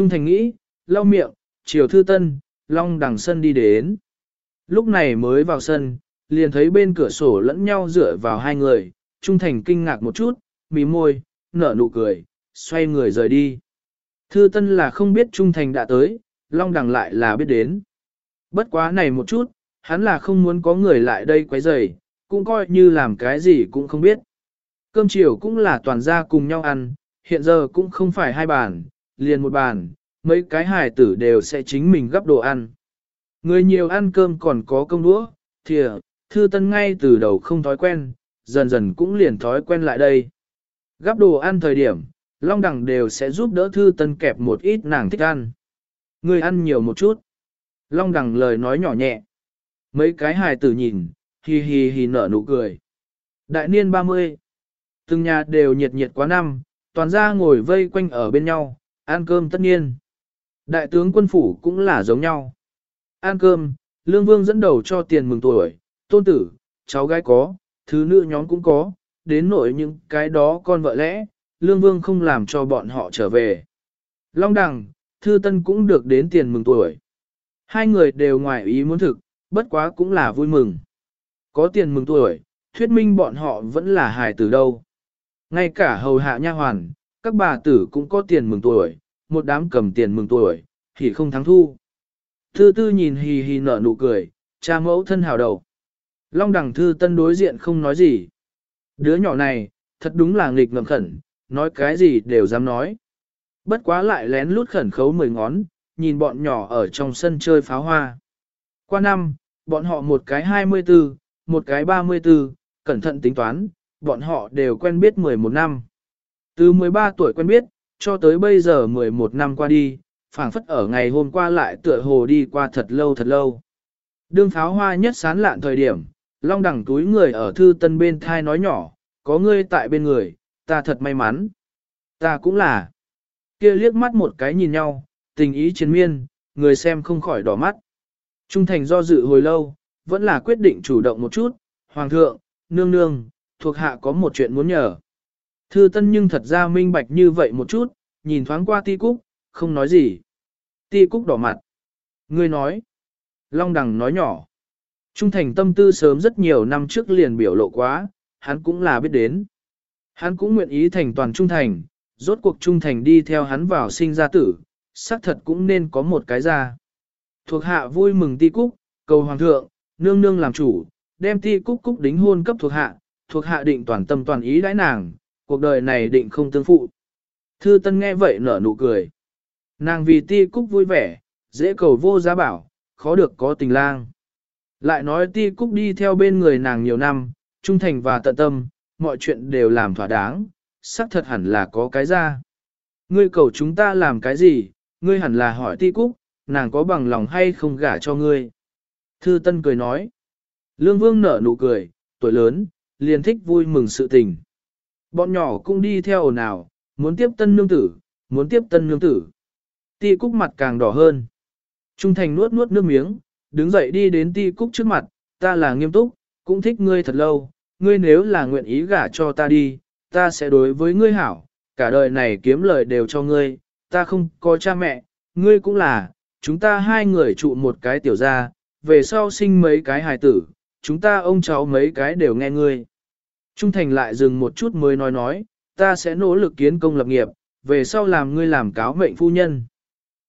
Trung thành nghĩ, lau miệng, chiều thư tân, long đằng sân đi đến. Lúc này mới vào sân, liền thấy bên cửa sổ lẫn nhau dựa vào hai người, Trung thành kinh ngạc một chút, mí môi, nở nụ cười, xoay người rời đi. Thư tân là không biết Trung thành đã tới, long đằng lại là biết đến. Bất quá này một chút, hắn là không muốn có người lại đây quấy rầy, cũng coi như làm cái gì cũng không biết. Cơm chiều cũng là toàn gia cùng nhau ăn, hiện giờ cũng không phải hai bàn, liền một bàn, mấy cái hài tử đều sẽ chính mình gấp đồ ăn. Người nhiều ăn cơm còn có công đũa, thìa, thư tân ngay từ đầu không thói quen, dần dần cũng liền thói quen lại đây. Gắp đồ ăn thời điểm, Long đẳng đều sẽ giúp đỡ thư tân kẹp một ít nàng thích ăn. Người ăn nhiều một chút. Long đẳng lời nói nhỏ nhẹ. Mấy cái hài tử nhìn, hi hi hi nở nụ cười. Đại niên 30. Từng nhà đều nhiệt nhiệt quá năm, toàn ra ngồi vây quanh ở bên nhau, ăn cơm tất nhiên. Đại tướng quân phủ cũng là giống nhau. Ăn cơm, Lương Vương dẫn đầu cho tiền mừng tuổi, tôn tử, cháu gái có, thứ nữ nhóm cũng có, đến nội những cái đó con vợ lẽ, Lương Vương không làm cho bọn họ trở về. Long Đằng, Thư Tân cũng được đến tiền mừng tuổi. Hai người đều ngoài ý muốn thực, bất quá cũng là vui mừng. Có tiền mừng tuổi, thuyết minh bọn họ vẫn là hài tử đâu. Ngay cả hầu hạ nha hoàn, các bà tử cũng có tiền mừng tuổi, một đám cầm tiền mừng tuổi, thì không thắng thu. Thư tư nhìn hì hì nở nụ cười, cha mẫu thân hào đầu. Long đẳng thư tân đối diện không nói gì. Đứa nhỏ này, thật đúng là nghịch ngầm khẩn, nói cái gì đều dám nói. Bất quá lại lén lút khẩn khấu mười ngón, nhìn bọn nhỏ ở trong sân chơi pháo hoa. Qua năm, bọn họ một cái 24, một cái 34, cẩn thận tính toán, bọn họ đều quen biết 11 năm. Từ 13 tuổi quen biết, cho tới bây giờ 11 năm qua đi, phảng phất ở ngày hôm qua lại tựa hồ đi qua thật lâu thật lâu. Đương pháo hoa nhất sán lạn thời điểm, long đẳng túi người ở thư tân bên thai nói nhỏ, có ngươi tại bên người, ta thật may mắn. Ta cũng là. kia liếc mắt một cái nhìn nhau, tình ý chiến miên, người xem không khỏi đỏ mắt. Trung thành do dự hồi lâu, vẫn là quyết định chủ động một chút, Hoàng thượng, nương nương, thuộc hạ có một chuyện muốn nhờ. Thư tân nhưng thật ra minh bạch như vậy một chút, nhìn thoáng qua ti cúc, không nói gì. Ti cúc đỏ mặt. Ngươi nói. Long đằng nói nhỏ. Trung thành tâm tư sớm rất nhiều năm trước liền biểu lộ quá, hắn cũng là biết đến. Hắn cũng nguyện ý thành toàn trung thành, rốt cuộc trung thành đi theo hắn vào sinh ra tử, xác thật cũng nên có một cái ra. Thuộc hạ vui mừng ti cúc, cầu hoàng thượng, nương nương làm chủ, đem ti cúc cúc đính hôn cấp thuộc hạ, thuộc hạ định toàn tâm toàn ý đãi nàng, cuộc đời này định không tương phụ. Thư Tân nghe vậy nở nụ cười. Nàng vì ti cúc vui vẻ, dễ cầu vô giá bảo, khó được có tình lang. Lại nói ti cúc đi theo bên người nàng nhiều năm, trung thành và tận tâm, mọi chuyện đều làm thỏa đáng, xác thật hẳn là có cái ra. Ngươi cầu chúng ta làm cái gì, ngươi hẳn là hỏi ti cúc, nàng có bằng lòng hay không gả cho ngươi. Thư Tân cười nói. Lương Vương nở nụ cười, tuổi lớn, liền thích vui mừng sự tình. Bọn nhỏ cũng đi theo ồn ào, muốn tiếp tân nương tử, muốn tiếp tân nương tử. Ti cúc mặt càng đỏ hơn. Trung thành nuốt nuốt nước miếng, đứng dậy đi đến ti cúc trước mặt, ta là nghiêm túc, cũng thích ngươi thật lâu, ngươi nếu là nguyện ý gả cho ta đi, ta sẽ đối với ngươi hảo, cả đời này kiếm lời đều cho ngươi, ta không có cha mẹ, ngươi cũng là, chúng ta hai người trụ một cái tiểu gia, về sau sinh mấy cái hài tử, chúng ta ông cháu mấy cái đều nghe ngươi. Trung thành lại dừng một chút mới nói nói, ta sẽ nỗ lực kiến công lập nghiệp, về sau làm ngươi làm cáo mệnh phu nhân.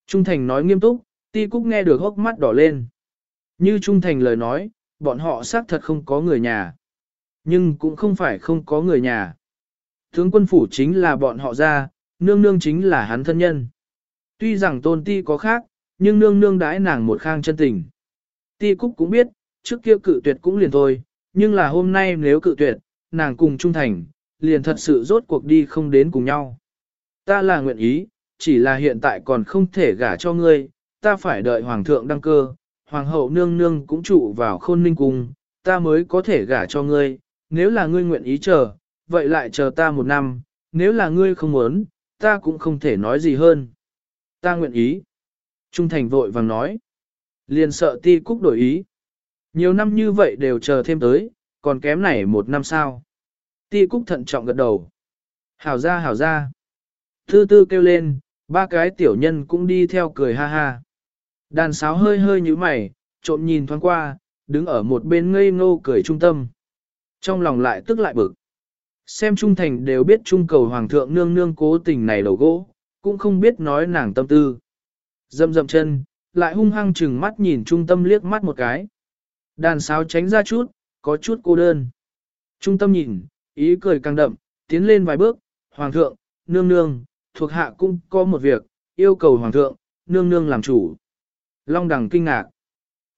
Trung thành nói nghiêm túc, ti cúc nghe được hốc mắt đỏ lên. Như Trung thành lời nói, bọn họ xác thật không có người nhà. Nhưng cũng không phải không có người nhà. Tướng quân phủ chính là bọn họ ra, nương nương chính là hắn thân nhân. Tuy rằng tôn ti có khác, nhưng nương nương đãi nàng một khang chân tình. Ti Cúc cũng biết, trước kia cự tuyệt cũng liền thôi, nhưng là hôm nay nếu cự tuyệt, nàng cùng trung thành, liền thật sự rốt cuộc đi không đến cùng nhau. Ta là nguyện ý, chỉ là hiện tại còn không thể gả cho ngươi, ta phải đợi hoàng thượng đăng cơ, hoàng hậu nương nương cũng trụ vào khôn ninh cung, ta mới có thể gả cho ngươi, nếu là ngươi nguyện ý chờ, vậy lại chờ ta một năm, nếu là ngươi không muốn, ta cũng không thể nói gì hơn. Ta nguyện ý. Trung thành vội vàng nói. Liền sợ ti cúc đổi ý. Nhiều năm như vậy đều chờ thêm tới, còn kém này một năm sao. Ti cúc thận trọng gật đầu. Hảo ra hảo ra. Thư tư kêu lên, Ba cái tiểu nhân cũng đi theo cười ha ha. Đàn sáo hơi hơi như mày, trộm nhìn thoáng qua, đứng ở một bên ngây ngô cười trung tâm. Trong lòng lại tức lại bực. Xem trung thành đều biết trung cầu hoàng thượng nương nương cố tình này đầu gỗ, cũng không biết nói nàng tâm tư. Dâm dầm chân, lại hung hăng chừng mắt nhìn trung tâm liếc mắt một cái. Đàn sáo tránh ra chút, có chút cô đơn. Trung tâm nhìn, ý cười càng đậm, tiến lên vài bước, hoàng thượng, nương nương, thuộc hạ cũng có một việc, yêu cầu hoàng thượng, nương nương làm chủ. Long đằng kinh ngạc.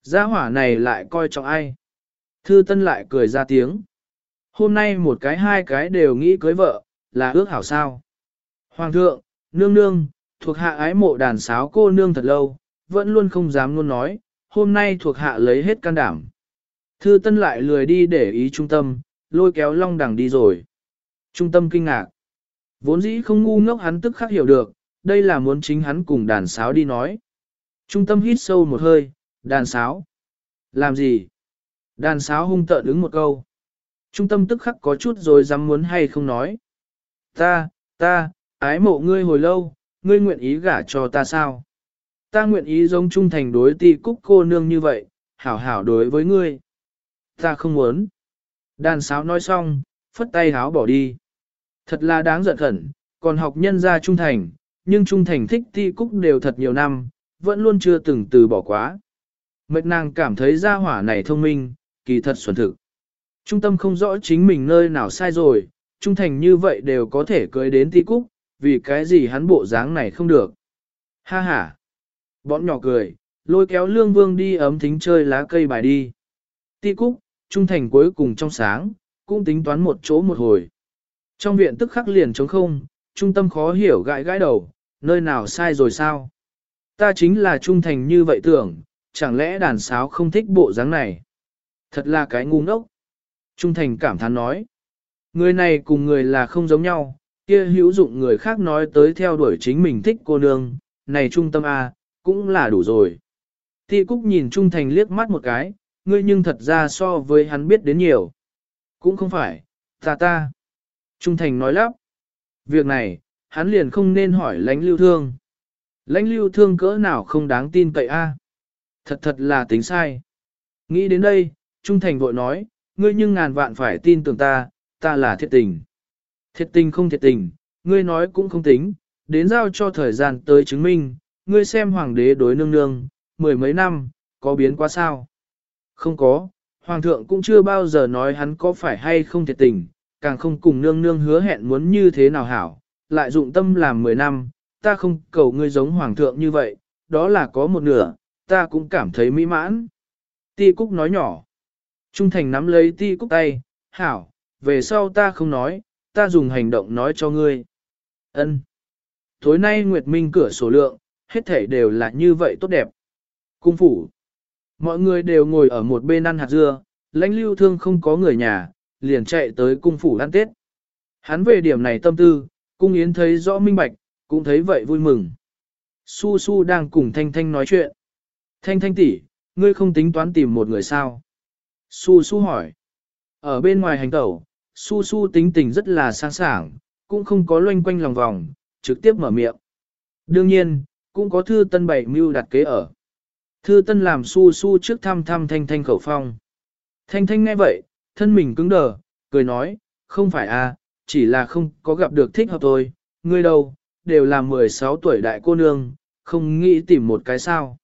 Gia hỏa này lại coi trọng ai? Thư tân lại cười ra tiếng. Hôm nay một cái hai cái đều nghĩ cưới vợ, là ước hảo sao. Hoàng thượng, nương nương, thuộc hạ ái mộ đàn sáo cô nương thật lâu, vẫn luôn không dám luôn nói, hôm nay thuộc hạ lấy hết can đảm. Thư tân lại lười đi để ý trung tâm, lôi kéo long đằng đi rồi. Trung tâm kinh ngạc. Vốn dĩ không ngu ngốc hắn tức khắc hiểu được, đây là muốn chính hắn cùng đàn sáo đi nói. Trung tâm hít sâu một hơi, đàn sáo. Làm gì? Đàn sáo hung tợn ứng một câu. Trung tâm tức khắc có chút rồi dám muốn hay không nói. Ta, ta, ái mộ ngươi hồi lâu, ngươi nguyện ý gả cho ta sao? Ta nguyện ý giống trung thành đối ti cúc cô nương như vậy, hảo hảo đối với ngươi. Ta không muốn. Đàn sáo nói xong, phất tay háo bỏ đi. Thật là đáng giận khẩn, còn học nhân gia trung thành, nhưng trung thành thích ti cúc đều thật nhiều năm, vẫn luôn chưa từng từ bỏ quá. Mệt nàng cảm thấy gia hỏa này thông minh, kỳ thật xuẩn thực. Trung tâm không rõ chính mình nơi nào sai rồi, trung thành như vậy đều có thể cưới đến ti cúc, vì cái gì hắn bộ dáng này không được. Ha ha. Bọn nhỏ cười, lôi kéo lương vương đi ấm thính chơi lá cây bài đi. Ti cúc, trung thành cuối cùng trong sáng, cũng tính toán một chỗ một hồi. Trong viện tức khắc liền trống không, trung tâm khó hiểu gãi gãi đầu, nơi nào sai rồi sao? Ta chính là trung thành như vậy tưởng, chẳng lẽ đàn sáo không thích bộ dáng này? Thật là cái ngu ngốc. Trung thành cảm thán nói. Người này cùng người là không giống nhau, kia hữu dụng người khác nói tới theo đuổi chính mình thích cô nương, này trung tâm A, cũng là đủ rồi. Ti Cúc nhìn Trung Thành liếc mắt một cái, ngươi nhưng thật ra so với hắn biết đến nhiều. Cũng không phải, ta ta. Trung Thành nói lắp. Việc này, hắn liền không nên hỏi lãnh lưu thương. Lãnh lưu thương cỡ nào không đáng tin cậy a? Thật thật là tính sai. Nghĩ đến đây, Trung Thành vội nói, ngươi nhưng ngàn vạn phải tin tưởng ta, ta là thiệt tình. Thiệt tình không thiệt tình, ngươi nói cũng không tính, đến giao cho thời gian tới chứng minh, ngươi xem hoàng đế đối nương nương, mười mấy năm, có biến quá sao? Không có, hoàng thượng cũng chưa bao giờ nói hắn có phải hay không thiệt tình, càng không cùng nương nương hứa hẹn muốn như thế nào hảo, lại dụng tâm làm mười năm, ta không cầu ngươi giống hoàng thượng như vậy, đó là có một nửa, ta cũng cảm thấy mỹ mãn. Ti Cúc nói nhỏ. Trung Thành nắm lấy Ti Cúc tay, hảo, về sau ta không nói, ta dùng hành động nói cho ngươi. Ân. Tối nay Nguyệt Minh cửa sổ lượng, hết thể đều là như vậy tốt đẹp. Cung phủ. Mọi người đều ngồi ở một bên ăn hạt dưa, lãnh lưu thương không có người nhà, liền chạy tới cung phủ ăn tết. Hắn về điểm này tâm tư, cung yến thấy rõ minh bạch, cũng thấy vậy vui mừng. Su Su đang cùng Thanh Thanh nói chuyện. Thanh Thanh tỷ, ngươi không tính toán tìm một người sao? Su Su hỏi. Ở bên ngoài hành tẩu, Su Su tính tình rất là sáng sảng, cũng không có loanh quanh lòng vòng, trực tiếp mở miệng. Đương nhiên, cũng có thư tân bảy mưu đặt kế ở. Thư tân làm Su Su trước thăm thăm Thanh Thanh khẩu phong. Thanh Thanh nghe vậy, thân mình cứng đờ, cười nói, không phải à, chỉ là không có gặp được thích hợp thôi. ngươi đâu, đều là 16 tuổi đại cô nương, không nghĩ tìm một cái sao.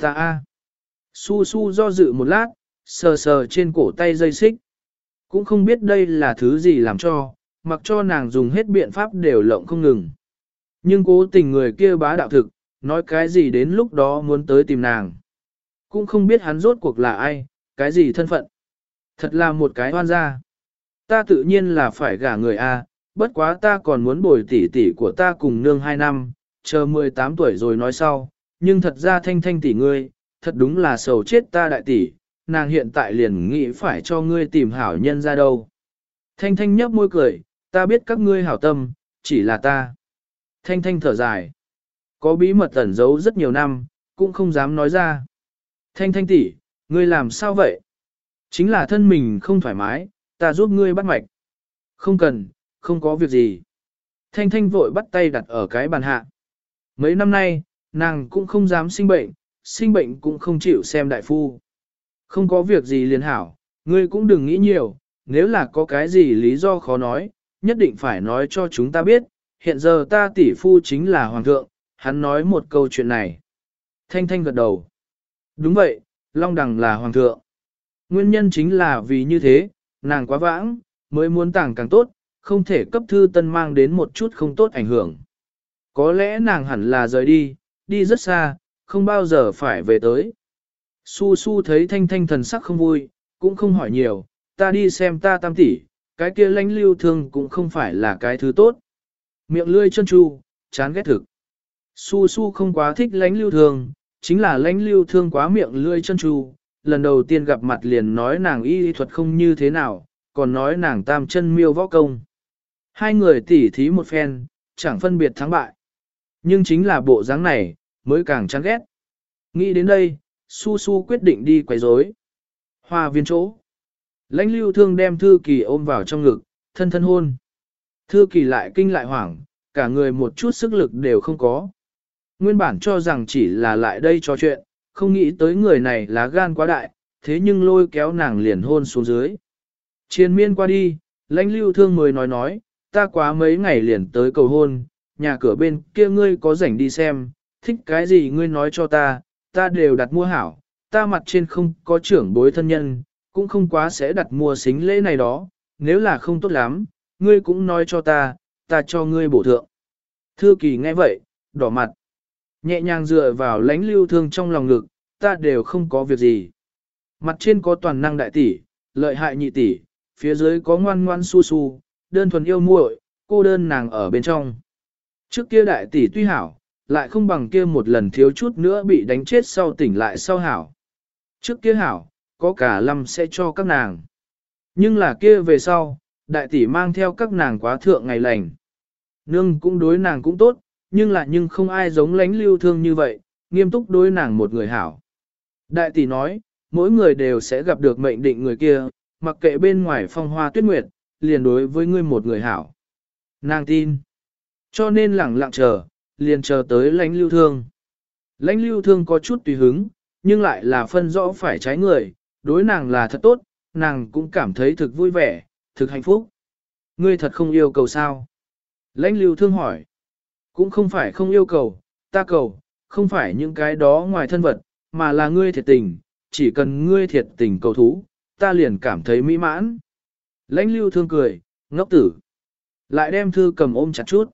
Ta a. Su su do dự một lát, sờ sờ trên cổ tay dây xích. Cũng không biết đây là thứ gì làm cho, mặc cho nàng dùng hết biện pháp đều lộng không ngừng. Nhưng cố tình người kia bá đạo thực, nói cái gì đến lúc đó muốn tới tìm nàng. Cũng không biết hắn rốt cuộc là ai, cái gì thân phận. Thật là một cái hoan gia. Ta tự nhiên là phải gả người A, bất quá ta còn muốn bồi tỷ tỷ của ta cùng nương hai năm, chờ 18 tuổi rồi nói sau, nhưng thật ra thanh thanh tỷ ngươi, thật đúng là sầu chết ta đại tỷ, nàng hiện tại liền nghĩ phải cho ngươi tìm hảo nhân ra đâu. Thanh thanh nhấp môi cười, ta biết các ngươi hảo tâm, chỉ là ta. Thanh thanh thở dài, có bí mật ẩn giấu rất nhiều năm, cũng không dám nói ra. Thanh thanh tỷ, ngươi làm sao vậy? Chính là thân mình không thoải mái, ta giúp ngươi bắt mạch. Không cần, không có việc gì. Thanh thanh vội bắt tay đặt ở cái bàn hạ. Mấy năm nay, nàng cũng không dám sinh bệnh, sinh bệnh cũng không chịu xem đại phu. Không có việc gì liền hảo, ngươi cũng đừng nghĩ nhiều, nếu là có cái gì lý do khó nói, nhất định phải nói cho chúng ta biết, hiện giờ ta tỷ phu chính là hoàng thượng, hắn nói một câu chuyện này. Thanh Thanh gật đầu. Đúng vậy, Long Đằng là hoàng thượng. Nguyên nhân chính là vì như thế, nàng quá vãng, mới muốn tàng càng tốt, không thể cấp thư tân mang đến một chút không tốt ảnh hưởng. Có lẽ nàng hẳn là rời đi, đi rất xa, không bao giờ phải về tới. Su su thấy thanh thanh thần sắc không vui, cũng không hỏi nhiều, ta đi xem ta tam tỷ, cái kia lãnh lưu thương cũng không phải là cái thứ tốt. Miệng lươi chân chu, chán ghét thực. Su su không quá thích lãnh lưu thương, chính là lãnh lưu thương quá miệng lươi chân chu. Lần đầu tiên gặp mặt liền nói nàng y thuật không như thế nào, còn nói nàng tam chân miêu võ công. Hai người tỉ thí một phen, chẳng phân biệt thắng bại. Nhưng chính là bộ dáng này, mới càng chán ghét. Nghĩ đến đây, Su Su quyết định đi quấy rối. Hoa viên chỗ. Lãnh lưu thương đem Thư Kỳ ôm vào trong ngực, thân thân hôn. Thư Kỳ lại kinh lại hoảng, cả người một chút sức lực đều không có. Nguyên bản cho rằng chỉ là lại đây trò chuyện, không nghĩ tới người này lá gan quá đại, thế nhưng lôi kéo nàng liền hôn xuống dưới. Chiến miên qua đi, lãnh lưu thương mới nói nói, ta quá mấy ngày liền tới cầu hôn, nhà cửa bên kia ngươi có rảnh đi xem, thích cái gì ngươi nói cho ta, ta đều đặt mua hảo, ta mặt trên không có trưởng bối thân nhân, cũng không quá sẽ đặt mua xính lễ này đó, nếu là không tốt lắm, ngươi cũng nói cho ta, ta cho ngươi bổ thượng. Thư kỳ nghe vậy, đỏ mặt, nhẹ nhàng dựa vào lánh lưu thương trong lòng ngực, ta đều không có việc gì. Mặt trên có toàn năng đại tỷ, lợi hại nhị tỷ, phía dưới có ngoan ngoan su su, đơn thuần yêu muội, cô đơn nàng ở bên trong. Trước kia đại tỷ tuy hảo, lại không bằng kia một lần thiếu chút nữa bị đánh chết sau tỉnh lại sau hảo. Trước kia hảo, có cả lâm sẽ cho các nàng. Nhưng là kia về sau, đại tỷ mang theo các nàng quá thượng ngày lành. Nương cũng đối nàng cũng tốt, nhưng là nhưng không ai giống lánh lưu thương như vậy, nghiêm túc đối nàng một người hảo. Đại tỷ nói, mỗi người đều sẽ gặp được mệnh định người kia, mặc kệ bên ngoài phong hoa tuyết nguyệt, liền đối với ngươi một người hảo. Nàng tin. Cho nên lẳng lặng chờ, liền chờ tới lãnh lưu thương. Lãnh lưu thương có chút tùy hứng, nhưng lại là phân rõ phải trái người, đối nàng là thật tốt, nàng cũng cảm thấy thực vui vẻ, thực hạnh phúc. Ngươi thật không yêu cầu sao? Lãnh lưu thương hỏi. Cũng không phải không yêu cầu, ta cầu, không phải những cái đó ngoài thân vật, mà là ngươi thiệt tình, chỉ cần ngươi thiệt tình cầu thú, ta liền cảm thấy mỹ mãn. Lãnh lưu thương cười, ngốc tử. Lại đem thư cầm ôm chặt chút.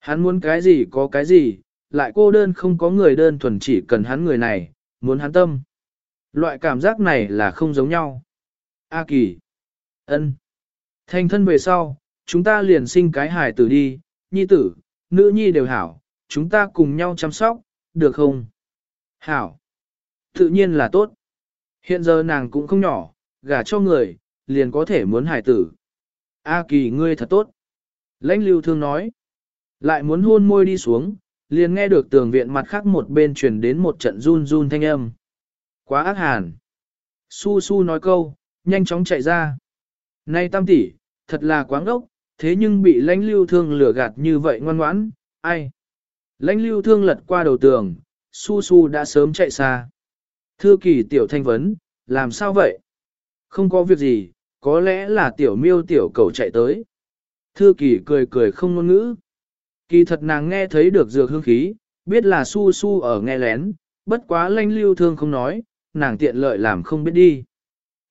Hắn muốn cái gì có cái gì, lại cô đơn không có người đơn thuần chỉ cần hắn người này, muốn hắn tâm. Loại cảm giác này là không giống nhau. A kỳ. ân, Thành thân về sau, chúng ta liền sinh cái hài tử đi, nhi tử, nữ nhi đều hảo, chúng ta cùng nhau chăm sóc, được không? Hảo. Tự nhiên là tốt. Hiện giờ nàng cũng không nhỏ, gả cho người, liền có thể muốn hài tử. A kỳ ngươi thật tốt. Lãnh lưu thương nói. Lại muốn hôn môi đi xuống, liền nghe được tường viện mặt khác một bên truyền đến một trận run run thanh âm. Quá ác hàn. Su su nói câu, nhanh chóng chạy ra. Này tam tỷ, thật là quáng ngốc thế nhưng bị lãnh lưu thương lừa gạt như vậy ngoan ngoãn, ai? Lãnh lưu thương lật qua đầu tường, su su đã sớm chạy xa. Thư kỳ tiểu thanh vấn, làm sao vậy? Không có việc gì, có lẽ là tiểu miêu tiểu cầu chạy tới. Thư kỳ cười cười không ngôn ngữ. Kỳ thật nàng nghe thấy được dược hương khí, biết là su su ở nghe lén, bất quá lãnh lưu thương không nói, nàng tiện lợi làm không biết đi.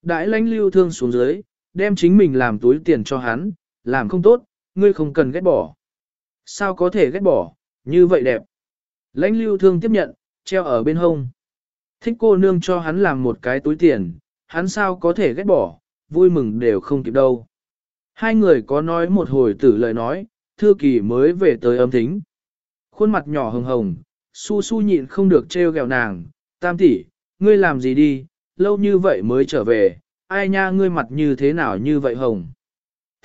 Đại lãnh lưu thương xuống dưới, đem chính mình làm túi tiền cho hắn, làm không tốt, ngươi không cần ghét bỏ. Sao có thể ghét bỏ, như vậy đẹp. Lãnh lưu thương tiếp nhận, treo ở bên hông. Thích cô nương cho hắn làm một cái túi tiền, hắn sao có thể ghét bỏ, vui mừng đều không kịp đâu. Hai người có nói một hồi tử lời nói, thư kỳ mới về tới âm thính. Khuôn mặt nhỏ hồng hồng, su su nhịn không được trêu ghẹo nàng, tam tỷ, ngươi làm gì đi, lâu như vậy mới trở về, ai nha ngươi mặt như thế nào như vậy hồng.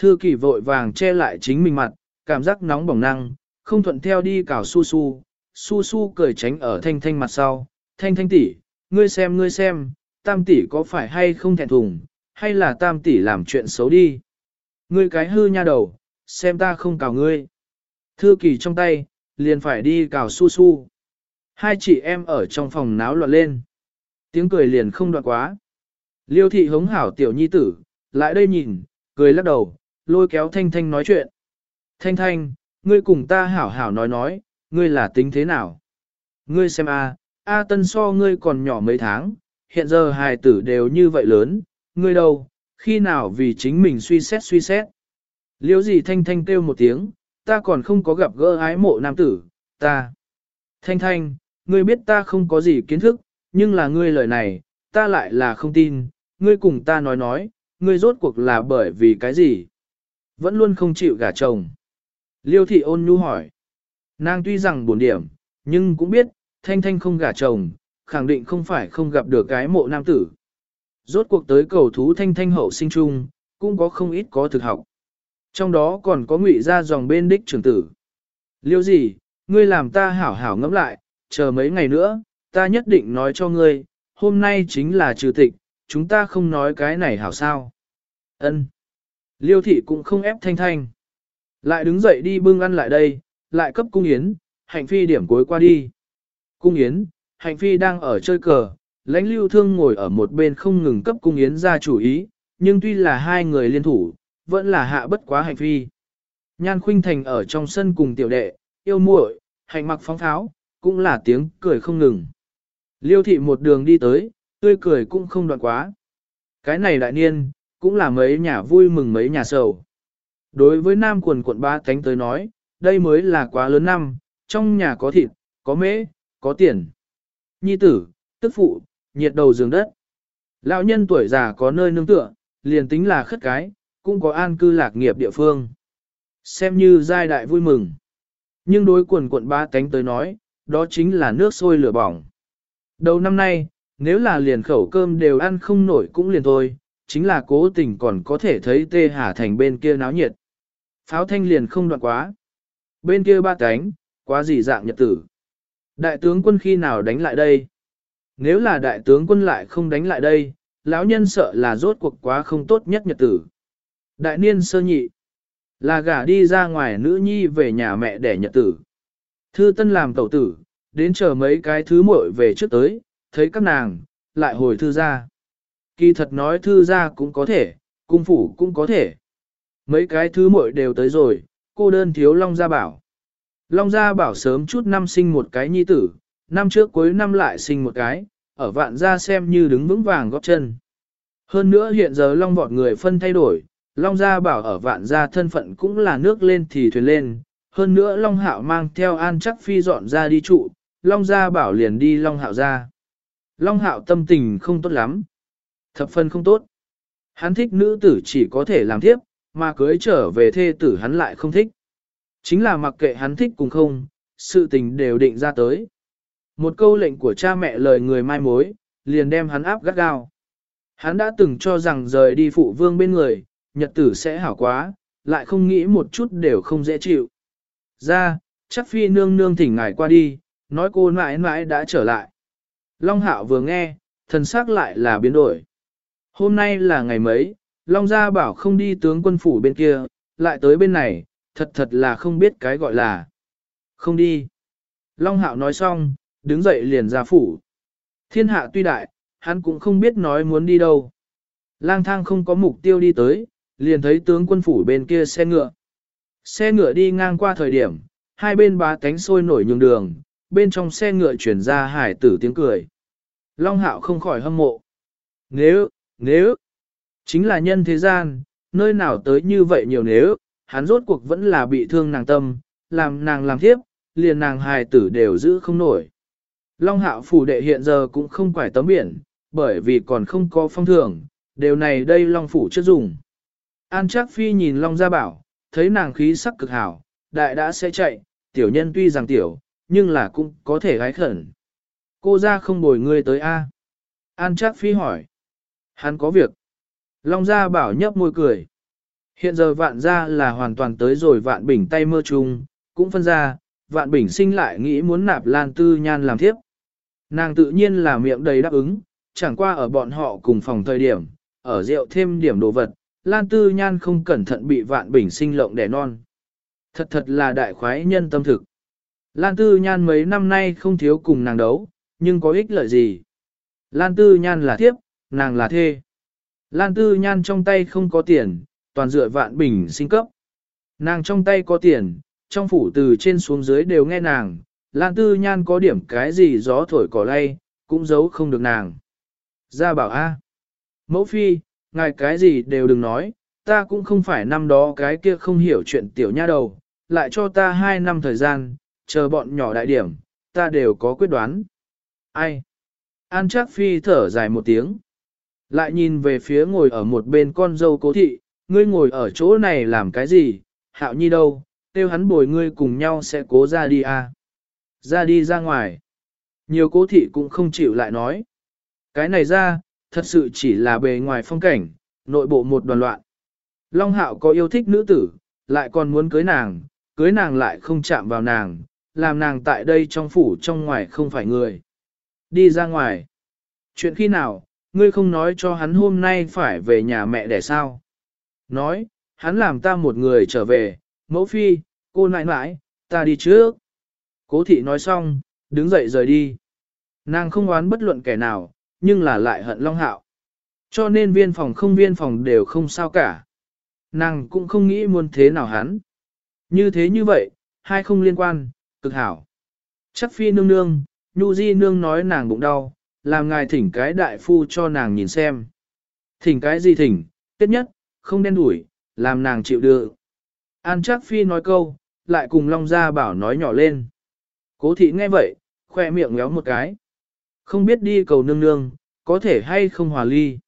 Thư kỳ vội vàng che lại chính mình mặt, cảm giác nóng bỏng năng, không thuận theo đi cào su su, su su cười tránh ở thanh thanh mặt sau, thanh thanh tỷ, ngươi xem ngươi xem, tam tỷ có phải hay không thẹn thùng, hay là tam tỷ làm chuyện xấu đi. Ngươi cái hư nha đầu, xem ta không cào ngươi. Thư kỳ trong tay, liền phải đi cào su su. Hai chị em ở trong phòng náo loạn lên. Tiếng cười liền không đoạn quá. Liêu thị hống hảo tiểu nhi tử, lại đây nhìn, cười lắc đầu, lôi kéo Thanh Thanh nói chuyện. Thanh Thanh, ngươi cùng ta hảo hảo nói nói, ngươi là tính thế nào? Ngươi xem a, A Tân so ngươi còn nhỏ mấy tháng, hiện giờ hài tử đều như vậy lớn, ngươi đâu, khi nào vì chính mình suy xét suy xét. Liêu gì Thanh Thanh kêu một tiếng, ta còn không có gặp gỡ ái mộ nam tử, ta. Thanh Thanh, ngươi biết ta không có gì kiến thức, nhưng là ngươi lời này, ta lại là không tin, ngươi cùng ta nói nói, ngươi rốt cuộc là bởi vì cái gì? Vẫn luôn không chịu gả chồng. Liêu thị ôn nhu hỏi. Nàng tuy rằng buồn điểm, nhưng cũng biết, thanh thanh không gả chồng, khẳng định không phải không gặp được cái mộ nam tử. Rốt cuộc tới cầu thú thanh thanh hậu sinh chung, cũng có không ít có thực học. Trong đó còn có ngụy ra dòng bên đích trưởng tử. Liêu gì, ngươi làm ta hảo hảo ngẫm lại, chờ mấy ngày nữa, ta nhất định nói cho ngươi, hôm nay chính là trừ tịch, chúng ta không nói cái này hảo sao. Ân. Liêu thị cũng không ép thanh thanh. Lại đứng dậy đi bưng ăn lại đây, lại cấp cung yến, hạnh phi điểm cuối qua đi. Cung yến, hạnh phi đang ở chơi cờ, lãnh lưu thương ngồi ở một bên không ngừng cấp cung yến ra chủ ý, nhưng tuy là hai người liên thủ, vẫn là hạ bất quá hạnh phi. Nhan khuynh thành ở trong sân cùng tiểu đệ, yêu muội, hạnh mặc phóng tháo, cũng là tiếng cười không ngừng. Liêu thị một đường đi tới, tươi cười cũng không đoạn quá. Cái này đại niên, cũng là mấy nhà vui mừng mấy nhà sầu. Đối với nam quần quận ba cánh tới nói, đây mới là quá lớn năm, trong nhà có thịt, có mễ, có tiền. Nhi tử, tức phụ, nhiệt đầu giường đất. Lão nhân tuổi già có nơi nương tựa, liền tính là khất cái, cũng có an cư lạc nghiệp địa phương. Xem như giai đại vui mừng. Nhưng đối quần quận ba cánh tới nói, đó chính là nước sôi lửa bỏng. Đầu năm nay, nếu là liền khẩu cơm đều ăn không nổi cũng liền thôi, chính là cố tình còn có thể thấy tê hà thành bên kia náo nhiệt. Pháo thanh liền không đoạn quá. Bên kia ba cánh, quá gì dạng nhật tử. Đại tướng quân khi nào đánh lại đây? Nếu là đại tướng quân lại không đánh lại đây, lão nhân sợ là rốt cuộc quá không tốt nhất nhật tử. Đại niên sơ nhị, là gả đi ra ngoài nữ nhi về nhà mẹ để nhật tử. Thư tân làm tẩu tử, đến chờ mấy cái thứ muội về trước tới, thấy các nàng, lại hồi thư ra. Kỳ thật nói thư ra cũng có thể, cung phủ cũng có thể. Mấy cái thứ muội đều tới rồi, cô đơn thiếu Long Gia Bảo. Long Gia Bảo sớm chút năm sinh một cái nhi tử, năm trước cuối năm lại sinh một cái, ở vạn gia xem như đứng vững vàng góp chân. Hơn nữa hiện giờ Long vọt người phân thay đổi, Long Gia Bảo ở vạn gia thân phận cũng là nước lên thì thuyền lên. Hơn nữa Long Hạo mang theo an chắc phi dọn ra đi trụ, Long Gia Bảo liền đi Long Hạo ra. Long Hạo tâm tình không tốt lắm. Thập phân không tốt. Hắn thích nữ tử chỉ có thể làm tiếp, mà cưới trở về thê tử hắn lại không thích. Chính là mặc kệ hắn thích cùng không, sự tình đều định ra tới. Một câu lệnh của cha mẹ lời người mai mối, liền đem hắn áp gắt gao. Hắn đã từng cho rằng rời đi phụ vương bên người, nhật tử sẽ hảo quá, lại không nghĩ một chút đều không dễ chịu. Ra, chắc phi nương nương thỉnh ngài qua đi, nói cô mãi mãi đã trở lại. Long hạo vừa nghe, thần sắc lại là biến đổi. Hôm nay là ngày mấy, Long Gia bảo không đi tướng quân phủ bên kia, lại tới bên này, thật thật là không biết cái gọi là. Không đi. Long Hạo nói xong, đứng dậy liền ra phủ. Thiên hạ tuy đại, hắn cũng không biết nói muốn đi đâu. Lang thang không có mục tiêu đi tới, liền thấy tướng quân phủ bên kia xe ngựa. Xe ngựa đi ngang qua thời điểm, hai bên bá tánh sôi nổi nhường đường, bên trong xe ngựa chuyển ra hải tử tiếng cười. Long Hạo không khỏi hâm mộ. Nếu, nếu, chính là nhân thế gian, nơi nào tới như vậy nhiều nếu, hắn rốt cuộc vẫn là bị thương nàng tâm, làm nàng làm thiếp, liền nàng hài tử đều giữ không nổi. Long hạo phủ đệ hiện giờ cũng không phải tấm biển, bởi vì còn không có phong thưởng, điều này đây Long phủ chưa dùng. An Trác Phi nhìn Long Gia Bảo, thấy nàng khí sắc cực hảo, đại đã sẽ chạy, tiểu nhân tuy rằng tiểu, nhưng là cũng có thể gái khẩn. Cô ra không bồi ngươi tới A. An Trác Phi hỏi. Hắn có việc. Long Gia Bảo nhấp môi cười. Hiện giờ vạn gia là hoàn toàn tới rồi vạn bình tay mơ chung, cũng phân ra, vạn bình sinh lại nghĩ muốn nạp lan tư nhan làm thiếp. Nàng tự nhiên là miệng đầy đáp ứng, chẳng qua ở bọn họ cùng phòng thời điểm, ở rượu thêm điểm đồ vật, lan tư nhan không cẩn thận bị vạn bình sinh lộng đẻ non. Thật thật là đại khoái nhân tâm thực. Lan Tư Nhan mấy năm nay không thiếu cùng nàng đấu, nhưng có ích lợi gì? Lan Tư Nhan là tiếp, nàng là thê. Lan Tư Nhan trong tay không có tiền, toàn dựa vạn bình sinh cấp. Nàng trong tay có tiền, trong phủ từ trên xuống dưới đều nghe nàng, Lan Tư Nhan có điểm cái gì gió thổi cỏ lay, cũng giấu không được nàng. gia bảo A. Mẫu phi, ngài cái gì đều đừng nói, ta cũng không phải năm đó cái kia không hiểu chuyện tiểu nha đầu, lại cho ta hai năm thời gian, chờ bọn nhỏ đại điểm, ta đều có quyết đoán. Ai? An chắc phi thở dài một tiếng. Lại nhìn về phía ngồi ở một bên con dâu cố thị, ngươi ngồi ở chỗ này làm cái gì, hạo nhi đâu, tiêu hắn bồi ngươi cùng nhau sẽ cố ra đi à. Ra đi ra ngoài. Nhiều cố thị cũng không chịu lại nói. Cái này ra, thật sự chỉ là bề ngoài phong cảnh, nội bộ một đoàn loạn. Long hạo có yêu thích nữ tử, lại còn muốn cưới nàng, cưới nàng lại không chạm vào nàng, làm nàng tại đây trong phủ trong ngoài không phải người. Đi ra ngoài. Chuyện khi nào, ngươi không nói cho hắn hôm nay phải về nhà mẹ để sao? Nói, hắn làm ta một người trở về, mẫu phi, cô nãi nãi, ta đi trước. Cố thị nói xong, đứng dậy rời đi. Nàng không oán bất luận kẻ nào, nhưng là lại hận Long Hạo. Cho nên viên phòng không viên phòng đều không sao cả. Nàng cũng không nghĩ muốn thế nào hắn. Như thế như vậy, hai không liên quan, cực hảo. Chắc phi nương nương, nhu di nương nói nàng bụng đau, làm ngài thỉnh cái đại phu cho nàng nhìn xem. Thỉnh cái gì thỉnh, tiết nhất, không đen đuổi, làm nàng chịu được. An chắc phi nói câu, lại cùng Long Gia bảo nói nhỏ lên. Cố thị nghe vậy, khoe miệng ngéo một cái. Không biết đi cầu nương nương, có thể hay không hòa ly.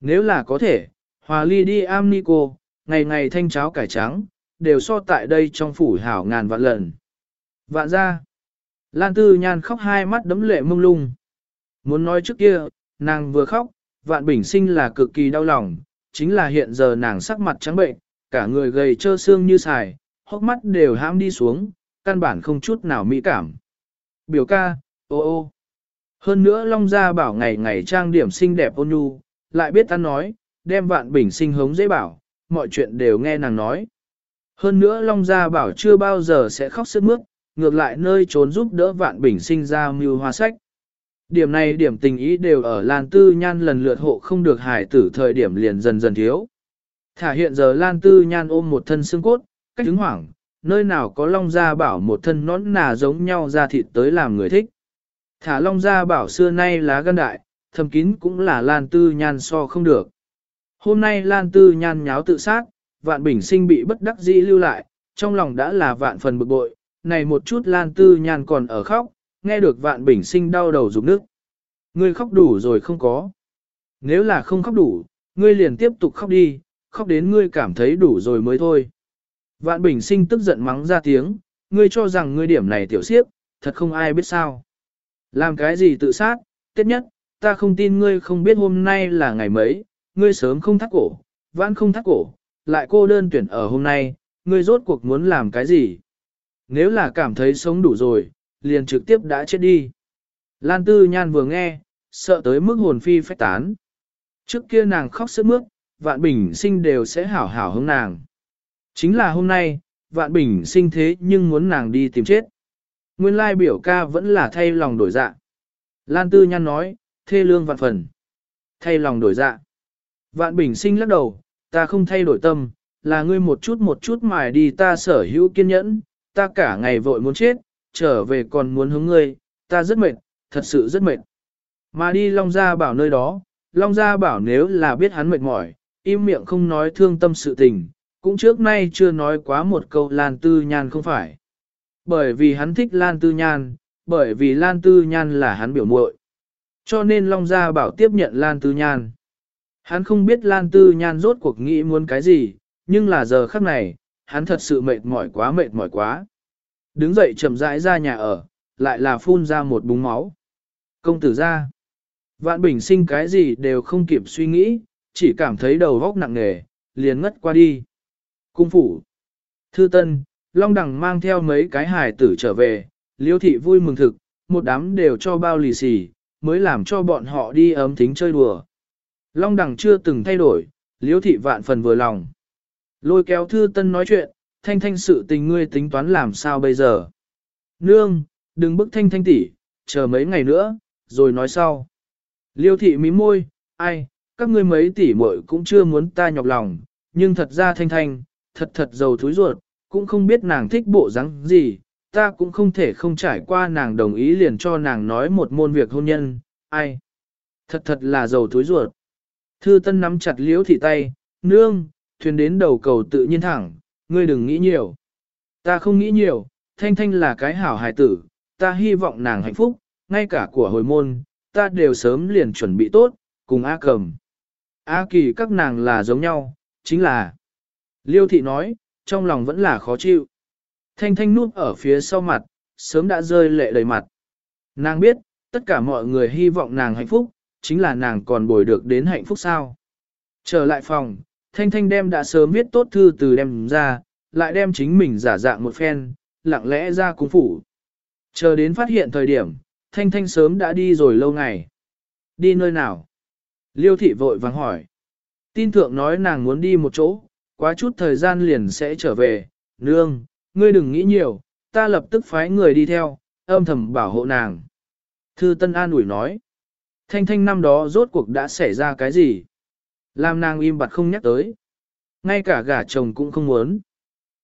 Nếu là có thể, hòa ly đi am ni cô, ngày ngày thanh cháo cải trắng, đều so tại đây trong phủ hảo ngàn vạn lần. Vạn ra, Lan Tư Nhan khóc hai mắt đấm lệ mông lung. Muốn nói trước kia, nàng vừa khóc, vạn bình sinh là cực kỳ đau lòng, chính là hiện giờ nàng sắc mặt trắng bệnh, cả người gầy trơ xương như xài, hốc mắt đều hãm đi xuống, căn bản không chút nào mỹ cảm. Biểu ca, ô ô. Hơn nữa Long Gia bảo ngày ngày trang điểm xinh đẹp ôn nhu, lại biết ăn nói, đem vạn bình sinh hống dễ bảo, mọi chuyện đều nghe nàng nói. Hơn nữa Long Gia bảo chưa bao giờ sẽ khóc sức mướt, ngược lại nơi trốn giúp đỡ vạn bình sinh ra mưu hoa sách. Điểm này điểm tình ý đều ở Lan Tư Nhan lần lượt hộ không được hải tử thời điểm liền dần dần thiếu. Thả hiện giờ Lan Tư Nhan ôm một thân xương cốt, cách đứng hoảng, nơi nào có Long Gia bảo một thân nón nà giống nhau ra thịt tới làm người thích. Thả Long Gia bảo xưa nay lá gân đại, thầm kín cũng là Lan Tư Nhan so không được. Hôm nay Lan Tư Nhan nháo tự sát, vạn bình sinh bị bất đắc dĩ lưu lại, trong lòng đã là vạn phần bực bội, này một chút Lan Tư Nhan còn ở khóc, nghe được vạn bình sinh đau đầu rụng nước. Ngươi khóc đủ rồi không có. Nếu là không khóc đủ, ngươi liền tiếp tục khóc đi, khóc đến ngươi cảm thấy đủ rồi mới thôi. Vạn bình sinh tức giận mắng ra tiếng, ngươi cho rằng ngươi điểm này tiểu siếp, thật không ai biết sao. Làm cái gì tự sát, tiết nhất, ta không tin ngươi không biết hôm nay là ngày mấy, ngươi sớm không thắt cổ, vãn không thắt cổ, lại cô đơn tuyển ở hôm nay, ngươi rốt cuộc muốn làm cái gì. Nếu là cảm thấy sống đủ rồi, liền trực tiếp đã chết đi. Lan Tư Nhan vừa nghe, sợ tới mức hồn phi phách tán. Trước kia nàng khóc sức mướt, vạn bình sinh đều sẽ hảo hảo hướng nàng. Chính là hôm nay, vạn bình sinh thế nhưng muốn nàng đi tìm chết. Nguyên lai biểu ca vẫn là thay lòng đổi dạ. Lan Tư Nhan nói, thê lương vạn phần. Thay lòng đổi dạ. Vạn bình sinh lắc đầu, ta không thay đổi tâm, là ngươi một chút một chút mài đi ta sở hữu kiên nhẫn, ta cả ngày vội muốn chết, trở về còn muốn hướng ngươi, ta rất mệt, thật sự rất mệt. Mà đi Long Gia bảo nơi đó, Long Gia bảo nếu là biết hắn mệt mỏi, im miệng không nói thương tâm sự tình, cũng trước nay chưa nói quá một câu Lan Tư Nhan không phải. Bởi vì hắn thích Lan Tư Nhan, bởi vì Lan Tư Nhan là hắn biểu muội. Cho nên Long Gia bảo tiếp nhận Lan Tư Nhan. Hắn không biết Lan Tư Nhan rốt cuộc nghĩ muốn cái gì, nhưng là giờ khắc này, hắn thật sự mệt mỏi quá mệt mỏi quá. Đứng dậy chậm rãi ra nhà ở, lại là phun ra một búng máu. Công tử ra. Vạn bình sinh cái gì đều không kịp suy nghĩ, chỉ cảm thấy đầu góc nặng nề, liền ngất qua đi. Cung phủ. Thư Tân, Long Đằng mang theo mấy cái hài tử trở về, Liêu thị vui mừng thực, một đám đều cho bao lì xì, mới làm cho bọn họ đi ấm thính chơi đùa. Long Đằng chưa từng thay đổi, Liêu thị vạn phần vừa lòng. Lôi kéo Thư Tân nói chuyện, thanh thanh sự tình ngươi tính toán làm sao bây giờ. nương, đừng bức thanh thanh tỷ, chờ mấy ngày nữa, rồi nói sau. Liêu thị mí môi, ai, các ngươi mấy tỷ muội cũng chưa muốn ta nhọc lòng, nhưng thật ra thanh thanh, thật thật giàu thúi ruột, cũng không biết nàng thích bộ dáng gì, ta cũng không thể không trải qua nàng đồng ý liền cho nàng nói một môn việc hôn nhân, ai. Thật thật là giàu thúi ruột. Thư Tân nắm chặt liễu thị tay, nương, thuyền đến đầu cầu tự nhiên thẳng, ngươi đừng nghĩ nhiều. Ta không nghĩ nhiều, thanh thanh là cái hảo hài tử, ta hy vọng nàng hạnh phúc, ngay cả của hồi môn, ta đều sớm liền chuẩn bị tốt, cùng A cầm. A kỳ các nàng là giống nhau, chính là. Liêu thị nói, trong lòng vẫn là khó chịu. Thanh thanh núp ở phía sau mặt, sớm đã rơi lệ đầy mặt. Nàng biết, tất cả mọi người hy vọng nàng hạnh phúc, chính là nàng còn bồi được đến hạnh phúc sao. Trở lại phòng, Thanh Thanh đem đã sớm viết tốt thư từ đem ra, lại đem chính mình giả dạng một phen, lặng lẽ ra cung phủ. Chờ đến phát hiện thời điểm, Thanh Thanh sớm đã đi rồi lâu ngày. Đi nơi nào? Liêu thị vội vàng hỏi. Tin thượng nói nàng muốn đi một chỗ, quá chút thời gian liền sẽ trở về. Nương, ngươi đừng nghĩ nhiều, ta lập tức phái người đi theo, âm thầm bảo hộ nàng. Thư Tân An ủi nói. Thanh Thanh năm đó rốt cuộc đã xảy ra cái gì? Làm nàng im bặt không nhắc tới. Ngay cả gả chồng cũng không muốn.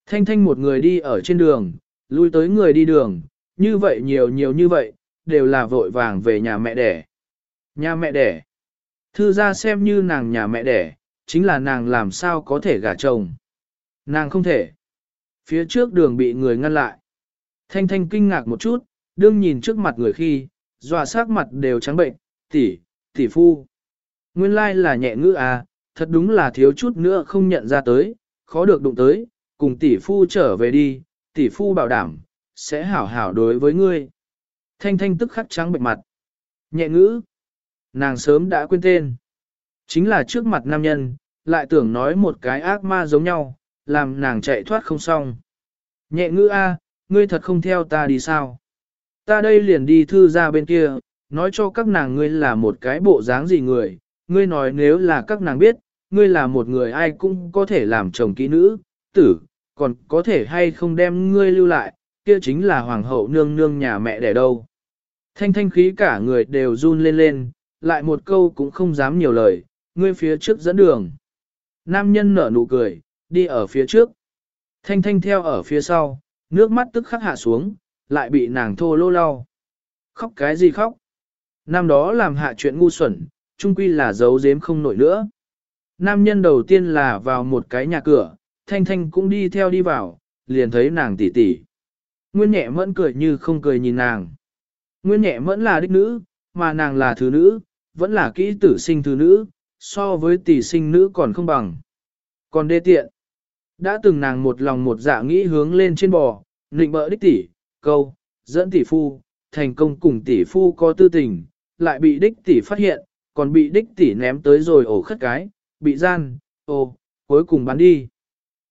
Thanh Thanh một người đi ở trên đường, lui tới người đi đường, như vậy nhiều nhiều như vậy, đều là vội vàng về nhà mẹ đẻ. Nhà mẹ đẻ. Thư ra xem như nàng nhà mẹ đẻ, chính là nàng làm sao có thể gả chồng. Nàng không thể. Phía trước đường bị người ngăn lại. Thanh Thanh kinh ngạc một chút, đương nhìn trước mặt người khi, dọa sắc mặt đều trắng bệnh, tỷ, tỷ phu. Nguyên lai là nhẹ ngữ à, thật đúng là thiếu chút nữa không nhận ra tới, khó được đụng tới, cùng tỷ phu trở về đi, tỷ phu bảo đảm, sẽ hảo hảo đối với ngươi. Thanh thanh tức khắc trắng bệnh mặt. Nhẹ ngữ. Nàng sớm đã quên tên. Chính là trước mặt nam nhân, lại tưởng nói một cái ác ma giống nhau, làm nàng chạy thoát không xong. Nhẹ ngữ a, ngươi thật không theo ta đi sao? Ta đây liền đi thư ra bên kia, nói cho các nàng ngươi là một cái bộ dáng gì người, ngươi nói nếu là các nàng biết, ngươi là một người ai cũng có thể làm chồng kỹ nữ, tử, còn có thể hay không đem ngươi lưu lại, kia chính là hoàng hậu nương nương nhà mẹ đẻ đâu. Thanh thanh khí cả người đều run lên lên, lại một câu cũng không dám nhiều lời, ngươi phía trước dẫn đường. Nam nhân nở nụ cười, đi ở phía trước. Thanh thanh theo ở phía sau, nước mắt tức khắc hạ xuống, lại bị nàng thô lô lau. Khóc cái gì khóc? Năm đó làm hạ chuyện ngu xuẩn, chung quy là giấu giếm không nổi nữa. Nam nhân đầu tiên là vào một cái nhà cửa, Thanh Thanh cũng đi theo đi vào, liền thấy nàng tỷ tỷ. Nguyên nhẹ mẫn cười như không cười nhìn nàng. Nguyên nhẹ mẫn là đích nữ, mà nàng là thứ nữ, vẫn là kỹ tử sinh thứ nữ, so với tỷ sinh nữ còn không bằng. Còn đê tiện, đã từng nàng một lòng một dạ nghĩ hướng lên trên bò, nịnh bỡ đích tỷ, câu, dẫn tỷ phu, thành công cùng tỷ phu có tư tình, lại bị đích tỷ phát hiện, còn bị đích tỷ ném tới rồi ổ khất cái, bị gian, ồ, cuối cùng bán đi.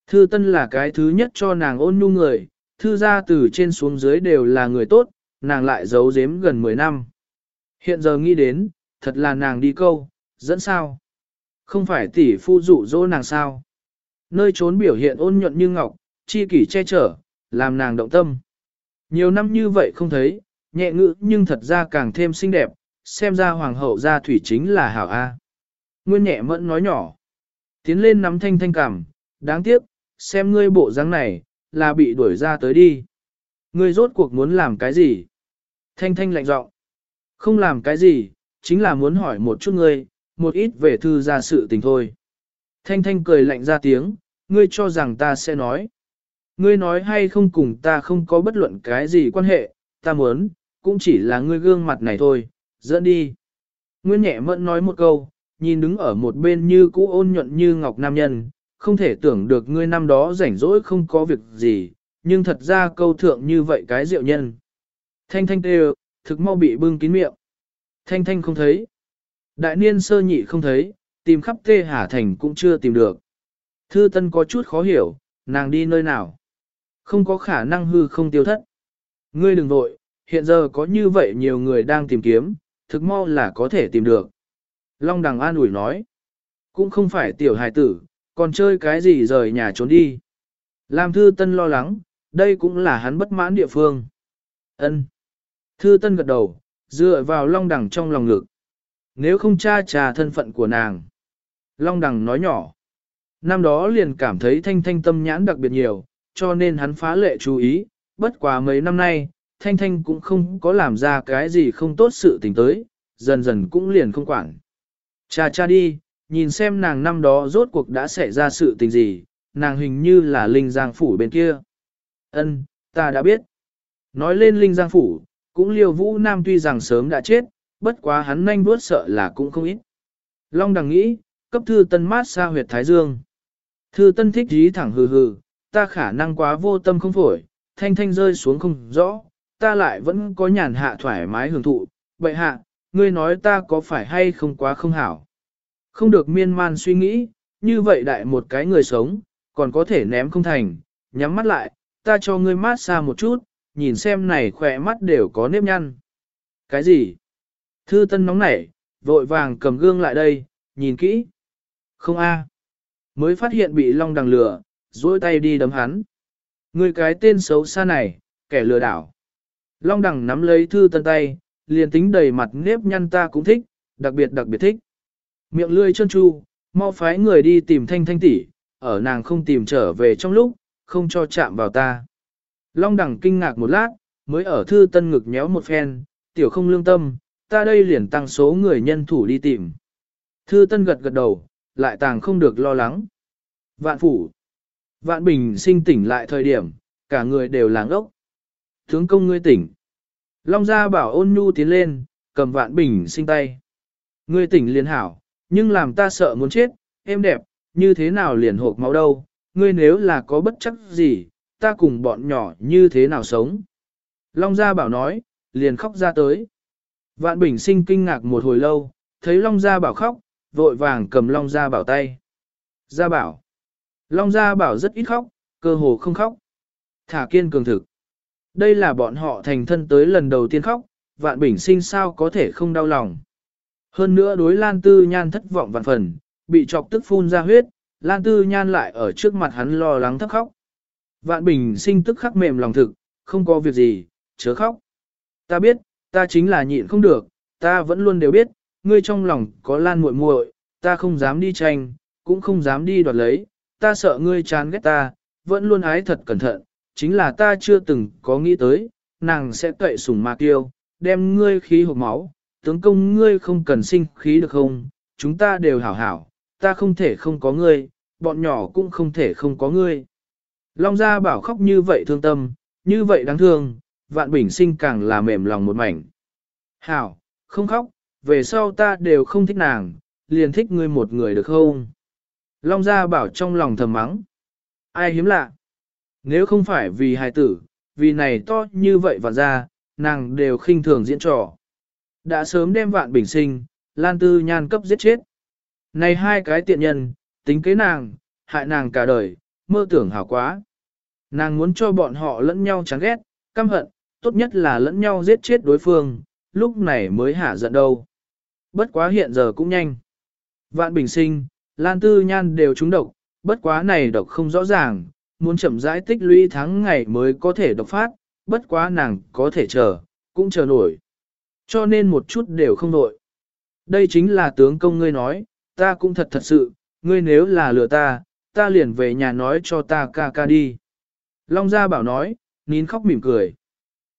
Thư Tân là cái thứ nhất cho nàng ôn nhu người, thư gia từ trên xuống dưới đều là người tốt, nàng lại giấu giếm gần 10 năm. Hiện giờ nghĩ đến, thật là nàng đi câu, dẫn sao? Không phải tỷ phu dụ dỗ nàng sao? Nơi trốn biểu hiện ôn nhuận như ngọc, chi kỷ che chở, làm nàng động tâm. Nhiều năm như vậy không thấy, nhẹ ngữ nhưng thật ra càng thêm xinh đẹp, xem ra hoàng hậu gia thủy chính là hảo A. Nguyên nhẹ mẫn nói nhỏ. Tiến lên nắm thanh thanh cảm, đáng tiếc, xem ngươi bộ dáng này, là bị đuổi ra tới đi. Ngươi rốt cuộc muốn làm cái gì? Thanh thanh lạnh giọng. Không làm cái gì, chính là muốn hỏi một chút ngươi, một ít về thư gia sự tình thôi. Thanh thanh cười lạnh ra tiếng, ngươi cho rằng ta sẽ nói. Ngươi nói hay không cùng ta không có bất luận cái gì quan hệ, ta muốn, cũng chỉ là ngươi gương mặt này thôi, dẫn đi. Nguyên nhẹ mẫn nói một câu, nhìn đứng ở một bên như cũ ôn nhuận như ngọc nam nhân, không thể tưởng được ngươi năm đó rảnh rỗi không có việc gì, nhưng thật ra câu thượng như vậy cái diệu nhân. Thanh thanh tê thực mau bị bưng kín miệng. Thanh thanh không thấy. Đại niên sơ nhị không thấy, tìm khắp tê hà thành cũng chưa tìm được. Thư tân có chút khó hiểu, nàng đi nơi nào. Không có khả năng hư không tiêu thất. Ngươi đừng vội, hiện giờ có như vậy nhiều người đang tìm kiếm, thực mau là có thể tìm được. Long đằng an ủi nói, cũng không phải tiểu hài tử, còn chơi cái gì rời nhà trốn đi. Làm thư tân lo lắng, đây cũng là hắn bất mãn địa phương. Ân. Thư Tân gật đầu, dựa vào Long Đằng trong lòng ngực. Nếu không tra trà thân phận của nàng. Long Đằng nói nhỏ. Năm đó liền cảm thấy Thanh Thanh tâm nhãn đặc biệt nhiều, cho nên hắn phá lệ chú ý, bất quá mấy năm nay, Thanh Thanh cũng không có làm ra cái gì không tốt sự tình tới, dần dần cũng liền không quản. Cha cha đi, nhìn xem nàng năm đó rốt cuộc đã xảy ra sự tình gì, nàng hình như là Linh Giang Phủ bên kia. Ân, ta đã biết. Nói lên Linh Giang Phủ, cũng liều vũ nam tuy rằng sớm đã chết, bất quá hắn nhanh bước sợ là cũng không ít. Long đằng nghĩ, cấp thư tân mát xa huyệt Thái Dương. Thư tân thích dí thẳng hừ hừ, ta khả năng quá vô tâm không phổi, thanh thanh rơi xuống không rõ, ta lại vẫn có nhàn hạ thoải mái hưởng thụ, vậy hạ, ngươi nói ta có phải hay không quá không hảo. Không được miên man suy nghĩ, như vậy đại một cái người sống, còn có thể ném không thành, nhắm mắt lại, ta cho ngươi mát xa một chút, nhìn xem này khỏe mắt đều có nếp nhăn. Cái gì? Thư tân nóng nảy, vội vàng cầm gương lại đây, nhìn kỹ. Không a Mới phát hiện bị long đằng lửa, dối tay đi đấm hắn. Ngươi cái tên xấu xa này, kẻ lừa đảo. Long đằng nắm lấy thư tân tay, liền tính đầy mặt nếp nhăn ta cũng thích, đặc biệt đặc biệt thích. Miệng lươi chân chu, mau phái người đi tìm thanh thanh tỷ, ở nàng không tìm trở về trong lúc, không cho chạm vào ta. Long đằng kinh ngạc một lát, mới ở thư tân ngực nhéo một phen, tiểu không lương tâm, ta đây liền tăng số người nhân thủ đi tìm. Thư tân gật gật đầu, lại tàng không được lo lắng. Vạn phủ. Vạn bình sinh tỉnh lại thời điểm, cả người đều làng ốc. Tướng công ngươi tỉnh. Long gia bảo ôn nhu tiến lên, cầm vạn bình sinh tay. Ngươi tỉnh liền hảo, nhưng làm ta sợ muốn chết, em đẹp, như thế nào liền hộp máu đâu, ngươi nếu là có bất chắc gì, ta cùng bọn nhỏ như thế nào sống. Long Gia Bảo nói, liền khóc ra tới. Vạn Bình sinh kinh ngạc một hồi lâu, thấy Long Gia Bảo khóc, vội vàng cầm Long Gia Bảo tay. Gia Bảo. Long Gia Bảo rất ít khóc, cơ hồ không khóc. Thả kiên cường thực. Đây là bọn họ thành thân tới lần đầu tiên khóc, Vạn Bình sinh sao có thể không đau lòng. Hơn nữa đối Lan Tư Nhan thất vọng vạn phần, bị chọc tức phun ra huyết, Lan Tư Nhan lại ở trước mặt hắn lo lắng thấp khóc. Vạn Bình sinh tức khắc mềm lòng thực, không có việc gì, chớ khóc. Ta biết, ta chính là nhịn không được, ta vẫn luôn đều biết, ngươi trong lòng có Lan muội muội, ta không dám đi tranh, cũng không dám đi đoạt lấy, ta sợ ngươi chán ghét ta, vẫn luôn ái thật cẩn thận, chính là ta chưa từng có nghĩ tới, nàng sẽ tuệ sủng mà kiêu, đem ngươi khí hộp máu, tướng công ngươi không cần sinh khí được không, chúng ta đều hảo hảo, ta không thể không có ngươi, bọn nhỏ cũng không thể không có ngươi. Long gia bảo khóc như vậy thương tâm, như vậy đáng thương, vạn bình sinh càng là mềm lòng một mảnh. Hảo, không khóc, về sau ta đều không thích nàng, liền thích ngươi một người được không? Long gia bảo trong lòng thầm mắng. Ai hiếm lạ? Nếu không phải vì hài tử, vì này to như vậy và ra, nàng đều khinh thường diễn trò. Đã sớm đem vạn bình sinh, Lan Tư Nhan cấp giết chết. Này hai cái tiện nhân, tính kế nàng, hại nàng cả đời, mơ tưởng hảo quá. Nàng muốn cho bọn họ lẫn nhau chán ghét, căm hận, tốt nhất là lẫn nhau giết chết đối phương, lúc này mới hạ giận đâu. Bất quá hiện giờ cũng nhanh. Vạn bình sinh, Lan Tư Nhan đều trúng độc, bất quá này độc không rõ ràng, muốn chậm rãi tích lũy tháng ngày mới có thể độc phát, bất quá nàng có thể chờ, cũng chờ nổi. Cho nên một chút đều không nổi. Đây chính là tướng công ngươi nói, ta cũng thật thật sự, ngươi nếu là lừa ta, ta liền về nhà nói cho ta ca ca đi. Long Gia Bảo nói, nín khóc mỉm cười.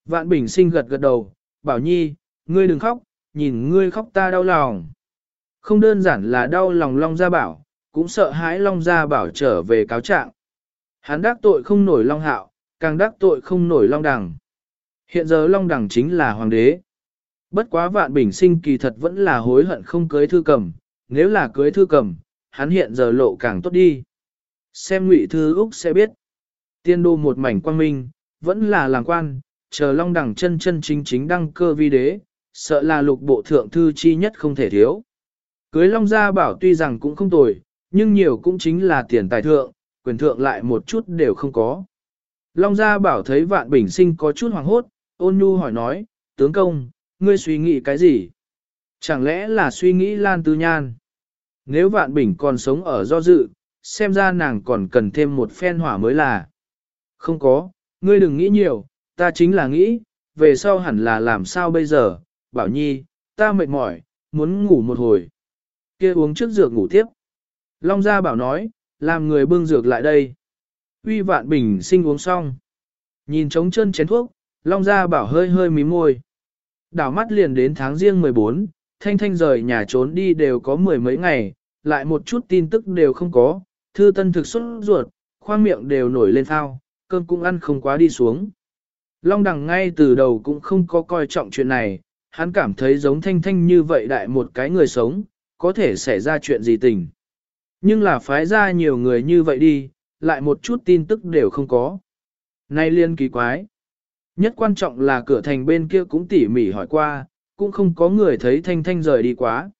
Vạn Bình sinh gật gật đầu, Bảo Nhi, ngươi đừng khóc, nhìn ngươi khóc ta đau lòng. Không đơn giản là đau lòng Long Gia Bảo, cũng sợ hãi Long Gia Bảo trở về cáo trạng. Hắn đắc tội không nổi Long Hạo, càng đắc tội không nổi Long Đằng. Hiện giờ Long Đằng chính là hoàng đế. Bất quá vạn bình sinh kỳ thật vẫn là hối hận không cưới thư cầm, nếu là cưới thư cầm, hắn hiện giờ lộ càng tốt đi. Xem ngụy thư Úc sẽ biết. Tiên đô một mảnh quang minh, vẫn là làng quan, chờ long đẳng chân chân chính chính đăng cơ vi đế, sợ là lục bộ thượng thư chi nhất không thể thiếu. Cưới long gia bảo tuy rằng cũng không tồi, nhưng nhiều cũng chính là tiền tài thượng, quyền thượng lại một chút đều không có. Long gia bảo thấy vạn bình sinh có chút hoàng hốt, ôn nhu hỏi nói, tướng công, ngươi suy nghĩ cái gì? Chẳng lẽ là suy nghĩ Lan Tư Nhan? Nếu vạn bình còn sống ở do dự, xem ra nàng còn cần thêm một phen hỏa mới là. Không có, ngươi đừng nghĩ nhiều, ta chính là nghĩ, về sau hẳn là làm sao bây giờ, bảo nhi, ta mệt mỏi, muốn ngủ một hồi. kia uống trước dược ngủ tiếp. Long Gia bảo nói, làm người bưng dược lại đây. Uy vạn bình sinh uống xong. Nhìn trống chân chén thuốc, Long Gia bảo hơi hơi mím môi. Đảo mắt liền đến tháng riêng 14, Thanh Thanh rời nhà trốn đi đều có mười mấy ngày, lại một chút tin tức đều không có, thư tân thực xuất ruột, khoang miệng đều nổi lên thao, cơm cũng ăn không quá đi xuống. Long đằng ngay từ đầu cũng không có coi trọng chuyện này, hắn cảm thấy giống Thanh Thanh như vậy đại một cái người sống, có thể xảy ra chuyện gì tình. Nhưng là phái ra nhiều người như vậy đi, lại một chút tin tức đều không có. Nay liên kỳ quái. Nhất quan trọng là cửa thành bên kia cũng tỉ mỉ hỏi qua, cũng không có người thấy Thanh Thanh rời đi quá.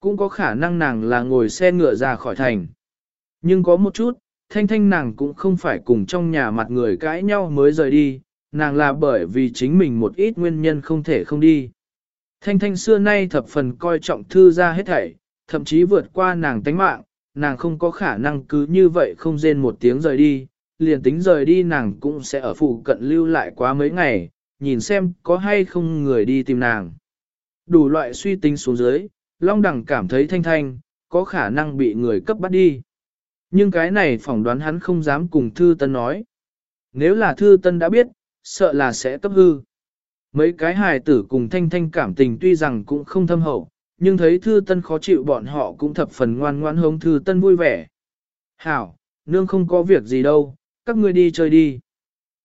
Cũng có khả năng nàng là ngồi xe ngựa ra khỏi thành. Nhưng có một chút, Thanh Thanh nàng cũng không phải cùng trong nhà mặt người cãi nhau mới rời đi, nàng là bởi vì chính mình một ít nguyên nhân không thể không đi. Thanh Thanh xưa nay thập phần coi trọng thư ra hết thảy, thậm chí vượt qua nàng tánh mạng, nàng không có khả năng cứ như vậy không rên một tiếng rời đi, liền tính rời đi nàng cũng sẽ ở phụ cận lưu lại quá mấy ngày, nhìn xem có hay không người đi tìm nàng. Đủ loại suy tính xuống dưới, Long Đằng cảm thấy thanh thanh, có khả năng bị người cấp bắt đi. Nhưng cái này phỏng đoán hắn không dám cùng Thư Tân nói. Nếu là Thư Tân đã biết, sợ là sẽ cấp hư. Mấy cái hài tử cùng thanh thanh cảm tình tuy rằng cũng không thâm hậu, nhưng thấy Thư Tân khó chịu bọn họ cũng thập phần ngoan ngoan hống Thư Tân vui vẻ. Hảo, nương không có việc gì đâu, các ngươi đi chơi đi.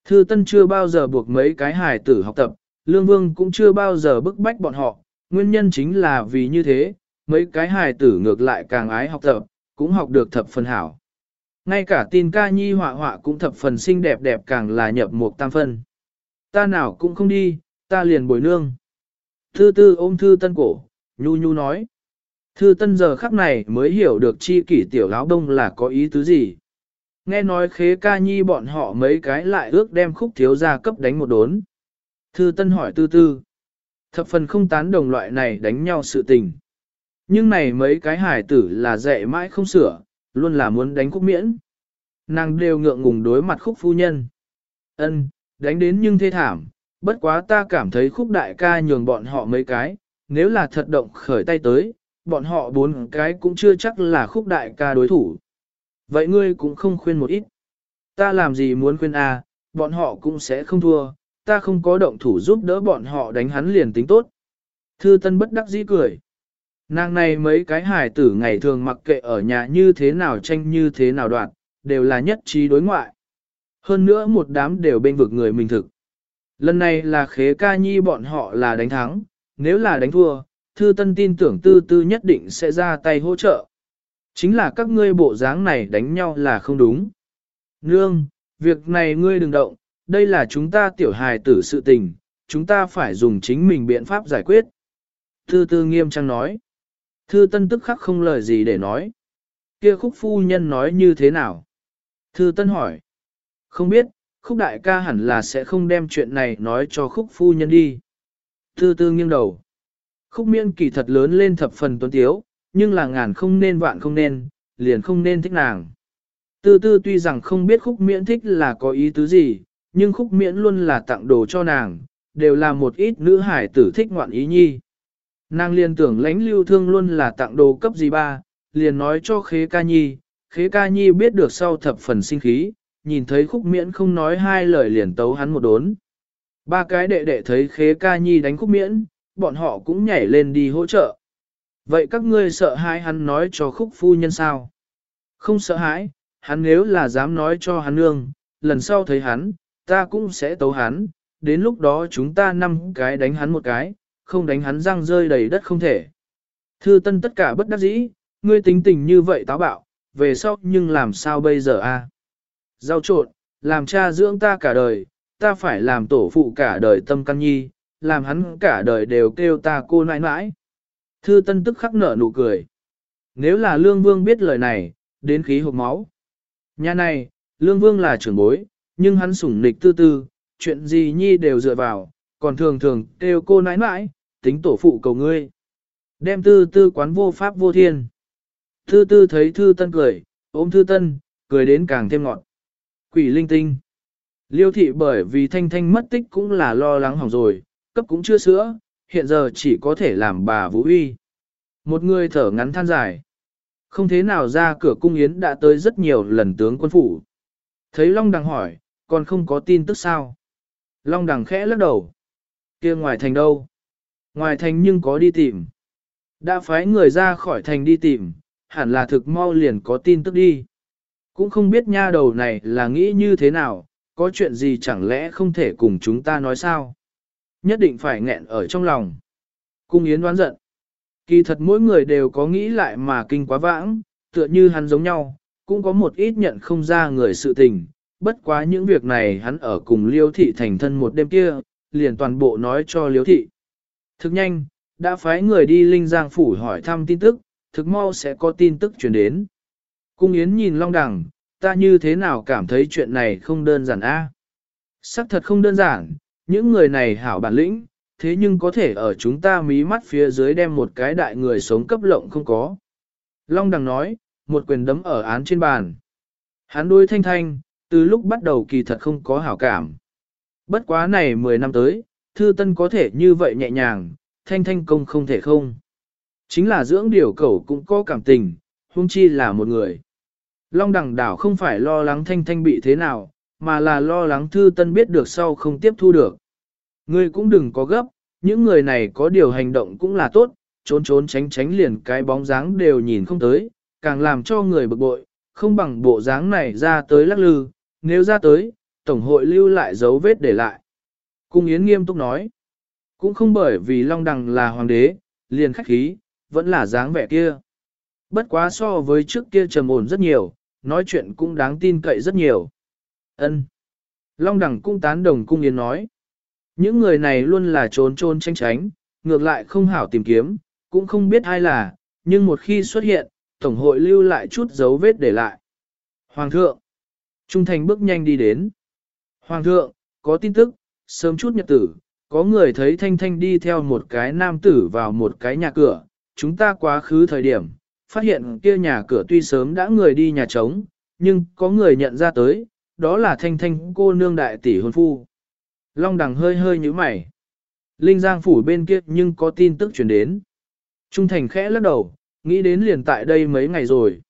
Thư Tân chưa bao giờ buộc mấy cái hài tử học tập, Lương Vương cũng chưa bao giờ bức bách bọn họ, nguyên nhân chính là vì như thế, mấy cái hài tử ngược lại càng ái học tập, cũng học được thập phần hảo. Ngay cả tin ca nhi họa họa cũng thập phần xinh đẹp đẹp càng là nhập một tam phân. Ta nào cũng không đi, ta liền bồi nương. Thư tư ôm thư tân cổ, nhu nhu nói. Thư tân giờ khắc này mới hiểu được chi kỷ tiểu áo đông là có ý tứ gì. Nghe nói khế ca nhi bọn họ mấy cái lại ước đem khúc thiếu gia cấp đánh một đốn. Thư tân hỏi tư tư. Thập phần không tán đồng loại này đánh nhau sự tình. Nhưng này mấy cái hải tử là dạy mãi không sửa, luôn là muốn đánh khúc miễn. Nàng đều ngượng ngùng đối mặt khúc phu nhân. ân đánh đến nhưng thê thảm, bất quá ta cảm thấy khúc đại ca nhường bọn họ mấy cái, nếu là thật động khởi tay tới, bọn họ bốn cái cũng chưa chắc là khúc đại ca đối thủ. Vậy ngươi cũng không khuyên một ít. Ta làm gì muốn khuyên à, bọn họ cũng sẽ không thua, ta không có động thủ giúp đỡ bọn họ đánh hắn liền tính tốt. Thư Tân bất đắc dĩ cười. Nàng này mấy cái hài tử ngày thường mặc kệ ở nhà như thế nào tranh như thế nào đoạn, đều là nhất trí đối ngoại. Hơn nữa một đám đều bên vực người mình thực. Lần này là khế ca nhi bọn họ là đánh thắng, nếu là đánh thua, thư tân tin tưởng tư tư nhất định sẽ ra tay hỗ trợ. Chính là các ngươi bộ dáng này đánh nhau là không đúng. Nương, việc này ngươi đừng động, đây là chúng ta tiểu hài tử sự tình, chúng ta phải dùng chính mình biện pháp giải quyết. Thư tư nghiêm trang nói. Thư tân tức khắc không lời gì để nói. Kia khúc phu nhân nói như thế nào? Thư tân hỏi. Không biết, khúc đại ca hẳn là sẽ không đem chuyện này nói cho khúc phu nhân đi tư tư nghiêng đầu. Khúc miên kỳ thật lớn lên thập phần tuấn tiếu, nhưng là ngàn không nên vạn không nên, liền không nên thích nàng. Tư tư tuy rằng không biết khúc miễn thích là có ý tứ gì, nhưng khúc miễn luôn là tặng đồ cho nàng, đều là một ít nữ hải tử thích ngoạn ý nhi. Nàng liền tưởng lãnh lưu thương luôn là tặng đồ cấp gì ba, liền nói cho khế ca nhi, khế ca nhi biết được sau thập phần sinh khí, nhìn thấy khúc miễn không nói hai lời liền tấu hắn một đốn. Ba cái đệ đệ thấy khế ca nhi đánh khúc miễn, bọn họ cũng nhảy lên đi hỗ trợ. Vậy các ngươi sợ hãi hắn nói cho khúc phu nhân sao? Không sợ hãi, hắn nếu là dám nói cho hắn nương, lần sau thấy hắn, ta cũng sẽ tấu hắn, đến lúc đó chúng ta năm cái đánh hắn một cái, không đánh hắn răng rơi đầy đất không thể. Thư tân tất cả bất đắc dĩ, ngươi tính tình như vậy táo bạo, về sau nhưng làm sao bây giờ a? Giao trộn, làm cha dưỡng ta cả đời, ta phải làm tổ phụ cả đời tâm căn nhi, làm hắn cả đời đều kêu ta cô nãi nãi. Thư tân tức khắc nở nụ cười. Nếu là Lương Vương biết lời này, đến khí hộp máu. Nhà này, Lương Vương là trưởng bối, nhưng hắn sủng nịch tư tư, chuyện gì nhi đều dựa vào, còn thường thường kêu cô nãi nãi, tính tổ phụ cầu ngươi. Đem tư tư quán vô pháp vô thiên. Thư tư thấy thư tân cười, ôm thư tân, cười đến càng thêm ngọt. Quỷ linh tinh. Liêu thị bởi vì thanh thanh mất tích cũng là lo lắng hỏng rồi, cấp cũng chưa sữa, hiện giờ chỉ có thể làm bà vũ uy. Một người thở ngắn than dài. Không thế nào ra cửa cung yến đã tới rất nhiều lần tướng quân phủ. Thấy Long Đằng hỏi, còn không có tin tức sao? Long Đằng khẽ lắc đầu. kia ngoài thành đâu? Ngoài thành nhưng có đi tìm. Đã phái người ra khỏi thành đi tìm, hẳn là thực mau liền có tin tức đi. Cũng không biết nha đầu này là nghĩ như thế nào, có chuyện gì chẳng lẽ không thể cùng chúng ta nói sao? Nhất định phải nghẹn ở trong lòng. Cung Yến đoán giận. Kỳ thật mỗi người đều có nghĩ lại mà kinh quá vãng, tựa như hắn giống nhau, cũng có một ít nhận không ra người sự tình. Bất quá những việc này hắn ở cùng liêu thị thành thân một đêm kia, liền toàn bộ nói cho liêu thị. Thực nhanh, đã phái người đi Linh Giang Phủ hỏi thăm tin tức, thực mau sẽ có tin tức truyền đến. Cung Yến nhìn Long Đằng, ta như thế nào cảm thấy chuyện này không đơn giản a? À? Sắc thật không đơn giản, những người này hảo bản lĩnh, thế nhưng có thể ở chúng ta mí mắt phía dưới đem một cái đại người sống cấp lộng không có. Long Đằng nói, một quyền đấm ở án trên bàn. Hắn đuôi thanh thanh, từ lúc bắt đầu kỳ thật không có hảo cảm. Bất quá này 10 năm tới, thư tân có thể như vậy nhẹ nhàng, thanh thanh công không thể không. Chính là dưỡng điều cẩu cũng có cảm tình, huống chi là một người. Long đẳng đảo không phải lo lắng thanh thanh bị thế nào, mà là lo lắng thư tân biết được sau không tiếp thu được. Ngươi cũng đừng có gấp, những người này có điều hành động cũng là tốt, trốn trốn tránh tránh liền cái bóng dáng đều nhìn không tới, càng làm cho người bực bội, không bằng bộ dáng này ra tới lắc lư, nếu ra tới, Tổng hội lưu lại dấu vết để lại. Cung Yến nghiêm túc nói, cũng không bởi vì Long Đằng là hoàng đế, liền khách khí, vẫn là dáng vẻ kia. Bất quá so với trước kia trầm ổn rất nhiều, nói chuyện cũng đáng tin cậy rất nhiều. Ân. Long Đằng cũng tán đồng Cung Yến nói, những người này luôn là trốn trôn tranh tránh, ngược lại không hảo tìm kiếm, cũng không biết ai là, nhưng một khi xuất hiện, Tổng hội lưu lại chút dấu vết để lại. Hoàng thượng, Trung Thành bước nhanh đi đến. Hoàng thượng, có tin tức, sớm chút nhật tử, có người thấy Thanh Thanh đi theo một cái nam tử vào một cái nhà cửa, chúng ta quá khứ thời điểm, phát hiện kia nhà cửa tuy sớm đã người đi nhà trống, nhưng có người nhận ra tới, đó là Thanh Thanh cô nương đại tỷ hôn phu. Long đằng hơi hơi như mày. Linh Giang phủ bên kia nhưng có tin tức chuyển đến. Trung Thành khẽ lắc đầu, nghĩ đến liền tại đây mấy ngày rồi.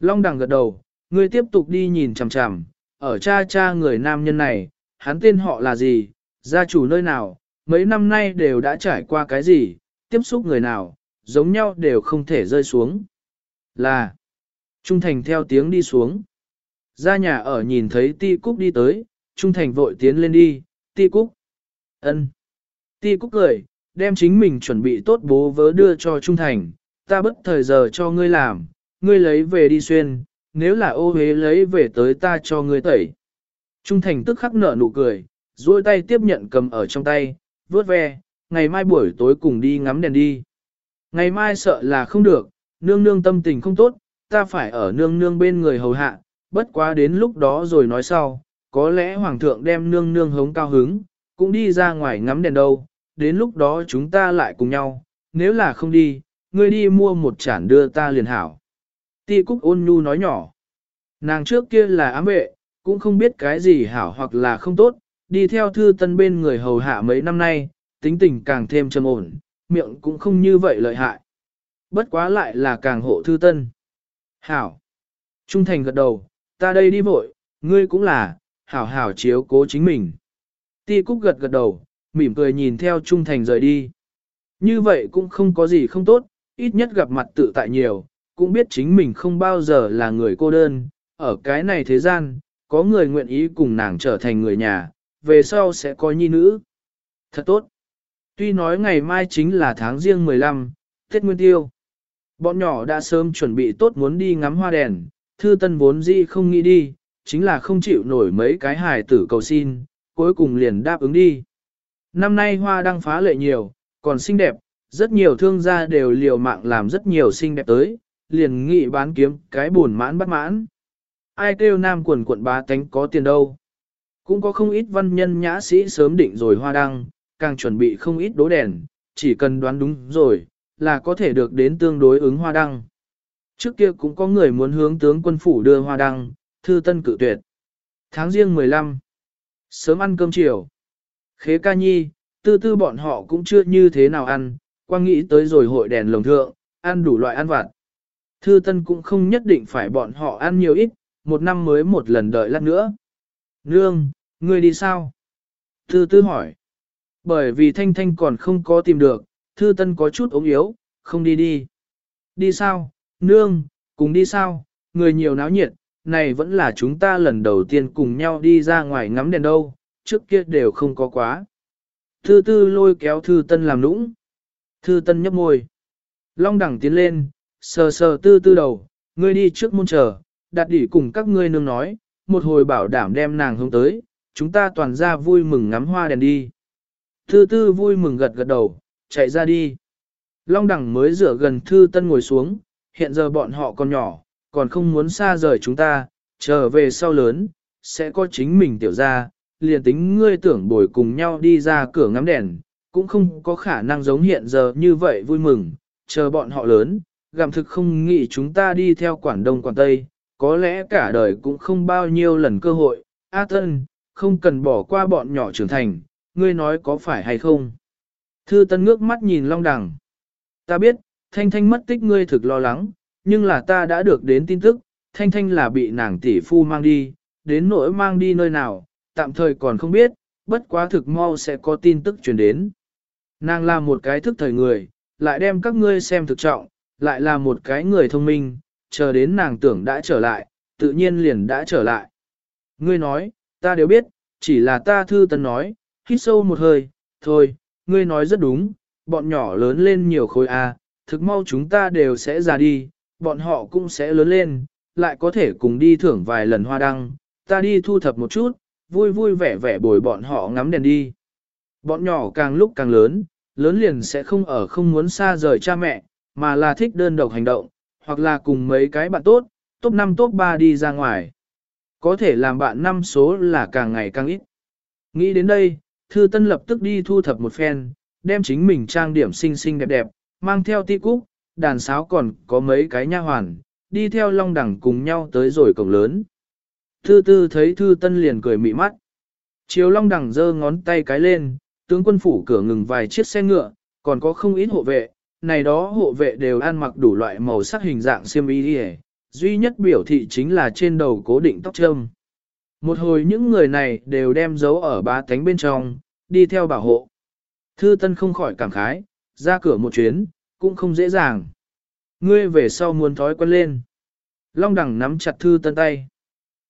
Long đằng gật đầu, ngươi tiếp tục đi nhìn chằm chằm, ở cha cha người nam nhân này, hắn tên họ là gì, gia chủ nơi nào, mấy năm nay đều đã trải qua cái gì, tiếp xúc người nào, giống nhau đều không thể rơi xuống. Là, Trung Thành theo tiếng đi xuống. Ra nhà ở nhìn thấy Ti Cúc đi tới, Trung Thành vội tiến lên đi, Ti Cúc. ân. Ti Cúc cười, đem chính mình chuẩn bị tốt bố vớ đưa cho Trung Thành, ta bất thời giờ cho ngươi làm, ngươi lấy về đi xuyên, nếu là ô hế lấy về tới ta cho ngươi tẩy. Trung Thành tức khắc nở nụ cười, duỗi tay tiếp nhận cầm ở trong tay, vớt ve, ngày mai buổi tối cùng đi ngắm đèn đi. Ngày mai sợ là không được, nương nương tâm tình không tốt, ta phải ở nương nương bên người hầu hạ, bất quá đến lúc đó rồi nói sau, có lẽ hoàng thượng đem nương nương hống cao hứng, cũng đi ra ngoài ngắm đèn đâu, đến lúc đó chúng ta lại cùng nhau, nếu là không đi, ngươi đi mua một chản đưa ta liền hảo. Ti Cúc ôn nhu nói nhỏ, nàng trước kia là ám vệ, cũng không biết cái gì hảo hoặc là không tốt, đi theo thư tân bên người hầu hạ mấy năm nay, tính tình càng thêm trầm ổn, miệng cũng không như vậy lợi hại. Bất quá lại là càng hộ thư tân. Hảo. Trung thành gật đầu, ta đây đi vội, ngươi cũng là, hảo hảo chiếu cố chính mình. Ti Cúc gật gật đầu, mỉm cười nhìn theo Trung thành rời đi. Như vậy cũng không có gì không tốt, ít nhất gặp mặt tự tại nhiều, cũng biết chính mình không bao giờ là người cô đơn, ở cái này thế gian, có người nguyện ý cùng nàng trở thành người nhà, về sau sẽ có nhi nữ. Thật tốt. Tuy nói ngày mai chính là tháng riêng 15, Tết Nguyên Tiêu. Bọn nhỏ đã sớm chuẩn bị tốt muốn đi ngắm hoa đèn, thư tân vốn dĩ không nghĩ đi, chính là không chịu nổi mấy cái hài tử cầu xin, cuối cùng liền đáp ứng đi. Năm nay hoa đang phá lệ nhiều, còn xinh đẹp, rất nhiều thương gia đều liều mạng làm rất nhiều xinh đẹp tới, liền nghị bán kiếm cái buồn mãn bắt mãn. Ai kêu nam quần quận bá tánh có tiền đâu. Cũng có không ít văn nhân nhã sĩ sớm định rồi hoa đăng, càng chuẩn bị không ít đố đèn, chỉ cần đoán đúng rồi, là có thể được đến tương đối ứng hoa đăng. Trước kia cũng có người muốn hướng tướng quân phủ đưa hoa đăng, thư tân cự tuyệt. Tháng riêng 15 Sớm ăn cơm chiều. Khế ca nhi, tư tư bọn họ cũng chưa như thế nào ăn, quang nghĩ tới rồi hội đèn lồng thượng, ăn đủ loại ăn vặt. Thư tân cũng không nhất định phải bọn họ ăn nhiều ít, một năm mới một lần đợi lát nữa. Nương, ngươi đi sao? Thư tư hỏi. Bởi vì Thanh Thanh còn không có tìm được, Thư Tân có chút ốm yếu, không đi đi. Đi sao? Nương, cùng đi sao? Người nhiều náo nhiệt, này vẫn là chúng ta lần đầu tiên cùng nhau đi ra ngoài ngắm đèn đâu, trước kia đều không có quá. Thư Tư lôi kéo Thư Tân làm nũng. Thư Tân nhấp môi. Long đẳng tiến lên, sờ sờ Tư Tư đầu, ngươi đi trước môn chờ, đặt đỉ cùng các ngươi nương nói, một hồi bảo đảm đem nàng hướng tới, chúng ta toàn ra vui mừng ngắm hoa đèn đi. Thư tư vui mừng gật gật đầu, chạy ra đi. Long đẳng mới rửa gần thư tân ngồi xuống, hiện giờ bọn họ còn nhỏ, còn không muốn xa rời chúng ta, trở về sau lớn, sẽ có chính mình tiểu ra, liền tính ngươi tưởng bồi cùng nhau đi ra cửa ngắm đèn, cũng không có khả năng giống hiện giờ như vậy vui mừng, chờ bọn họ lớn, gặm thực không nghĩ chúng ta đi theo quản đông quản tây, có lẽ cả đời cũng không bao nhiêu lần cơ hội, A Tân, không cần bỏ qua bọn nhỏ trưởng thành, ngươi nói có phải hay không? Thư Tân ngước mắt nhìn Long Đằng. Ta biết, Thanh Thanh mất tích ngươi thực lo lắng, nhưng là ta đã được đến tin tức, Thanh Thanh là bị nàng tỷ phu mang đi, đến nỗi mang đi nơi nào, tạm thời còn không biết, bất quá thực mau sẽ có tin tức truyền đến. Nàng là một cái thức thời người, lại đem các ngươi xem thực trọng, lại là một cái người thông minh, chờ đến nàng tưởng đã trở lại, tự nhiên liền đã trở lại. Ngươi nói, ta đều biết, chỉ là ta thư tân nói, hít sâu một hơi, thôi, ngươi nói rất đúng, bọn nhỏ lớn lên nhiều khối A, thực mau chúng ta đều sẽ ra đi, bọn họ cũng sẽ lớn lên, lại có thể cùng đi thưởng vài lần hoa đăng, ta đi thu thập một chút, vui vui vẻ vẻ bồi bọn họ ngắm đèn đi. Bọn nhỏ càng lúc càng lớn, lớn liền sẽ không ở không muốn xa rời cha mẹ, mà là thích đơn độc hành động, hoặc là cùng mấy cái bạn tốt, top 5 top 3 đi ra ngoài. Có thể làm bạn năm số là càng ngày càng ít. Nghĩ đến đây, Thư Tân lập tức đi thu thập một phen, đem chính mình trang điểm xinh xinh đẹp đẹp, mang theo ti cúc, đàn sáo còn có mấy cái nha hoàn, đi theo Long Đẳng cùng nhau tới rồi cổng lớn. Thư Tư thấy Thư Tân liền cười mị mắt. Chiếu Long Đẳng giơ ngón tay cái lên, tướng quân phủ cửa ngừng vài chiếc xe ngựa, còn có không ít hộ vệ, này đó hộ vệ đều ăn mặc đủ loại màu sắc hình dạng xiêm y duy nhất biểu thị chính là trên đầu cố định tóc trâm. Một hồi những người này đều đem dấu ở ba tánh bên trong, đi theo bảo hộ. Thư Tân không khỏi cảm khái, ra cửa một chuyến, cũng không dễ dàng. Ngươi về sau muốn thói quen lên. Long đẳng nắm chặt Thư Tân tay.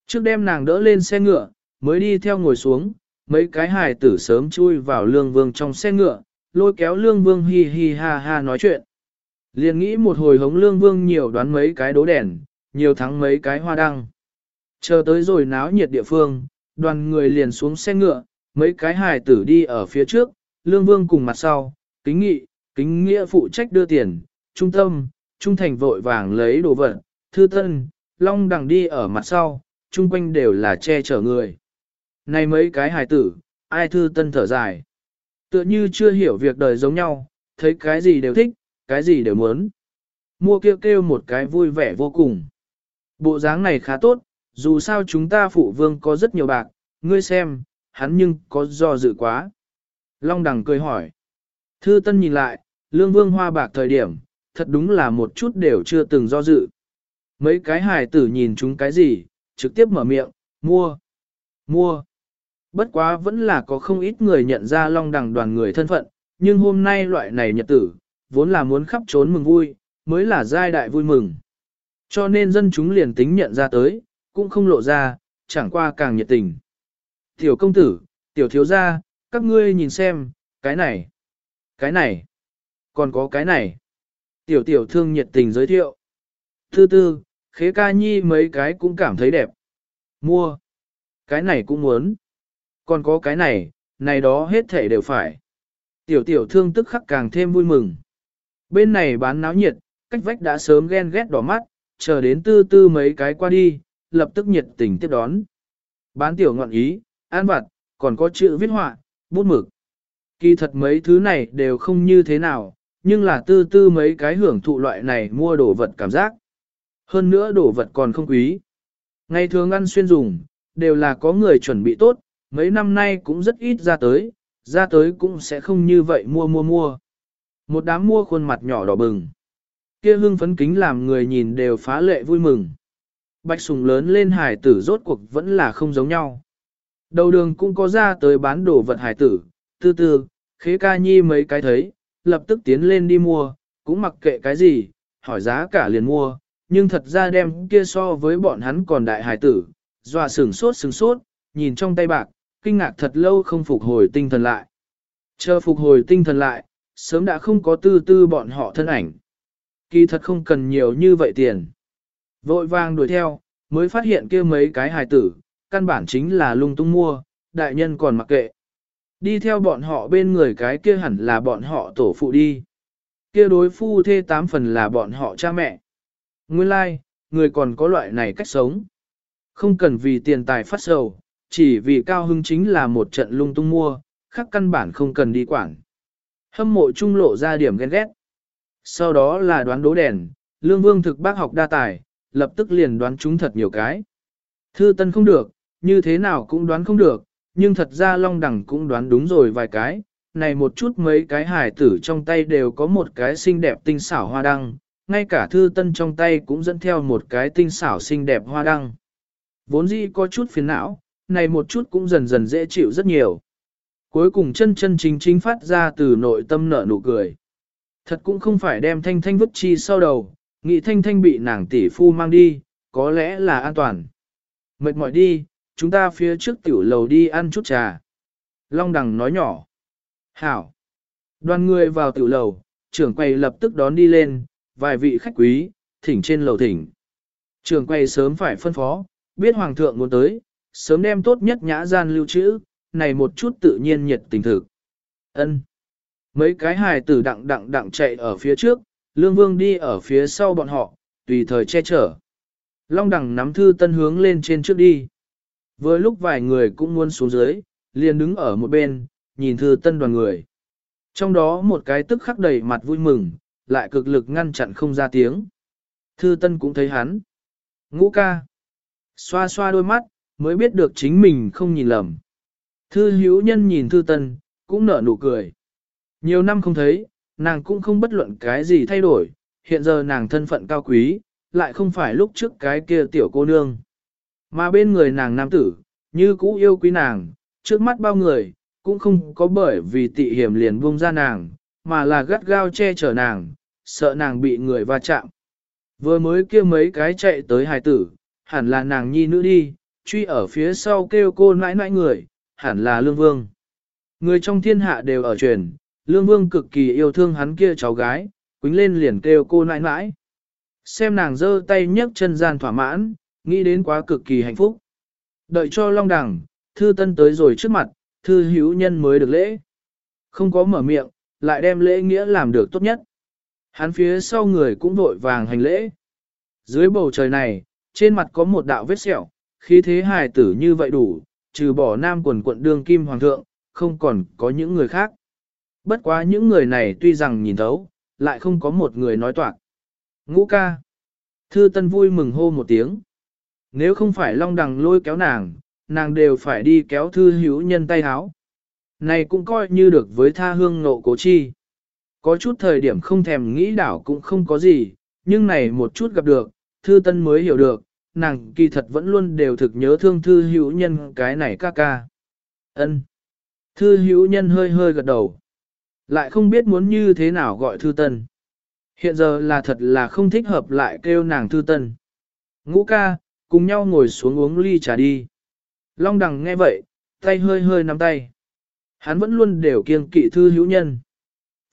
Trước đem nàng đỡ lên xe ngựa, mới đi theo ngồi xuống, mấy cái hài tử sớm chui vào lương vương trong xe ngựa, lôi kéo lương vương hi hi ha ha nói chuyện. Liền nghĩ một hồi hống lương vương nhiều đoán mấy cái đố đèn, nhiều thắng mấy cái hoa đăng. Chờ tới rồi náo nhiệt địa phương, đoàn người liền xuống xe ngựa, mấy cái hài tử đi ở phía trước, lương vương cùng mặt sau, kính nghị, kính nghĩa phụ trách đưa tiền, trung tâm, trung thành vội vàng lấy đồ vật, thư tân, long đằng đi ở mặt sau, chung quanh đều là che chở người. Này mấy cái hài tử, ai thư tân thở dài. Tựa như chưa hiểu việc đời giống nhau, thấy cái gì đều thích, cái gì đều muốn. Mua kêu kêu một cái vui vẻ vô cùng. Bộ dáng này khá tốt, dù sao chúng ta phụ vương có rất nhiều bạc, ngươi xem, hắn nhưng có do dự quá. Long đằng cười hỏi. Thư Tân nhìn lại, lương vương hoa bạc thời điểm, thật đúng là một chút đều chưa từng do dự. Mấy cái hài tử nhìn chúng cái gì, trực tiếp mở miệng, mua, mua. Bất quá vẫn là có không ít người nhận ra long đằng đoàn người thân phận, nhưng hôm nay loại này nhật tử, vốn là muốn khắp trốn mừng vui, mới là giai đại vui mừng. Cho nên dân chúng liền tính nhận ra tới, cũng không lộ ra, chẳng qua càng nhiệt tình. Tiểu công tử, tiểu thiếu gia, các ngươi nhìn xem, cái này, cái này, còn có cái này. Tiểu tiểu thương nhiệt tình giới thiệu. Thứ tư, khế ca nhi mấy cái cũng cảm thấy đẹp. Mua. Cái này cũng muốn. Còn có cái này, này đó hết thể đều phải. Tiểu tiểu thương tức khắc càng thêm vui mừng. Bên này bán náo nhiệt, cách vách đã sớm ghen ghét đỏ mắt, chờ đến tư tư mấy cái qua đi, lập tức nhiệt tình tiếp đón. Bán tiểu ngọn ý, an vặt, còn có chữ viết họa, bút mực. Kỳ thật mấy thứ này đều không như thế nào, nhưng là tư tư mấy cái hưởng thụ loại này mua đồ vật cảm giác. Hơn nữa đồ vật còn không quý. Ngày thường ăn xuyên dùng, đều là có người chuẩn bị tốt, mấy năm nay cũng rất ít ra tới, ra tới cũng sẽ không như vậy mua mua mua. Một đám mua khuôn mặt nhỏ đỏ bừng. Kia hương phấn kính làm người nhìn đều phá lệ vui mừng. Bạch sùng lớn lên hải tử rốt cuộc vẫn là không giống nhau. Đầu đường cũng có ra tới bán đồ vật hải tử, tư tư, khế ca nhi mấy cái thấy, lập tức tiến lên đi mua, cũng mặc kệ cái gì, hỏi giá cả liền mua, nhưng thật ra đem kia so với bọn hắn còn đại hải tử, dọa sừng sốt sừng sốt, nhìn trong tay bạc, kinh ngạc thật lâu không phục hồi tinh thần lại. Chờ phục hồi tinh thần lại, sớm đã không có tư tư bọn họ thân ảnh. Kỳ thật không cần nhiều như vậy tiền. Vội vàng đuổi theo, mới phát hiện kia mấy cái hài tử, căn bản chính là lung tung mua, đại nhân còn mặc kệ. Đi theo bọn họ bên người cái kia hẳn là bọn họ tổ phụ đi. Kia đối phu thê tám phần là bọn họ cha mẹ. Nguyên lai, like, người còn có loại này cách sống. Không cần vì tiền tài phát sầu, chỉ vì cao hưng chính là một trận lung tung mua, khác căn bản không cần đi quản. Hâm mộ trung lộ ra điểm ghen ghét. Sau đó là đoán đố đèn, lương vương thực bác học đa tài, lập tức liền đoán chúng thật nhiều cái. Thư tân không được, như thế nào cũng đoán không được, nhưng thật ra long đẳng cũng đoán đúng rồi vài cái. Này một chút mấy cái hải tử trong tay đều có một cái xinh đẹp tinh xảo hoa đăng, ngay cả thư tân trong tay cũng dẫn theo một cái tinh xảo xinh đẹp hoa đăng. Vốn dĩ có chút phiền não, này một chút cũng dần dần dễ chịu rất nhiều. Cuối cùng chân chân chính chính phát ra từ nội tâm nở nụ cười. Thật cũng không phải đem thanh thanh vứt chi sau đầu, Nghị thanh thanh bị nàng tỷ phu mang đi, có lẽ là an toàn. Mệt mỏi đi, chúng ta phía trước tiểu lầu đi ăn chút trà. Long đằng nói nhỏ. Hảo. Đoàn người vào tiểu lầu, trưởng quầy lập tức đón đi lên, vài vị khách quý, thỉnh trên lầu thỉnh. Trưởng quầy sớm phải phân phó, biết hoàng thượng muốn tới, sớm đem tốt nhất nhã gian lưu trữ, này một chút tự nhiên nhiệt tình thực. Ân. Mấy cái hài tử đặng đặng đặng chạy ở phía trước, lương vương đi ở phía sau bọn họ, tùy thời che chở. Long đẳng nắm thư tân hướng lên trên trước đi. Vừa lúc vài người cũng muốn xuống dưới, liền đứng ở một bên, nhìn thư tân đoàn người. Trong đó một cái tức khắc đầy mặt vui mừng, lại cực lực ngăn chặn không ra tiếng. Thư tân cũng thấy hắn. Ngũ ca. Xoa xoa đôi mắt, mới biết được chính mình không nhìn lầm. Thư hữu nhân nhìn thư tân, cũng nở nụ cười. Nhiều năm không thấy, nàng cũng không bất luận cái gì thay đổi, hiện giờ nàng thân phận cao quý, lại không phải lúc trước cái kia tiểu cô nương. Mà bên người nàng nam tử, như cũ yêu quý nàng, trước mắt bao người, cũng không có bởi vì tị hiểm liền buông ra nàng, mà là gắt gao che chở nàng, sợ nàng bị người va chạm. Vừa mới kia mấy cái chạy tới hài tử, hẳn là nàng nhi nữ đi, truy ở phía sau kêu cô nãi nãi người, hẳn là lương vương. Người trong thiên hạ đều ở truyền, lương vương cực kỳ yêu thương hắn kia cháu gái, quính lên liền kêu cô nãi nãi. Xem nàng giơ tay nhấc chân gian thỏa mãn, nghĩ đến quá cực kỳ hạnh phúc. Đợi cho long đẳng, thư tân tới rồi trước mặt, thư hữu nhân mới được lễ. Không có mở miệng, lại đem lễ nghĩa làm được tốt nhất. Hắn phía sau người cũng vội vàng hành lễ. Dưới bầu trời này, trên mặt có một đạo vết sẹo, khí thế hài tử như vậy đủ, trừ bỏ nam quần quận đương kim hoàng thượng, không còn có những người khác. Bất quá những người này tuy rằng nhìn thấu, lại không có một người nói toạc. Ngũ ca. Thư Tân vui mừng hô một tiếng. Nếu không phải Long Đằng lôi kéo nàng, nàng đều phải đi kéo Thư Hữu Nhân tay háo. Này cũng coi như được với tha hương nộ cố chi. Có chút thời điểm không thèm nghĩ đảo cũng không có gì, nhưng này một chút gặp được, Thư Tân mới hiểu được, nàng kỳ thật vẫn luôn đều thực nhớ thương Thư Hữu Nhân cái này ca ca. Ân. Thư Hữu Nhân hơi hơi gật đầu. Lại không biết muốn như thế nào gọi Thư Tân. Hiện giờ là thật là không thích hợp lại kêu nàng thư tân. Ngũ ca, cùng nhau ngồi xuống uống ly trà đi. Long đằng nghe vậy, tay hơi hơi nắm tay. Hắn vẫn luôn đều kiêng kỵ thư hữu nhân.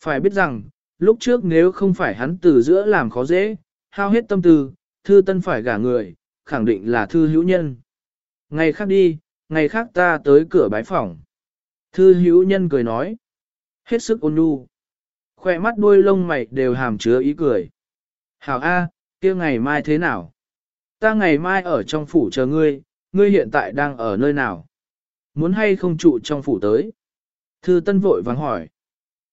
Phải biết rằng, lúc trước nếu không phải hắn từ giữa làm khó dễ, hao hết tâm tư, thư tân phải gả người, khẳng định là thư hữu nhân. Ngày khác đi, ngày khác ta tới cửa bái phòng. Thư hữu nhân cười nói. Hết sức ôn nhu khoe mắt đuôi lông mày đều hàm chứa ý cười. Hảo A, kia ngày mai thế nào? Ta ngày mai ở trong phủ chờ ngươi, ngươi hiện tại đang ở nơi nào? Muốn hay không trụ trong phủ tới? Thư Tân vội vàng hỏi.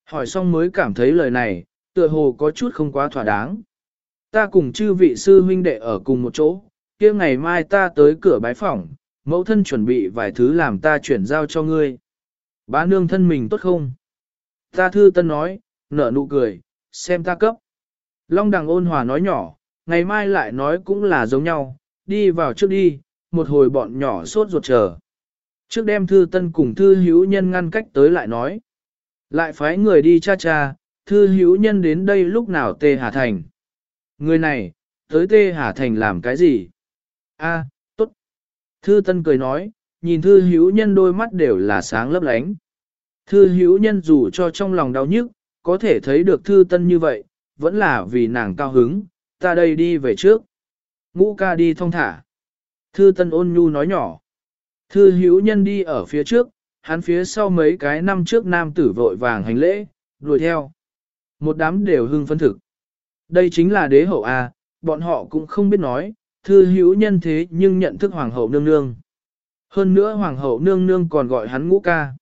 Hỏi xong mới cảm thấy lời này, tựa hồ có chút không quá thỏa đáng. Ta cùng chư vị sư huynh đệ ở cùng một chỗ, kia ngày mai ta tới cửa bái phỏng, Mẫu thân chuẩn bị vài thứ làm ta chuyển giao cho ngươi. Bá nương thân mình tốt không? Ta thư tân nói, nở nụ cười, xem ta cấp. Long đằng ôn hòa nói nhỏ, ngày mai lại nói cũng là giống nhau, đi vào trước đi, một hồi bọn nhỏ sốt ruột chờ. Trước đem thư tân cùng thư hữu nhân ngăn cách tới lại nói. Lại phái người đi cha cha, thư hữu nhân đến đây lúc nào tê hà thành. Người này, tới tê hà thành làm cái gì? a tốt. Thư tân cười nói, nhìn thư hữu nhân đôi mắt đều là sáng lấp lánh. Thư hữu nhân dù cho trong lòng đau nhức, có thể thấy được thư tân như vậy, vẫn là vì nàng cao hứng, ta đây đi về trước. Ngũ ca đi thong thả. Thư tân ôn nhu nói nhỏ. Thư hữu nhân đi ở phía trước, hắn phía sau mấy cái năm trước nam tử vội vàng hành lễ, đuổi theo. Một đám đều hưng phân thực. Đây chính là đế hậu A, bọn họ cũng không biết nói, thư hữu nhân thế nhưng nhận thức hoàng hậu nương nương. Hơn nữa hoàng hậu nương nương còn gọi hắn ngũ ca.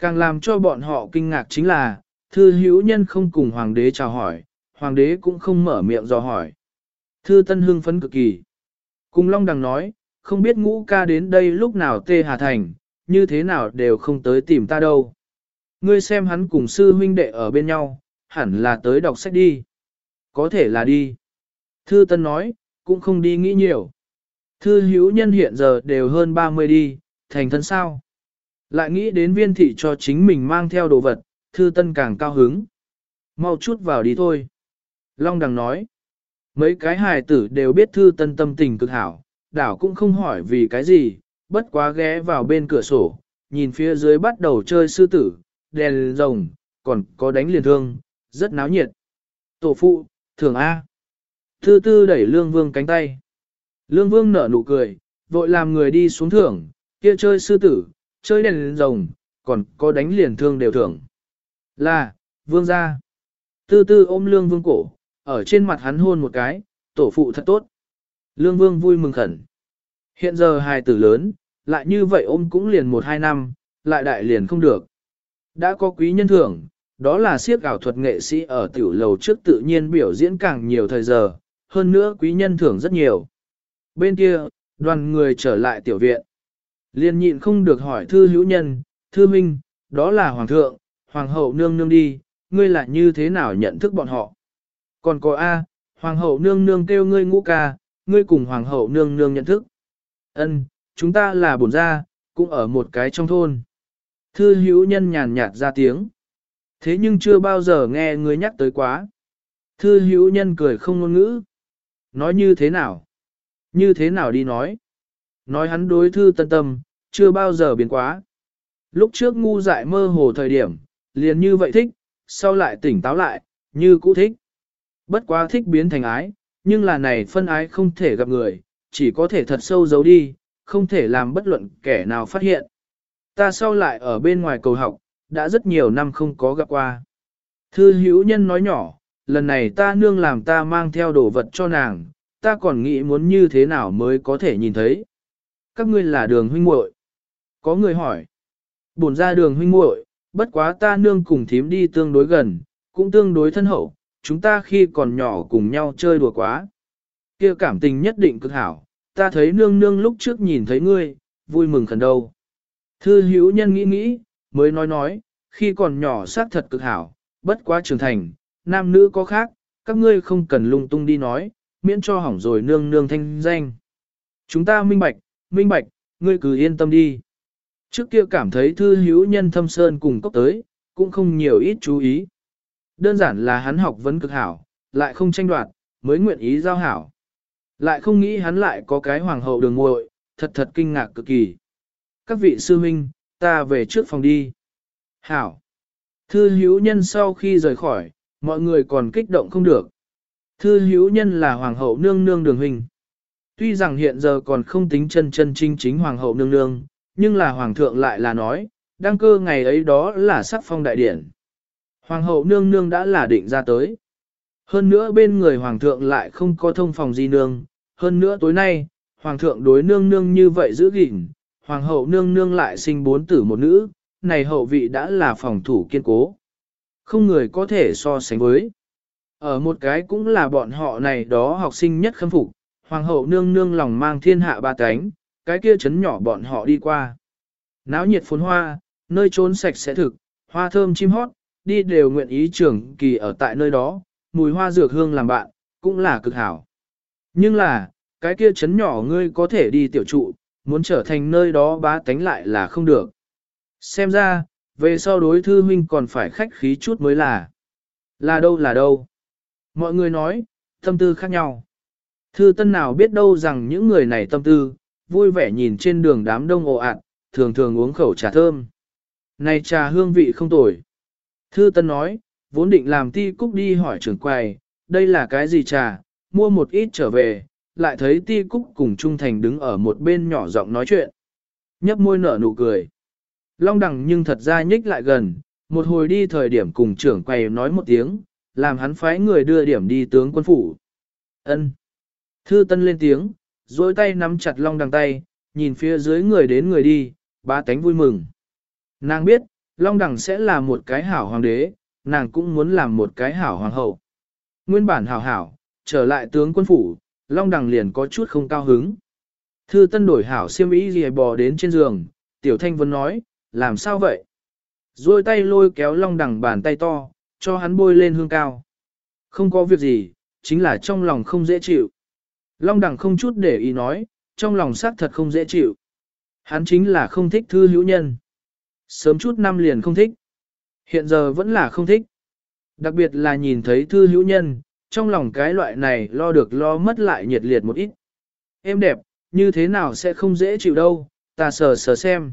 Càng làm cho bọn họ kinh ngạc chính là, thư hữu nhân không cùng hoàng đế chào hỏi, hoàng đế cũng không mở miệng dò hỏi. Thư tân hưng phấn cực kỳ. Cùng Long Đằng nói, không biết ngũ ca đến đây lúc nào tê hà thành, như thế nào đều không tới tìm ta đâu. Ngươi xem hắn cùng sư huynh đệ ở bên nhau, hẳn là tới đọc sách đi. Có thể là đi. Thư Tân nói, cũng không đi nghĩ nhiều. Thư hữu nhân hiện giờ đều hơn 30 đi, thành thân sao. Lại nghĩ đến viên thị cho chính mình mang theo đồ vật, Thư Tân càng cao hứng. Mau chút vào đi thôi. Long Đằng nói, mấy cái hài tử đều biết Thư Tân tâm tình cực hảo, đảo cũng không hỏi vì cái gì, bất quá ghé vào bên cửa sổ, nhìn phía dưới bắt đầu chơi sư tử, đèn rồng, còn có đánh liền thương, rất náo nhiệt. Tổ phụ, thường A. Thư tư đẩy Lương Vương cánh tay. Lương Vương nở nụ cười, vội làm người đi xuống thưởng, kia chơi sư tử, chơi đèn lên rồng, còn có đánh liền thương đều thưởng. Là, Vương gia, Tư tư ôm Lương Vương cổ, ở trên mặt hắn hôn một cái, tổ phụ thật tốt. Lương Vương vui mừng khẩn. Hiện giờ hài tử lớn, lại như vậy ôm cũng liền một hai năm, lại đại liền không được. Đã có quý nhân thưởng, đó là siếc ảo thuật nghệ sĩ ở tiểu lầu trước tự nhiên biểu diễn càng nhiều thời giờ, hơn nữa quý nhân thưởng rất nhiều. Bên kia, đoàn người trở lại tiểu viện. Liên nhịn không được hỏi thư hữu nhân, thư minh, đó là hoàng thượng, hoàng hậu nương nương đi, ngươi lại như thế nào nhận thức bọn họ. Còn có A, hoàng hậu nương nương kêu ngươi ngũ ca, ngươi cùng hoàng hậu nương nương nhận thức. Ân, chúng ta là bổn gia, cũng ở một cái trong thôn. Thư hữu nhân nhàn nhạt ra tiếng. Thế nhưng chưa bao giờ nghe ngươi nhắc tới quá. Thư hữu nhân cười không ngôn ngữ. Nói như thế nào? Như thế nào đi nói? Nói hắn đối thư tân tâm, chưa bao giờ biến quá. Lúc trước ngu dại mơ hồ thời điểm, liền như vậy thích, sau lại tỉnh táo lại, như cũ thích. Bất quá thích biến thành ái, nhưng là này phân ái không thể gặp người, chỉ có thể thật sâu giấu đi, không thể làm bất luận kẻ nào phát hiện. Ta sau lại ở bên ngoài cầu học, đã rất nhiều năm không có gặp qua. Thư hữu nhân nói nhỏ, lần này ta nương làm ta mang theo đồ vật cho nàng, ta còn nghĩ muốn như thế nào mới có thể nhìn thấy. Các ngươi là đường huynh muội. Có người hỏi. Bổn ra đường huynh muội, bất quá ta nương cùng thím đi tương đối gần, cũng tương đối thân hậu, chúng ta khi còn nhỏ cùng nhau chơi đùa quá. kia cảm tình nhất định cực hảo, ta thấy nương nương lúc trước nhìn thấy ngươi, vui mừng khẩn đâu. Thư hữu nhân nghĩ nghĩ, mới nói nói, khi còn nhỏ xác thật cực hảo, bất quá trưởng thành, nam nữ có khác, các ngươi không cần lung tung đi nói, miễn cho hỏng rồi nương nương thanh danh. Chúng ta minh bạch, minh bạch, ngươi cứ yên tâm đi. Trước kia cảm thấy thư hữu nhân thâm sơn cùng cốc tới, cũng không nhiều ít chú ý. Đơn giản là hắn học vấn cực hảo, lại không tranh đoạt, mới nguyện ý giao hảo. Lại không nghĩ hắn lại có cái hoàng hậu đường muội, thật thật kinh ngạc cực kỳ. Các vị sư huynh, ta về trước phòng đi. Hảo. Thư hữu nhân sau khi rời khỏi, mọi người còn kích động không được. Thư hữu nhân là hoàng hậu nương nương đường huynh. Tuy rằng hiện giờ còn không tính chân chân chính chính hoàng hậu nương nương, nhưng là hoàng thượng lại là nói, đăng cơ ngày ấy đó là sắc phong đại điển. Hoàng hậu nương nương đã là định ra tới. Hơn nữa bên người hoàng thượng lại không có thông phòng di nương, hơn nữa tối nay, hoàng thượng đối nương nương như vậy giữ gìn, hoàng hậu nương nương lại sinh bốn tử một nữ, này hậu vị đã là phòng thủ kiên cố. Không người có thể so sánh với. Ở một cái cũng là bọn họ này đó học sinh nhất khâm phục, hoàng hậu nương nương lòng mang thiên hạ ba cánh, cái kia chấn nhỏ bọn họ đi qua. Náo nhiệt phồn hoa, nơi trốn sạch sẽ thực, hoa thơm chim hót, đi đều nguyện ý trưởng kỳ ở tại nơi đó, mùi hoa dược hương làm bạn, cũng là cực hảo. Nhưng là, cái kia chấn nhỏ ngươi có thể đi tiểu trụ, muốn trở thành nơi đó bá tánh lại là không được. Xem ra, về sau đối thư huynh còn phải khách khí chút mới là. Là đâu là đâu. Mọi người nói, tâm tư khác nhau. Thư tân nào biết đâu rằng những người này tâm tư, vui vẻ nhìn trên đường đám đông ồ ạt, thường thường uống khẩu trà thơm. Này trà hương vị không tồi. Thư tân nói, vốn định làm ti cúc đi hỏi trưởng quầy, đây là cái gì trà, mua một ít trở về, lại thấy ti cúc cùng Trung Thành đứng ở một bên nhỏ giọng nói chuyện. Nhấp môi nở nụ cười. Long đằng nhưng thật ra nhích lại gần, một hồi đi thời điểm cùng trưởng quầy nói một tiếng, làm hắn phái người đưa điểm đi tướng quân phủ. Ân. Thư Tân lên tiếng, duỗi tay nắm chặt Long đằng tay, nhìn phía dưới người đến người đi, ba tánh vui mừng. Nàng biết, Long đằng sẽ là một cái hảo hoàng đế, nàng cũng muốn làm một cái hảo hoàng hậu. Nguyên bản hảo hảo, trở lại tướng quân phủ, Long đằng liền có chút không cao hứng. Thư Tân đổi hảo xiêm y liề bò đến trên giường, Tiểu Thanh Vân nói, làm sao vậy? Rồi tay lôi kéo long đằng bàn tay to, cho hắn bôi lên hương cao. Không có việc gì, chính là trong lòng không dễ chịu. Long đằng không chút để ý nói, trong lòng xác thật không dễ chịu. Hắn chính là không thích thư hữu nhân. Sớm chút năm liền không thích. Hiện giờ vẫn là không thích. Đặc biệt là nhìn thấy thư hữu nhân, trong lòng cái loại này lo được lo mất lại nhiệt liệt một ít. Em đẹp, như thế nào sẽ không dễ chịu đâu, ta sờ sờ xem.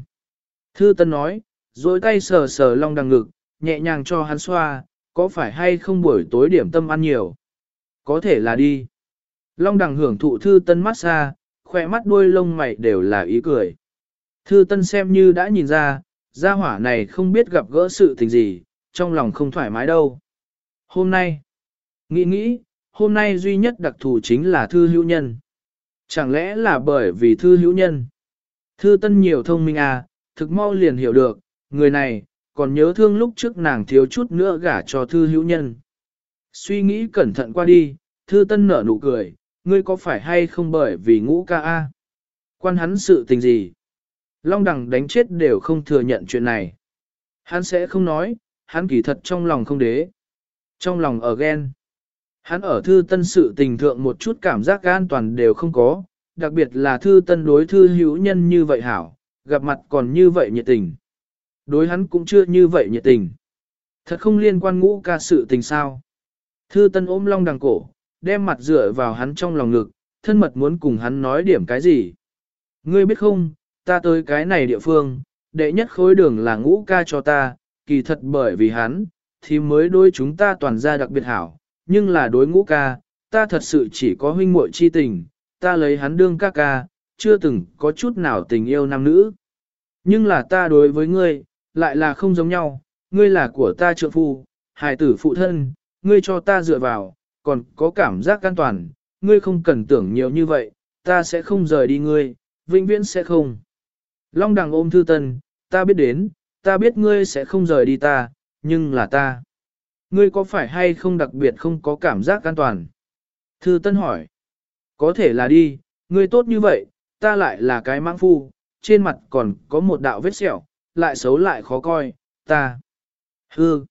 Thư Tân nói, rồi tay sờ sờ long đằng ngực, nhẹ nhàng cho hắn xoa, có phải hay không buổi tối điểm tâm ăn nhiều? Có thể là đi. Long đằng hưởng thụ Thư Tân massage, khỏe mắt đuôi lông mày đều là ý cười. Thư Tân xem như đã nhìn ra, gia hỏa này không biết gặp gỡ sự tình gì, trong lòng không thoải mái đâu. Hôm nay, nghĩ nghĩ, hôm nay duy nhất đặc thù chính là Thư Hữu Nhân. Chẳng lẽ là bởi vì Thư Hữu Nhân? Thư Tân nhiều thông minh à, thực mau liền hiểu được, người này, còn nhớ thương lúc trước nàng thiếu chút nữa gả cho thư hữu nhân. Suy nghĩ cẩn thận qua đi, thư tân nở nụ cười, ngươi có phải hay không bởi vì ngũ ca A? Quan hắn sự tình gì? Long đằng đánh chết đều không thừa nhận chuyện này. Hắn sẽ không nói, hắn kỳ thật trong lòng không đế. Trong lòng ở ghen. Hắn ở thư tân sự tình thượng một chút cảm giác an toàn đều không có, đặc biệt là thư tân đối thư hữu nhân như vậy hảo, gặp mặt còn như vậy nhiệt tình. Đối hắn cũng chưa như vậy nhiệt tình. Thật không liên quan ngũ ca sự tình sao. Thư tân ôm long đằng cổ, đem mặt dựa vào hắn trong lòng ngực, thân mật muốn cùng hắn nói điểm cái gì. Ngươi biết không, ta tới cái này địa phương, đệ nhất khối đường là ngũ ca cho ta, kỳ thật bởi vì hắn, thì mới đối chúng ta toàn ra đặc biệt hảo, nhưng là đối ngũ ca, ta thật sự chỉ có huynh muội chi tình, ta lấy hắn đương ca ca, chưa từng có chút nào tình yêu nam nữ. Nhưng là ta đối với ngươi, lại là không giống nhau, ngươi là của ta trượng phu, hài tử phụ thân, ngươi cho ta dựa vào, còn có cảm giác an toàn, ngươi không cần tưởng nhiều như vậy, ta sẽ không rời đi ngươi, vĩnh viễn sẽ không. Long đằng ôm thư tân, ta biết đến, ta biết ngươi sẽ không rời đi ta, nhưng là ta. Ngươi có phải hay không đặc biệt không có cảm giác an toàn? Thư tân hỏi. Có thể là đi, ngươi tốt như vậy, ta lại là cái mãng phu, trên mặt còn có một đạo vết sẹo, lại xấu lại khó coi, ta. Hư.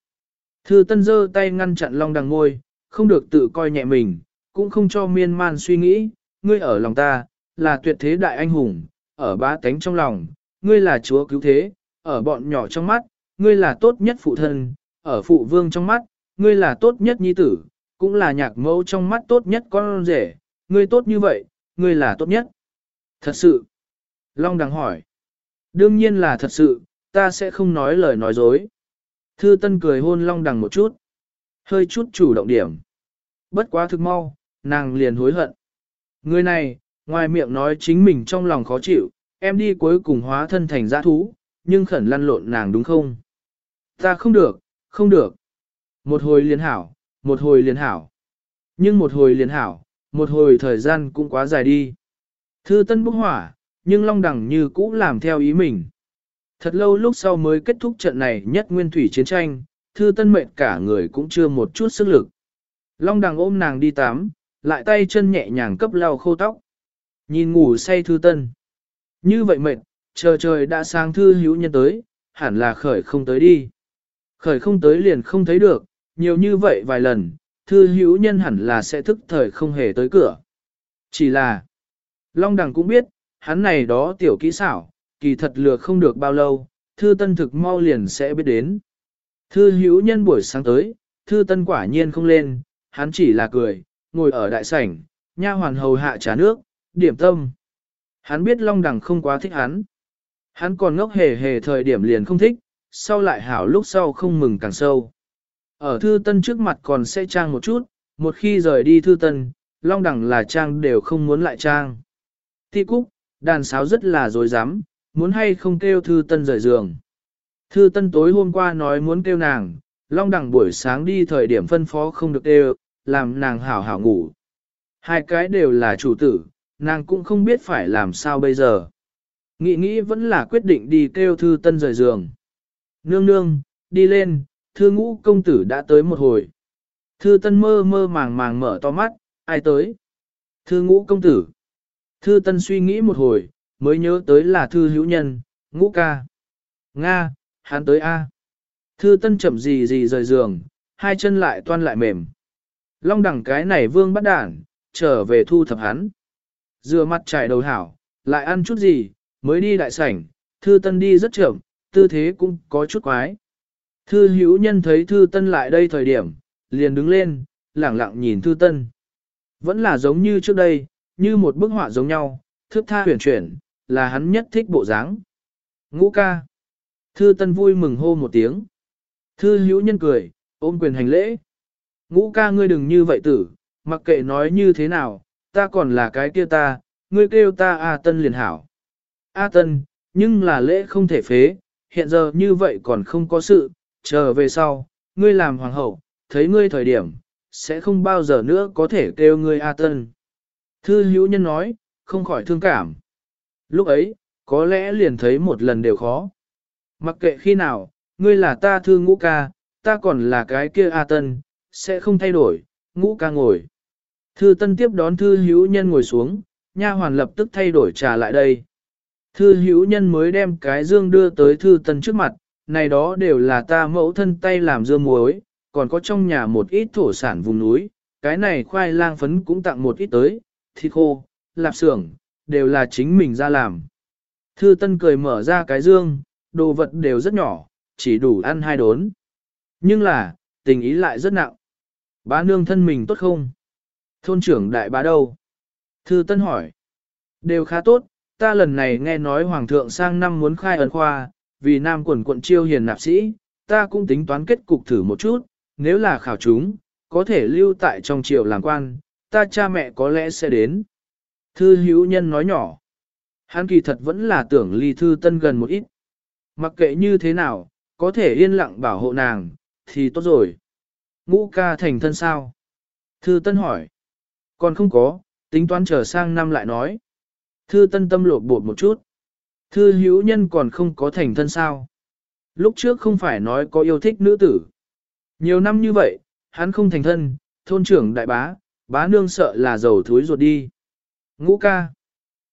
Thư tân giơ tay ngăn chặn long đằng ngôi, không được tự coi nhẹ mình, cũng không cho miên man suy nghĩ, ngươi ở lòng ta, là tuyệt thế đại anh hùng, ở ba tánh trong lòng, ngươi là chúa cứu thế, ở bọn nhỏ trong mắt, ngươi là tốt nhất phụ thân, ở phụ vương trong mắt, ngươi là tốt nhất nhi tử, cũng là nhạc mẫu trong mắt tốt nhất con rể, ngươi tốt như vậy, ngươi là tốt nhất. Thật sự. Long đằng hỏi. Đương nhiên là thật sự, ta sẽ không nói lời nói dối. Thư Tân cười hôn Long đằng một chút. Hơi chút chủ động điểm. Bất quá thực mau, nàng liền hối hận. Người này, ngoài miệng nói chính mình trong lòng khó chịu, em đi cuối cùng hóa thân thành giã thú, nhưng khẩn lăn lộn nàng đúng không? Ta không được, không được. Một hồi liền hảo, một hồi liền hảo. Nhưng một hồi liền hảo, một hồi thời gian cũng quá dài đi. Thư tân bốc hỏa, nhưng Long đẳng như cũ làm theo ý mình. Thật lâu lúc sau mới kết thúc trận này nhất nguyên thủy chiến tranh, thư tân mệnh cả người cũng chưa một chút sức lực. Long Đằng ôm nàng đi tắm, lại tay chân nhẹ nhàng cấp lau khô tóc. Nhìn ngủ say thư tân. Như vậy mệt, chờ trời đã sang thư hữu nhân tới, hẳn là khởi không tới đi. Khởi không tới liền không thấy được, nhiều như vậy vài lần, thư hữu nhân hẳn là sẽ thức thời không hề tới cửa. Chỉ là, Long Đằng cũng biết, hắn này đó tiểu kỹ xảo, kỳ thật lừa không được bao lâu, thư tân thực mau liền sẽ biết đến. Thư hữu nhân buổi sáng tới, thư tân quả nhiên không lên, hắn chỉ là cười, ngồi ở đại sảnh, nha hoàn hầu hạ trà nước, điểm tâm. Hắn biết Long Đằng không quá thích hắn. Hắn còn ngốc hề hề thời điểm liền không thích, sau lại hảo lúc sau không mừng càng sâu. Ở thư tân trước mặt còn sẽ trang một chút, một khi rời đi thư tân, Long Đằng là trang đều không muốn lại trang. Ti cúc, đàn sáo rất là dối dám, muốn hay không kêu thư tân rời giường. Thư tân tối hôm qua nói muốn kêu nàng, Long Đằng buổi sáng đi thời điểm phân phó không được kêu, làm nàng hảo hảo ngủ. Hai cái đều là chủ tử, nàng cũng không biết phải làm sao bây giờ. Nghĩ nghĩ vẫn là quyết định đi kêu thư tân rời giường. Nương nương, đi lên, thư ngũ công tử đã tới một hồi. Thư tân mơ mơ màng màng mở to mắt, ai tới? Thư ngũ công tử. Thư tân suy nghĩ một hồi, mới nhớ tới là thư hữu nhân, ngũ ca. Nga, hắn tới A. Thư tân chậm gì gì rời giường, hai chân lại toan lại mềm. Long đẳng cái này vương bắt đản, trở về thu thập hắn. Dừa mặt trải đầu hảo, lại ăn chút gì, mới đi đại sảnh, thư tân đi rất chậm, tư thế cũng có chút quái. Thư hữu nhân thấy thư tân lại đây thời điểm, liền đứng lên, lẳng lặng nhìn thư tân. Vẫn là giống như trước đây, như một bức họa giống nhau, thước tha huyền chuyển, là hắn nhất thích bộ dáng. Ngũ ca. Thư tân vui mừng hô một tiếng. Thư hữu nhân cười, ôm quyền hành lễ. Ngũ ca ngươi đừng như vậy tử, mặc kệ nói như thế nào, ta còn là cái kia ta, ngươi kêu ta A Tân liền hảo. A Tân, nhưng là lễ không thể phế, hiện giờ như vậy còn không có sự, chờ về sau, ngươi làm hoàng hậu, thấy ngươi thời điểm, sẽ không bao giờ nữa có thể kêu ngươi A Tân. Thư hữu nhân nói, không khỏi thương cảm. Lúc ấy, có lẽ liền thấy một lần đều khó. Mặc kệ khi nào, ngươi là ta thư ngũ ca, ta còn là cái kia A Tân, sẽ không thay đổi, ngũ ca ngồi. Thư Tân tiếp đón thư hữu nhân ngồi xuống, nha hoàn lập tức thay đổi trà lại đây. Thư hữu nhân mới đem cái dương đưa tới thư Tân trước mặt, này đó đều là ta mẫu thân tay làm dưa muối, còn có trong nhà một ít thổ sản vùng núi, cái này khoai lang phấn cũng tặng một ít tới, thịt khô, lạp xưởng, đều là chính mình ra làm. Thư Tân cười mở ra cái dương, đồ vật đều rất nhỏ, chỉ đủ ăn hai đốn. Nhưng là, tình ý lại rất nặng. Bá nương thân mình tốt không? Thôn trưởng đại bá đâu? Thư Tân hỏi. Đều khá tốt, ta lần này nghe nói Hoàng thượng sang năm muốn khai ấn khoa, vì Nam quần quận chiêu hiền nạp sĩ, ta cũng tính toán kết cục thử một chút, nếu là khảo chúng, có thể lưu tại trong triều làm quan, ta cha mẹ có lẽ sẽ đến. Thư hữu nhân nói nhỏ. Hắn kỳ thật vẫn là tưởng ly thư tân gần một ít. Mặc kệ như thế nào, có thể yên lặng bảo hộ nàng, thì tốt rồi. Ngũ ca thành thân sao? Thư tân hỏi. Còn không có, tính toán trở sang năm lại nói. Thư tân tâm lột bột một chút. Thư hữu nhân còn không có thành thân sao. Lúc trước không phải nói có yêu thích nữ tử. Nhiều năm như vậy, hắn không thành thân, thôn trưởng đại bá, bá nương sợ là dầu thúi ruột đi. Ngũ ca.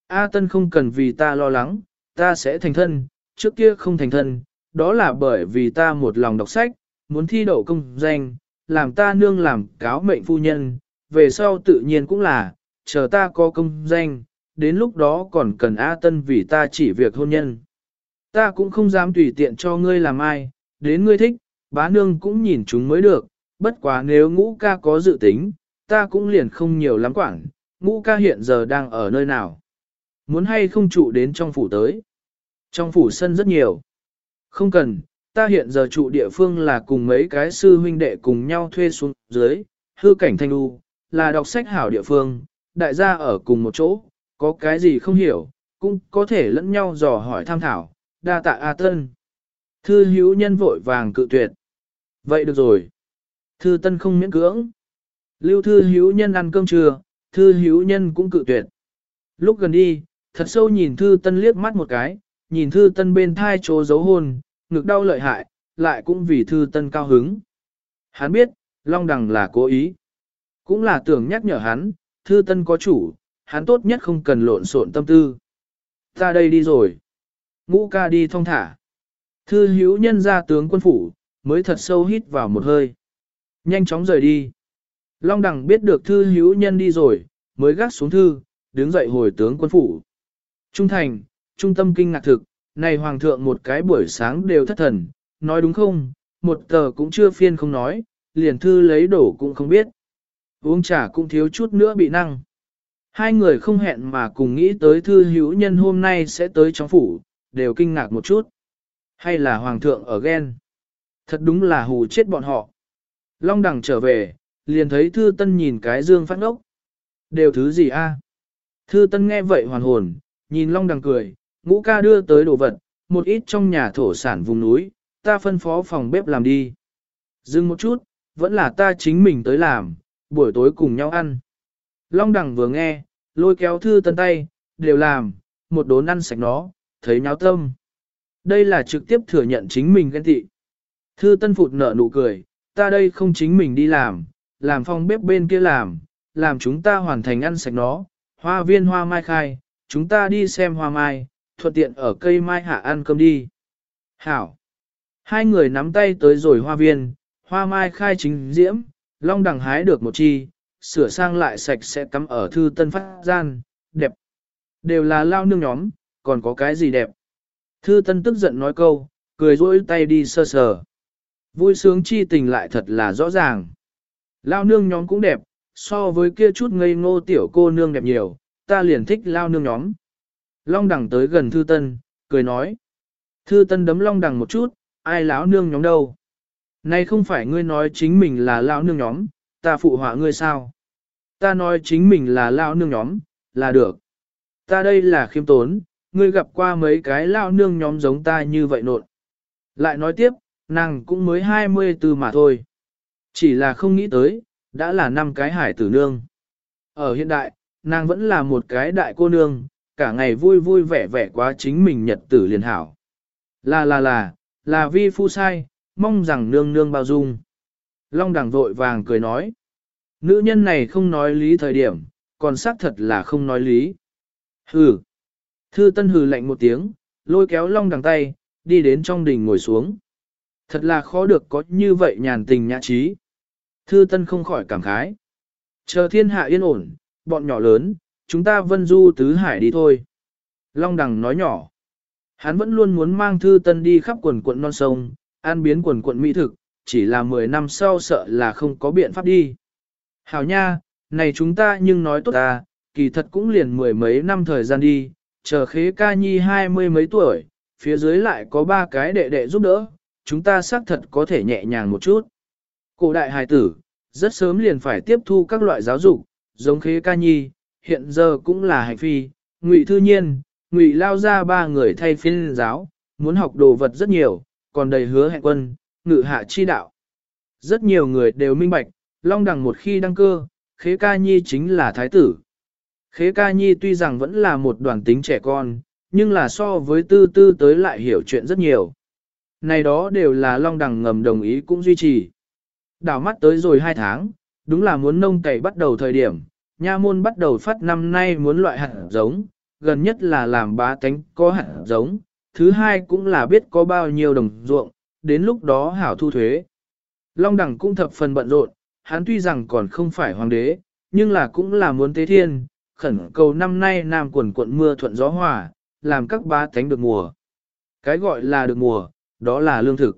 A tân không cần vì ta lo lắng, ta sẽ thành thân, trước kia không thành thân, đó là bởi vì ta một lòng đọc sách, muốn thi đậu công danh, làm ta nương làm cáo mệnh phu nhân, về sau tự nhiên cũng là, chờ ta có công danh, đến lúc đó còn cần A Tân vì ta chỉ việc hôn nhân. Ta cũng không dám tùy tiện cho ngươi làm ai, đến ngươi thích, bá nương cũng nhìn chúng mới được, bất quá nếu ngũ ca có dự tính, ta cũng liền không nhiều lắm quản, ngũ ca hiện giờ đang ở nơi nào. Muốn hay không trụ đến trong phủ tới. Trong phủ sân rất nhiều. Không cần, ta hiện giờ trụ địa phương là cùng mấy cái sư huynh đệ cùng nhau thuê xuống dưới, hư cảnh thanh u là đọc sách hảo địa phương, đại gia ở cùng một chỗ, có cái gì không hiểu, cũng có thể lẫn nhau dò hỏi tham thảo, đa tạ A Tân. Thư hữu nhân vội vàng cự tuyệt. Vậy được rồi. Thư Tân không miễn cưỡng. Lưu thư hữu nhân ăn cơm trưa, thư hữu nhân cũng cự tuyệt. Lúc gần đi, thật sâu nhìn thư Tân liếc mắt một cái, nhìn thư Tân bên thai chỗ dấu hôn, ngực đau lợi hại, lại cũng vì thư Tân cao hứng. Hắn biết, Long Đằng là cố ý. Cũng là tưởng nhắc nhở hắn, thư Tân có chủ, hắn tốt nhất không cần lộn xộn tâm tư. Ta đây đi rồi. Ngũ ca đi thong thả. Thư hữu nhân ra tướng quân phủ, mới thật sâu hít vào một hơi. Nhanh chóng rời đi. Long đẳng biết được thư hữu nhân đi rồi, mới gác xuống thư, đứng dậy hồi tướng quân phủ. Trung thành, trung tâm kinh ngạc thực, này hoàng thượng một cái buổi sáng đều thất thần, nói đúng không, một tờ cũng chưa phiên không nói, liền thư lấy đổ cũng không biết. Uống trà cũng thiếu chút nữa bị năng. Hai người không hẹn mà cùng nghĩ tới thư hữu nhân hôm nay sẽ tới trong phủ, đều kinh ngạc một chút. Hay là hoàng thượng ở ghen? Thật đúng là hù chết bọn họ. Long đằng trở về, liền thấy thư tân nhìn cái dương phát ngốc. Đều thứ gì a? Thư tân nghe vậy hoàn hồn, nhìn long đằng cười, ngũ ca đưa tới đồ vật, một ít trong nhà thổ sản vùng núi, ta phân phó phòng bếp làm đi. Dừng một chút, vẫn là ta chính mình tới làm, buổi tối cùng nhau ăn. Long đằng vừa nghe, lôi kéo thư tân tay, đều làm, một đốn ăn sạch nó, thấy nháo tâm. Đây là trực tiếp thừa nhận chính mình ghen tị. Thư tân phụt nở nụ cười, ta đây không chính mình đi làm, làm phòng bếp bên kia làm, làm chúng ta hoàn thành ăn sạch nó, hoa viên hoa mai khai, chúng ta đi xem hoa mai, thuận tiện ở cây mai hạ ăn cơm đi. Hảo! Hai người nắm tay tới rồi hoa viên, hoa mai khai chính diễm, long đằng hái được một chi, sửa sang lại sạch sẽ cắm ở thư tân phát gian, đẹp. Đều là lao nương nhóm, còn có cái gì đẹp. Thư tân tức giận nói câu, cười rỗi tay đi sơ sờ. Vui sướng chi tình lại thật là rõ ràng. Lao nương nhóm cũng đẹp, so với kia chút ngây ngô tiểu cô nương đẹp nhiều, ta liền thích lao nương nhóm. Long đằng tới gần thư tân, cười nói. Thư tân đấm long đằng một chút, ai lão nương nhóm đâu. Này không phải ngươi nói chính mình là lão nương nhóm, ta phụ họa ngươi sao? Ta nói chính mình là lão nương nhóm, là được. Ta đây là khiêm tốn, ngươi gặp qua mấy cái lão nương nhóm giống ta như vậy nột. Lại nói tiếp, nàng cũng mới 24 mà thôi. Chỉ là không nghĩ tới, đã là năm cái hải tử nương. Ở hiện đại, nàng vẫn là một cái đại cô nương, cả ngày vui vui vẻ vẻ quá chính mình nhật tử liền hảo. Là là là, là vi phu sai, mong rằng nương nương bao dung. Long đằng vội vàng cười nói. Nữ nhân này không nói lý thời điểm, còn xác thật là không nói lý. Hừ. Thư tân hừ lạnh một tiếng, lôi kéo long đằng tay, đi đến trong đình ngồi xuống. Thật là khó được có như vậy nhàn tình nhã trí. Thư Tân không khỏi cảm khái. Chờ thiên hạ yên ổn, bọn nhỏ lớn, chúng ta vân du tứ hải đi thôi. Long Đằng nói nhỏ. Hắn vẫn luôn muốn mang Thư Tân đi khắp quần quận non sông, an biến quần quận mỹ thực, chỉ là 10 năm sau sợ là không có biện pháp đi. Hảo nha, này chúng ta nhưng nói tốt ta, kỳ thật cũng liền mười mấy năm thời gian đi, chờ khế ca nhi hai mươi mấy tuổi, phía dưới lại có ba cái đệ đệ giúp đỡ, chúng ta xác thật có thể nhẹ nhàng một chút. Cổ đại hài tử, rất sớm liền phải tiếp thu các loại giáo dục, giống khế ca nhi, hiện giờ cũng là hành phi, ngụy thư nhiên, ngụy lao ra ba người thay phiên giáo, muốn học đồ vật rất nhiều, còn đầy hứa hẹn quân, ngự hạ chi đạo. Rất nhiều người đều minh bạch, long đằng một khi đăng cơ, khế ca nhi chính là thái tử. Khế ca nhi tuy rằng vẫn là một đoàn tính trẻ con, nhưng là so với tư tư tới lại hiểu chuyện rất nhiều. Này đó đều là long đằng ngầm đồng ý cũng duy trì. Đảo mắt tới rồi hai tháng, đúng là muốn nông cày bắt đầu thời điểm, nha môn bắt đầu phát năm nay muốn loại hạt giống, gần nhất là làm bá tánh có hạt giống, thứ hai cũng là biết có bao nhiêu đồng ruộng, đến lúc đó hảo thu thuế. Long đẳng cũng thập phần bận rộn, hắn tuy rằng còn không phải hoàng đế, nhưng là cũng là muốn tế thiên, khẩn cầu năm nay nam quần quận mưa thuận gió hòa, làm các bá tánh được mùa. Cái gọi là được mùa, đó là lương thực.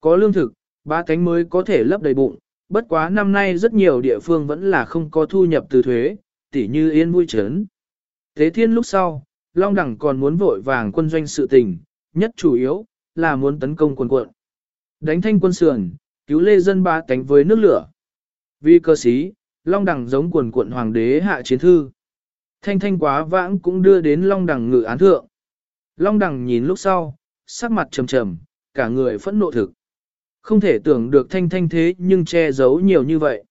Có lương thực, ba tánh mới có thể lấp đầy bụng, bất quá năm nay rất nhiều địa phương vẫn là không có thu nhập từ thuế, tỉ như yên vui trấn. thế thiên lúc sau, Long Đẳng còn muốn vội vàng quân doanh sự tình, nhất chủ yếu là muốn tấn công quân quận. Đánh thanh quân sườn, cứu lê dân ba cánh với nước lửa. Vì cơ sĩ, Long Đẳng giống quần quận hoàng đế hạ chiến thư. Thanh thanh quá vãng cũng đưa đến Long Đẳng ngự án thượng. Long Đẳng nhìn lúc sau, sắc mặt trầm trầm, cả người phẫn nộ thực. Không thể tưởng được thanh thanh thế nhưng che giấu nhiều như vậy.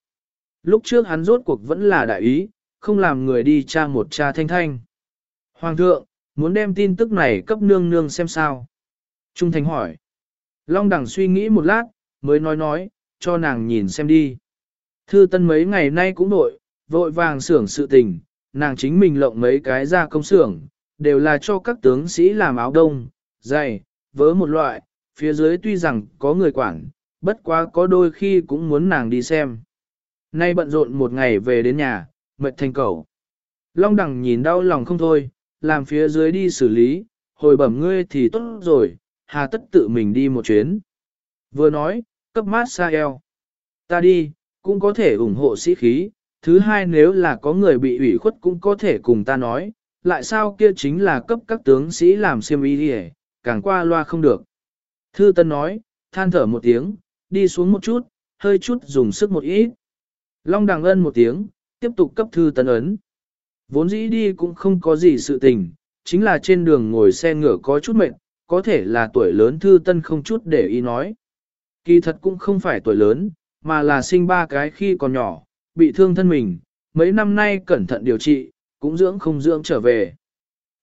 Lúc trước hắn rốt cuộc vẫn là đại ý, không làm người đi tra một cha thanh thanh. Hoàng thượng, muốn đem tin tức này cấp nương nương xem sao. Trung thành hỏi. Long đẳng suy nghĩ một lát, mới nói nói, cho nàng nhìn xem đi. Thư tân mấy ngày nay cũng nội, vội vàng xưởng sự tình, nàng chính mình lộng mấy cái ra công xưởng, đều là cho các tướng sĩ làm áo đông, giày, vớ một loại, phía dưới tuy rằng có người quản, bất quá có đôi khi cũng muốn nàng đi xem. Nay bận rộn một ngày về đến nhà, mệt thành cầu. Long đằng nhìn đau lòng không thôi, làm phía dưới đi xử lý, hồi bẩm ngươi thì tốt rồi, hà tất tự mình đi một chuyến. Vừa nói, cấp mát xa eo. Ta đi, cũng có thể ủng hộ sĩ khí, thứ hai nếu là có người bị ủy khuất cũng có thể cùng ta nói, lại sao kia chính là cấp các tướng sĩ làm siêm y đi càng qua loa không được. Thư Tân nói, than thở một tiếng, đi xuống một chút, hơi chút dùng sức một ít. Long đằng ân một tiếng, tiếp tục cấp Thư Tân ấn. Vốn dĩ đi cũng không có gì sự tình, chính là trên đường ngồi xe ngựa có chút mệt, có thể là tuổi lớn Thư Tân không chút để ý nói. Kỳ thật cũng không phải tuổi lớn, mà là sinh ba cái khi còn nhỏ, bị thương thân mình, mấy năm nay cẩn thận điều trị, cũng dưỡng không dưỡng trở về.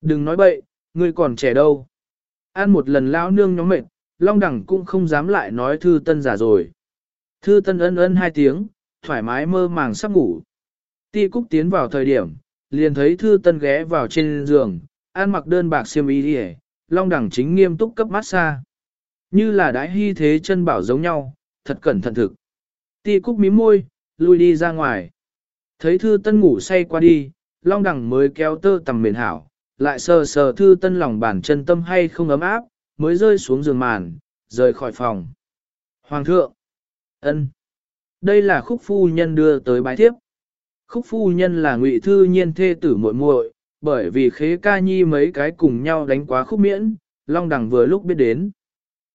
Đừng nói bậy, ngươi còn trẻ đâu. Ăn một lần lão nương nhóm mệt, Long Đẳng cũng không dám lại nói Thư Tân giả rồi. Thư Tân ân ân hai tiếng, thoải mái mơ màng sắp ngủ. Ti Cúc tiến vào thời điểm, liền thấy Thư Tân ghé vào trên giường, ăn mặc đơn bạc xiêm y đi Long Đẳng chính nghiêm túc cấp massage. Như là đãi hy thế chân bảo giống nhau, thật cẩn thận thực. Ti Cúc mím môi, lui đi ra ngoài. Thấy Thư Tân ngủ say qua đi, Long Đẳng mới kéo tơ tầm mền hảo, lại sờ sờ Thư Tân lòng bàn chân tâm hay không ấm áp, mới rơi xuống giường màn, rời khỏi phòng. Hoàng thượng! ân, Đây là khúc phu nhân đưa tới bái thiếp. Khúc phu nhân là ngụy thư nhiên thê tử muội muội, bởi vì khế ca nhi mấy cái cùng nhau đánh quá khúc miễn, Long Đằng vừa lúc biết đến.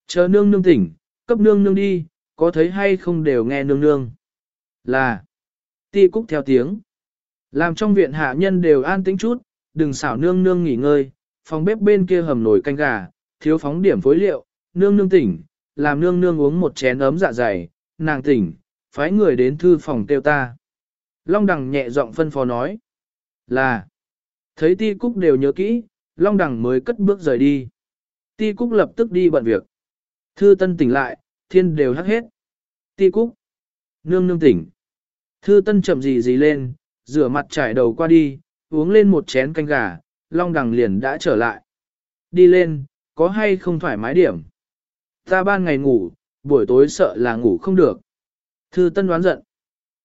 Chờ nương nương tỉnh, cấp nương nương đi, có thấy hay không đều nghe nương nương. Là, ti cúc theo tiếng. Làm trong viện hạ nhân đều an tĩnh chút, đừng xảo nương nương nghỉ ngơi, phòng bếp bên kia hầm nồi canh gà, thiếu phóng điểm phối liệu, nương nương tỉnh, làm nương nương uống một chén ấm dạ dày, nàng tỉnh, phái người đến thư phòng tiêu ta. Long đằng nhẹ giọng phân phó nói, là, thấy ti cúc đều nhớ kỹ, long đằng mới cất bước rời đi. Ti cúc lập tức đi bận việc. Thư tân tỉnh lại, thiên đều hắc hết. Ti cúc, nương nương tỉnh. Thư tân chậm gì gì lên, rửa mặt trải đầu qua đi, uống lên một chén canh gà, long đằng liền đã trở lại. Đi lên, có hay không thoải mái điểm. Ta ban ngày ngủ, buổi tối sợ là ngủ không được. Thư Tân đoán giận.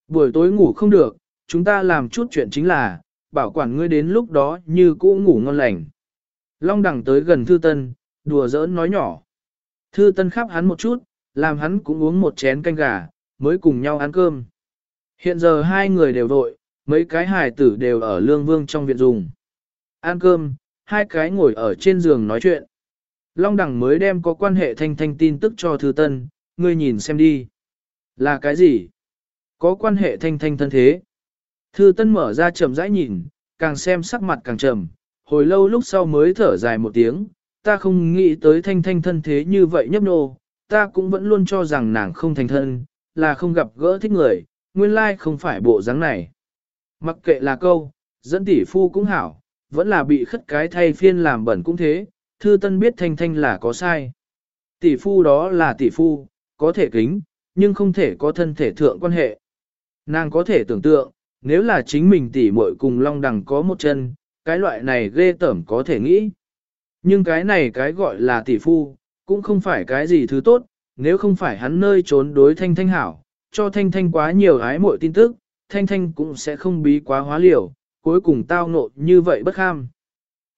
Buổi tối ngủ không được, chúng ta làm chút chuyện chính là, bảo quản ngươi đến lúc đó như cũ ngủ ngon lành. Long đẳng tới gần Thư Tân, đùa giỡn nói nhỏ. Thư Tân khắp hắn một chút, làm hắn cũng uống một chén canh gà, mới cùng nhau ăn cơm. Hiện giờ hai người đều vội, mấy cái hài tử đều ở lương vương trong viện dùng. Ăn cơm, hai cái ngồi ở trên giường nói chuyện. Long Đằng mới đem có quan hệ thanh thanh tin tức cho Thư Tân, ngươi nhìn xem đi. Là cái gì? Có quan hệ thanh thanh thân thế. Thư Tân mở ra chậm rãi nhìn, càng xem sắc mặt càng trầm, hồi lâu lúc sau mới thở dài một tiếng, ta không nghĩ tới thanh thanh thân thế như vậy nhấp nô, ta cũng vẫn luôn cho rằng nàng không thành thân, là không gặp gỡ thích người, nguyên lai không phải bộ dáng này. Mặc kệ là câu, dẫn tỷ phu cũng hảo, vẫn là bị khất cái thay phiên làm bẩn cũng thế, thư tân biết thanh thanh là có sai. Tỷ phu đó là tỷ phu, có thể kính, nhưng không thể có thân thể thượng quan hệ. Nàng có thể tưởng tượng, nếu là chính mình tỷ muội cùng long đằng có một chân, cái loại này ghê tởm có thể nghĩ. Nhưng cái này cái gọi là tỷ phu, cũng không phải cái gì thứ tốt, nếu không phải hắn nơi trốn đối thanh thanh hảo, cho thanh thanh quá nhiều ái muội tin tức, thanh thanh cũng sẽ không bí quá hóa liều, cuối cùng tao nộ như vậy bất kham.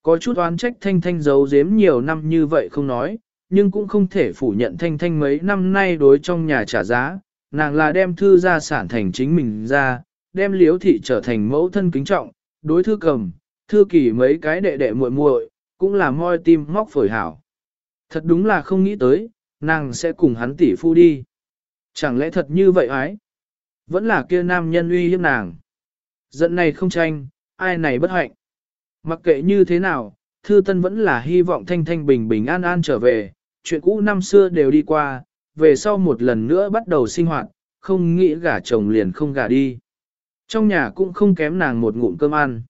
Có chút oán trách Thanh Thanh giấu giếm nhiều năm như vậy không nói, nhưng cũng không thể phủ nhận Thanh Thanh mấy năm nay đối trong nhà trả giá, nàng là đem thư gia sản thành chính mình ra, đem liếu thị trở thành mẫu thân kính trọng, đối thư cầm, thư kỳ mấy cái đệ đệ muội muội cũng là moi tim móc phổi hảo. Thật đúng là không nghĩ tới, nàng sẽ cùng hắn tỷ phu đi. Chẳng lẽ thật như vậy ái? Vẫn là kia nam nhân uy hiếp nàng. Giận này không tranh, ai này bất hạnh. Mặc kệ như thế nào, Thư Tân vẫn là hy vọng Thanh Thanh bình bình an an trở về, chuyện cũ năm xưa đều đi qua, về sau một lần nữa bắt đầu sinh hoạt, không nghĩ gả chồng liền không gả đi. Trong nhà cũng không kém nàng một ngụm cơm ăn.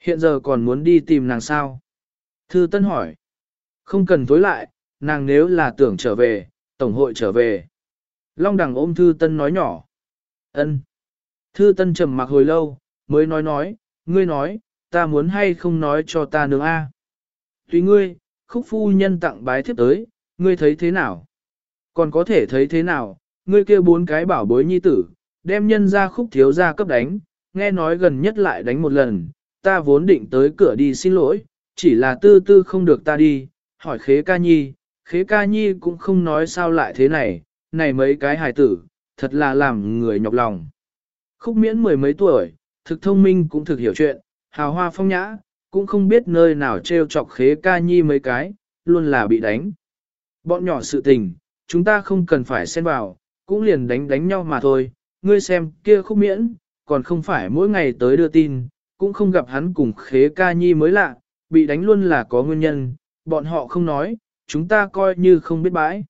Hiện giờ còn muốn đi tìm nàng sao? Thư Tân hỏi. Không cần tối lại, nàng nếu là tưởng trở về, Tổng hội trở về. Long đằng ôm Thư Tân nói nhỏ. ân. Thư Tân trầm mặc hồi lâu, mới nói nói, ngươi nói, ta muốn hay không nói cho ta nương A. Tùy ngươi, khúc phu nhân tặng bái thiếp tới, ngươi thấy thế nào? Còn có thể thấy thế nào, ngươi kia bốn cái bảo bối nhi tử, đem nhân ra khúc thiếu ra cấp đánh, nghe nói gần nhất lại đánh một lần, ta vốn định tới cửa đi xin lỗi, chỉ là tư tư không được ta đi, hỏi khế ca nhi, khế ca nhi cũng không nói sao lại thế này, này mấy cái hài tử, thật là làm người nhọc lòng. Khúc miễn mười mấy tuổi, thực thông minh cũng thực hiểu chuyện, hào hoa phong nhã, cũng không biết nơi nào treo chọc khế ca nhi mấy cái, luôn là bị đánh. Bọn nhỏ sự tình, chúng ta không cần phải xen vào, cũng liền đánh đánh nhau mà thôi, ngươi xem kia khúc miễn, còn không phải mỗi ngày tới đưa tin, cũng không gặp hắn cùng khế ca nhi mới lạ, bị đánh luôn là có nguyên nhân, bọn họ không nói, chúng ta coi như không biết bãi.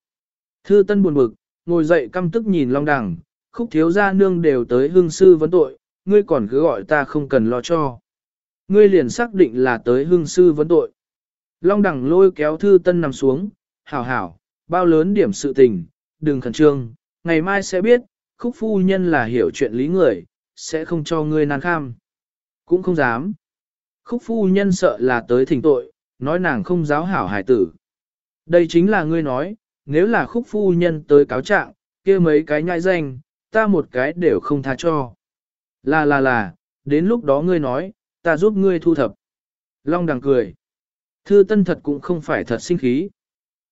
Thư Tân buồn bực, ngồi dậy căm tức nhìn Long Đằng, khúc thiếu gia nương đều tới hương sư vấn tội, ngươi còn cứ gọi ta không cần lo cho. Ngươi liền xác định là tới hương sư vấn tội. Long đẳng lôi kéo Thư Tân nằm xuống, hảo hảo, bao lớn điểm sự tình, đừng khẩn trương, ngày mai sẽ biết, khúc phu nhân là hiểu chuyện lý người, sẽ không cho ngươi nan kham. Cũng không dám. Khúc phu nhân sợ là tới thỉnh tội, nói nàng không giáo hảo hải tử. Đây chính là ngươi nói, nếu là khúc phu nhân tới cáo trạng, kia mấy cái nhại danh, ta một cái đều không tha cho. Là là là, đến lúc đó ngươi nói, ta giúp ngươi thu thập. Long đằng cười. Thư tân thật cũng không phải thật sinh khí.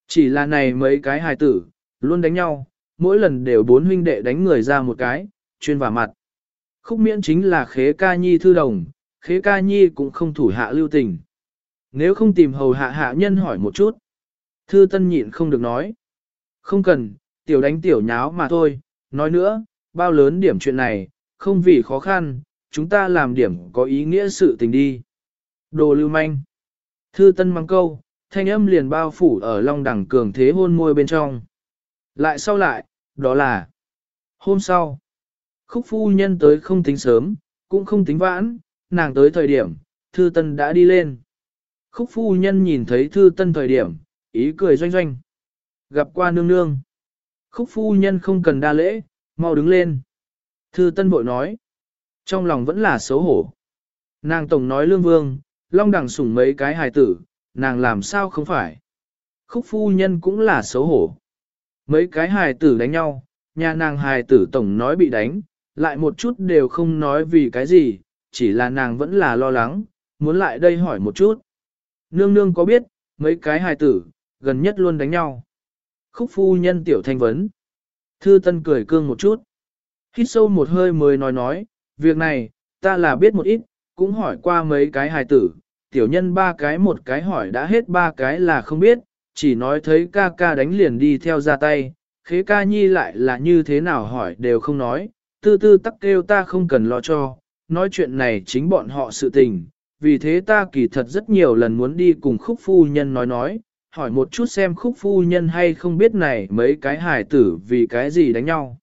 Chỉ là này mấy cái hài tử, luôn đánh nhau, mỗi lần đều bốn huynh đệ đánh người ra một cái, chuyên vào mặt. Khúc miễn chính là khế ca nhi thư đồng, khế ca nhi cũng không thủ hạ lưu tình. Nếu không tìm hầu hạ hạ nhân hỏi một chút, thư tân nhịn không được nói. Không cần, tiểu đánh tiểu nháo mà thôi, nói nữa, bao lớn điểm chuyện này, không vì khó khăn, chúng ta làm điểm có ý nghĩa sự tình đi. Đồ lưu manh. Thư tân mang câu, thanh âm liền bao phủ ở long đẳng cường thế hôn môi bên trong. Lại sau lại, đó là hôm sau. Khúc phu nhân tới không tính sớm, cũng không tính vãn, nàng tới thời điểm, thư tân đã đi lên. Khúc phu nhân nhìn thấy thư tân thời điểm, ý cười doanh doanh. Gặp qua nương nương. Khúc phu nhân không cần đa lễ, mau đứng lên. Thư tân bội nói. Trong lòng vẫn là xấu hổ. Nàng tổng nói lương vương, long đằng sủng mấy cái hài tử, nàng làm sao không phải. Khúc phu nhân cũng là xấu hổ. Mấy cái hài tử đánh nhau, nhà nàng hài tử tổng nói bị đánh, lại một chút đều không nói vì cái gì, chỉ là nàng vẫn là lo lắng, muốn lại đây hỏi một chút. Nương nương có biết, mấy cái hài tử, gần nhất luôn đánh nhau. Khúc phu nhân tiểu thanh vấn. Thư tân cười cương một chút. Hít sâu một hơi mới nói nói, việc này, ta là biết một ít, cũng hỏi qua mấy cái hài tử, tiểu nhân ba cái một cái hỏi đã hết ba cái là không biết, chỉ nói thấy ca ca đánh liền đi theo ra tay, khế ca nhi lại là như thế nào hỏi đều không nói, tư tư tắc kêu ta không cần lo cho, nói chuyện này chính bọn họ sự tình, vì thế ta kỳ thật rất nhiều lần muốn đi cùng khúc phu nhân nói nói, hỏi một chút xem khúc phu nhân hay không biết này mấy cái hài tử vì cái gì đánh nhau.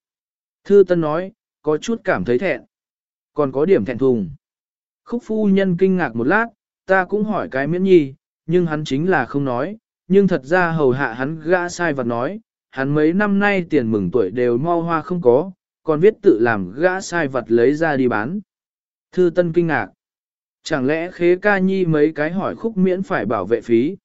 Thư Tân nói, có chút cảm thấy thẹn, còn có điểm thẹn thùng. Khúc phu nhân kinh ngạc một lát, ta cũng hỏi cái miễn nhi, nhưng hắn chính là không nói, nhưng thật ra hầu hạ hắn gã sai vật nói, hắn mấy năm nay tiền mừng tuổi đều mau hoa không có, còn viết tự làm gã sai vật lấy ra đi bán. Thư Tân kinh ngạc. Chẳng lẽ khế ca nhi mấy cái hỏi khúc miễn phải bảo vệ phí?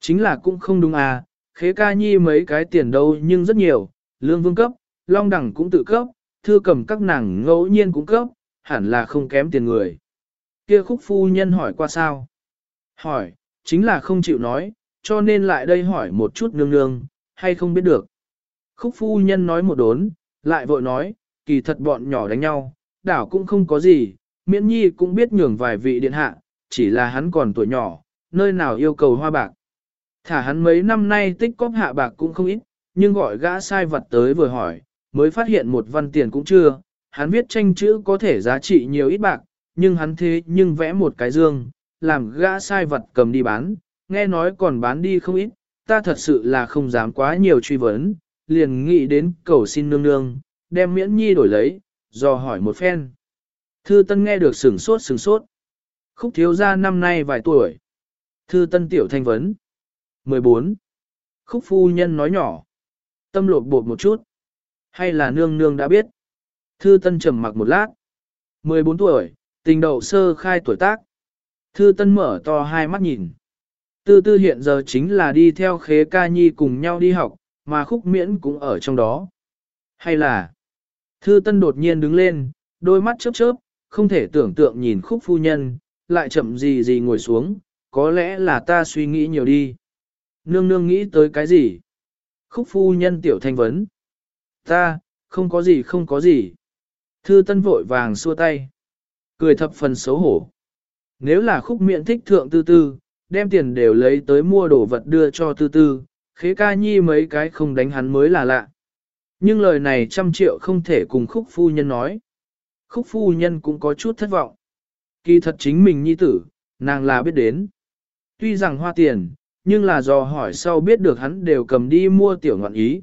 Chính là cũng không đúng à, khế ca nhi mấy cái tiền đâu nhưng rất nhiều, lương vương cấp, long đẳng cũng tự cấp, thư cầm các nàng ngẫu nhiên cũng cấp, hẳn là không kém tiền người. Kia khúc phu nhân hỏi qua sao? Hỏi, chính là không chịu nói, cho nên lại đây hỏi một chút nương nương, hay không biết được. Khúc phu nhân nói một đốn, lại vội nói, kỳ thật bọn nhỏ đánh nhau, đảo cũng không có gì, miễn nhi cũng biết nhường vài vị điện hạ, chỉ là hắn còn tuổi nhỏ, nơi nào yêu cầu hoa bạc. Thả hắn mấy năm nay tích cóp hạ bạc cũng không ít, nhưng gọi gã sai vật tới vừa hỏi, mới phát hiện một văn tiền cũng chưa, hắn viết tranh chữ có thể giá trị nhiều ít bạc, nhưng hắn thế nhưng vẽ một cái dương, làm gã sai vật cầm đi bán, nghe nói còn bán đi không ít, ta thật sự là không dám quá nhiều truy vấn, liền nghĩ đến cầu xin nương nương, đem miễn nhi đổi lấy, dò hỏi một phen. Thư Tân nghe được sửng sốt sửng sốt. Khúc thiếu gia năm nay vài tuổi. Thư Tân tiểu thanh vấn. 14. Khúc phu nhân nói nhỏ. Tâm lột bột một chút. Hay là nương nương đã biết. Thư Tân trầm mặc một lát. 14 tuổi, tình đầu sơ khai tuổi tác. Thư Tân mở to hai mắt nhìn. Tư tư hiện giờ chính là đi theo khế ca nhi cùng nhau đi học, mà khúc miễn cũng ở trong đó. Hay là, Thư Tân đột nhiên đứng lên, đôi mắt chớp chớp, không thể tưởng tượng nhìn khúc phu nhân, lại chậm gì gì ngồi xuống, có lẽ là ta suy nghĩ nhiều đi. Nương nương nghĩ tới cái gì? Khúc phu nhân tiểu thanh vấn. Ta, không có gì không có gì. Thư Tân vội vàng xua tay. Cười thập phần xấu hổ. Nếu là khúc miệng thích thượng tư tư, đem tiền đều lấy tới mua đồ vật đưa cho tư tư, khế ca nhi mấy cái không đánh hắn mới là lạ. Nhưng lời này trăm triệu không thể cùng khúc phu nhân nói. Khúc phu nhân cũng có chút thất vọng. Kỳ thật chính mình nhi tử, nàng là biết đến. Tuy rằng hoa tiền, nhưng là do hỏi sau biết được hắn đều cầm đi mua tiểu ngoạn ý.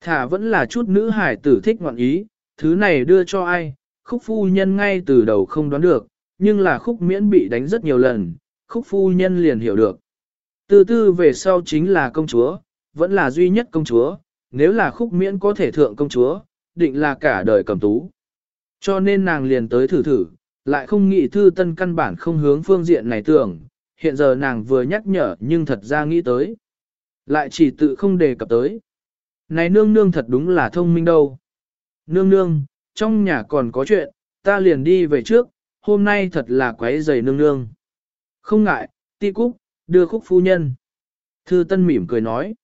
Thả vẫn là chút nữ hải tử thích ngoạn ý, thứ này đưa cho ai, khúc phu nhân ngay từ đầu không đoán được, nhưng là khúc miễn bị đánh rất nhiều lần, khúc phu nhân liền hiểu được. Từ tư về sau chính là công chúa, vẫn là duy nhất công chúa, nếu là khúc miễn có thể thượng công chúa, định là cả đời cầm tú. Cho nên nàng liền tới thử thử, lại không nghĩ thư tân căn bản không hướng phương diện này tưởng, hiện giờ nàng vừa nhắc nhở nhưng thật ra nghĩ tới. Lại chỉ tự không đề cập tới. Này nương nương thật đúng là thông minh đâu. Nương nương, trong nhà còn có chuyện, ta liền đi về trước, hôm nay thật là quấy giày nương nương. Không ngại, ti cúc, đưa khúc phu nhân. Thư Tân mỉm cười nói.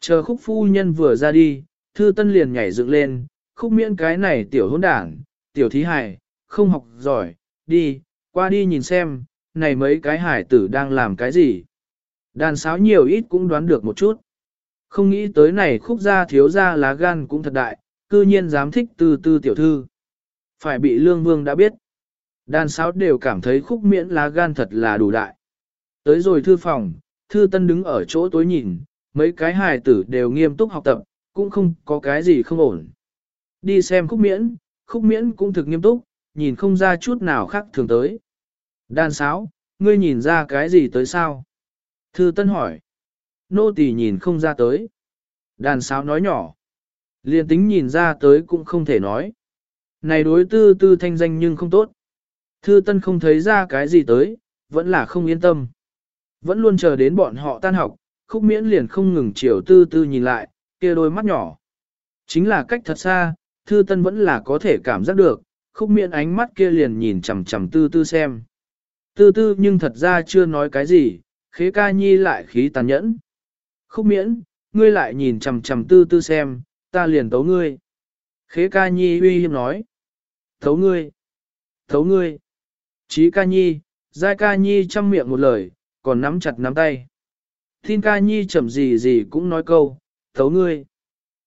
Chờ khúc phu nhân vừa ra đi, Thư Tân liền nhảy dựng lên, khúc miễn cái này tiểu hỗn đảng, tiểu thí hài, không học giỏi, đi, qua đi nhìn xem, này mấy cái hải tử đang làm cái gì. Đàn sáo nhiều ít cũng đoán được một chút. Không nghĩ tới này khúc gia thiếu gia lá gan cũng thật đại, cư nhiên dám thích từ tư tiểu thư. Phải bị lương vương đã biết. Đàn sáo đều cảm thấy khúc miễn lá gan thật là đủ đại. Tới rồi thư phòng, thư tân đứng ở chỗ tối nhìn, mấy cái hài tử đều nghiêm túc học tập, cũng không có cái gì không ổn. Đi xem khúc miễn, khúc miễn cũng thực nghiêm túc, nhìn không ra chút nào khác thường tới. Đàn sáo, ngươi nhìn ra cái gì tới sao? Thư tân hỏi. Nô tỳ nhìn không ra tới. Đàn sáo nói nhỏ. Liên tính nhìn ra tới cũng không thể nói. Này đối tư tư thanh danh nhưng không tốt. Thư Tân không thấy ra cái gì tới, vẫn là không yên tâm. Vẫn luôn chờ đến bọn họ tan học, khúc miễn liền không ngừng chiều tư tư nhìn lại, kia đôi mắt nhỏ. Chính là cách thật xa, Thư Tân vẫn là có thể cảm giác được, khúc miễn ánh mắt kia liền nhìn chằm chằm tư tư xem. Tư tư nhưng thật ra chưa nói cái gì, khế ca nhi lại khí tàn nhẫn. Khúc miễn, ngươi lại nhìn chằm chằm tư tư xem, ta liền tấu ngươi. Khế ca nhi uy hiếp nói. Tấu ngươi. Tấu ngươi. Chí ca nhi, giai ca nhi chăm miệng một lời, còn nắm chặt nắm tay. Thiên ca nhi chậm gì gì cũng nói câu, thấu ngươi.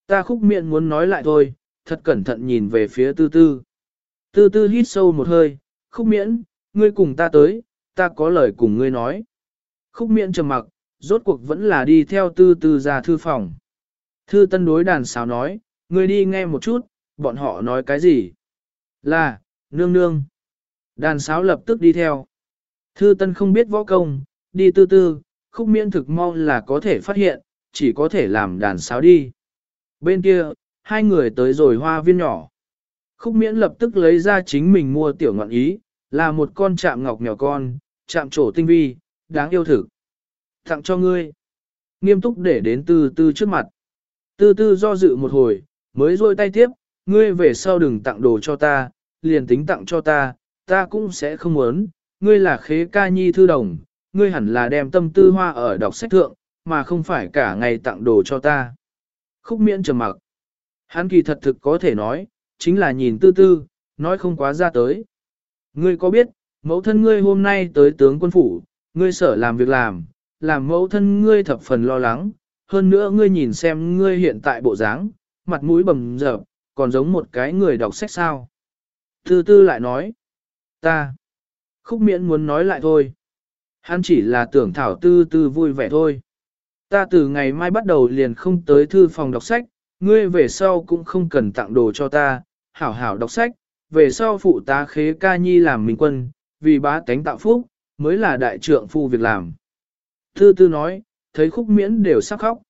Ta khúc miệng muốn nói lại thôi, thật cẩn thận nhìn về phía tư tư. Tư tư hít sâu một hơi, khúc miễn, ngươi cùng ta tới, ta có lời cùng ngươi nói. Khúc miễn trầm mặc, rốt cuộc vẫn là đi theo tư tư ra thư phòng. Thư tân đối đàn sáo nói, ngươi đi nghe một chút, bọn họ nói cái gì? Là, nương nương. Đàn sáo lập tức đi theo. Thư Tân không biết võ công, đi tư tư, khúc miễn thực mau là có thể phát hiện, chỉ có thể làm đàn sáo đi. Bên kia, hai người tới rồi hoa viên nhỏ. Khúc miễn lập tức lấy ra chính mình mua tiểu ngọn ý, là một con chạm ngọc nhỏ con, chạm trổ tinh vi, đáng yêu thực. Tặng cho ngươi. Nghiêm túc để đến từ từ trước mặt. Tư tư do dự một hồi, mới rôi tay tiếp, ngươi về sau đừng tặng đồ cho ta, liền tính tặng cho ta, ta cũng sẽ không muốn, ngươi là khế ca nhi thư đồng, ngươi hẳn là đem tâm tư hoa ở đọc sách thượng, mà không phải cả ngày tặng đồ cho ta. Khúc miễn trầm mặc. Hắn kỳ thật thực có thể nói, chính là nhìn tư tư, nói không quá ra tới. Ngươi có biết, mẫu thân ngươi hôm nay tới tướng quân phủ, ngươi sở làm việc làm, làm mẫu thân ngươi thập phần lo lắng, hơn nữa ngươi nhìn xem ngươi hiện tại bộ dáng, mặt mũi bầm dập, còn giống một cái người đọc sách sao. Tư tư lại nói, Ta. Khúc miễn muốn nói lại thôi. Hắn chỉ là tưởng thảo tư tư vui vẻ thôi. Ta từ ngày mai bắt đầu liền không tới thư phòng đọc sách, ngươi về sau cũng không cần tặng đồ cho ta, hảo hảo đọc sách, về sau phụ tá khế ca nhi làm minh quân, vì bá tánh tạo phúc, mới là đại trượng phu việc làm. Tư tư nói, thấy khúc miễn đều sắc khóc.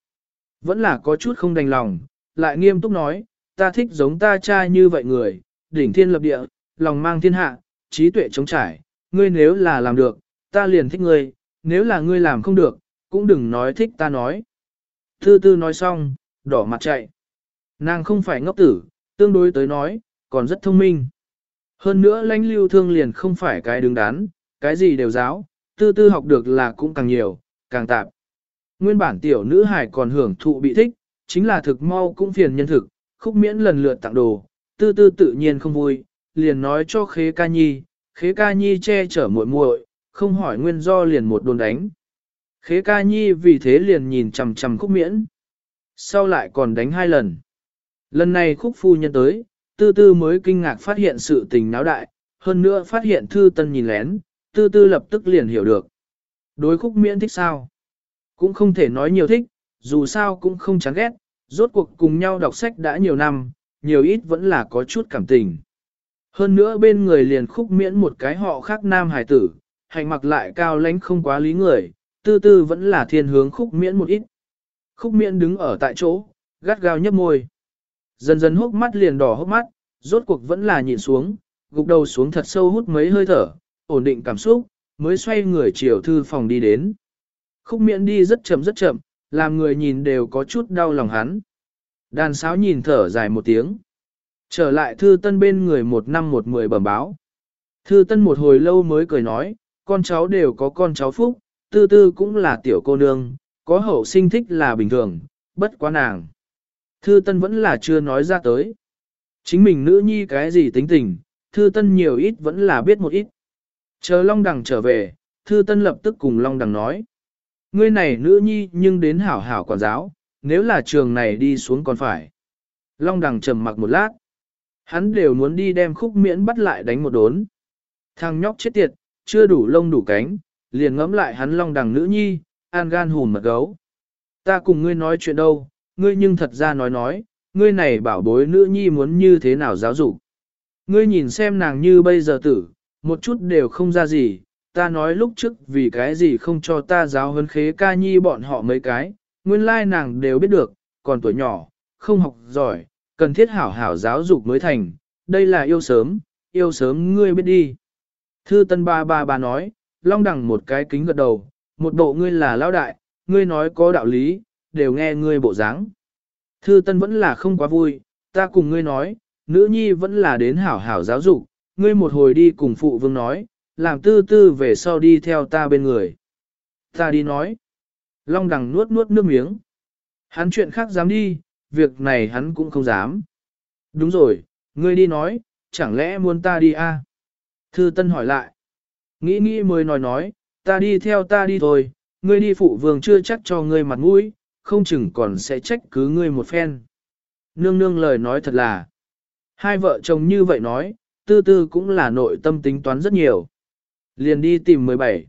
Vẫn là có chút không đành lòng, lại nghiêm túc nói, ta thích giống ta cha như vậy người, đỉnh thiên lập địa, lòng mang thiên hạ, trí tuệ chống trải, ngươi nếu là làm được, ta liền thích ngươi, nếu là ngươi làm không được, cũng đừng nói thích ta nói. Tư tư nói xong, đỏ mặt chạy. Nàng không phải ngốc tử, tương đối tới nói, còn rất thông minh. Hơn nữa lãnh lưu thương liền không phải cái đứng đắn, cái gì đều giáo, tư tư học được là cũng càng nhiều, càng tạp. Nguyên bản tiểu nữ hải còn hưởng thụ bị thích, chính là thực mau cũng phiền nhân thực, khúc miễn lần lượt tặng đồ, tư tư tự nhiên không vui, liền nói cho khế ca nhi, khế ca nhi che chở muội muội, không hỏi nguyên do liền một đồn đánh. Khế ca nhi vì thế liền nhìn chằm chằm khúc miễn. Sau lại còn đánh hai lần. Lần này khúc phu nhân tới, tư tư mới kinh ngạc phát hiện sự tình náo đại, hơn nữa phát hiện thư tân nhìn lén, tư tư lập tức liền hiểu được. Đối khúc miễn thích sao? Cũng không thể nói nhiều thích, dù sao cũng không chán ghét, rốt cuộc cùng nhau đọc sách đã nhiều năm, nhiều ít vẫn là có chút cảm tình. Hơn nữa bên người liền khúc miễn một cái họ khác nam hải tử, hành mặc lại cao lãnh không quá lý người, tư tư vẫn là thiên hướng khúc miễn một ít. Khúc miễn đứng ở tại chỗ, gắt gao nhấp môi. Dần dần hốc mắt liền đỏ hốc mắt, rốt cuộc vẫn là nhìn xuống, gục đầu xuống thật sâu hút mấy hơi thở, ổn định cảm xúc, mới xoay người chiều thư phòng đi đến. Khúc miễn đi rất chậm rất chậm, làm người nhìn đều có chút đau lòng hắn. Đàn sáo nhìn thở dài một tiếng. Trở lại thư tân bên người một năm một mười bẩm báo. Thư tân một hồi lâu mới cười nói, con cháu đều có con cháu phúc, tư tư cũng là tiểu cô nương, có hậu sinh thích là bình thường, bất quá nàng. Thư tân vẫn là chưa nói ra tới. Chính mình nữ nhi cái gì tính tình, thư tân nhiều ít vẫn là biết một ít. Chờ Long Đằng trở về, thư tân lập tức cùng Long Đằng nói. Ngươi này nữ nhi nhưng đến hảo hảo quản giáo, nếu là trường này đi xuống còn phải. Long Đằng trầm mặc một lát. Hắn đều muốn đi đem khúc miễn bắt lại đánh một đốn. Thằng nhóc chết tiệt, chưa đủ lông đủ cánh, liền ngẫm lại hắn Long Đằng nữ nhi, an gan hùn mật gấu. Ta cùng ngươi nói chuyện đâu, ngươi nhưng thật ra nói nói, ngươi này bảo bối nữ nhi muốn như thế nào giáo dục. Ngươi nhìn xem nàng như bây giờ tử, một chút đều không ra gì, ta nói lúc trước vì cái gì không cho ta giáo huấn khế ca nhi bọn họ mấy cái, nguyên lai nàng đều biết được, còn tuổi nhỏ, không học giỏi, cần thiết hảo hảo giáo dục mới thành, đây là yêu sớm, yêu sớm ngươi biết đi. Thư tân ba ba ba nói, long đẳng một cái kính gật đầu, một bộ ngươi là lão đại, ngươi nói có đạo lý, đều nghe ngươi bộ dáng. Thư Tân vẫn là không quá vui, ta cùng ngươi nói, nữ nhi vẫn là đến hảo hảo giáo dục, ngươi một hồi đi cùng phụ vương nói, làm tư tư về sau đi theo ta bên người. Ta đi nói. Long đằng nuốt nuốt nước miếng. Hắn chuyện khác dám đi, việc này hắn cũng không dám. Đúng rồi, ngươi đi nói, chẳng lẽ muốn ta đi à? Thư Tân hỏi lại. Nghĩ nghĩ mới nói nói, ta đi theo ta đi thôi, ngươi đi phụ vương chưa chắc cho ngươi mặt mũi, không chừng còn sẽ trách cứ ngươi một phen. Nương nương lời nói thật là, hai vợ chồng như vậy nói, tư tư cũng là nội tâm tính toán rất nhiều. Liền đi tìm 17.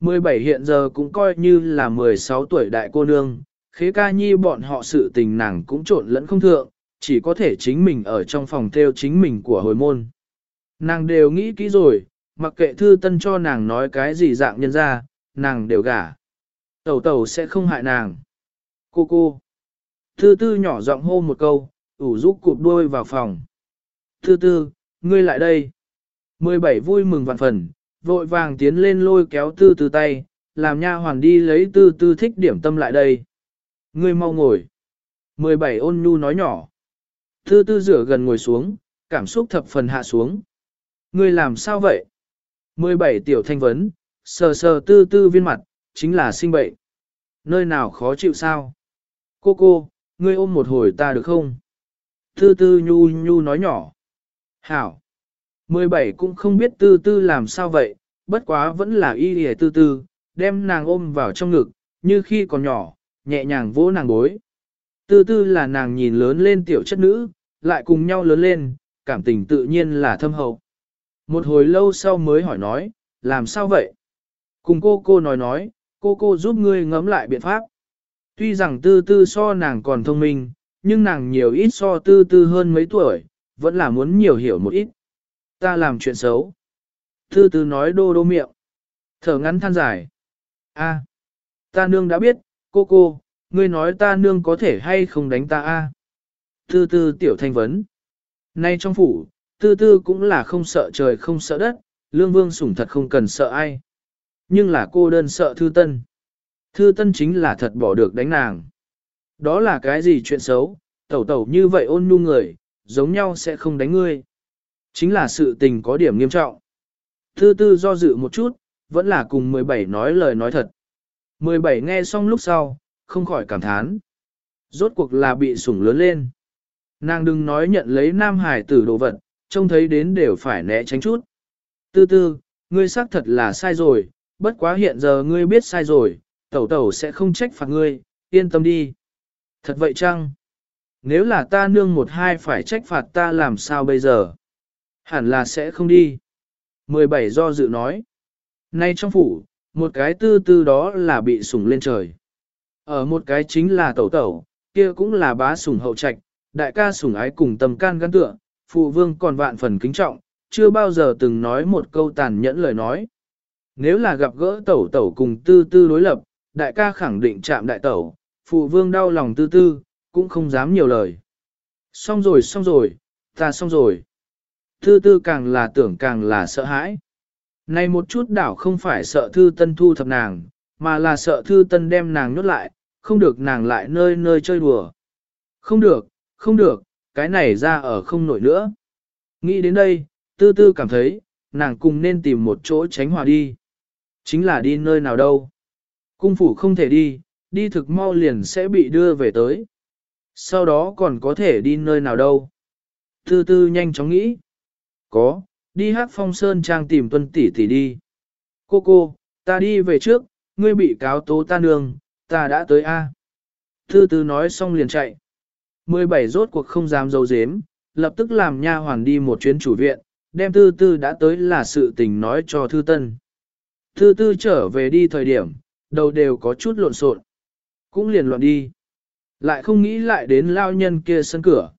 17 hiện giờ cũng coi như là 16 tuổi đại cô nương, khế ca nhi bọn họ sự tình nàng cũng trộn lẫn không thượng, chỉ có thể chính mình ở trong phòng theo chính mình của hồi môn. Nàng đều nghĩ kỹ rồi, mặc kệ thư tân cho nàng nói cái gì dạng nhân ra, nàng đều gả. Tẩu tẩu sẽ không hại nàng. Cô cô. Thư tư nhỏ giọng hô một câu, ủ rũ cụp đuôi vào phòng. Thư tư, ngươi lại đây. 17 vui mừng vạn phần, vội vàng tiến lên lôi kéo tư tư tay, làm nha hoàn đi lấy tư tư thích điểm tâm lại đây. Ngươi mau ngồi. 17 ôn nhu nói nhỏ. Tư tư rửa gần ngồi xuống, cảm xúc thập phần hạ xuống. Ngươi làm sao vậy? 17 tiểu thanh vấn, sờ sờ tư tư viên mặt, chính là sinh bệnh. Nơi nào khó chịu sao? Cô cô, ngươi ôm một hồi ta được không? Tư tư nhu nhu nói nhỏ. Hảo. 17 cũng không biết tư tư làm sao vậy, bất quá vẫn là y hề tư tư, đem nàng ôm vào trong ngực, như khi còn nhỏ, nhẹ nhàng vỗ nàng bối. Tư tư là nàng nhìn lớn lên tiểu chất nữ, lại cùng nhau lớn lên, cảm tình tự nhiên là thâm hậu. Một hồi lâu sau mới hỏi nói, làm sao vậy? Cùng cô cô nói nói, cô cô giúp ngươi ngẫm lại biện pháp. Tuy rằng tư tư so nàng còn thông minh, nhưng nàng nhiều ít so tư tư hơn mấy tuổi, vẫn là muốn nhiều hiểu một ít. Ta làm chuyện xấu. Tư tư nói đô đô miệng. Thở ngắn than dài. a ta nương đã biết, cô cô, ngươi nói ta nương có thể hay không đánh ta a Tư tư tiểu thanh vấn. Nay trong phủ, tư tư cũng là không sợ trời không sợ đất, lương vương sủng thật không cần sợ ai. Nhưng là cô đơn sợ thư tân. Thư tân chính là thật bỏ được đánh nàng. Đó là cái gì chuyện xấu, tẩu tẩu như vậy ôn nhu người, giống nhau sẽ không đánh ngươi. Chính là sự tình có điểm nghiêm trọng. Thư tư do dự một chút, vẫn là cùng 17 nói lời nói thật. 17 nghe xong lúc sau, không khỏi cảm thán. Rốt cuộc là bị sủng lớn lên. Nàng đừng nói nhận lấy nam hải tử đồ vật, trông thấy đến đều phải né tránh chút. Tư tư, ngươi xác thật là sai rồi, bất quá hiện giờ ngươi biết sai rồi, tẩu tẩu sẽ không trách phạt ngươi, yên tâm đi. Thật vậy chăng? Nếu là ta nương một hai phải trách phạt ta làm sao bây giờ? Hẳn là sẽ không đi. 17 do dự nói. Nay trong phủ, một cái tư tư đó là bị sủng lên trời. Ở một cái chính là tẩu tẩu, kia cũng là bá sủng hậu trạch, đại ca sủng ái cùng tầm can gắn tựa, phụ vương còn vạn phần kính trọng, chưa bao giờ từng nói một câu tàn nhẫn lời nói. Nếu là gặp gỡ tẩu tẩu cùng tư tư đối lập, đại ca khẳng định chạm đại tẩu, phụ vương đau lòng tư tư, cũng không dám nhiều lời. Xong rồi xong rồi, ta xong rồi. Tư tư càng là tưởng càng là sợ hãi. Này một chút đảo không phải sợ thư tân thu thập nàng, mà là sợ thư tân đem nàng nhốt lại, không được nàng lại nơi nơi chơi đùa. Không được, không được, cái này ra ở không nổi nữa. Nghĩ đến đây, tư tư cảm thấy, nàng cùng nên tìm một chỗ tránh hòa đi. Chính là đi nơi nào đâu. Cung phủ không thể đi, đi thực mau liền sẽ bị đưa về tới. Sau đó còn có thể đi nơi nào đâu. Tư tư nhanh chóng nghĩ. Có, đi hát phong sơn trang tìm tuân tỷ tỷ đi. Cô cô, ta đi về trước, ngươi bị cáo tố ta nương, ta đã tới A. thư tư nói xong liền chạy. 17 rốt cuộc không dám dấu dếm, lập tức làm nha hoàn đi một chuyến chủ viện, đem tư tư đã tới là sự tình nói cho thư tân. thư tư trở về đi thời điểm, đầu đều có chút lộn xộn, cũng liền loạn đi. Lại không nghĩ lại đến lao nhân kia sân cửa.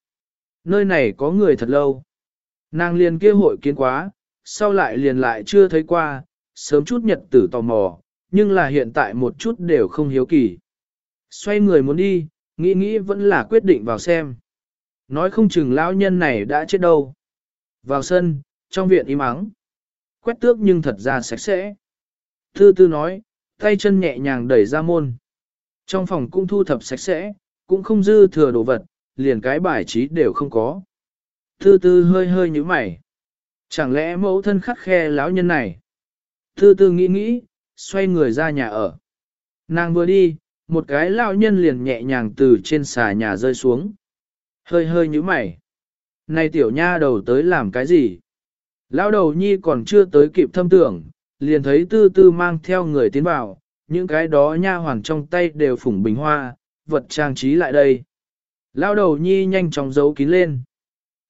Nơi này có người thật lâu. Nàng liền kia hội kiến quá, sau lại liền lại chưa thấy qua, sớm chút nhật tử tò mò, nhưng là hiện tại một chút đều không hiếu kỳ. Xoay người muốn đi, nghĩ nghĩ vẫn là quyết định vào xem. Nói không chừng lão nhân này đã chết đâu. Vào sân, trong viện im ắng. Quét tước nhưng thật ra sạch sẽ. Thư tư nói, tay chân nhẹ nhàng đẩy ra môn. Trong phòng cũng thu thập sạch sẽ, cũng không dư thừa đồ vật, liền cái bài trí đều không có. Thư tư hơi hơi như mày. Chẳng lẽ mẫu thân khắc khe lão nhân này? Thư tư nghĩ nghĩ, xoay người ra nhà ở. Nàng vừa đi, một cái lão nhân liền nhẹ nhàng từ trên xà nhà rơi xuống. Hơi hơi như mày. Này tiểu nha đầu tới làm cái gì? Lão đầu nhi còn chưa tới kịp thâm tưởng, liền thấy tư tư mang theo người tiến vào, những cái đó nha hoàn trong tay đều phủng bình hoa, vật trang trí lại đây. Lão đầu nhi nhanh chóng giấu kín lên.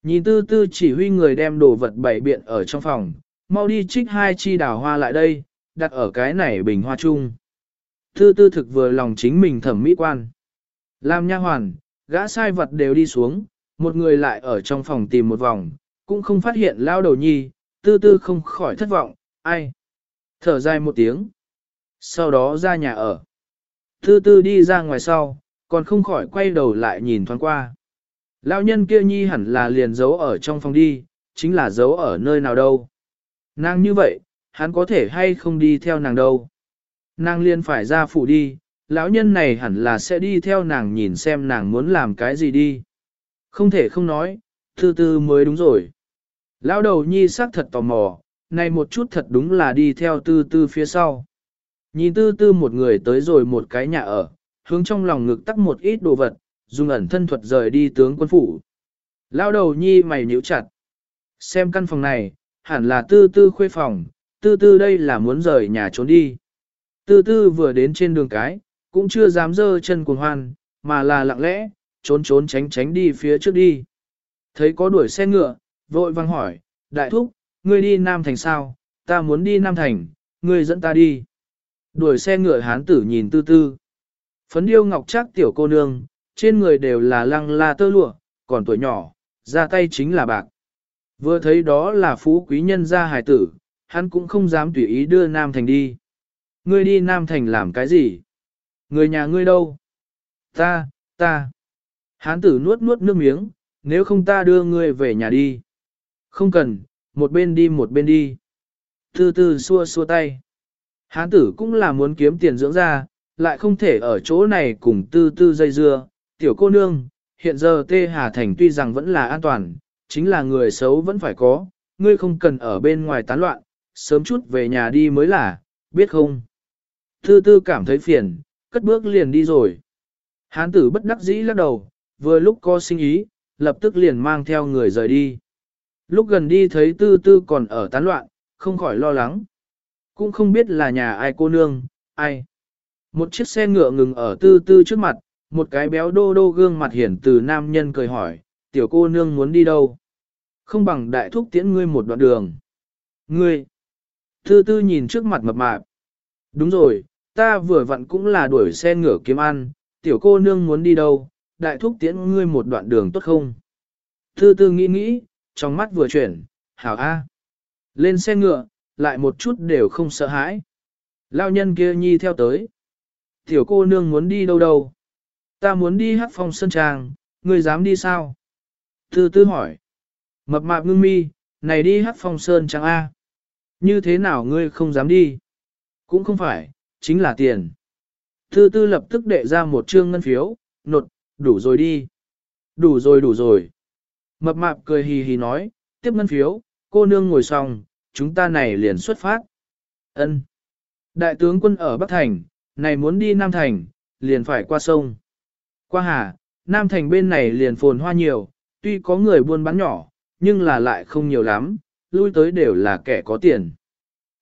Nhìn tư tư chỉ huy người đem đồ vật bày biện ở trong phòng, mau đi trích hai chi đào hoa lại đây, đặt ở cái này bình hoa chung. Tư tư thực vừa lòng chính mình thẩm mỹ quan. Làm nha hoàn, gã sai vật đều đi xuống, một người lại ở trong phòng tìm một vòng, cũng không phát hiện lao đầu nhi, tư tư không khỏi thất vọng, ai. Thở dài một tiếng. Sau đó ra nhà ở. Tư tư đi ra ngoài sau, còn không khỏi quay đầu lại nhìn thoáng qua. Lão nhân kia nhi hẳn là liền giấu ở trong phòng đi, chính là giấu ở nơi nào đâu. Nàng như vậy, hắn có thể hay không đi theo nàng đâu. Nàng liền phải ra phủ đi, lão nhân này hẳn là sẽ đi theo nàng nhìn xem nàng muốn làm cái gì đi. Không thể không nói, từ tư mới đúng rồi. Lão đầu nhi sắc thật tò mò, này một chút thật đúng là đi theo tư tư phía sau. Nhìn tư tư một người tới rồi một cái nhà ở, hướng trong lòng ngực tắc một ít đồ vật, dùng ẩn thân thuật rời đi tướng quân phủ. Lao đầu nhi mày nhíu chặt. Xem căn phòng này, hẳn là tư tư khuê phòng, tư tư đây là muốn rời nhà trốn đi. Tư tư vừa đến trên đường cái, cũng chưa dám dơ chân cuồng hoan, mà là lặng lẽ, trốn trốn tránh tránh đi phía trước đi. Thấy có đuổi xe ngựa, vội vang hỏi, đại thúc, ngươi đi Nam Thành sao, ta muốn đi Nam Thành, ngươi dẫn ta đi. Đuổi xe ngựa hán tử nhìn tư tư. Phấn điêu ngọc chắc tiểu cô nương, trên người đều là lăng la tơ lụa, còn tuổi nhỏ, ra tay chính là bạc. Vừa thấy đó là phú quý nhân gia hài tử, hắn cũng không dám tùy ý đưa Nam Thành đi. Ngươi đi Nam Thành làm cái gì? Người nhà ngươi đâu? Ta, ta. Hán tử nuốt nuốt nước miếng, nếu không ta đưa ngươi về nhà đi. Không cần, một bên đi một bên đi. Tư tư xua xua tay. Hán tử cũng là muốn kiếm tiền dưỡng ra, lại không thể ở chỗ này cùng tư tư dây dưa. Tiểu cô nương, hiện giờ Tê Hà Thành tuy rằng vẫn là an toàn, chính là người xấu vẫn phải có, ngươi không cần ở bên ngoài tán loạn, sớm chút về nhà đi mới là, biết không? Tư tư cảm thấy phiền, cất bước liền đi rồi. Hán tử bất đắc dĩ lắc đầu, vừa lúc có sinh ý, lập tức liền mang theo người rời đi. Lúc gần đi thấy tư tư còn ở tán loạn, không khỏi lo lắng. Cũng không biết là nhà ai cô nương, ai. Một chiếc xe ngựa ngừng ở tư tư trước mặt, một cái béo đô đô gương mặt hiển từ nam nhân cười hỏi, tiểu cô nương muốn đi đâu? Không bằng đại thúc tiễn ngươi một đoạn đường. Ngươi! Tư tư nhìn trước mặt mập mạp. Đúng rồi, ta vừa vặn cũng là đuổi xe ngựa kiếm ăn, tiểu cô nương muốn đi đâu, đại thúc tiễn ngươi một đoạn đường tốt không? Tư tư nghĩ nghĩ, trong mắt vừa chuyển, hảo a. Lên xe ngựa, lại một chút đều không sợ hãi. Lao nhân kia nhi theo tới. Tiểu cô nương muốn đi đâu đâu? Ta muốn đi hát phong sân trang, ngươi dám đi sao? Tư tư hỏi. Mập mạp ngưng mi, này đi hát phong sơn trang A. Như thế nào ngươi không dám đi? Cũng không phải, chính là tiền. Tư tư lập tức đệ ra một trương ngân phiếu, nột, đủ rồi đi. Đủ rồi đủ rồi. Mập mạp cười hì hì nói, tiếp ngân phiếu, cô nương ngồi xong, chúng ta này liền xuất phát. Ân. Đại tướng quân ở Bắc Thành, này muốn đi Nam Thành, liền phải qua sông. Qua hà, Nam Thành bên này liền phồn hoa nhiều, tuy có người buôn bán nhỏ, nhưng là lại không nhiều lắm, lui tới đều là kẻ có tiền.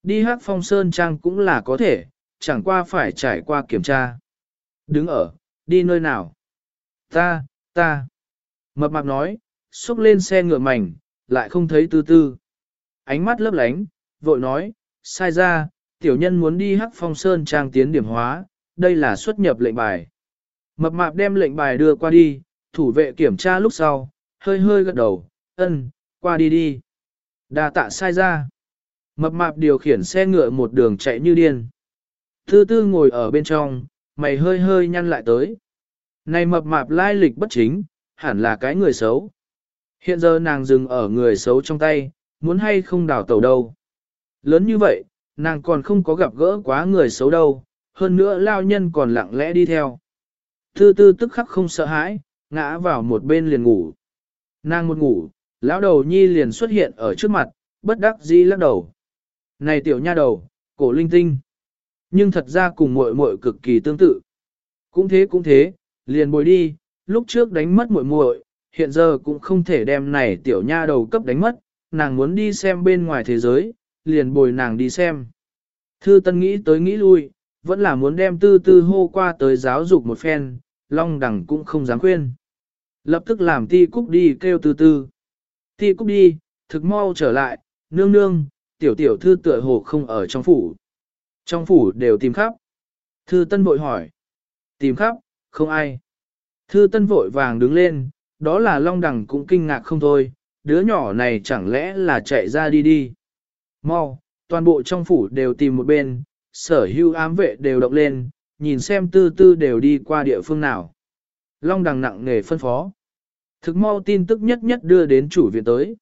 Đi hát phong sơn trang cũng là có thể, chẳng qua phải trải qua kiểm tra. Đứng ở, đi nơi nào? Ta, ta. Mập mạp nói, xúc lên xe ngựa mảnh, lại không thấy tư tư. Ánh mắt lấp lánh, vội nói, sai ra, tiểu nhân muốn đi hắc phong sơn trang tiến điểm hóa, đây là xuất nhập lệnh bài. Mập mạp đem lệnh bài đưa qua đi, thủ vệ kiểm tra lúc sau, hơi hơi gật đầu, ân, qua đi đi. Đà tạ sai ra. Mập mạp điều khiển xe ngựa một đường chạy như điên. Tư tư ngồi ở bên trong, mày hơi hơi nhăn lại tới. Này mập mạp lai lịch bất chính, hẳn là cái người xấu. Hiện giờ nàng dừng ở người xấu trong tay, muốn hay không đào tàu đâu. Lớn như vậy, nàng còn không có gặp gỡ quá người xấu đâu, hơn nữa lao nhân còn lặng lẽ đi theo. Tư tư tức khắc không sợ hãi, ngã vào một bên liền ngủ. Nàng một ngủ, lão đầu nhi liền xuất hiện ở trước mặt, bất đắc dĩ lắc đầu. Này tiểu nha đầu, cổ linh tinh. Nhưng thật ra cùng muội muội cực kỳ tương tự. Cũng thế cũng thế, liền bồi đi, lúc trước đánh mất muội muội, hiện giờ cũng không thể đem này tiểu nha đầu cấp đánh mất, nàng muốn đi xem bên ngoài thế giới, liền bồi nàng đi xem. Thư Tân nghĩ tới nghĩ lui, vẫn là muốn đem tư tư hô qua tới giáo dục một phen, Long Đằng cũng không dám khuyên. Lập tức làm ti cúc đi kêu tư tư. Ti cúc đi, thực mau trở lại, nương nương, tiểu tiểu thư tựa hồ không ở trong phủ. Trong phủ đều tìm khắp. Thư Tân vội hỏi. Tìm khắp, không ai. Thư Tân vội vàng đứng lên, đó là Long Đằng cũng kinh ngạc không thôi, đứa nhỏ này chẳng lẽ là chạy ra đi đi. Mau, toàn bộ trong phủ đều tìm một bên, sở hưu ám vệ đều động lên, nhìn xem tư tư đều đi qua địa phương nào. Long đằng nặng nghề phân phó. Thực mau tin tức nhất nhất đưa đến chủ viện tới.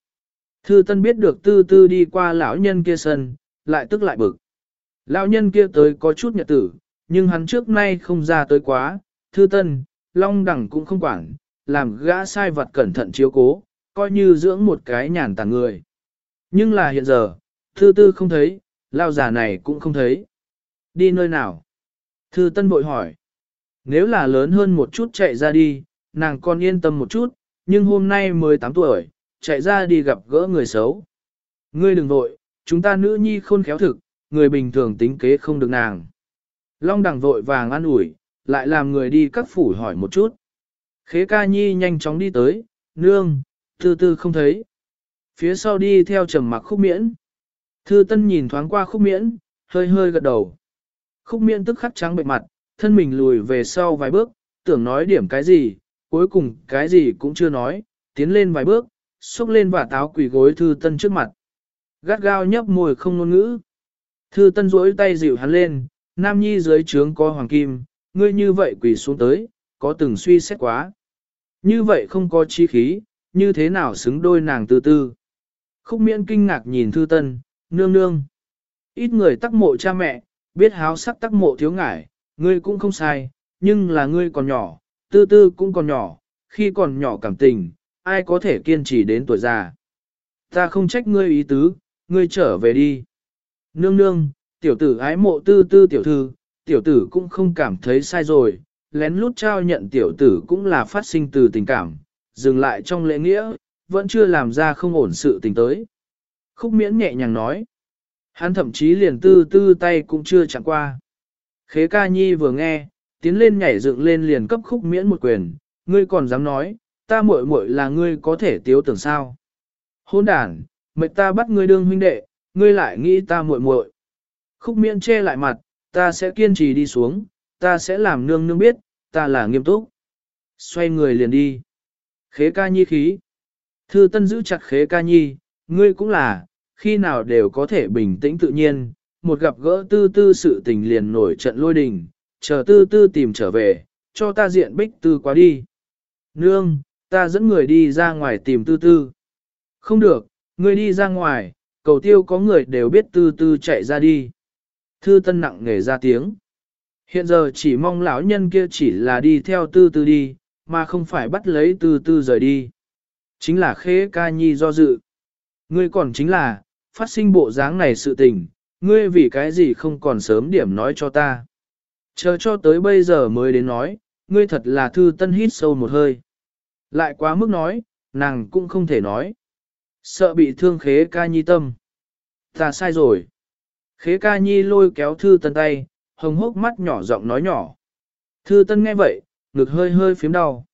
Thư Tân biết được tư tư đi qua lão nhân kia sân, lại tức lại bực. Lão nhân kia tới có chút nhật tử, nhưng hắn trước nay không ra tới quá, Thư Tân, Long đẳng cũng không quản, làm gã sai vật cẩn thận chiếu cố, coi như dưỡng một cái nhàn tàng người. Nhưng là hiện giờ, Thư Tư không thấy, lao giả này cũng không thấy. Đi nơi nào? Thư Tân bội hỏi. Nếu là lớn hơn một chút chạy ra đi, nàng còn yên tâm một chút, nhưng hôm nay 18 tuổi, chạy ra đi gặp gỡ người xấu. Ngươi đừng vội, chúng ta nữ nhi khôn khéo thực, người bình thường tính kế không được nàng. Long đằng vội vàng ăn ủi, lại làm người đi các phủ hỏi một chút. Khế ca nhi nhanh chóng đi tới, nương, từ từ không thấy. Phía sau đi theo trầm mặc khúc miễn. Thư tân nhìn thoáng qua khúc miễn, hơi hơi gật đầu. Khúc miên tức khắc trắng bệnh mặt, thân mình lùi về sau vài bước, tưởng nói điểm cái gì, cuối cùng cái gì cũng chưa nói, tiến lên vài bước, xúc lên và táo quỷ gối thư tân trước mặt. Gắt gao nhấp môi không ngôn ngữ. Thư tân duỗi tay dịu hắn lên, nam nhi dưới trướng có hoàng kim, ngươi như vậy quỷ xuống tới, có từng suy xét quá. Như vậy không có chi khí, như thế nào xứng đôi nàng tư tư. Khúc miễn kinh ngạc nhìn thư tân, nương nương. Ít người tắc mộ cha mẹ, biết háo sắc tắc mộ thiếu ngải, ngươi cũng không sai, nhưng là ngươi còn nhỏ, tư tư cũng còn nhỏ, khi còn nhỏ cảm tình, ai có thể kiên trì đến tuổi già. Ta không trách ngươi ý tứ, ngươi trở về đi. Nương nương, tiểu tử ái mộ tư tư tiểu thư, tiểu tử cũng không cảm thấy sai rồi, lén lút trao nhận tiểu tử cũng là phát sinh từ tình cảm, dừng lại trong lễ nghĩa, vẫn chưa làm ra không ổn sự tình tới. Khúc miễn nhẹ nhàng nói. Hắn thậm chí liền tư tư tay cũng chưa chẳng qua. Khế ca nhi vừa nghe, tiến lên nhảy dựng lên liền cấp khúc miễn một quyền, ngươi còn dám nói, ta muội muội là ngươi có thể tiếu tưởng sao. Hôn đàn, mệt ta bắt ngươi đương huynh đệ, ngươi lại nghĩ ta muội muội. Khúc miễn che lại mặt, ta sẽ kiên trì đi xuống, ta sẽ làm nương nương biết, ta là nghiêm túc. Xoay người liền đi. Khế ca nhi khí. Thư tân giữ chặt khế ca nhi, ngươi cũng là, khi nào đều có thể bình tĩnh tự nhiên, một gặp gỡ tư tư sự tình liền nổi trận lôi đình, chờ tư tư tìm trở về, cho ta diện bích tư quá đi. Nương, ta dẫn người đi ra ngoài tìm tư tư. Không được, người đi ra ngoài, cầu tiêu có người đều biết tư tư chạy ra đi. Thư tân nặng nghề ra tiếng. Hiện giờ chỉ mong lão nhân kia chỉ là đi theo tư tư đi, mà không phải bắt lấy tư tư rời đi. Chính là khế ca nhi do dự. Ngươi còn chính là, phát sinh bộ dáng này sự tình, ngươi vì cái gì không còn sớm điểm nói cho ta. Chờ cho tới bây giờ mới đến nói, ngươi thật là thư tân hít sâu một hơi. Lại quá mức nói, nàng cũng không thể nói. Sợ bị thương khế ca nhi tâm. Ta sai rồi. Khế ca nhi lôi kéo thư tân tay, hồng hốc mắt nhỏ giọng nói nhỏ. Thư tân nghe vậy, ngực hơi hơi phím đau.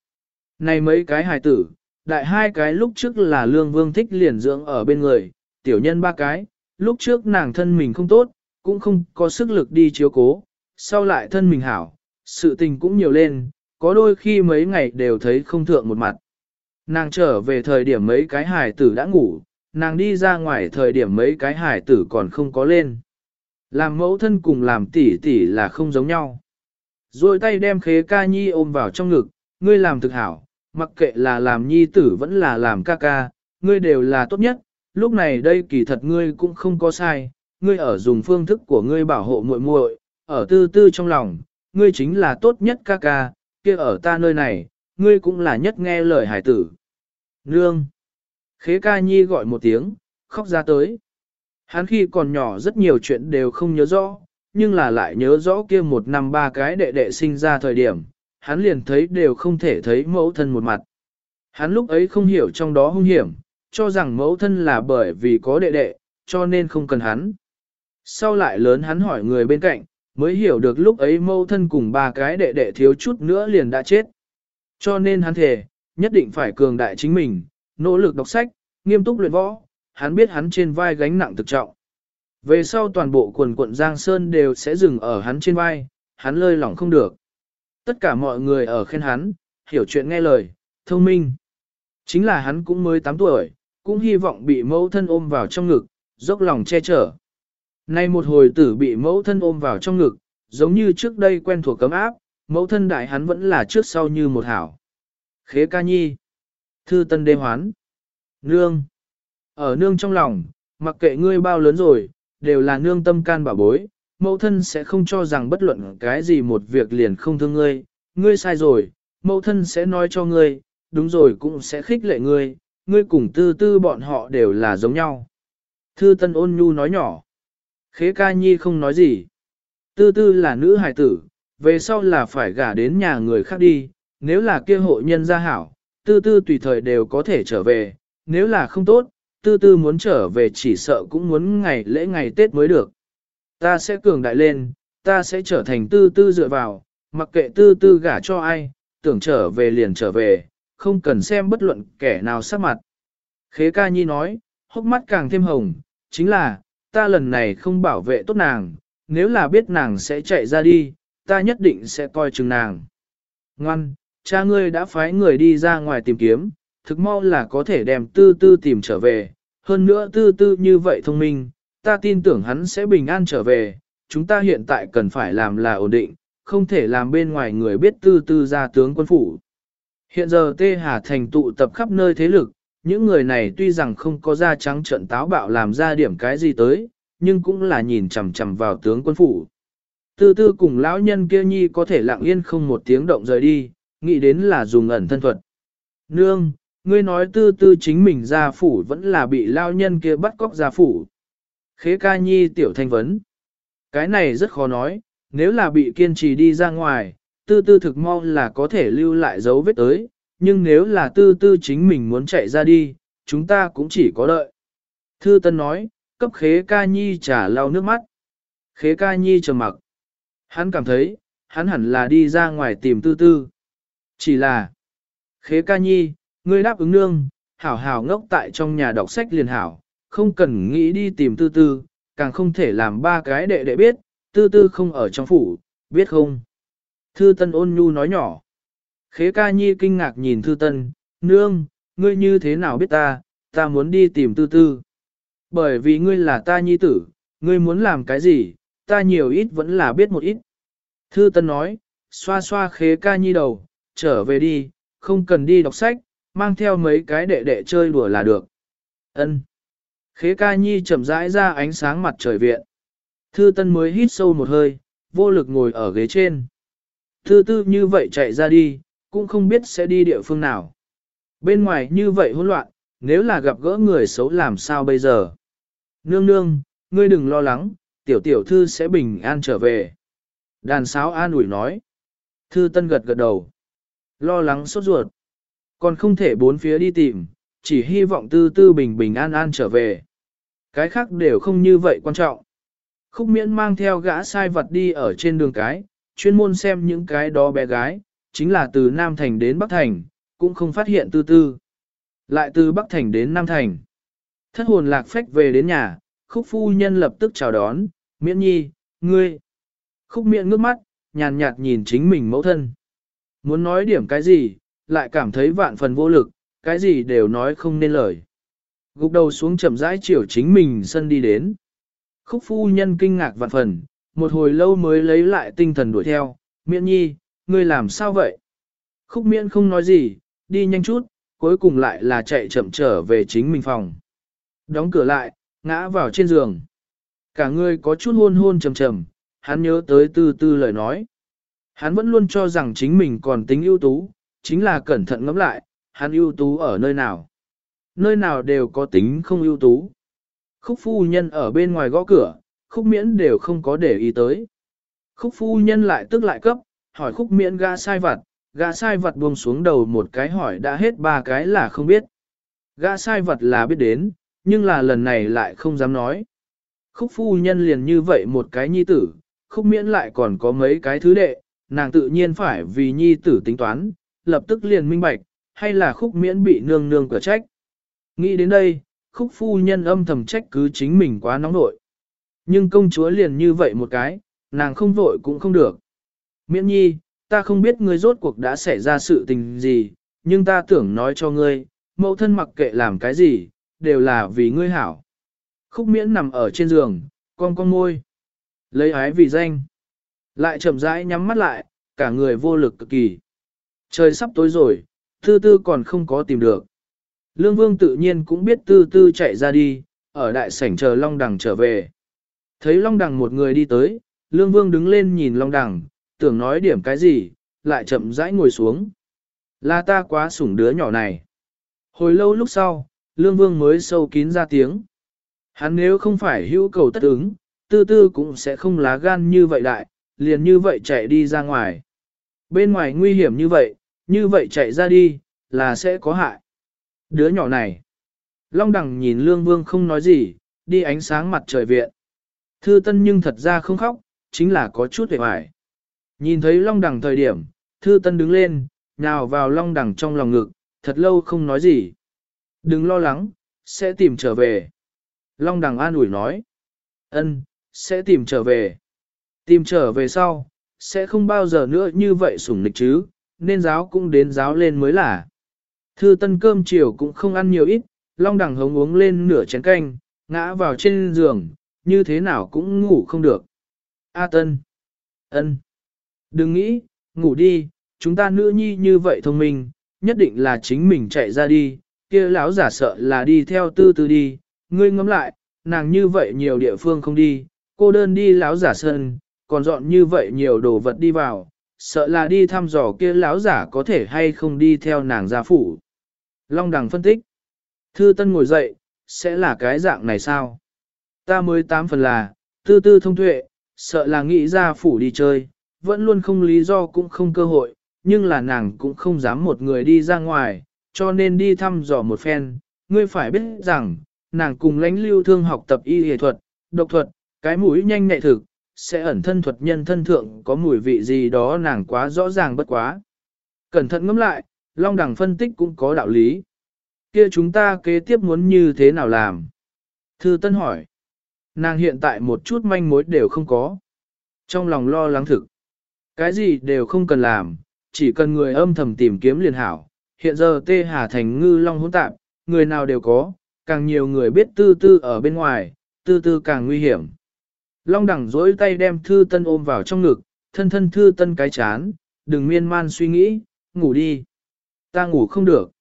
Này mấy cái hài tử, đại hai cái lúc trước là lương vương thích liền dưỡng ở bên người, tiểu nhân ba cái, lúc trước nàng thân mình không tốt, cũng không có sức lực đi chiếu cố, sau lại thân mình hảo, sự tình cũng nhiều lên, có đôi khi mấy ngày đều thấy không thượng một mặt. Nàng trở về thời điểm mấy cái hải tử đã ngủ, nàng đi ra ngoài thời điểm mấy cái hải tử còn không có lên. Làm mẫu thân cùng làm tỷ tỷ là không giống nhau. Rồi tay đem khế ca nhi ôm vào trong ngực, ngươi làm thực hảo, mặc kệ là làm nhi tử vẫn là làm ca ca, ngươi đều là tốt nhất, lúc này đây kỳ thật ngươi cũng không có sai, ngươi ở dùng phương thức của ngươi bảo hộ muội muội, ở tư tư trong lòng, ngươi chính là tốt nhất ca ca, kia ở ta nơi này, ngươi cũng là nhất nghe lời hải tử. Nương! Khế ca nhi gọi một tiếng, khóc ra tới. Hắn khi còn nhỏ rất nhiều chuyện đều không nhớ rõ, nhưng là lại nhớ rõ kia một năm ba cái đệ đệ sinh ra thời điểm, hắn liền thấy đều không thể thấy mẫu thân một mặt. Hắn lúc ấy không hiểu trong đó hung hiểm, cho rằng mẫu thân là bởi vì có đệ đệ, cho nên không cần hắn. Sau lại lớn hắn hỏi người bên cạnh, mới hiểu được lúc ấy mẫu thân cùng ba cái đệ đệ thiếu chút nữa liền đã chết. Cho nên hắn thề, nhất định phải cường đại chính mình, nỗ lực đọc sách, nghiêm túc luyện võ, hắn biết hắn trên vai gánh nặng thực trọng. Về sau toàn bộ quần quận Giang Sơn đều sẽ dừng ở hắn trên vai, hắn lơi lỏng không được. Tất cả mọi người ở khen hắn, hiểu chuyện nghe lời, thông minh. Chính là hắn cũng mới 8 tuổi, cũng hy vọng bị mẫu thân ôm vào trong ngực, dốc lòng che chở. Nay một hồi tử bị mẫu thân ôm vào trong ngực, giống như trước đây quen thuộc cấm áp, mẫu thân đại hắn vẫn là trước sau như một hảo. Khế ca nhi. Thư tân đê hoán. Nương. Ở nương trong lòng, mặc kệ ngươi bao lớn rồi, đều là nương tâm can bảo bối, mẫu thân sẽ không cho rằng bất luận cái gì một việc liền không thương ngươi, ngươi sai rồi, mẫu thân sẽ nói cho ngươi, đúng rồi cũng sẽ khích lệ ngươi, ngươi cùng tư tư bọn họ đều là giống nhau. Thư tân ôn nhu nói nhỏ. Khế ca nhi không nói gì. Tư tư là nữ hài tử, về sau là phải gả đến nhà người khác đi, nếu là kia hộ nhân gia hảo, tư tư tùy thời đều có thể trở về, nếu là không tốt, tư tư muốn trở về chỉ sợ cũng muốn ngày lễ ngày Tết mới được. Ta sẽ cường đại lên, ta sẽ trở thành tư tư dựa vào, mặc kệ tư tư gả cho ai, tưởng trở về liền trở về, không cần xem bất luận kẻ nào sắc mặt. Khế ca nhi nói, hốc mắt càng thêm hồng, chính là, ta lần này không bảo vệ tốt nàng, nếu là biết nàng sẽ chạy ra đi, ta nhất định sẽ coi chừng nàng. Ngoan, cha ngươi đã phái người đi ra ngoài tìm kiếm, thực mau là có thể đem tư tư tìm trở về, hơn nữa tư tư như vậy thông minh, ta tin tưởng hắn sẽ bình an trở về, chúng ta hiện tại cần phải làm là ổn định, không thể làm bên ngoài người biết tư tư ra tướng quân phủ. Hiện giờ Tê Hà Thành tụ tập khắp nơi thế lực, những người này tuy rằng không có da trắng trận táo bạo làm ra điểm cái gì tới, nhưng cũng là nhìn chằm chằm vào tướng quân phủ. Tư tư cùng lão nhân kia nhi có thể lặng yên không một tiếng động rời đi, nghĩ đến là dùng ẩn thân thuật. Nương, ngươi nói tư tư chính mình ra phủ vẫn là bị lao nhân kia bắt cóc ra phủ. Khế ca nhi tiểu thanh vấn. Cái này rất khó nói, nếu là bị kiên trì đi ra ngoài, tư tư thực mong là có thể lưu lại dấu vết tới, nhưng nếu là tư tư chính mình muốn chạy ra đi, chúng ta cũng chỉ có đợi. Thư Tân nói, cấp khế ca nhi trả lau nước mắt. Khế ca nhi trầm mặc. Hắn cảm thấy, hắn hẳn là đi ra ngoài tìm tư tư. Chỉ là, khế ca nhi, ngươi đáp ứng nương, hảo hảo ngốc tại trong nhà đọc sách liền hảo, không cần nghĩ đi tìm tư tư, càng không thể làm ba cái đệ đệ biết, tư tư không ở trong phủ, biết không? Thư Tân ôn nhu nói nhỏ. Khế ca nhi kinh ngạc nhìn Thư Tân, nương, ngươi như thế nào biết ta, ta muốn đi tìm tư tư. Bởi vì ngươi là ta nhi tử, ngươi muốn làm cái gì, ta nhiều ít vẫn là biết một ít. Thư Tân nói, xoa xoa khế ca nhi đầu, trở về đi, không cần đi đọc sách, mang theo mấy cái đệ đệ chơi đùa là được. Ân. Khế ca nhi chậm rãi ra ánh sáng mặt trời viện. Thư Tân mới hít sâu một hơi, vô lực ngồi ở ghế trên. Thư tư như vậy chạy ra đi, cũng không biết sẽ đi địa phương nào. Bên ngoài như vậy hỗn loạn, nếu là gặp gỡ người xấu làm sao bây giờ? Nương nương, ngươi đừng lo lắng, tiểu tiểu thư sẽ bình an trở về. Đàn sáo an ủi nói. Thư tân gật gật đầu. Lo lắng sốt ruột. Còn không thể bốn phía đi tìm, chỉ hy vọng tư tư bình bình an an trở về. Cái khác đều không như vậy quan trọng. Khúc miễn mang theo gã sai vật đi ở trên đường cái, chuyên môn xem những cái đó bé gái, chính là từ Nam Thành đến Bắc Thành, cũng không phát hiện tư tư. Lại từ Bắc Thành đến Nam Thành. Thất hồn lạc phách về đến nhà, khúc phu nhân lập tức chào đón, miễn nhi, ngươi. Khúc miệng ngước mắt, nhàn nhạt nhìn chính mình mẫu thân. Muốn nói điểm cái gì, lại cảm thấy vạn phần vô lực, cái gì đều nói không nên lời. Gục đầu xuống chậm rãi chiều chính mình sân đi đến. Khúc phu nhân kinh ngạc vạn phần, một hồi lâu mới lấy lại tinh thần đuổi theo, miễn nhi, ngươi làm sao vậy? Khúc miễn không nói gì, đi nhanh chút, cuối cùng lại là chạy chậm trở về chính mình phòng. Đóng cửa lại, ngã vào trên giường. Cả người có chút hôn hôn trầm trầm, hắn nhớ tới tư tư lời nói. Hắn vẫn luôn cho rằng chính mình còn tính ưu tú, chính là cẩn thận ngẫm lại, hắn ưu tú ở nơi nào. Nơi nào đều có tính không ưu tú. Khúc phu nhân ở bên ngoài gõ cửa, khúc miễn đều không có để ý tới. Khúc phu nhân lại tức lại cấp, hỏi khúc miễn gã sai vặt, gã sai vặt buông xuống đầu một cái hỏi đã hết ba cái là không biết. Gã sai vật là biết đến, nhưng là lần này lại không dám nói. Khúc phu nhân liền như vậy một cái nhi tử, khúc miễn lại còn có mấy cái thứ đệ, nàng tự nhiên phải vì nhi tử tính toán, lập tức liền minh bạch, hay là khúc miễn bị nương nương cửa trách. Nghĩ đến đây, khúc phu nhân âm thầm trách cứ chính mình quá nóng nội. Nhưng công chúa liền như vậy một cái, nàng không vội cũng không được. Miễn nhi, ta không biết ngươi rốt cuộc đã xảy ra sự tình gì, nhưng ta tưởng nói cho ngươi, mẫu thân mặc kệ làm cái gì, đều là vì ngươi hảo. Khúc miễn nằm ở trên giường, con con môi. Lấy ái vì danh. Lại chậm rãi nhắm mắt lại, cả người vô lực cực kỳ. Trời sắp tối rồi, tư tư còn không có tìm được. Lương vương tự nhiên cũng biết tư tư chạy ra đi, ở đại sảnh chờ Long Đằng trở về. Thấy Long Đằng một người đi tới, Lương vương đứng lên nhìn Long Đằng, tưởng nói điểm cái gì, lại chậm rãi ngồi xuống. Là ta quá sủng đứa nhỏ này. Hồi lâu lúc sau, Lương Vương mới sâu kín ra tiếng. Hắn nếu không phải hữu cầu tất ứng, tư tư cũng sẽ không lá gan như vậy đại, liền như vậy chạy đi ra ngoài. Bên ngoài nguy hiểm như vậy, như vậy chạy ra đi, là sẽ có hại. Đứa nhỏ này. Long Đằng nhìn Lương Vương không nói gì, đi ánh sáng mặt trời viện. Thư Tân nhưng thật ra không khóc, chính là có chút hề hoài. Nhìn thấy Long đẳng thời điểm, Thư Tân đứng lên, nhào vào Long đẳng trong lòng ngực, thật lâu không nói gì. Đừng lo lắng, sẽ tìm trở về. Long đằng an ủi nói. ân, sẽ tìm trở về. Tìm trở về sau, sẽ không bao giờ nữa như vậy sủng nịch chứ, nên giáo cũng đến giáo lên mới là. Thư tân cơm chiều cũng không ăn nhiều ít, long đằng hống uống lên nửa chén canh, ngã vào trên giường, như thế nào cũng ngủ không được. A tân. ân, Đừng nghĩ, ngủ đi, chúng ta nữ nhi như vậy thông minh, nhất định là chính mình chạy ra đi, kia lão giả sợ là đi theo tư tư đi, ngươi ngẫm lại, nàng như vậy nhiều địa phương không đi, cô đơn đi lão giả sơn, còn dọn như vậy nhiều đồ vật đi vào, sợ là đi thăm dò kia lão giả có thể hay không đi theo nàng gia phủ. Long đằng phân tích. Thư Tân ngồi dậy, sẽ là cái dạng này sao? Ta mới tám phần là, tư tư thông tuệ, sợ là nghĩ ra phủ đi chơi, vẫn luôn không lý do cũng không cơ hội, nhưng là nàng cũng không dám một người đi ra ngoài, cho nên đi thăm dò một phen. Ngươi phải biết rằng, nàng cùng lãnh lưu thương học tập y y thuật, độc thuật, cái mũi nhanh nhạy thực, sẽ ẩn thân thuật nhân thân thượng có mùi vị gì đó nàng quá rõ ràng bất quá. Cẩn thận ngẫm lại, Long Đằng phân tích cũng có đạo lý. Kia chúng ta kế tiếp muốn như thế nào làm? Thư Tân hỏi. Nàng hiện tại một chút manh mối đều không có. Trong lòng lo lắng thực. Cái gì đều không cần làm, chỉ cần người âm thầm tìm kiếm liền hảo. Hiện giờ tê hà thành ngư long hỗn tạp, người nào đều có, càng nhiều người biết tư tư ở bên ngoài, tư tư càng nguy hiểm. Long đẳng dỗi tay đem thư tân ôm vào trong ngực, thân thân thư tân cái chán, đừng miên man suy nghĩ, ngủ đi. Ta ngủ không được.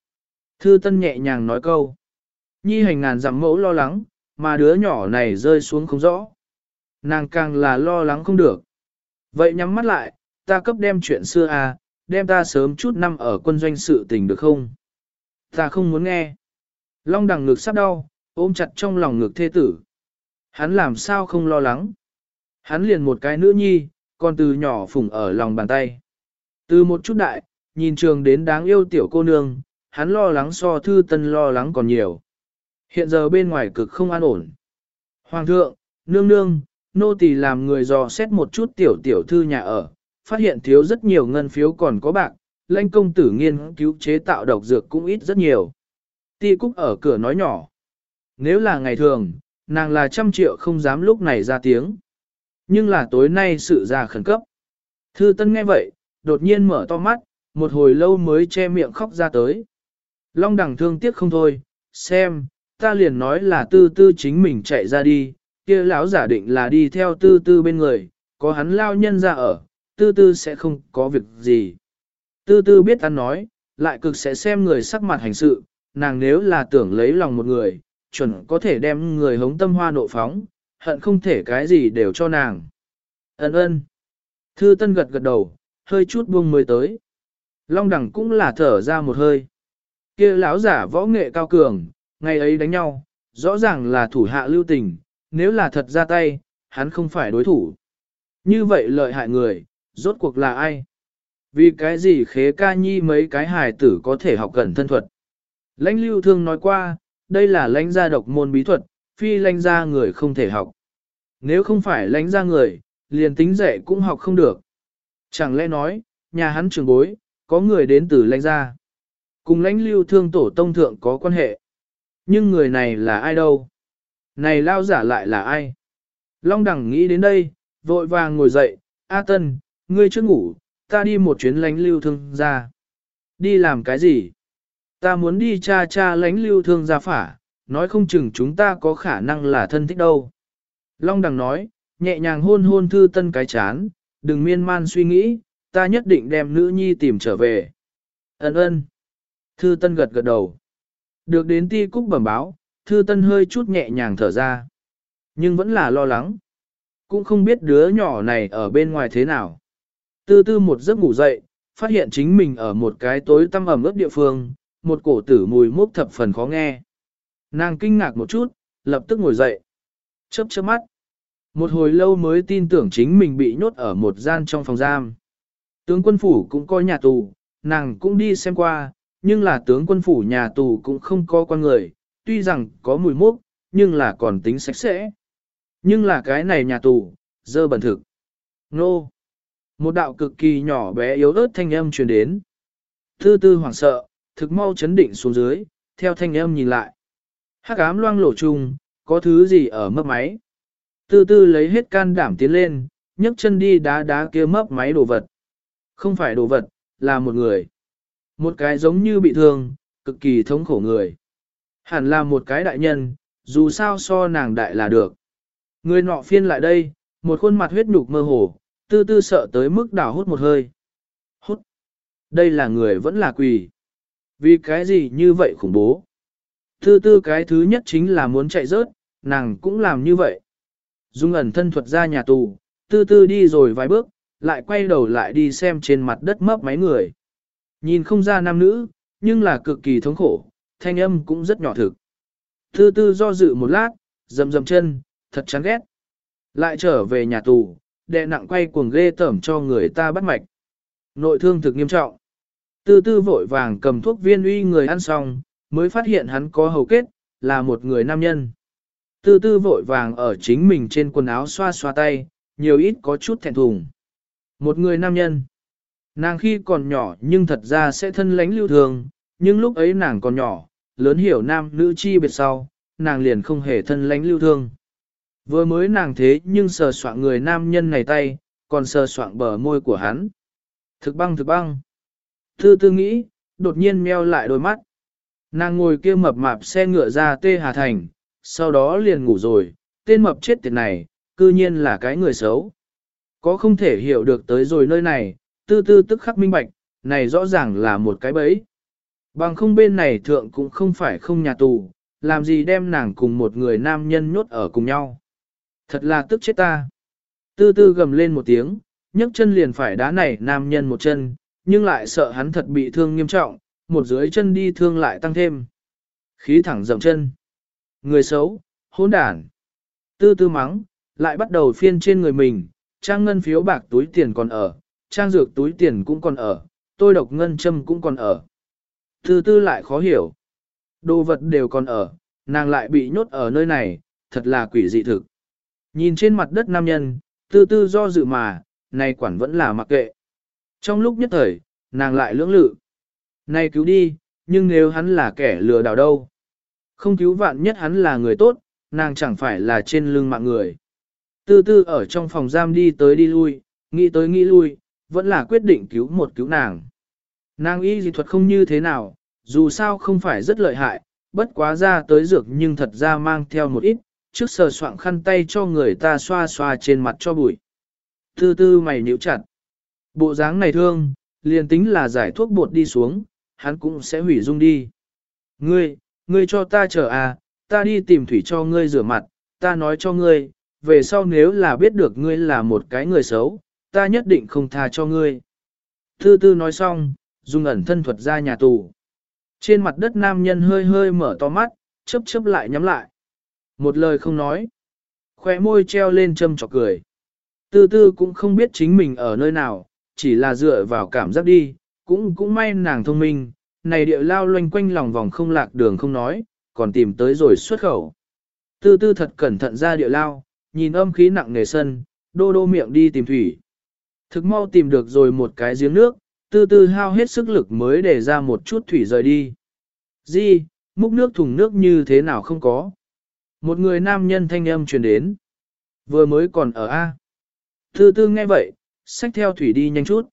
Thư tân nhẹ nhàng nói câu. Nhi hành ngàn giảm mẫu lo lắng, mà đứa nhỏ này rơi xuống không rõ. Nàng càng là lo lắng không được. Vậy nhắm mắt lại, ta cấp đem chuyện xưa à, đem ta sớm chút năm ở quân doanh sự tình được không? Ta không muốn nghe. Long đằng ngực sắp đau, ôm chặt trong lòng ngực thê tử. Hắn làm sao không lo lắng. Hắn liền một cái nữ nhi, còn từ nhỏ phủng ở lòng bàn tay. Từ một chút đại, nhìn trường đến đáng yêu tiểu cô nương, hắn lo lắng so thư tân lo lắng còn nhiều. Hiện giờ bên ngoài cực không an ổn. Hoàng thượng, nương nương, nô tỳ làm người dò xét một chút tiểu tiểu thư nhà ở, phát hiện thiếu rất nhiều ngân phiếu còn có bạc, lãnh công tử nghiên cứu chế tạo độc dược cũng ít rất nhiều. Ti Cúc ở cửa nói nhỏ. Nếu là ngày thường, nàng là trăm triệu không dám lúc này ra tiếng. Nhưng là tối nay sự ra khẩn cấp. Thư Tân nghe vậy, đột nhiên mở to mắt, một hồi lâu mới che miệng khóc ra tới. Long đẳng thương tiếc không thôi, xem, ta liền nói là tư tư chính mình chạy ra đi, kia lão giả định là đi theo tư tư bên người, có hắn lao nhân ra ở, tư tư sẽ không có việc gì. Tư tư biết ăn nói, lại cực sẽ xem người sắc mặt hành sự, nàng nếu là tưởng lấy lòng một người, chuẩn có thể đem người hống tâm hoa nộ phóng, hận không thể cái gì đều cho nàng. Ấn ơn. Thư tân gật gật đầu, hơi chút buông mới tới. Long đẳng cũng là thở ra một hơi. kia lão giả võ nghệ cao cường, ngày ấy đánh nhau, rõ ràng là thủ hạ lưu tình, nếu là thật ra tay, hắn không phải đối thủ. Như vậy lợi hại người, rốt cuộc là ai? Vì cái gì khế ca nhi mấy cái hài tử có thể học gần thân thuật? Lãnh lưu thương nói qua, đây là lãnh gia độc môn bí thuật, phi lãnh gia người không thể học. Nếu không phải lãnh gia người, liền tính dạy cũng học không được. Chẳng lẽ nói, nhà hắn trường bối, có người đến từ lãnh gia. Cùng lãnh lưu thương tổ tông thượng có quan hệ. Nhưng người này là ai đâu? Này lao giả lại là ai? Long đẳng nghĩ đến đây, vội vàng ngồi dậy, A Tân, ngươi chưa ngủ, ta đi một chuyến lánh lưu thương ra. Đi làm cái gì? Ta muốn đi cha cha lánh lưu thương ra phả, nói không chừng chúng ta có khả năng là thân thích đâu. Long đằng nói, nhẹ nhàng hôn hôn thư tân cái chán, đừng miên man suy nghĩ, ta nhất định đem nữ nhi tìm trở về. Ấn ơn. Thư tân gật gật đầu. Được đến ti cúc bẩm báo, thư tân hơi chút nhẹ nhàng thở ra. Nhưng vẫn là lo lắng. Cũng không biết đứa nhỏ này ở bên ngoài thế nào. Tư tư một giấc ngủ dậy, phát hiện chính mình ở một cái tối tăm ẩm ướt địa phương, một cổ tử mùi mốc thập phần khó nghe. Nàng kinh ngạc một chút, lập tức ngồi dậy. Chớp chớp mắt. Một hồi lâu mới tin tưởng chính mình bị nhốt ở một gian trong phòng giam. Tướng quân phủ cũng coi nhà tù, nàng cũng đi xem qua, nhưng là tướng quân phủ nhà tù cũng không có con người, tuy rằng có mùi mốc, nhưng là còn tính sạch sẽ. Nhưng là cái này nhà tù, dơ bẩn thực. Nô! Một đạo cực kỳ nhỏ bé yếu ớt thanh âm truyền đến. Tư tư hoảng sợ, thực mau chấn định xuống dưới, theo thanh âm nhìn lại. Hắc ám loang lổ chung, có thứ gì ở mấp máy. Tư tư lấy hết can đảm tiến lên, nhấc chân đi đá đá kia mấp máy đồ vật. Không phải đồ vật, là một người. Một cái giống như bị thương, cực kỳ thống khổ người. Hẳn là một cái đại nhân, dù sao so nàng đại là được. Người nọ phiên lại đây, một khuôn mặt huyết nhục mơ hồ, tư tư sợ tới mức đảo hút một hơi. Hút. Đây là người vẫn là quỷ. Vì cái gì như vậy khủng bố? Tư tư cái thứ nhất chính là muốn chạy rớt, nàng cũng làm như vậy. Dung ẩn thân thuật ra nhà tù, Tư tư đi rồi vài bước, lại quay đầu lại đi xem trên mặt đất mấp máy người. Nhìn không ra nam nữ, nhưng là cực kỳ thống khổ, thanh âm cũng rất nhỏ thực. Tư tư do dự một lát, dầm dầm chân, thật chán ghét. Lại trở về nhà tù, đệ nặng quay cuồng ghê tởm cho người ta bắt mạch. Nội thương thực nghiêm trọng. Tư tư vội vàng cầm thuốc viên uy người ăn xong, mới phát hiện hắn có hầu kết, là một người nam nhân. Tư tư vội vàng ở chính mình trên quần áo xoa xoa tay, nhiều ít có chút thẹn thùng. Một người nam nhân. Nàng khi còn nhỏ nhưng thật ra sẽ thân lánh lưu thường, nhưng lúc ấy nàng còn nhỏ, lớn hiểu nam nữ chi biệt sau, nàng liền không hề thân lánh lưu thương. Vừa mới nàng thế nhưng sờ soạn người nam nhân này tay, còn sờ soạn bờ môi của hắn. Thực băng thực băng. Thư tư nghĩ, đột nhiên meo lại đôi mắt. Nàng ngồi kia mập mạp xe ngựa ra tê Hà Thành, sau đó liền ngủ rồi, tên mập chết tiệt này, cư nhiên là cái người xấu. Có không thể hiểu được tới rồi nơi này, tư tư tức khắc minh bạch, này rõ ràng là một cái bẫy. Bằng không bên này thượng cũng không phải không nhà tù, làm gì đem nàng cùng một người nam nhân nhốt ở cùng nhau. Thật là tức chết ta. Tư tư gầm lên một tiếng, nhấc chân liền phải đá này nam nhân một chân, nhưng lại sợ hắn thật bị thương nghiêm trọng, một dưới chân đi thương lại tăng thêm. Khí thẳng dậm chân. Người xấu, hỗn đản. Tư tư mắng, lại bắt đầu phiên trên người mình, trang ngân phiếu bạc túi tiền còn ở, trang dược túi tiền cũng còn ở, tôi độc ngân châm cũng còn ở. Tư tư lại khó hiểu. Đồ vật đều còn ở, nàng lại bị nhốt ở nơi này, thật là quỷ dị thực. Nhìn trên mặt đất nam nhân, tư tư do dự mà, này quản vẫn là mặc kệ. Trong lúc nhất thời, nàng lại lưỡng lự. Này cứu đi, nhưng nếu hắn là kẻ lừa đảo đâu. Không cứu vạn nhất hắn là người tốt, nàng chẳng phải là trên lưng mạng người. Tư tư ở trong phòng giam đi tới đi lui, nghĩ tới nghĩ lui, vẫn là quyết định cứu một cứu nàng. Nàng y dị thuật không như thế nào, dù sao không phải rất lợi hại, bất quá ra tới dược nhưng thật ra mang theo một ít, trước sờ soạn khăn tay cho người ta xoa xoa trên mặt cho bụi. Tư tư mày nhíu chặt. Bộ dáng này thương, liền tính là giải thuốc bột đi xuống, hắn cũng sẽ hủy dung đi. Ngươi, ngươi cho ta chờ à, ta đi tìm thủy cho ngươi rửa mặt, ta nói cho ngươi, về sau nếu là biết được ngươi là một cái người xấu, ta nhất định không tha cho ngươi. Tư tư nói xong, dùng ẩn thân thuật ra nhà tù. Trên mặt đất nam nhân hơi hơi mở to mắt, chớp chớp lại nhắm lại. Một lời không nói. Khóe môi treo lên châm chọc cười. Tư tư cũng không biết chính mình ở nơi nào, chỉ là dựa vào cảm giác đi, cũng cũng may nàng thông minh, này địa lao loanh quanh lòng vòng không lạc đường không nói, còn tìm tới rồi xuất khẩu. Tư tư thật cẩn thận ra địa lao, nhìn âm khí nặng nề sân, đô đô miệng đi tìm thủy. Thực mau tìm được rồi một cái giếng nước, tư tư hao hết sức lực mới để ra một chút thủy rời đi. Di, múc nước thùng nước như thế nào không có. Một người nam nhân thanh âm truyền đến. Vừa mới còn ở A. Tư tư nghe vậy, xách theo thủy đi nhanh chút.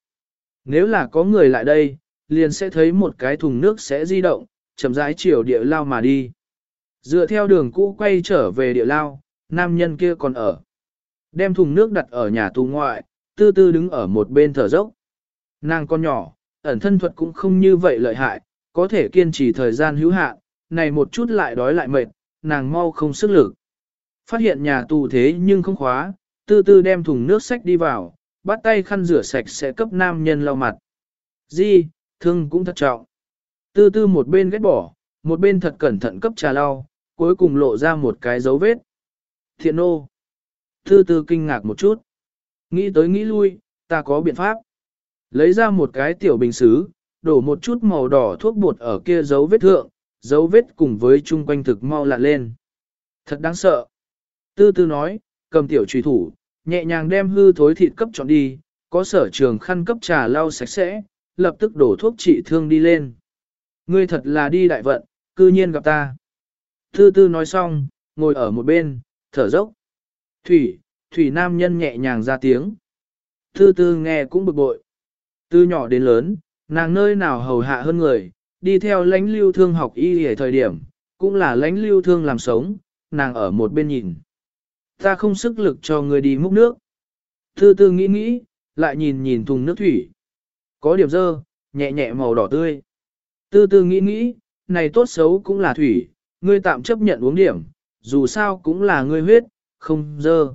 Nếu là có người lại đây, liền sẽ thấy một cái thùng nước sẽ di động, chậm rãi chiều địa lao mà đi. Dựa theo đường cũ quay trở về địa lao, nam nhân kia còn ở. Đem thùng nước đặt ở nhà tù ngoại, tư tư đứng ở một bên thở dốc. Nàng con nhỏ, ẩn thân thuật cũng không như vậy lợi hại, có thể kiên trì thời gian hữu hạn, này một chút lại đói lại mệt, nàng mau không sức lực. Phát hiện nhà tù thế nhưng không khóa, tư tư đem thùng nước sách đi vào, bắt tay khăn rửa sạch sẽ cấp nam nhân lau mặt. Di, thương cũng thật trọng. Tư tư một bên ghét bỏ, một bên thật cẩn thận cấp trà lau, cuối cùng lộ ra một cái dấu vết. Thiện ô. Tư tư kinh ngạc một chút. Nghĩ tới nghĩ lui, ta có biện pháp. Lấy ra một cái tiểu bình xứ, đổ một chút màu đỏ thuốc bột ở kia dấu vết thượng, dấu vết cùng với chung quanh thực mau lạ lên. Thật đáng sợ. Tư tư nói, cầm tiểu trùy thủ, nhẹ nhàng đem hư thối thịt cấp chọn đi, có sở trường khăn cấp trà lau sạch sẽ, lập tức đổ thuốc trị thương đi lên. Ngươi thật là đi đại vận, cư nhiên gặp ta. Tư tư nói xong, ngồi ở một bên, thở dốc. Thủy, thủy nam nhân nhẹ nhàng ra tiếng. Tư tư nghe cũng bực bội. Từ nhỏ đến lớn, nàng nơi nào hầu hạ hơn người, đi theo lãnh lưu thương học y ở thời điểm, cũng là lãnh lưu thương làm sống, nàng ở một bên nhìn. Ta không sức lực cho người đi múc nước. Tư tư nghĩ nghĩ, lại nhìn nhìn thùng nước thủy. Có điểm dơ, nhẹ nhẹ màu đỏ tươi. Tư tư nghĩ nghĩ, này tốt xấu cũng là thủy, ngươi tạm chấp nhận uống điểm, dù sao cũng là ngươi huyết, không dơ.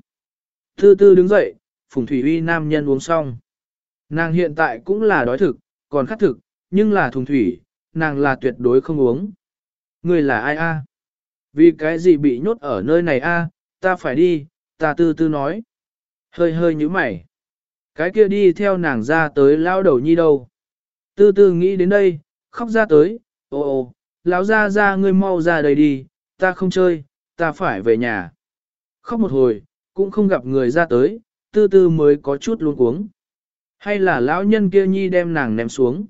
Tư tư đứng dậy, phùng thủy uy nam nhân uống xong. Nàng hiện tại cũng là đói thực, còn khát thực, nhưng là thùng thủy, nàng là tuyệt đối không uống. Người là ai a? Vì cái gì bị nhốt ở nơi này a? ta phải đi, ta tư tư nói. Hơi hơi như mày. Cái kia đi theo nàng ra tới lao đầu nhi đâu. Tư tư nghĩ đến đây, khóc ra tới, ô ô, lão ra ra ngươi mau ra đây đi, ta không chơi, ta phải về nhà. Khóc một hồi, cũng không gặp người ra tới, tư tư mới có chút luống cuống. Hay là lão nhân kia nhi đem nàng ném xuống.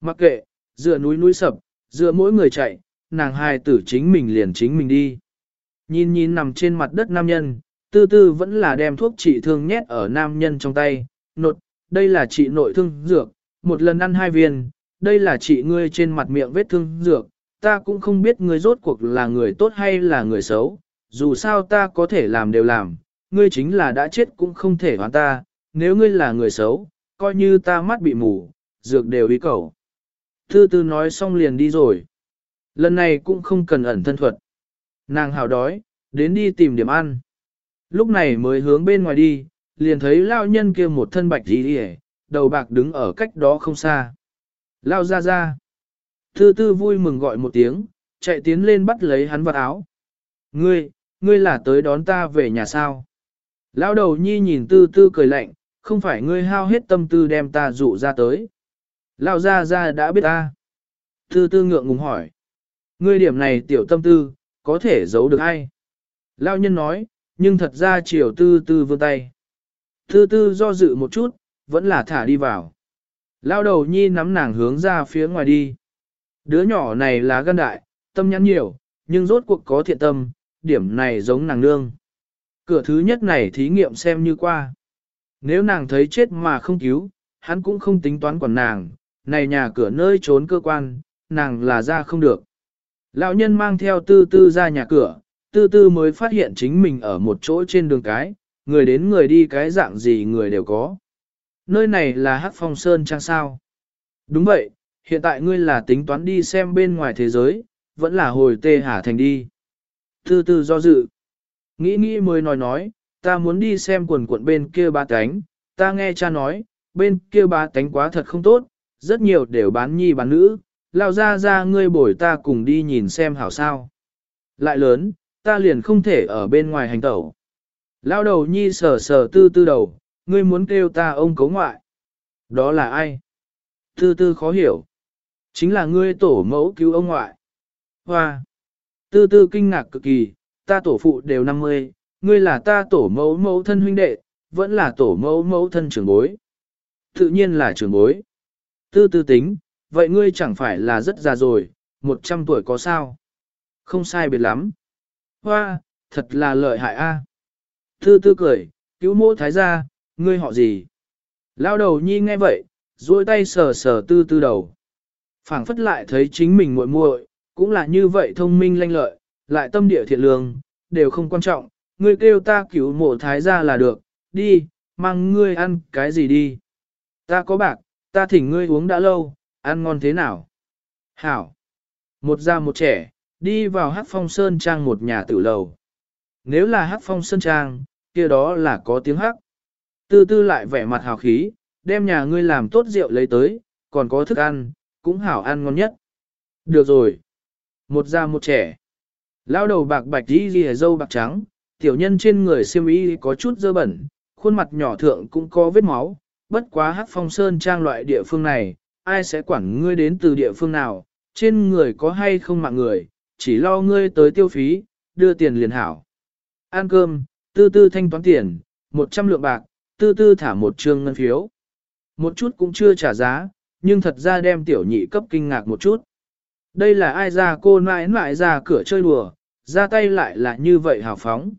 Mặc kệ, dựa núi núi sập, dựa mỗi người chạy, nàng hài tử chính mình liền chính mình đi. Nhìn nhìn nằm trên mặt đất nam nhân, tư tư vẫn là đem thuốc trị thương nhét ở nam nhân trong tay, nột, đây là trị nội thương dược, một lần ăn hai viên, đây là trị ngươi trên mặt miệng vết thương dược, ta cũng không biết ngươi rốt cuộc là người tốt hay là người xấu, dù sao ta có thể làm đều làm, ngươi chính là đã chết cũng không thể hoán ta, nếu ngươi là người xấu, coi như ta mắt bị mù, dược đều ý cầu. Tư tư nói xong liền đi rồi. Lần này cũng không cần ẩn thân thuật. Nàng hào đói, đến đi tìm điểm ăn. Lúc này mới hướng bên ngoài đi, liền thấy lao nhân kia một thân bạch gì đi đầu bạc đứng ở cách đó không xa. Lao ra ra. Tư tư vui mừng gọi một tiếng, chạy tiến lên bắt lấy hắn vật áo. Ngươi, ngươi là tới đón ta về nhà sao? Lão đầu nhi nhìn tư tư cười lạnh, không phải ngươi hao hết tâm tư đem ta dụ ra tới. Lão ra ra đã biết ta. Tư tư ngượng ngùng hỏi. Ngươi điểm này tiểu tâm tư, có thể giấu được ai? Lão nhân nói, nhưng thật ra chiều tư tư vươn tay. Tư tư do dự một chút, vẫn là thả đi vào. Lão đầu nhi nắm nàng hướng ra phía ngoài đi. Đứa nhỏ này là gan đại, tâm nhắn nhiều, nhưng rốt cuộc có thiện tâm, điểm này giống nàng nương. Cửa thứ nhất này thí nghiệm xem như qua. Nếu nàng thấy chết mà không cứu, hắn cũng không tính toán quản nàng, này nhà cửa nơi trốn cơ quan, nàng là ra không được. Lão nhân mang theo tư tư ra nhà cửa, tư tư mới phát hiện chính mình ở một chỗ trên đường cái, người đến người đi cái dạng gì người đều có. Nơi này là Hắc Phong Sơn trang sao? Đúng vậy, hiện tại ngươi là tính toán đi xem bên ngoài thế giới, vẫn là hồi tê hà thành đi. Tư tư do dự. Nghĩ nghĩ mới nói nói, ta muốn đi xem quần quận bên kia ba cánh, ta nghe cha nói, bên kia ba cánh quá thật không tốt, rất nhiều đều bán nhi bán nữ, lao ra ra ngươi bổi ta cùng đi nhìn xem hảo sao. Lại lớn, ta liền không thể ở bên ngoài hành tẩu. Lao đầu nhi sờ sờ tư tư đầu, ngươi muốn kêu ta ông cấu ngoại. Đó là ai? Tư tư khó hiểu. Chính là ngươi tổ mẫu cứu ông ngoại. Hoa! Tư tư kinh ngạc cực kỳ, ta tổ phụ đều 50, ngươi là ta tổ mẫu mẫu thân huynh đệ, vẫn là tổ mẫu mẫu thân trưởng bối. Tự nhiên là trưởng bối. Tư tư tính, vậy ngươi chẳng phải là rất già rồi, 100 tuổi có sao? Không sai biệt lắm. Hoa, thật là lợi hại a. À. Tư tư cười, cứu mô thái gia, ngươi họ gì? Lao đầu nhi nghe vậy, duỗi tay sờ sờ tư tư đầu. phảng phất lại thấy chính mình muội muội, cũng là như vậy thông minh lanh lợi, lại tâm địa thiện lương, đều không quan trọng, ngươi kêu ta cứu mộ thái gia là được, đi, mang ngươi ăn cái gì đi. Ta có bạc, ta thỉnh ngươi uống đã lâu, ăn ngon thế nào? Hảo. Một già một trẻ, đi vào hát phong sơn trang một nhà tử lầu. Nếu là hát phong sơn trang, kia đó là có tiếng hát Tư tư lại vẻ mặt hào khí, đem nhà ngươi làm tốt rượu lấy tới, còn có thức ăn, cũng hảo ăn ngon nhất. Được rồi. Một già một trẻ. Lao đầu bạc bạch đi ghi dâu bạc trắng, tiểu nhân trên người siêm y có chút dơ bẩn, khuôn mặt nhỏ thượng cũng có vết máu, bất quá hát phong sơn trang loại địa phương này, ai sẽ quản ngươi đến từ địa phương nào, trên người có hay không mạng người, chỉ lo ngươi tới tiêu phí, đưa tiền liền hảo. Ăn cơm, tư tư thanh toán tiền, 100 lượng bạc, tư tư thả một trương ngân phiếu. Một chút cũng chưa trả giá, nhưng thật ra đem tiểu nhị cấp kinh ngạc một chút. Đây là ai ra cô nãi nãi ra cửa chơi đùa, ra tay lại là như vậy hào phóng.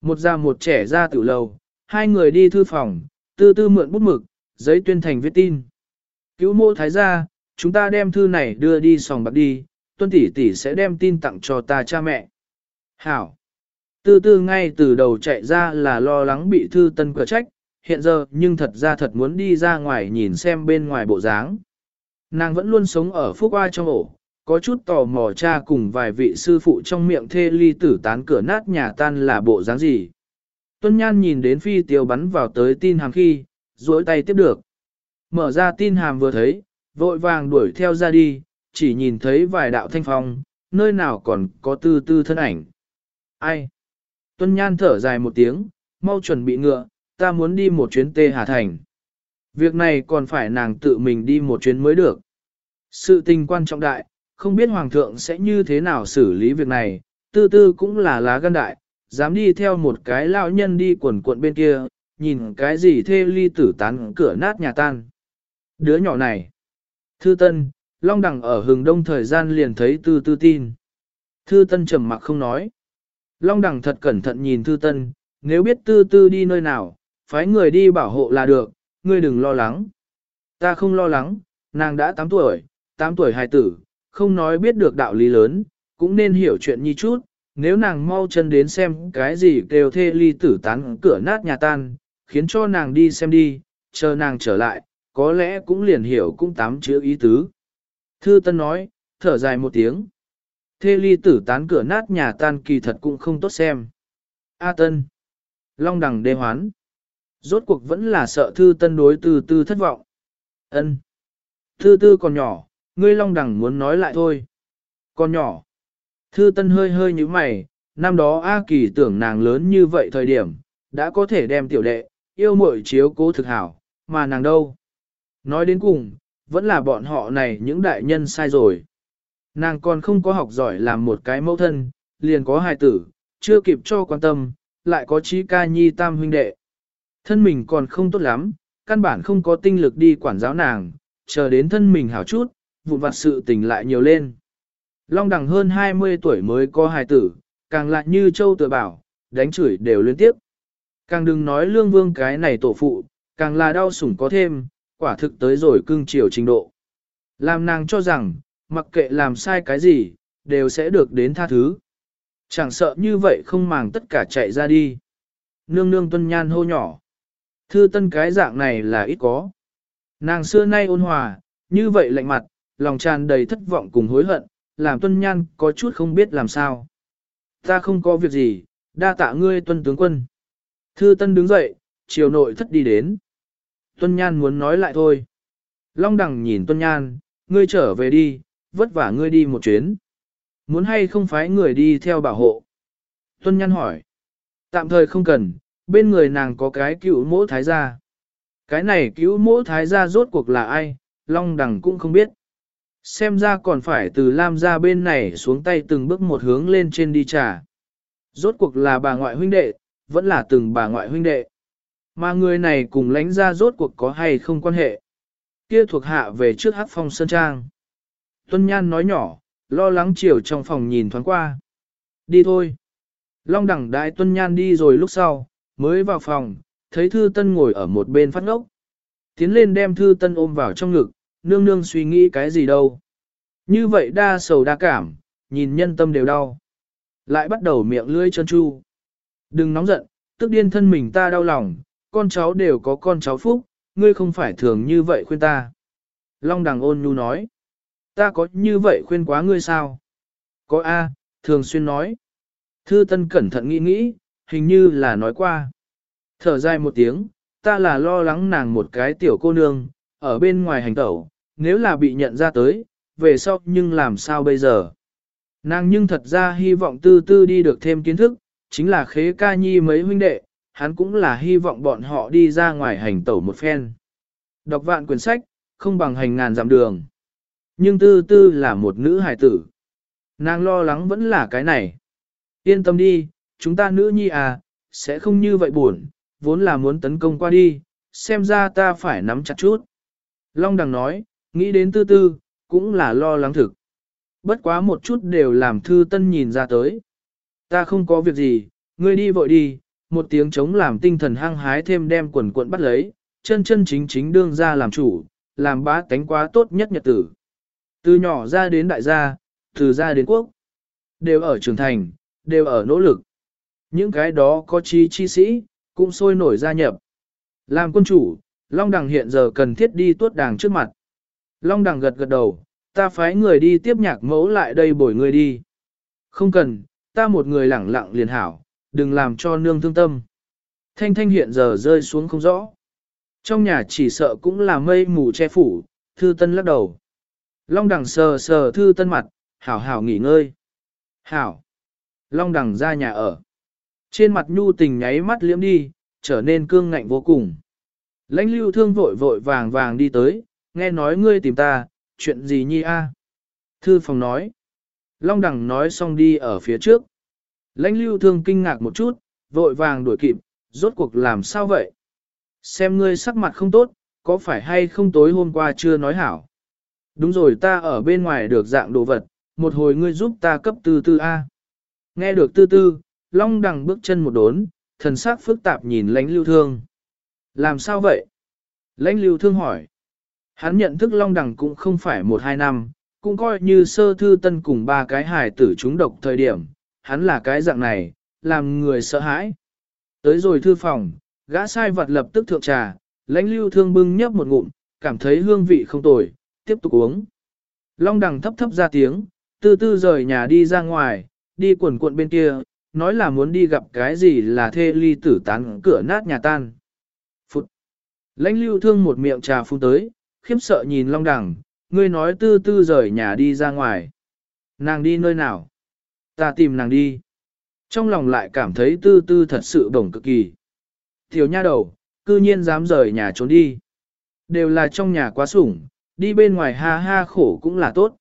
Một già một trẻ ra tiểu lầu, hai người đi thư phòng, tư tư mượn bút mực, giấy tuyên thành viết tin. Cứu mô thái gia, chúng ta đem thư này đưa đi sòng bạc đi, tuân tỷ tỷ sẽ đem tin tặng cho ta cha mẹ. Hảo. Tư tư ngay từ đầu chạy ra là lo lắng bị thư tân cửa trách, hiện giờ nhưng thật ra thật muốn đi ra ngoài nhìn xem bên ngoài bộ dáng. Nàng vẫn luôn sống ở phúc oa trong ổ, có chút tò mò cha cùng vài vị sư phụ trong miệng thê ly tử tán cửa nát nhà tan là bộ dáng gì. Tuân Nhan nhìn đến phi tiêu bắn vào tới tin hàm khi, duỗi tay tiếp được. Mở ra tin hàm vừa thấy, vội vàng đuổi theo ra đi, chỉ nhìn thấy vài đạo thanh phong, nơi nào còn có tư tư thân ảnh. Ai? Tuân Nhan thở dài một tiếng, mau chuẩn bị ngựa, ta muốn đi một chuyến tê Hà Thành. Việc này còn phải nàng tự mình đi một chuyến mới được. Sự tình quan trọng đại, không biết Hoàng thượng sẽ như thế nào xử lý việc này, tư tư cũng là lá gan đại, dám đi theo một cái lão nhân đi quần cuộn bên kia, nhìn cái gì thê ly tử tán cửa nát nhà tan. Đứa nhỏ này, thư tân, Long Đằng ở hừng đông thời gian liền thấy tư tư tin. Thư tân trầm mặc không nói. Long Đằng thật cẩn thận nhìn thư tân, nếu biết tư tư đi nơi nào, phái người đi bảo hộ là được, ngươi đừng lo lắng. Ta không lo lắng, nàng đã 8 tuổi, 8 tuổi hài tử, không nói biết được đạo lý lớn, cũng nên hiểu chuyện như chút, nếu nàng mau chân đến xem cái gì kêu thê ly tử tán cửa nát nhà tan, khiến cho nàng đi xem đi, chờ nàng trở lại, có lẽ cũng liền hiểu cũng tám chữ ý tứ. Thư Tân nói, thở dài một tiếng. Thê ly tử tán cửa nát nhà tan kỳ thật cũng không tốt xem. A Tân. Long đằng đê hoán. Rốt cuộc vẫn là sợ Thư Tân đối từ từ thất vọng. Ân. Thư tư còn nhỏ, ngươi Long đẳng muốn nói lại thôi. Con nhỏ. Thư Tân hơi hơi nhíu mày, năm đó A Kỳ tưởng nàng lớn như vậy thời điểm, đã có thể đem tiểu đệ, yêu mội chiếu cố thực hảo, mà nàng đâu. Nói đến cùng, vẫn là bọn họ này những đại nhân sai rồi. Nàng còn không có học giỏi làm một cái mẫu thân, liền có hài tử, chưa kịp cho quan tâm, lại có trí ca nhi tam huynh đệ. Thân mình còn không tốt lắm, căn bản không có tinh lực đi quản giáo nàng, chờ đến thân mình hảo chút, vụn vặt sự tình lại nhiều lên. Long đằng hơn 20 tuổi mới có hài tử, càng lại như châu tự bảo, đánh chửi đều liên tiếp. Càng đừng nói lương vương cái này tổ phụ, càng là đau sủng có thêm, quả thực tới rồi cưng chiều trình độ. Làm nàng cho rằng, mặc kệ làm sai cái gì, đều sẽ được đến tha thứ. Chẳng sợ như vậy không màng tất cả chạy ra đi. Nương nương tuân nhan hô nhỏ. Thư tân cái dạng này là ít có. Nàng xưa nay ôn hòa, như vậy lạnh mặt, lòng tràn đầy thất vọng cùng hối hận, làm tuân nhan có chút không biết làm sao. Ta không có việc gì, đa tạ ngươi tuân tướng quân. Thư tân đứng dậy, chiều nội thất đi đến. Tuân Nhan muốn nói lại thôi. Long đằng nhìn Tuân Nhan, ngươi trở về đi, vất vả ngươi đi một chuyến. Muốn hay không phái người đi theo bảo hộ? Tuân Nhan hỏi. Tạm thời không cần, bên người nàng có cái cựu mỗ thái gia. Cái này cứu mỗ thái gia rốt cuộc là ai, Long đằng cũng không biết. Xem ra còn phải từ Lam ra bên này xuống tay từng bước một hướng lên trên đi trà. Rốt cuộc là bà ngoại huynh đệ, vẫn là từng bà ngoại huynh đệ. Mà người này cùng lãnh ra rốt cuộc có hay không quan hệ. Kia thuộc hạ về trước hắc phong sơn trang. Tuân Nhan nói nhỏ, lo lắng chiều trong phòng nhìn thoáng qua. Đi thôi. Long đẳng đại Tuân Nhan đi rồi lúc sau, mới vào phòng, thấy Thư Tân ngồi ở một bên phát ngốc. Tiến lên đem Thư Tân ôm vào trong ngực, nương nương suy nghĩ cái gì đâu. Như vậy đa sầu đa cảm, nhìn nhân tâm đều đau. Lại bắt đầu miệng lưỡi chân chu. Đừng nóng giận, tức điên thân mình ta đau lòng, con cháu đều có con cháu phúc, ngươi không phải thường như vậy khuyên ta. Long đằng ôn nhu nói, ta có như vậy khuyên quá ngươi sao? Có A, thường xuyên nói. Thư Tân cẩn thận nghĩ nghĩ, hình như là nói qua. Thở dài một tiếng, ta là lo lắng nàng một cái tiểu cô nương, ở bên ngoài hành tẩu, nếu là bị nhận ra tới, về sau nhưng làm sao bây giờ? Nàng nhưng thật ra hy vọng tư tư đi được thêm kiến thức, chính là khế ca nhi mấy huynh đệ, hắn cũng là hy vọng bọn họ đi ra ngoài hành tẩu một phen. Đọc vạn quyển sách, không bằng hành ngàn dặm đường. Nhưng tư tư là một nữ hài tử. Nàng lo lắng vẫn là cái này. Yên tâm đi, chúng ta nữ nhi à, sẽ không như vậy buồn, vốn là muốn tấn công qua đi, xem ra ta phải nắm chặt chút. Long đằng nói, nghĩ đến tư tư, cũng là lo lắng thực. Bất quá một chút đều làm thư tân nhìn ra tới. Ta không có việc gì, ngươi đi vội đi, một tiếng chống làm tinh thần hăng hái thêm đem quần cuộn bắt lấy, chân chân chính chính đương ra làm chủ, làm bá tánh quá tốt nhất nhật tử. Từ nhỏ ra đến đại gia, từ ra đến quốc, đều ở trưởng thành, đều ở nỗ lực. Những cái đó có chi chi sĩ, cũng sôi nổi gia nhập. Làm quân chủ, Long Đằng hiện giờ cần thiết đi tuốt đàng trước mặt. Long Đằng gật gật đầu, ta phái người đi tiếp nhạc mẫu lại đây bồi người đi. Không cần, ta một người lẳng lặng liền hảo, đừng làm cho nương thương tâm. Thanh thanh hiện giờ rơi xuống không rõ. Trong nhà chỉ sợ cũng là mây mù che phủ, thư tân lắc đầu. Long đằng sờ sờ thư tân mặt, hảo hảo nghỉ ngơi. Hảo. Long đằng ra nhà ở. Trên mặt nhu tình nháy mắt liễm đi, trở nên cương ngạnh vô cùng. Lãnh lưu thương vội vội vàng vàng đi tới, nghe nói ngươi tìm ta, chuyện gì nhi a? Thư phòng nói. Long đẳng nói xong đi ở phía trước. Lãnh lưu thương kinh ngạc một chút, vội vàng đuổi kịp, rốt cuộc làm sao vậy? Xem ngươi sắc mặt không tốt, có phải hay không tối hôm qua chưa nói hảo? Đúng rồi ta ở bên ngoài được dạng đồ vật, một hồi ngươi giúp ta cấp tư tư A. Nghe được tư tư, long đằng bước chân một đốn, thần sắc phức tạp nhìn lãnh lưu thương. Làm sao vậy? Lãnh lưu thương hỏi. Hắn nhận thức long đằng cũng không phải một hai năm, cũng coi như sơ thư tân cùng ba cái hài tử chúng độc thời điểm, hắn là cái dạng này, làm người sợ hãi. Tới rồi thư phòng, gã sai vật lập tức thượng trà, lãnh lưu thương bưng nhấp một ngụm, cảm thấy hương vị không tồi, tiếp tục uống. Long đằng thấp thấp ra tiếng, từ từ rời nhà đi ra ngoài, đi quần cuộn bên kia, nói là muốn đi gặp cái gì là thê ly tử tán cửa nát nhà tan. Phụt! Lãnh lưu thương một miệng trà phun tới, khiếp sợ nhìn long đằng, ngươi nói tư tư rời nhà đi ra ngoài. Nàng đi nơi nào? Ta tìm nàng đi. Trong lòng lại cảm thấy tư tư thật sự bổng cực kỳ. Tiểu nha đầu, cư nhiên dám rời nhà trốn đi. Đều là trong nhà quá sủng, đi bên ngoài ha ha khổ cũng là tốt.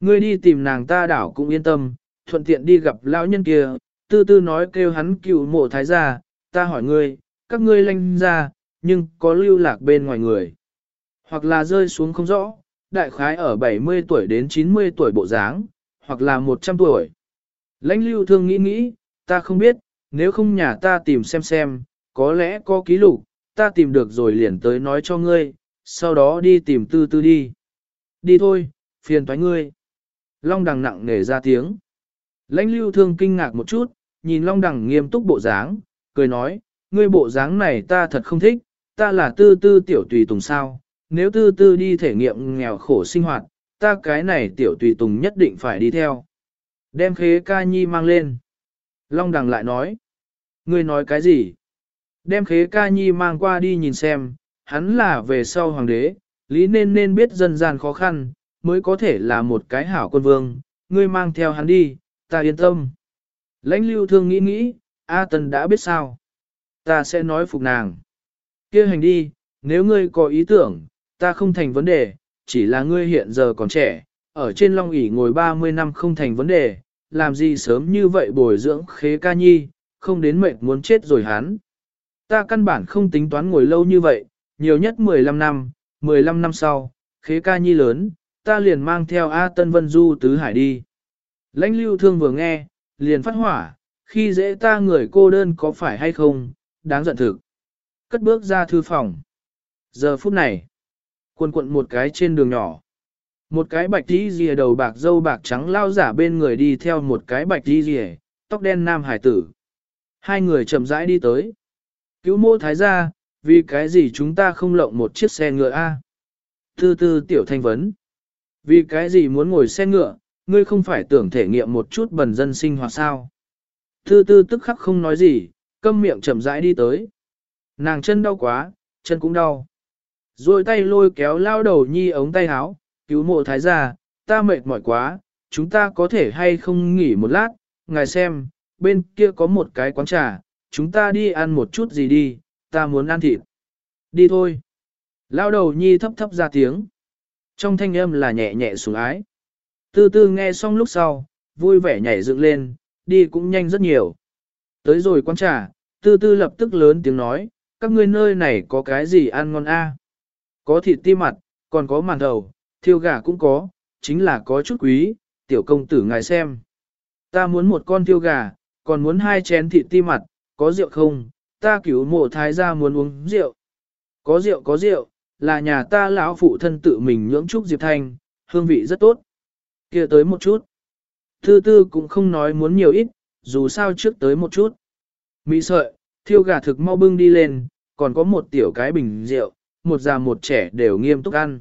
Ngươi đi tìm nàng ta đảo cũng yên tâm, thuận tiện đi gặp lão nhân kia, tư tư nói kêu hắn cựu mộ thái gia, ta hỏi ngươi, các ngươi lanh ra, nhưng có lưu lạc bên ngoài người. Hoặc là rơi xuống không rõ, đại khái ở 70 tuổi đến 90 tuổi bộ dáng, hoặc là 100 tuổi. Lãnh lưu thương nghĩ nghĩ, ta không biết, nếu không nhà ta tìm xem xem, có lẽ có ký lục, ta tìm được rồi liền tới nói cho ngươi, sau đó đi tìm tư tư đi. Đi thôi, phiền toái ngươi. Long đằng nặng nề ra tiếng. Lãnh lưu thương kinh ngạc một chút, nhìn long đằng nghiêm túc bộ dáng, cười nói, ngươi bộ dáng này ta thật không thích, ta là tư tư tiểu tùy tùng sao, nếu tư tư đi thể nghiệm nghèo khổ sinh hoạt, ta cái này tiểu tùy tùng nhất định phải đi theo. Đem khế ca nhi mang lên. Long đằng lại nói, ngươi nói cái gì? Đem khế ca nhi mang qua đi nhìn xem, hắn là về sau hoàng đế, lý nên nên biết dân gian khó khăn, mới có thể là một cái hảo quân vương, ngươi mang theo hắn đi, ta yên tâm. Lãnh lưu thương nghĩ nghĩ, A Tần đã biết sao. Ta sẽ nói phục nàng. kia hành đi, nếu ngươi có ý tưởng, ta không thành vấn đề, chỉ là ngươi hiện giờ còn trẻ, ở trên long ỷ ngồi 30 năm không thành vấn đề, làm gì sớm như vậy bồi dưỡng khế ca nhi, không đến mệnh muốn chết rồi hắn. Ta căn bản không tính toán ngồi lâu như vậy, nhiều nhất 15 năm, 15 năm sau, khế ca nhi lớn, ta liền mang theo A Tân Vân Du tứ hải đi. Lãnh lưu thương vừa nghe, liền phát hỏa, khi dễ ta người cô đơn có phải hay không, đáng giận thực. Cất bước ra thư phòng. Giờ phút này, Cuộn cuộn một cái trên đường nhỏ. Một cái bạch tí rìa đầu bạc dâu bạc trắng lao giả bên người đi theo một cái bạch tí rìa, tóc đen nam hải tử. Hai người chậm rãi đi tới. Cứu mô thái gia, vì cái gì chúng ta không lộng một chiếc xe ngựa A? Tư tư tiểu thanh vấn. Vì cái gì muốn ngồi xe ngựa, ngươi không phải tưởng thể nghiệm một chút bần dân sinh hoạt sao? Tư tư tức khắc không nói gì, câm miệng chậm rãi đi tới. Nàng chân đau quá, chân cũng đau. Rồi tay lôi kéo lao đầu nhi ống tay áo, cứu mộ thái gia, ta mệt mỏi quá, chúng ta có thể hay không nghỉ một lát, ngài xem, bên kia có một cái quán trà, chúng ta đi ăn một chút gì đi, ta muốn ăn thịt. Đi thôi. Lao đầu nhi thấp thấp ra tiếng. Trong thanh âm là nhẹ nhẹ xuống ái. Tư tư nghe xong lúc sau, vui vẻ nhảy dựng lên, đi cũng nhanh rất nhiều. Tới rồi quán trà, tư tư lập tức lớn tiếng nói, các ngươi nơi này có cái gì ăn ngon a? Có thịt tim mặt, còn có màn đầu, thiêu gà cũng có, chính là có chút quý, tiểu công tử ngài xem. Ta muốn một con thiêu gà, còn muốn hai chén thịt tim mặt, có rượu không? Ta cứu mộ thái gia muốn uống rượu. Có rượu có rượu, là nhà ta lão phụ thân tự mình nhưỡng trúc Diệp Thanh, hương vị rất tốt. kia tới một chút. Tư tư cũng không nói muốn nhiều ít, dù sao trước tới một chút. Mỹ sợi, thiêu gà thực mau bưng đi lên, còn có một tiểu cái bình rượu, một già một trẻ đều nghiêm túc ăn.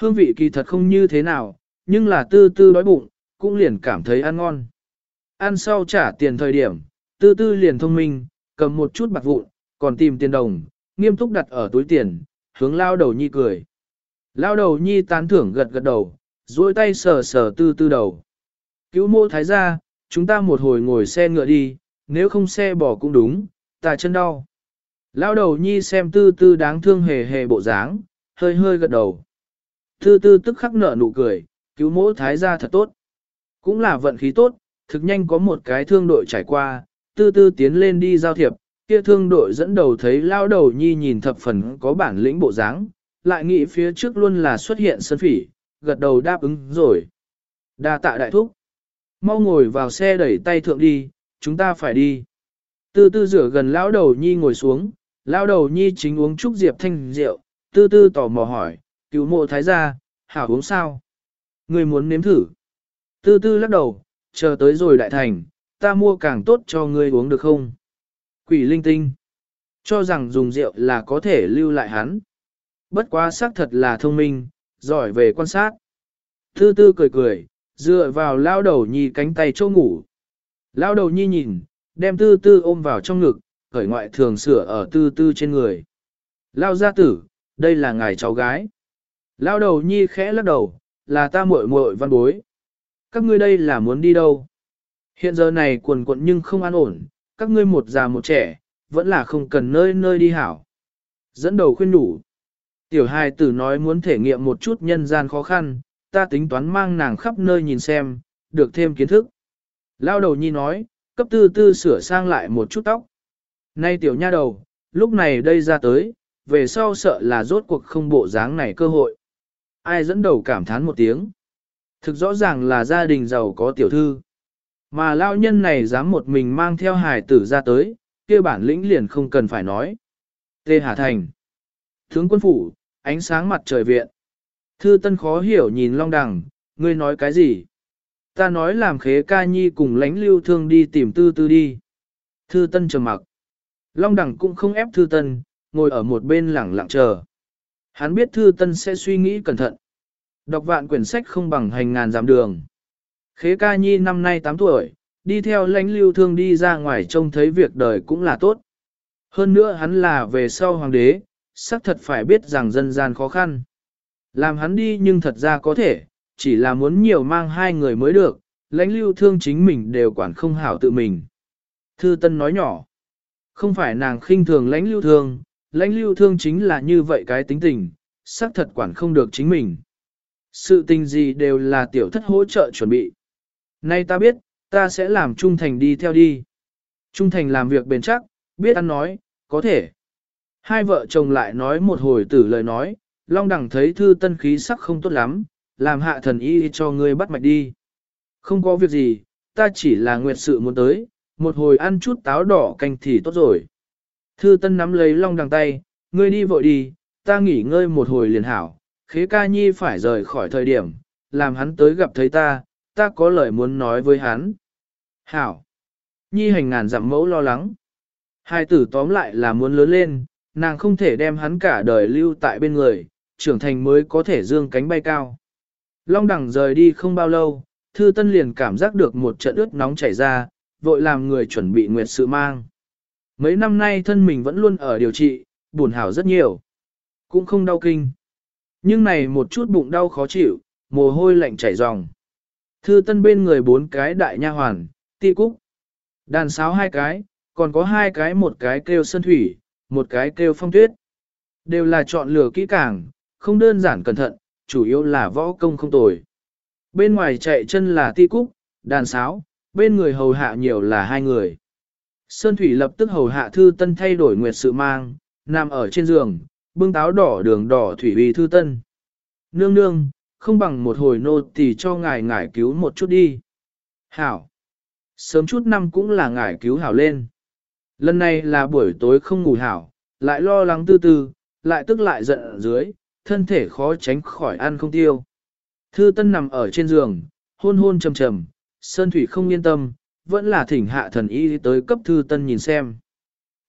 Hương vị kỳ thật không như thế nào, nhưng là tư tư đói bụng, cũng liền cảm thấy ăn ngon. Ăn sau trả tiền thời điểm, tư tư liền thông minh, cầm một chút bạc vụn, còn tìm tiền đồng, nghiêm túc đặt ở túi tiền, hướng lao đầu nhi cười. Lao đầu nhi tán thưởng gật gật đầu, duỗi tay sờ sờ tư tư đầu. Cứu mô thái gia, chúng ta một hồi ngồi xe ngựa đi, nếu không xe bỏ cũng đúng, ta chân đau. Lao đầu nhi xem tư tư đáng thương hề hề bộ dáng, hơi hơi gật đầu. Tư tư tức khắc nở nụ cười, cứu mỗ thái gia thật tốt. Cũng là vận khí tốt, thực nhanh có một cái thương đội trải qua, tư tư tiến lên đi giao thiệp, kia thương đội dẫn đầu thấy lao đầu nhi nhìn thập phần có bản lĩnh bộ dáng, lại nghĩ phía trước luôn là xuất hiện sân phỉ, gật đầu đáp ứng rồi. Đa tạ đại thúc. Mau ngồi vào xe đẩy tay thượng đi, chúng ta phải đi. Tư tư rửa gần lão đầu nhi ngồi xuống, lão đầu nhi chính uống chút diệp thanh rượu, tư tư tò mò hỏi, cứu mộ thái gia, hảo uống sao? Người muốn nếm thử. Tư tư lắc đầu, chờ tới rồi đại thành, ta mua càng tốt cho ngươi uống được không? Quỷ linh tinh. Cho rằng dùng rượu là có thể lưu lại hắn. Bất quá xác thật là thông minh, giỏi về quan sát. Tư tư cười cười, dựa vào lao đầu nhi cánh tay chỗ ngủ. Lao đầu nhi nhìn, đem tư tư ôm vào trong ngực, khởi ngoại thường sửa ở tư tư trên người. Lao gia tử, đây là ngài cháu gái. Lao đầu nhi khẽ lắc đầu, là ta muội muội văn bối. Các ngươi đây là muốn đi đâu? Hiện giờ này quần quận nhưng không an ổn, các ngươi một già một trẻ, vẫn là không cần nơi nơi đi hảo. Dẫn đầu khuyên đủ. Tiểu hài tử nói muốn thể nghiệm một chút nhân gian khó khăn, ta tính toán mang nàng khắp nơi nhìn xem, được thêm kiến thức. Lao đầu nhi nói, cấp tư tư sửa sang lại một chút tóc. Nay tiểu nha đầu, lúc này đây ra tới, về sau sợ là rốt cuộc không bộ dáng này cơ hội. Ai dẫn đầu cảm thán một tiếng. Thực rõ ràng là gia đình giàu có tiểu thư. Mà lao nhân này dám một mình mang theo hài tử ra tới, kia bản lĩnh liền không cần phải nói. Tê Hà Thành. Tướng quân phủ, ánh sáng mặt trời viện. Thư Tân khó hiểu nhìn Long Đằng, ngươi nói cái gì? Ta nói làm khế ca nhi cùng lánh lưu thương đi tìm tư tư đi. Thư Tân trầm mặc. Long Đằng cũng không ép Thư Tân, ngồi ở một bên lẳng lặng chờ. Hắn biết Thư Tân sẽ suy nghĩ cẩn thận. Đọc vạn quyển sách không bằng hành ngàn dặm đường. Khế ca nhi năm nay 8 tuổi, đi theo lãnh lưu thương đi ra ngoài trông thấy việc đời cũng là tốt. Hơn nữa hắn là về sau hoàng đế, xác thật phải biết rằng dân gian khó khăn. Làm hắn đi nhưng thật ra có thể, chỉ là muốn nhiều mang hai người mới được, lãnh lưu thương chính mình đều quản không hảo tự mình. Thư Tân nói nhỏ, không phải nàng khinh thường lãnh lưu thương, lãnh lưu thương chính là như vậy cái tính tình, xác thật quản không được chính mình. Sự tình gì đều là tiểu thất hỗ trợ chuẩn bị. Nay ta biết, ta sẽ làm Trung Thành đi theo đi. Trung Thành làm việc bền chắc, biết ăn nói, có thể. Hai vợ chồng lại nói một hồi tử lời nói, Long Đằng thấy thư tân khí sắc không tốt lắm, làm hạ thần y cho ngươi bắt mạch đi. Không có việc gì, ta chỉ là nguyệt sự muốn tới, một hồi ăn chút táo đỏ canh thì tốt rồi. Thư tân nắm lấy Long Đằng tay, ngươi đi vội đi, ta nghỉ ngơi một hồi liền hảo, khế ca nhi phải rời khỏi thời điểm, làm hắn tới gặp thấy ta, ta có lời muốn nói với hắn. Hảo! Nhi hành ngàn dặm mẫu lo lắng. Hai tử tóm lại là muốn lớn lên, nàng không thể đem hắn cả đời lưu tại bên người, trưởng thành mới có thể dương cánh bay cao. Long đẳng rời đi không bao lâu, thư tân liền cảm giác được một trận ướt nóng chảy ra, vội làm người chuẩn bị nguyệt sự mang. Mấy năm nay thân mình vẫn luôn ở điều trị, buồn hảo rất nhiều. Cũng không đau kinh. Nhưng này một chút bụng đau khó chịu, mồ hôi lạnh chảy ròng. Thư tân bên người bốn cái đại nha hoàn, ti cúc. Đàn sáo hai cái, còn có hai cái một cái kêu sân thủy, một cái kêu phong tuyết. Đều là chọn lựa kỹ càng, không đơn giản cẩn thận, chủ yếu là võ công không tồi. Bên ngoài chạy chân là ti cúc, đàn sáo, bên người hầu hạ nhiều là hai người. Sơn Thủy lập tức hầu hạ thư tân thay đổi nguyệt sự mang, nằm ở trên giường, bưng táo đỏ đường đỏ thủy uy thư tân. Nương nương, không bằng một hồi nô tỳ cho ngài ngải cứu một chút đi. Hảo. Sớm chút năm cũng là ngải cứu hảo lên. Lần này là buổi tối không ngủ hảo, lại lo lắng tư tư, lại tức lại giận ở dưới, thân thể khó tránh khỏi ăn không tiêu. Thư Tân nằm ở trên giường, hôn hôn trầm trầm, Sơn Thủy không yên tâm, vẫn là thỉnh hạ thần y tới cấp Thư Tân nhìn xem.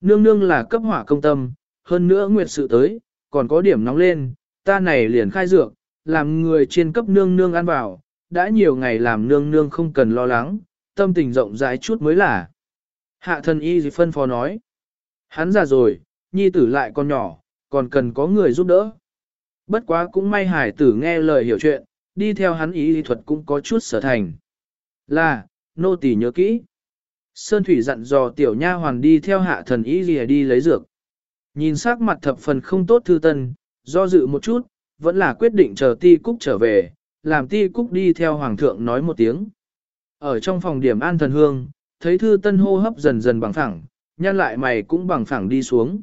Nương nương là cấp hỏa công tâm, hơn nữa nguyệt sự tới, còn có điểm nóng lên, ta này liền khai dược, làm người trên cấp nương nương ăn vào, đã nhiều ngày làm nương nương không cần lo lắng, tâm tình rộng rãi chút mới là. Hạ thần y gì phân phó nói. Hắn già rồi, nhi tử lại còn nhỏ, còn cần có người giúp đỡ. Bất quá cũng may hải tử nghe lời hiểu chuyện, đi theo hắn ý thuật cũng có chút sở thành. Là, nô tỳ nhớ kỹ. Sơn Thủy dặn dò tiểu nha hoàn đi theo hạ thần ý gì đi lấy dược. Nhìn sắc mặt thập phần không tốt thư tân, do dự một chút, vẫn là quyết định chờ ti cúc trở về, làm ti cúc đi theo hoàng thượng nói một tiếng. Ở trong phòng điểm an thần hương, thấy thư tân hô hấp dần dần bằng phẳng, nhăn lại mày cũng bằng phẳng đi xuống.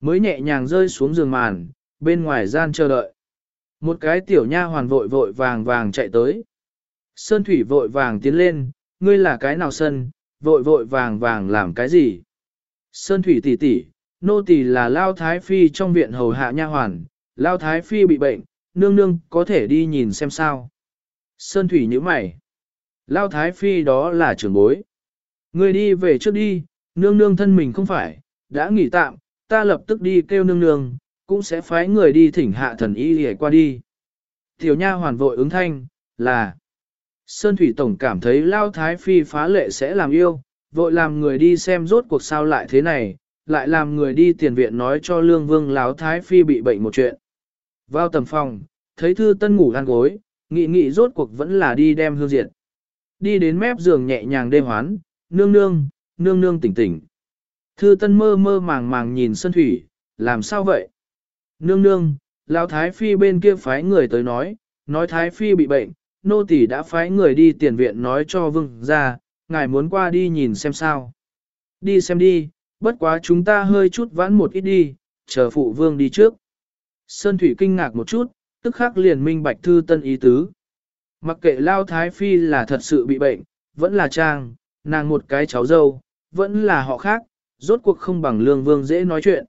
Mới nhẹ nhàng rơi xuống giường màn, bên ngoài gian chờ đợi. Một cái tiểu nha hoàn vội vội vàng vàng chạy tới. Sơn thủy vội vàng tiến lên, ngươi là cái nào sân, vội vội vàng vàng làm cái gì? Sơn thủy tỷ tỷ, nô tỳ là Lao Thái Phi trong viện hầu hạ nha hoàn, Lao Thái Phi bị bệnh, nương nương có thể đi nhìn xem sao. Sơn thủy như mày. Lao Thái Phi đó là trưởng bối. Ngươi đi về trước đi, nương nương thân mình không phải, đã nghỉ tạm, ta lập tức đi kêu nương nương, cũng sẽ phái người đi thỉnh hạ thần y để qua đi. Tiểu nha hoàn vội ứng thanh, là Sơn Thủy Tổng cảm thấy Lao Thái Phi phá lệ sẽ làm yêu, vội làm người đi xem rốt cuộc sao lại thế này, lại làm người đi tiền viện nói cho Lương Vương Lão Thái Phi bị bệnh một chuyện. Vào tầm phòng, thấy thư tân ngủ gan gối, nghị nghị rốt cuộc vẫn là đi đem hương diệt. Đi đến mép giường nhẹ nhàng đêm hoán, nương nương, nương nương tỉnh tỉnh. Thư tân mơ mơ màng màng nhìn Sơn Thủy, làm sao vậy? Nương nương, Lão Thái Phi bên kia phái người tới nói, nói Thái Phi bị bệnh, nô tỳ đã phái người đi tiền viện nói cho vương ra, ngài muốn qua đi nhìn xem sao. Đi xem đi, bất quá chúng ta hơi chút vãn một ít đi, chờ phụ vương đi trước. Sơn Thủy kinh ngạc một chút, tức khắc liền minh bạch thư tân ý tứ. Mặc kệ Lao Thái Phi là thật sự bị bệnh, vẫn là trang, nàng một cái cháu dâu, vẫn là họ khác, rốt cuộc không bằng Lương Vương dễ nói chuyện.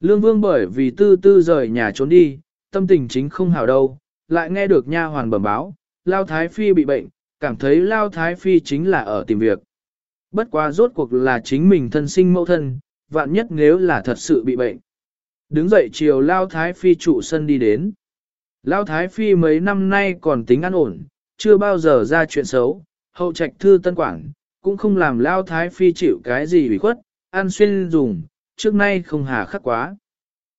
Lương Vương bởi vì tư tư rời nhà trốn đi, tâm tình chính không hảo đâu, lại nghe được nha hoàn bẩm báo, Lao Thái Phi bị bệnh, cảm thấy Lao Thái Phi chính là ở tìm việc. Bất quá rốt cuộc là chính mình thân sinh mẫu thân, vạn nhất nếu là thật sự bị bệnh. Đứng dậy chiều Lao Thái Phi trụ sân đi đến. Lao Thái Phi mấy năm nay còn tính an ổn, chưa bao giờ ra chuyện xấu, hậu trạch thư tân quảng, cũng không làm Lao Thái Phi chịu cái gì bị khuất, ăn xuyên dùng, trước nay không hà khắc quá.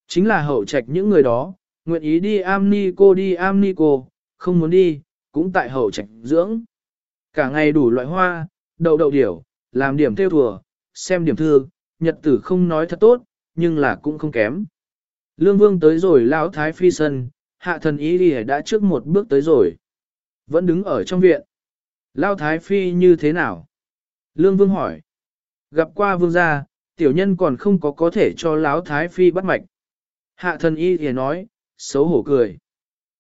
Chính là hậu trạch những người đó, nguyện ý đi am ni cô đi am ni cô, không muốn đi, cũng tại hậu trạch dưỡng. Cả ngày đủ loại hoa, đậu đậu điểu, làm điểm theo thùa, xem điểm thư, nhật tử không nói thật tốt, nhưng là cũng không kém. Lương Vương tới rồi lão thái phi sân, hạ thần ý đi đã trước một bước tới rồi. Vẫn đứng ở trong viện. Lão thái phi như thế nào? Lương Vương hỏi. Gặp qua vương gia, tiểu nhân còn không có có thể cho lão thái phi bắt mạch. Hạ thần y thì nói, xấu hổ cười.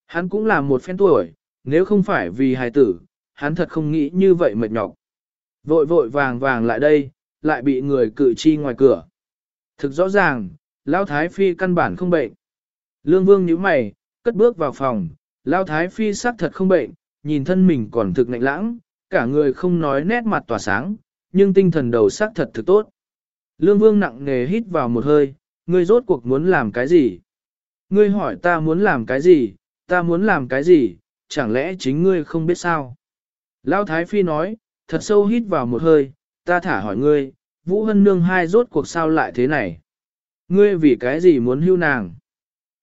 Hắn cũng là một phen tuổi, nếu không phải vì hài tử, hắn thật không nghĩ như vậy mệt nhọc. Vội vội vàng vàng lại đây, lại bị người cự chi ngoài cửa. Thực rõ ràng, Lão Thái Phi căn bản không bệnh. Lương Vương nhíu mày, cất bước vào phòng, Lão Thái Phi xác thật không bệnh, nhìn thân mình còn thực lạnh lãng, cả người không nói nét mặt tỏa sáng, nhưng tinh thần đầu xác thật thực tốt. Lương Vương nặng nề hít vào một hơi, ngươi rốt cuộc muốn làm cái gì? Ngươi hỏi ta muốn làm cái gì, ta muốn làm cái gì, chẳng lẽ chính ngươi không biết sao? Lão Thái Phi nói, thật sâu hít vào một hơi, ta thả hỏi ngươi, Vũ Hân Nương hai rốt cuộc sao lại thế này? Ngươi vì cái gì muốn hưu nàng?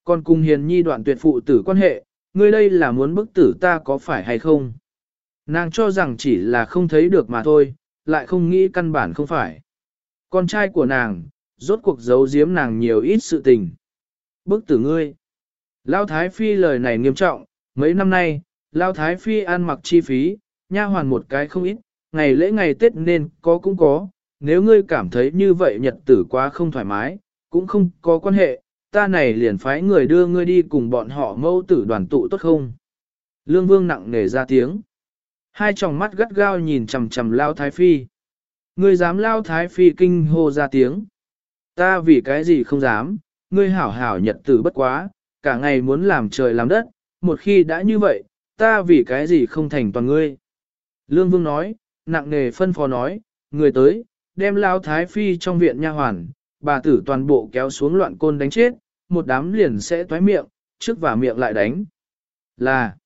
Còn cùng hiền nhi đoạn tuyệt phụ tử quan hệ, ngươi đây là muốn bức tử ta có phải hay không? Nàng cho rằng chỉ là không thấy được mà thôi, lại không nghĩ căn bản không phải. Con trai của nàng, rốt cuộc giấu giếm nàng nhiều ít sự tình. Bức tử ngươi. Lão Thái Phi lời này nghiêm trọng, Mấy năm nay, Lao Thái Phi ăn mặc chi phí, nha hoàn một cái không ít, ngày lễ ngày Tết nên có cũng có, nếu ngươi cảm thấy như vậy nhật tử quá không thoải mái, cũng không có quan hệ, ta này liền phái người đưa ngươi đi cùng bọn họ mâu tử đoàn tụ tốt không? Lương Vương nặng nề ra tiếng. Hai tròng mắt gắt gao nhìn chằm chằm Lao Thái Phi. Ngươi dám Lao Thái Phi kinh hô ra tiếng. Ta vì cái gì không dám, ngươi hảo hảo nhật tử bất quá, cả ngày muốn làm trời làm đất, một khi đã như vậy, ta vì cái gì không thành toàn ngươi. Lương Vương nói, nặng nề phân phó nói, người tới, đem lao thái phi trong viện nha hoàn, bà tử toàn bộ kéo xuống loạn côn đánh chết, một đám liền sẽ toái miệng, trước và miệng lại đánh. Là,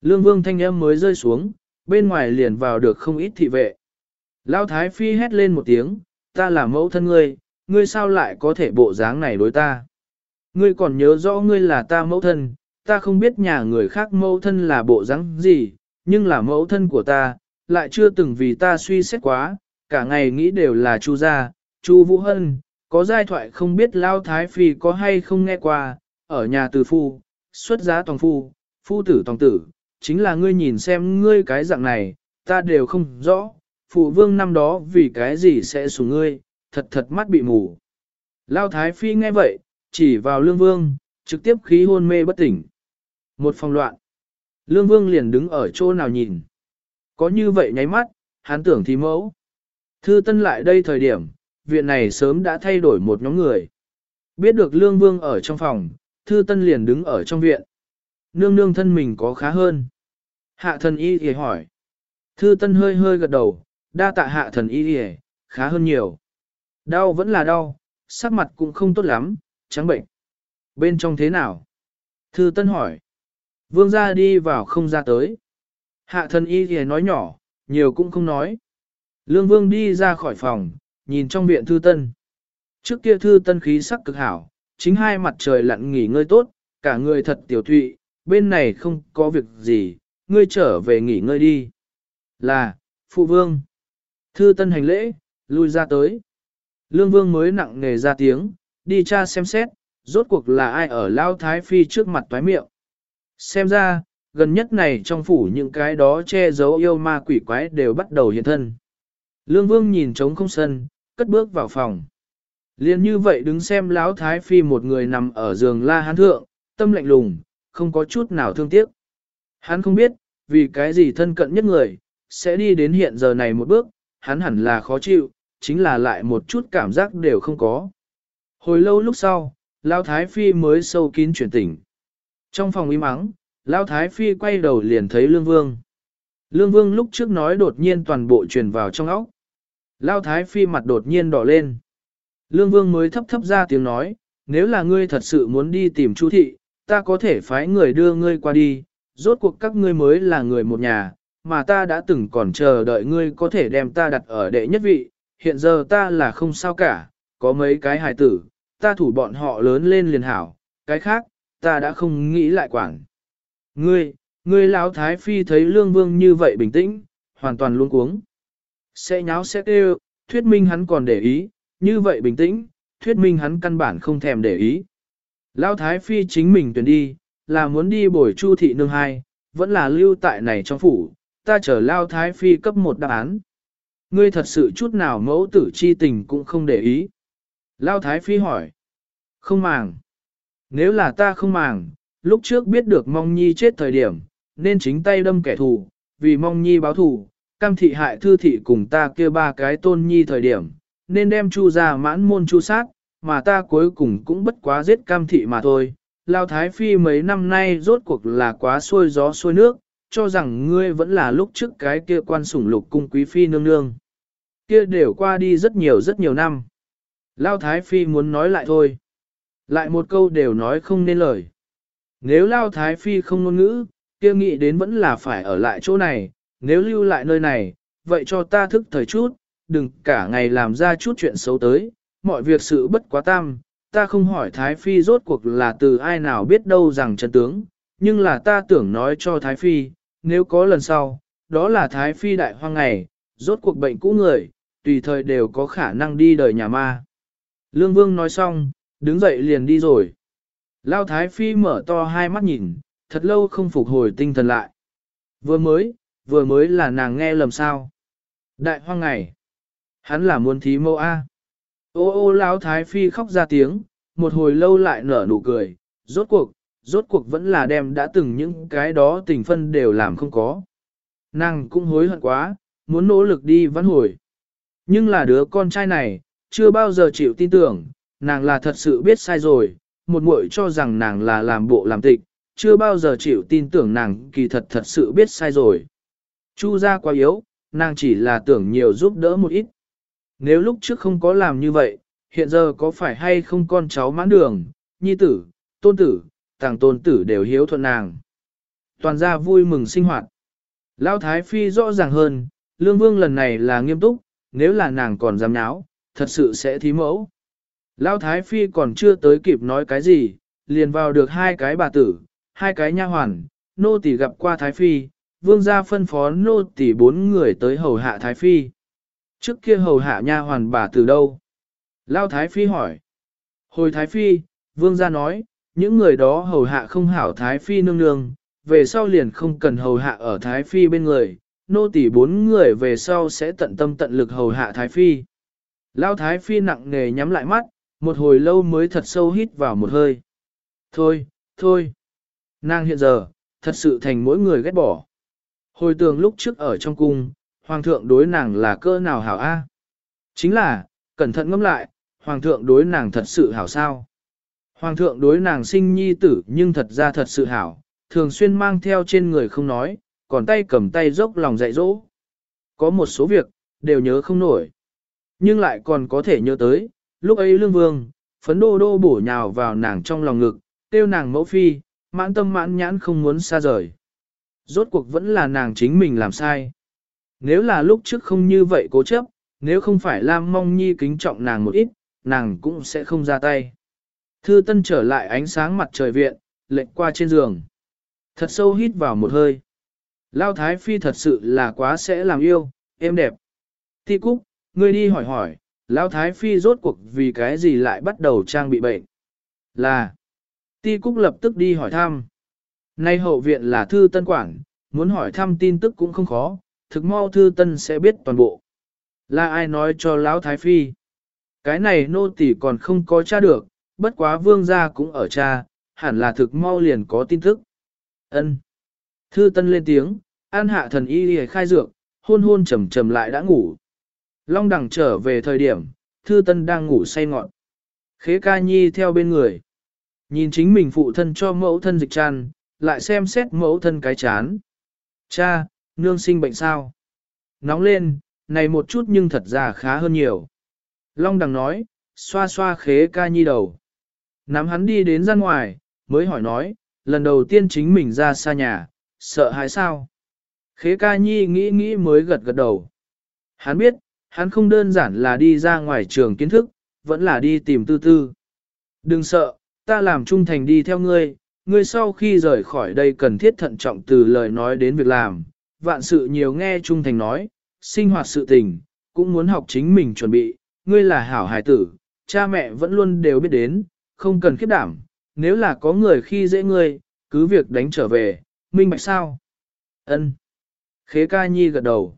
Lương Vương thanh âm mới rơi xuống, bên ngoài liền vào được không ít thị vệ. Lao thái phi hét lên một tiếng, ta là mẫu thân ngươi, ngươi sao lại có thể bộ dáng này đối ta? Ngươi còn nhớ rõ ngươi là ta mẫu thân, ta không biết nhà người khác mẫu thân là bộ dáng gì, nhưng là mẫu thân của ta, lại chưa từng vì ta suy xét quá, cả ngày nghĩ đều là Chu gia, Chu Vũ Hân, có giai thoại không biết Lao Thái Phi có hay không nghe qua, ở nhà từ phu, xuất giá tòng phu, phu tử tòng tử, chính là ngươi nhìn xem ngươi cái dạng này, ta đều không rõ, phụ vương năm đó vì cái gì sẽ xuống ngươi, thật thật mắt bị mù. Lao Thái Phi nghe vậy, chỉ vào lương vương, trực tiếp khí hôn mê bất tỉnh. Một phòng loạn. Lương vương liền đứng ở chỗ nào nhìn. Có như vậy nháy mắt, hắn tưởng thì mẫu. Thư tân lại đây thời điểm, viện này sớm đã thay đổi một nhóm người. Biết được lương vương ở trong phòng, thư tân liền đứng ở trong viện. Nương nương thân mình có khá hơn. Hạ thần y thì hỏi. Thư tân hơi hơi gật đầu, đa tạ hạ thần y thì khá hơn nhiều. Đau vẫn là đau, sắc mặt cũng không tốt lắm, trắng bệnh. Bên trong thế nào? Thư tân hỏi. Vương ra đi vào không ra tới. Hạ thần y thì nói nhỏ, nhiều cũng không nói. Lương vương đi ra khỏi phòng, nhìn trong viện thư tân. Trước kia thư tân khí sắc cực hảo, chính hai mặt trời lặn nghỉ ngơi tốt, cả người thật tiểu thụy, bên này không có việc gì, ngươi trở về nghỉ ngơi đi. Là, phụ vương. Thư tân hành lễ, lui ra tới. Lương vương mới nặng nề ra tiếng, đi tra xem xét, rốt cuộc là ai ở Lao Thái Phi trước mặt toái miệng. Xem ra, gần nhất này trong phủ những cái đó che giấu yêu ma quỷ quái đều bắt đầu hiện thân. Lương Vương nhìn trống không sân, cất bước vào phòng. Liên như vậy đứng xem Lão Thái Phi một người nằm ở giường la hán thượng, tâm lạnh lùng, không có chút nào thương tiếc. Hắn không biết, vì cái gì thân cận nhất người, sẽ đi đến hiện giờ này một bước, hắn hẳn là khó chịu, chính là lại một chút cảm giác đều không có. Hồi lâu lúc sau, Lão Thái Phi mới sâu kín chuyển tỉnh. Trong phòng im ắng, Lão Thái Phi quay đầu liền thấy Lương Vương. Lương Vương lúc trước nói đột nhiên toàn bộ truyền vào trong óc. Lão Thái Phi mặt đột nhiên đỏ lên. Lương Vương mới thấp thấp ra tiếng nói, nếu là ngươi thật sự muốn đi tìm Chu thị, ta có thể phái người đưa ngươi qua đi, rốt cuộc các ngươi mới là người một nhà, mà ta đã từng còn chờ đợi ngươi có thể đem ta đặt ở đệ nhất vị, hiện giờ ta là không sao cả, có mấy cái hài tử, ta thủ bọn họ lớn lên liền hảo, cái khác, ta đã không nghĩ lại quản. Ngươi, ngươi lão thái phi thấy lương vương như vậy bình tĩnh, hoàn toàn luôn cuống. Sẽ nháo sẽ kêu, thuyết minh hắn còn để ý, như vậy bình tĩnh, thuyết minh hắn căn bản không thèm để ý. Lão thái phi chính mình tuyển đi, là muốn đi bồi chu thị nương hai, vẫn là lưu tại này trong phủ, ta chờ Lão thái phi cấp một đáp án. Ngươi thật sự chút nào mẫu tử chi tình cũng không để ý. Lão thái phi hỏi. Không màng. Nếu là ta không màng, lúc trước biết được mong nhi chết thời điểm, nên chính tay đâm kẻ thù, vì mong nhi báo thù, cam thị hại thư thị cùng ta kia ba cái tôn nhi thời điểm, nên đem chu ra mãn môn chu sát, mà ta cuối cùng cũng bất quá giết cam thị mà thôi. Lao Thái Phi mấy năm nay rốt cuộc là quá xuôi gió xuôi nước, cho rằng ngươi vẫn là lúc trước cái kia quan sủng lục cung quý phi nương nương. Kia đều qua đi rất nhiều rất nhiều năm. Lao Thái Phi muốn nói lại thôi. Lại một câu đều nói không nên lời. Nếu Lao Thái Phi không ngôn ngữ, kia nghĩ đến vẫn là phải ở lại chỗ này, nếu lưu lại nơi này, vậy cho ta thức thời chút, đừng cả ngày làm ra chút chuyện xấu tới, mọi việc sự bất quá tam, ta không hỏi Thái Phi rốt cuộc là từ ai nào biết đâu rằng chân tướng, nhưng là ta tưởng nói cho Thái Phi, nếu có lần sau, đó là Thái Phi đại hoang ngày, rốt cuộc bệnh cũ người, tùy thời đều có khả năng đi đời nhà ma. Lương Vương nói xong, đứng dậy liền đi rồi. Lao Thái Phi mở to hai mắt nhìn, thật lâu không phục hồi tinh thần lại. Vừa mới, vừa mới là nàng nghe lầm sao. Đại hoang ngày. Hắn là muốn thí mâu A. Ô ô Lão Thái Phi khóc ra tiếng, một hồi lâu lại nở nụ cười, rốt cuộc, rốt cuộc vẫn là đem đã từng những cái đó tình phân đều làm không có. Nàng cũng hối hận quá, muốn nỗ lực đi vẫn hồi. Nhưng là đứa con trai này, chưa bao giờ chịu tin tưởng, nàng là thật sự biết sai rồi, một muội cho rằng nàng là làm bộ làm tịch, chưa bao giờ chịu tin tưởng nàng kỳ thật thật sự biết sai rồi. Chu ra quá yếu, nàng chỉ là tưởng nhiều giúp đỡ một ít. Nếu lúc trước không có làm như vậy, hiện giờ có phải hay không con cháu mãn đường, nhi tử, tôn tử, tàng tôn tử đều hiếu thuận nàng. Toàn gia vui mừng sinh hoạt. Lão Thái Phi rõ ràng hơn, Lương Vương lần này là nghiêm túc, nếu là nàng còn dám nháo, thật sự sẽ thí mẫu. Lão Thái Phi còn chưa tới kịp nói cái gì, liền vào được hai cái bà tử, hai cái nha hoàn, nô tỳ gặp qua Thái Phi, vương gia phân phó nô tỳ bốn người tới hầu hạ Thái Phi. Trước kia hầu hạ nha hoàn bà tử đâu? Lão Thái Phi hỏi. Hồi Thái Phi, vương gia nói, những người đó hầu hạ không hảo Thái Phi nương nương, về sau liền không cần hầu hạ ở Thái Phi bên người, nô tỳ bốn người về sau sẽ tận tâm tận lực hầu hạ Thái Phi. Lão Thái Phi nặng nề nhắm lại mắt, một hồi lâu mới thật sâu hít vào một hơi. Thôi, thôi. Nàng hiện giờ, thật sự thành mỗi người ghét bỏ. Hồi tường lúc trước ở trong cung, hoàng thượng đối nàng là cơ nào hảo a? Chính là, cẩn thận ngẫm lại, hoàng thượng đối nàng thật sự hảo sao? Hoàng thượng đối nàng sinh nhi tử nhưng thật ra thật sự hảo, thường xuyên mang theo trên người không nói, còn tay cầm tay dốc lòng dạy dỗ. Có một số việc, đều nhớ không nổi. Nhưng lại còn có thể nhớ tới, lúc ấy lương vương, phấn đô đô bổ nhào vào nàng trong lòng ngực, tiêu nàng mẫu phi, mãn tâm mãn nhãn không muốn xa rời. Rốt cuộc vẫn là nàng chính mình làm sai. Nếu là lúc trước không như vậy cố chấp, nếu không phải Lam Mong Nhi kính trọng nàng một ít, nàng cũng sẽ không ra tay. Thư Tân trở lại ánh sáng mặt trời viện, lệnh qua trên giường. Thật sâu hít vào một hơi. Lao Thái Phi thật sự là quá sẽ làm yêu, em đẹp. Ti Cúc, ngươi đi hỏi hỏi, Lão Thái Phi rốt cuộc vì cái gì lại bắt đầu trang bị bệnh. Là, Ti Cúc lập tức đi hỏi thăm. Nay hậu viện là thư tân quản, muốn hỏi thăm tin tức cũng không khó, thực mau thư tân sẽ biết toàn bộ. Là ai nói cho Lão Thái Phi? Cái này nô tỳ còn không có tra được, bất quá vương gia cũng ở cha, hẳn là thực mau liền có tin tức. Ân. Thư tân lên tiếng, an hạ thần y lìa khai dược, hôn hôn trầm trầm lại đã ngủ. Long đẳng trở về thời điểm, thư tân đang ngủ say ngọn. Khế ca nhi theo bên người. Nhìn chính mình phụ thân cho mẫu thân dịch tràn, lại xem xét mẫu thân cái chán. Cha, nương sinh bệnh sao? Nóng lên, này một chút nhưng thật ra khá hơn nhiều. Long đằng nói, xoa xoa khế ca nhi đầu. Nắm hắn đi đến ra ngoài, mới hỏi nói, lần đầu tiên chính mình ra xa nhà, sợ hãi sao? Khế ca nhi nghĩ nghĩ mới gật gật đầu. Hắn biết, hắn không đơn giản là đi ra ngoài trường kiến thức, vẫn là đi tìm tư tư. Đừng sợ, ta làm trung thành đi theo ngươi, ngươi sau khi rời khỏi đây cần thiết thận trọng từ lời nói đến việc làm, vạn sự nhiều nghe trung thành nói, sinh hoạt sự tình, cũng muốn học chính mình chuẩn bị, ngươi là hảo hài tử, cha mẹ vẫn luôn đều biết đến, không cần khiếp đảm, nếu là có người khi dễ ngươi, cứ việc đánh trở về, minh bạch sao? Ân. Khế ca nhi gật đầu.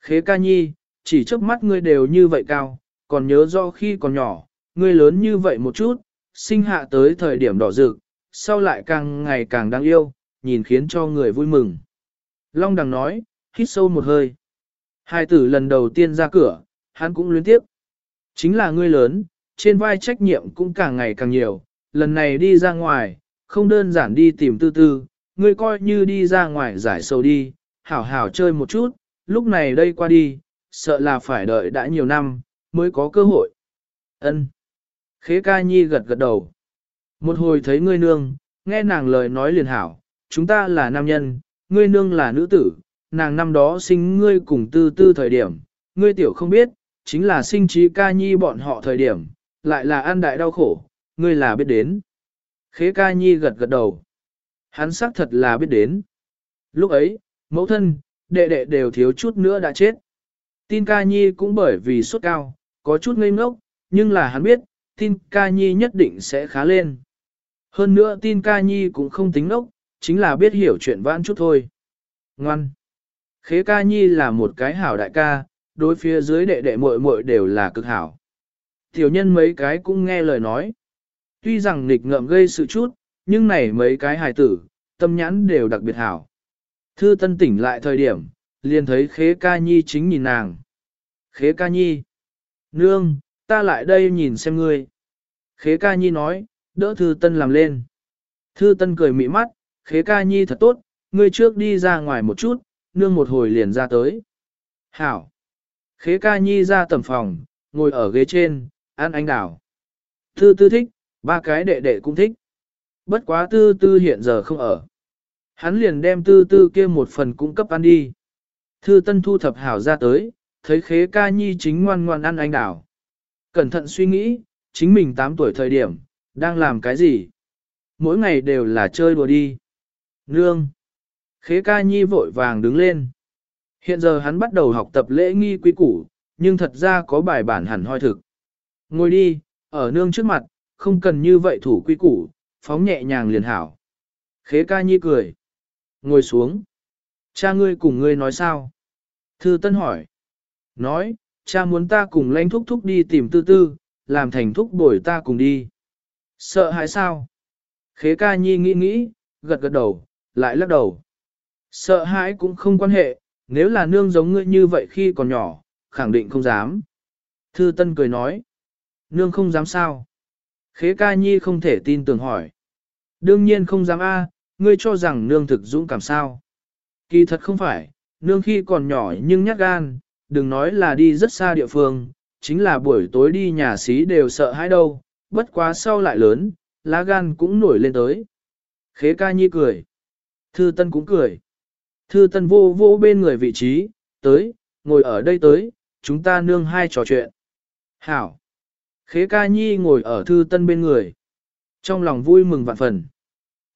Khế ca nhi, chỉ trước mắt ngươi đều như vậy cao, còn nhớ do khi còn nhỏ, ngươi lớn như vậy một chút, sinh hạ tới thời điểm đỏ rực, sau lại càng ngày càng đáng yêu, nhìn khiến cho người vui mừng. Long đằng nói, hít sâu một hơi. Hai tử lần đầu tiên ra cửa, hắn cũng luyến tiếp. Chính là ngươi lớn, trên vai trách nhiệm cũng càng ngày càng nhiều, lần này đi ra ngoài, không đơn giản đi tìm tư tư, ngươi coi như đi ra ngoài giải sầu đi, hảo hảo chơi một chút, lúc này đây qua đi, sợ là phải đợi đã nhiều năm, mới có cơ hội. Ân. Khế ca nhi gật gật đầu. Một hồi thấy ngươi nương, nghe nàng lời nói liền hảo, chúng ta là nam nhân, ngươi nương là nữ tử, nàng năm đó sinh ngươi cùng tư tư thời điểm, ngươi tiểu không biết, chính là sinh trí ca nhi bọn họ thời điểm, lại là an đại đau khổ, ngươi là biết đến. Khế ca nhi gật gật đầu. Hắn xác thật là biết đến. Lúc ấy, mẫu thân, đệ đệ đều thiếu chút nữa đã chết. Tin ca nhi cũng bởi vì sốt cao, có chút ngây ngốc, nhưng là hắn biết, tin ca nhi nhất định sẽ khá lên. Hơn nữa tin ca nhi cũng không tính ngốc, chính là biết hiểu chuyện vãn chút thôi. Ngoan. Khế ca nhi là một cái hảo đại ca, đối phía dưới đệ đệ muội muội đều là cực hảo. Tiểu nhân mấy cái cũng nghe lời nói. Tuy rằng nghịch ngợm gây sự chút, nhưng này mấy cái hài tử, tâm nhãn đều đặc biệt hảo. Thư tân tỉnh lại thời điểm, liền thấy khế ca nhi chính nhìn nàng. Khế ca nhi. Nương, ta lại đây nhìn xem ngươi. Khế ca nhi nói, đỡ thư tân làm lên. Thư tân cười mị mắt, khế ca nhi thật tốt, ngươi trước đi ra ngoài một chút, nương một hồi liền ra tới. Hảo. Khế ca nhi ra tầm phòng, ngồi ở ghế trên, ăn ánh đảo. Tư tư thích, ba cái đệ đệ cũng thích. Bất quá tư tư hiện giờ không ở. Hắn liền đem tư tư kia một phần cung cấp ăn đi. Thư tân thu thập hảo ra tới, thấy khế ca nhi chính ngoan ngoan ăn anh đảo. Cẩn thận suy nghĩ, Chính mình 8 tuổi thời điểm, đang làm cái gì? Mỗi ngày đều là chơi đùa đi. Nương. Khế ca nhi vội vàng đứng lên. Hiện giờ hắn bắt đầu học tập lễ nghi quý củ, nhưng thật ra có bài bản hẳn hoi thực. Ngồi đi, ở nương trước mặt, không cần như vậy thủ quý củ, phóng nhẹ nhàng liền hảo. Khế ca nhi cười. Ngồi xuống. Cha ngươi cùng ngươi nói sao? Thư Tân hỏi. Nói, cha muốn ta cùng lãnh thúc thúc đi tìm tư tư, làm thành thúc bồi ta cùng đi. Sợ hãi sao? Khế ca nhi nghĩ nghĩ, gật gật đầu, lại lắc đầu. Sợ hãi cũng không quan hệ, nếu là nương giống ngươi như vậy khi còn nhỏ, khẳng định không dám. Thư Tân cười nói. Nương không dám sao? Khế ca nhi không thể tin tưởng hỏi. Đương nhiên không dám a, ngươi cho rằng nương thực dũng cảm sao. Kỳ thật không phải, nương khi còn nhỏ nhưng nhát gan, đừng nói là đi rất xa địa phương, chính là buổi tối đi nhà xí đều sợ hãi đâu, bất quá sau lại lớn, lá gan cũng nổi lên tới. Khế ca nhi cười. Thư Tân cũng cười. Thư Tân vô vô bên người vị trí, tới, ngồi ở đây tới, chúng ta nương hai trò chuyện. Hảo. Khế ca nhi ngồi ở Thư Tân bên người. Trong lòng vui mừng vạn phần.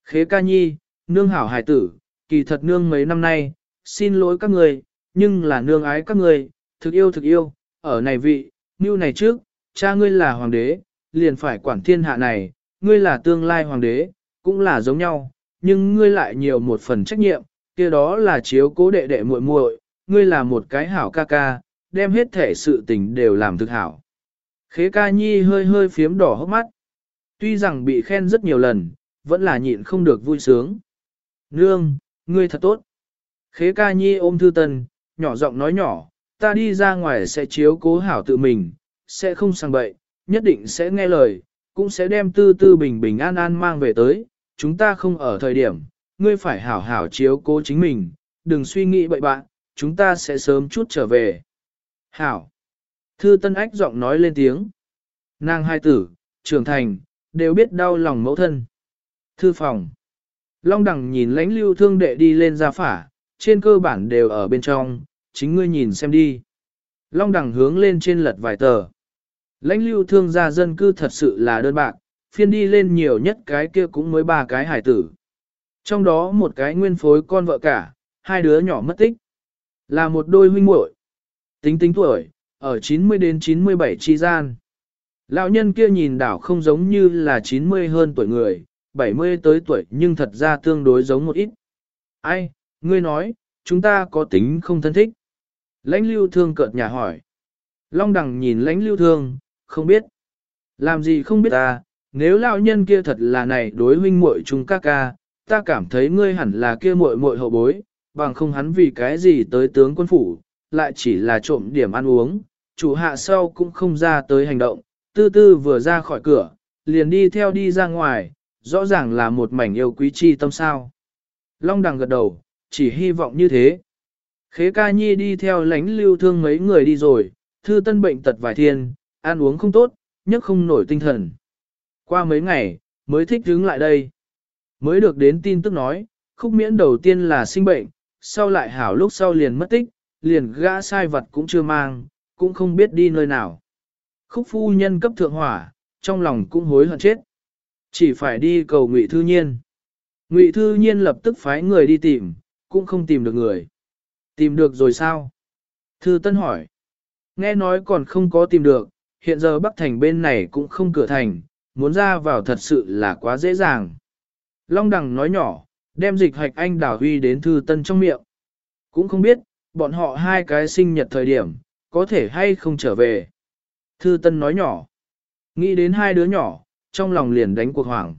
Khế ca nhi, nương hảo hài tử, kỳ thật nương mấy năm nay, xin lỗi các người, nhưng là nương ái các người, thực yêu thực yêu, ở này vị, như này trước, cha ngươi là hoàng đế, liền phải quản thiên hạ này, ngươi là tương lai hoàng đế, cũng là giống nhau, nhưng ngươi lại nhiều một phần trách nhiệm, kia đó là chiếu cố đệ đệ muội muội, ngươi là một cái hảo ca ca, đem hết thể sự tình đều làm thực hảo. Khế ca nhi hơi hơi phiếm đỏ hốc mắt. Tuy rằng bị khen rất nhiều lần, vẫn là nhịn không được vui sướng. Nương, ngươi thật tốt. Khế ca nhi ôm thư tân, nhỏ giọng nói nhỏ, ta đi ra ngoài sẽ chiếu cố hảo tự mình, sẽ không sang bậy, nhất định sẽ nghe lời, cũng sẽ đem tư tư bình bình an an mang về tới, chúng ta không ở thời điểm, ngươi phải hảo hảo chiếu cố chính mình, đừng suy nghĩ bậy bạn, chúng ta sẽ sớm chút trở về. Hảo. Thư Tân Ách giọng nói lên tiếng. Nàng hai tử, trưởng thành, đều biết đau lòng mẫu thân. Thư phòng. Long đẳng nhìn lãnh lưu thương đệ đi lên ra phả, trên cơ bản đều ở bên trong, chính ngươi nhìn xem đi. Long đẳng hướng lên trên lật vài tờ. Lãnh lưu thương gia dân cư thật sự là đơn bạc, phiên đi lên nhiều nhất cái kia cũng mới ba cái hải tử. Trong đó một cái nguyên phối con vợ cả, hai đứa nhỏ mất tích. Là một đôi huynh muội Tính tính tuổi, ở 90 đến 97 chi gian. Lão nhân kia nhìn đảo không giống như là 90 hơn tuổi người, 70 tới tuổi nhưng thật ra tương đối giống một ít. Ai, ngươi nói, chúng ta có tính không thân thích? Lãnh lưu thương cợt nhà hỏi. Long đằng nhìn lãnh lưu thương, không biết. Làm gì không biết ta, nếu lão nhân kia thật là này đối huynh muội chúng ca ca, ta cảm thấy ngươi hẳn là kia muội muội hậu bối, bằng không hắn vì cái gì tới tướng quân phủ, lại chỉ là trộm điểm ăn uống, chủ hạ sau cũng không ra tới hành động, tư tư vừa ra khỏi cửa, liền đi theo đi ra ngoài, rõ ràng là một mảnh yêu quý chi tâm sao. Long đằng gật đầu, chỉ hy vọng như thế. Khế ca nhi đi theo lánh lưu thương mấy người đi rồi, thư tân bệnh tật vài thiên, ăn uống không tốt, nhất không nổi tinh thần. Qua mấy ngày, mới thích đứng lại đây. Mới được đến tin tức nói, khúc miễn đầu tiên là sinh bệnh, sau lại hảo lúc sau liền mất tích, liền gã sai vật cũng chưa mang, cũng không biết đi nơi nào. Khúc phu nhân cấp thượng hỏa, trong lòng cũng hối hận chết. Chỉ phải đi cầu Ngụy Thư Nhiên. Ngụy Thư Nhiên lập tức phái người đi tìm, cũng không tìm được người. Tìm được rồi sao? Thư Tân hỏi. Nghe nói còn không có tìm được, hiện giờ Bắc Thành bên này cũng không cửa thành, muốn ra vào thật sự là quá dễ dàng. Long Đằng nói nhỏ, đem dịch hạch anh đảo huy đến Thư Tân trong miệng. Cũng không biết, bọn họ hai cái sinh nhật thời điểm, có thể hay không trở về. Thư Tân nói nhỏ. Nghĩ đến hai đứa nhỏ, trong lòng liền đánh cuộc hoảng.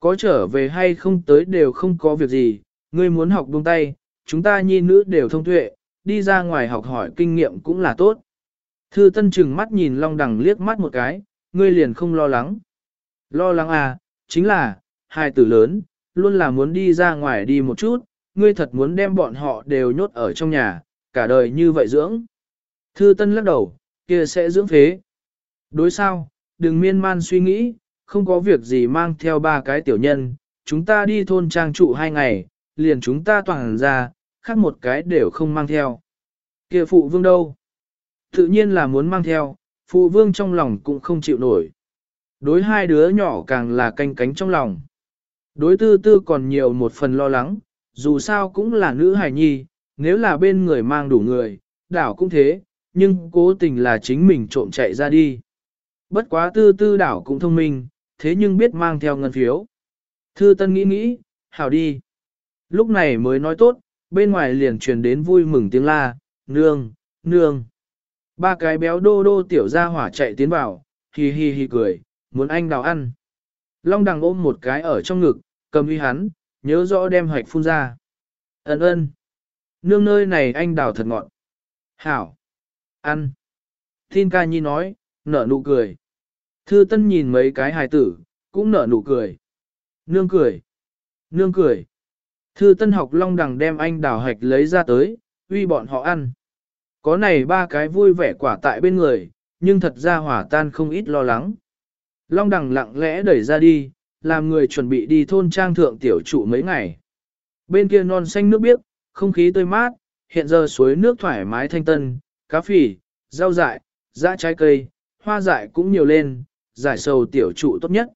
Có trở về hay không tới đều không có việc gì, ngươi muốn học buông tay, chúng ta nhi nữ đều thông tuệ, đi ra ngoài học hỏi kinh nghiệm cũng là tốt. Thư Tân chừng mắt nhìn Long Đằng liếc mắt một cái, ngươi liền không lo lắng. Lo lắng à, chính là, hai tử lớn, luôn là muốn đi ra ngoài đi một chút, ngươi thật muốn đem bọn họ đều nhốt ở trong nhà, cả đời như vậy dưỡng. Thư Tân lắc đầu, kia sẽ dưỡng phế. Đối sao, đừng miên man suy nghĩ, không có việc gì mang theo ba cái tiểu nhân, chúng ta đi thôn trang trụ hai ngày, liền chúng ta toàn ra, khác một cái đều không mang theo. Kia phụ vương đâu? Tự nhiên là muốn mang theo, phụ vương trong lòng cũng không chịu nổi. Đối hai đứa nhỏ càng là canh cánh trong lòng. Đối tư tư còn nhiều một phần lo lắng, dù sao cũng là nữ hài nhi, nếu là bên người mang đủ người, đảo cũng thế, nhưng cố tình là chính mình trộm chạy ra đi. Bất quá tư tư đảo cũng thông minh, thế nhưng biết mang theo ngân phiếu. Thư Tân nghĩ nghĩ, hảo đi. Lúc này mới nói tốt, bên ngoài liền truyền đến vui mừng tiếng la, nương, nương. Ba cái béo đô đô tiểu gia hỏa chạy tiến vào, hi hi hi cười, muốn anh đào ăn. Long đằng ôm một cái ở trong ngực, cầm uy hắn, nhớ rõ đem hoạch phun ra. Ấn ơn. Nương nơi này anh đào thật ngọt. Hảo. Ăn. Thiên ca nhi nói, nở nụ cười. Thư tân nhìn mấy cái hài tử, cũng nở nụ cười. Nương cười. Nương cười. Thư tân học long đằng đem anh đào hạch lấy ra tới, uy bọn họ ăn. Có này ba cái vui vẻ quả tại bên người, nhưng thật ra hỏa tan không ít lo lắng. Long đằng lặng lẽ đẩy ra đi, làm người chuẩn bị đi thôn trang thượng tiểu trụ mấy ngày. Bên kia non xanh nước biếc, không khí tươi mát, hiện giờ suối nước thoải mái thanh tân, cá phỉ, rau dại, dã trái cây, hoa dại cũng nhiều lên, giải sầu tiểu trụ tốt nhất.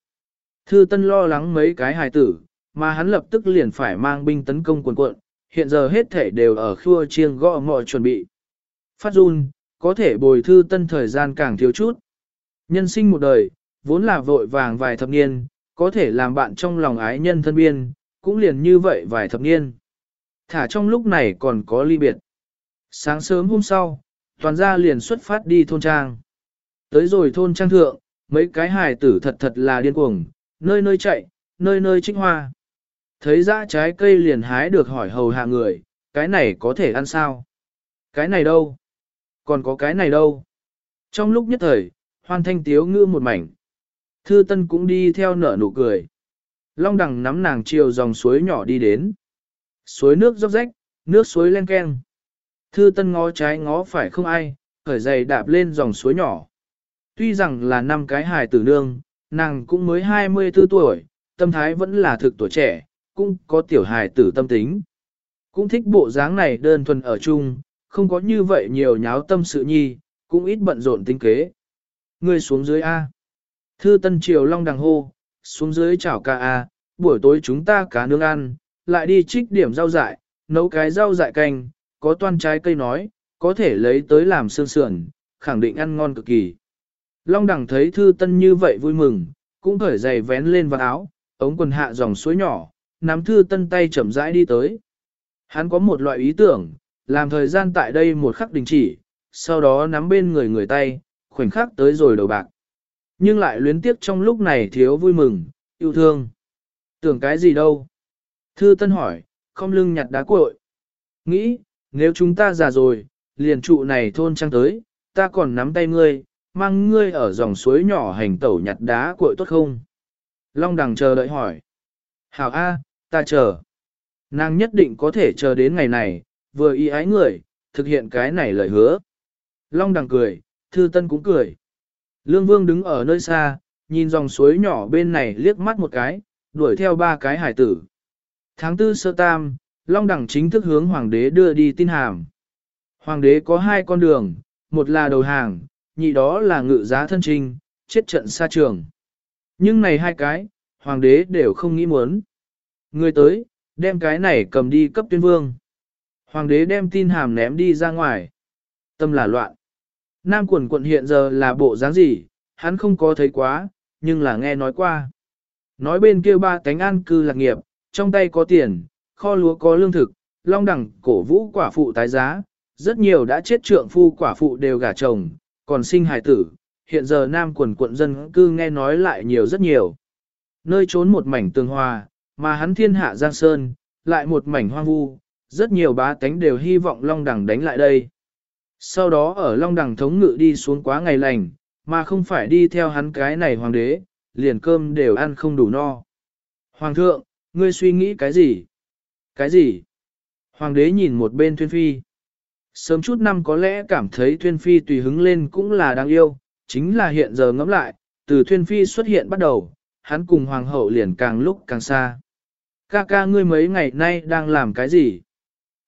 Thư Tân lo lắng mấy cái hài tử, mà hắn lập tức liền phải mang binh tấn công quần quận, hiện giờ hết thể đều ở khua chiêng gõ ngọ chuẩn bị. Phát run, có thể bồi Thư Tân thời gian càng thiếu chút. Nhân sinh một đời, vốn là vội vàng vài thập niên, có thể làm bạn trong lòng ái nhân thân biên, cũng liền như vậy vài thập niên. Thả trong lúc này còn có ly biệt. Sáng sớm hôm sau, toàn gia liền xuất phát đi thôn trang. Tới rồi thôn trang thượng, mấy cái hài tử thật thật là điên cuồng, nơi nơi chạy, nơi nơi trích hoa. Thấy dã trái cây liền hái được hỏi hầu hạ người, cái này có thể ăn sao? Cái này đâu? Còn có cái này đâu? Trong lúc nhất thời, hoan thanh tiếu ngư một mảnh. Thư Tân cũng đi theo nở nụ cười. Long đằng nắm nàng chiều dòng suối nhỏ đi đến. Suối nước róc rách, nước suối len keng. Thư Tân ngó trái ngó phải không ai, khởi giày đạp lên dòng suối nhỏ. Tuy rằng là năm cái hài tử nương, nàng cũng mới 24 tuổi, tâm thái vẫn là thực tuổi trẻ, cũng có tiểu hài tử tâm tính. Cũng thích bộ dáng này đơn thuần ở chung, không có như vậy nhiều nháo tâm sự nhi, cũng ít bận rộn tinh kế. Ngươi xuống dưới A. Thư Tân Triều Long đằng hô, xuống dưới chảo ca A, buổi tối chúng ta cá nướng ăn, lại đi trích điểm rau dại, nấu cái rau dại canh, có toan trái cây nói, có thể lấy tới làm xương sườn, khẳng định ăn ngon cực kỳ. Long đằng thấy Thư Tân như vậy vui mừng, cũng thở giày vén lên vào áo, ống quần hạ dòng suối nhỏ, nắm Thư Tân tay chậm rãi đi tới. Hắn có một loại ý tưởng, làm thời gian tại đây một khắc đình chỉ, sau đó nắm bên người người tay, khoảnh khắc tới rồi đầu bạc. Nhưng lại luyến tiếc trong lúc này thiếu vui mừng, yêu thương. Tưởng cái gì đâu? Thư Tân hỏi, không lưng nhặt đá cuội. Nghĩ, nếu chúng ta già rồi, liền trụ này thôn trang tới, ta còn nắm tay ngươi, mang ngươi ở dòng suối nhỏ hành tẩu nhặt đá cội tốt không? Long đằng chờ đợi hỏi. Hảo A, ta chờ. Nàng nhất định có thể chờ đến ngày này, vừa ý ái người, thực hiện cái này lời hứa. Long đằng cười, thư tân cũng cười. Lương vương đứng ở nơi xa, nhìn dòng suối nhỏ bên này liếc mắt một cái, đuổi theo ba cái hải tử. Tháng tư sơ tam, Long đẳng chính thức hướng hoàng đế đưa đi tin hàm. Hoàng đế có hai con đường, một là đầu hàng, nhị đó là ngự giá thân trinh, chết trận xa trường. Nhưng này hai cái, hoàng đế đều không nghĩ muốn. Người tới, đem cái này cầm đi cấp tuyên vương. Hoàng đế đem tin hàm ném đi ra ngoài. Tâm là loạn. Nam quần quận hiện giờ là bộ dáng gì, hắn không có thấy quá, nhưng là nghe nói qua. Nói bên kia ba cánh an cư lạc nghiệp, trong tay có tiền, kho lúa có lương thực, long đẳng cổ vũ quả phụ tái giá, rất nhiều đã chết trượng phu quả phụ đều gả chồng, còn sinh hài tử, hiện giờ nam quần quận dân cư nghe nói lại nhiều rất nhiều. Nơi trốn một mảnh tường hòa, mà hắn thiên hạ giang sơn, lại một mảnh hoang vu, rất nhiều bá tánh đều hy vọng Long Đằng đánh lại đây. Sau đó ở Long Đằng thống ngự đi xuống quá ngày lành, mà không phải đi theo hắn cái này hoàng đế, liền cơm đều ăn không đủ no. Hoàng thượng, ngươi suy nghĩ cái gì? Cái gì? Hoàng đế nhìn một bên Thuyên Phi. Sớm chút năm có lẽ cảm thấy Thuyên Phi tùy hứng lên cũng là đáng yêu, chính là hiện giờ ngẫm lại, từ Thuyên Phi xuất hiện bắt đầu, hắn cùng Hoàng hậu liền càng lúc càng xa. Ca ca ngươi mấy ngày nay đang làm cái gì?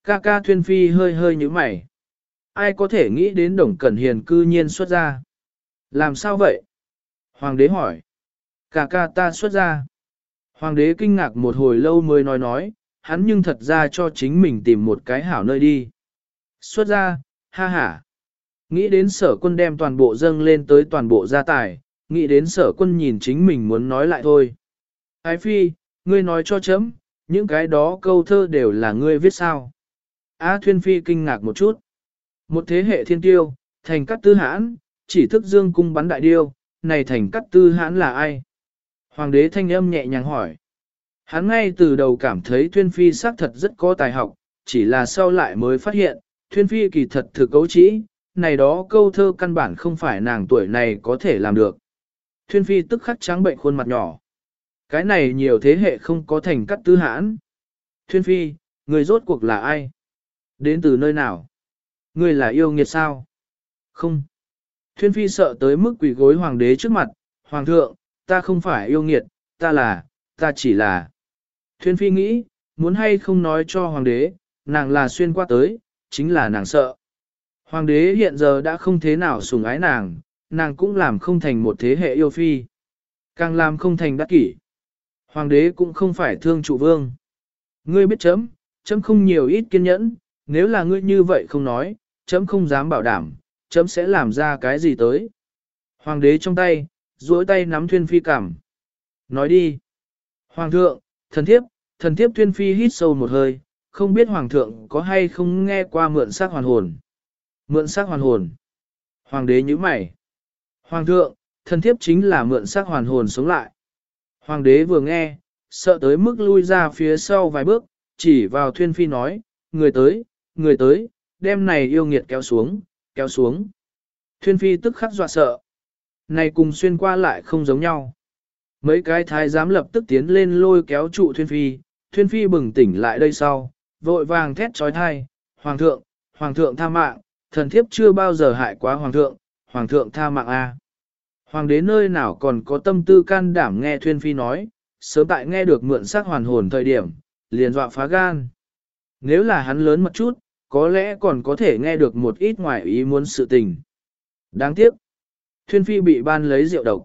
Ca ca Thuyên Phi hơi hơi như mày. Ai có thể nghĩ đến Đồng Cẩn Hiền cư nhiên xuất ra? Làm sao vậy? Hoàng đế hỏi. Ca ca ta xuất ra. Hoàng đế kinh ngạc một hồi lâu mới nói nói, hắn nhưng thật ra cho chính mình tìm một cái hảo nơi đi. Xuất ra, ha ha. Nghĩ đến sở quân đem toàn bộ dâng lên tới toàn bộ gia tài, nghĩ đến sở quân nhìn chính mình muốn nói lại thôi. Ái phi, ngươi nói cho chấm, những cái đó câu thơ đều là ngươi viết sao. Á Thuyên Phi kinh ngạc một chút. Một thế hệ thiên tiêu, thành cắt tư hãn, chỉ thức dương cung bắn đại điêu, này thành cắt tư hãn là ai? Hoàng đế thanh âm nhẹ nhàng hỏi. Hắn ngay từ đầu cảm thấy Thuyên Phi xác thật rất có tài học, chỉ là sau lại mới phát hiện, Thuyên Phi kỳ thật thực cấu trĩ, này đó câu thơ căn bản không phải nàng tuổi này có thể làm được. Thuyên Phi tức khắc trắng bệnh khuôn mặt nhỏ. Cái này nhiều thế hệ không có thành cắt tư hãn. Thuyên Phi, người rốt cuộc là ai? Đến từ nơi nào? Người là yêu nghiệt sao? Không. Thuyên Phi sợ tới mức quỷ gối hoàng đế trước mặt. Hoàng thượng, ta không phải yêu nghiệt, ta là, ta chỉ là. Thuyên Phi nghĩ, muốn hay không nói cho hoàng đế, nàng là xuyên qua tới, chính là nàng sợ. Hoàng đế hiện giờ đã không thế nào sủng ái nàng, nàng cũng làm không thành một thế hệ yêu phi. Càng làm không thành đắc kỷ. Hoàng đế cũng không phải thương trụ vương. Ngươi biết chấm, chấm không nhiều ít kiên nhẫn, nếu là ngươi như vậy không nói, chấm không dám bảo đảm, chấm sẽ làm ra cái gì tới. Hoàng đế trong tay, duỗi tay nắm thuyên phi cảm. Nói đi. Hoàng thượng, thần thiếp, thần thiếp thuyên phi hít sâu một hơi, không biết hoàng thượng có hay không nghe qua mượn xác hoàn hồn. Mượn xác hoàn hồn. Hoàng đế nhíu mày. Hoàng thượng, thần thiếp chính là mượn xác hoàn hồn sống lại. Hoàng đế vừa nghe, sợ tới mức lui ra phía sau vài bước, chỉ vào thuyên phi nói, người tới, người tới, đem này yêu nghiệt kéo xuống, kéo xuống. Thuyên phi tức khắc dọa sợ. Này cùng xuyên qua lại không giống nhau. Mấy cái thái giám lập tức tiến lên lôi kéo trụ thuyên phi, thuyên phi bừng tỉnh lại đây sau, vội vàng thét trói thai, hoàng thượng, hoàng thượng tha mạng, thần thiếp chưa bao giờ hại quá hoàng thượng, hoàng thượng tha mạng a. Hoàng đế nơi nào còn có tâm tư can đảm nghe Thuyên Phi nói, sớm tại nghe được mượn xác hoàn hồn thời điểm, liền dọa phá gan. Nếu là hắn lớn một chút, có lẽ còn có thể nghe được một ít ngoài ý muốn sự tình. Đáng tiếc, Thuyên Phi bị ban lấy rượu độc.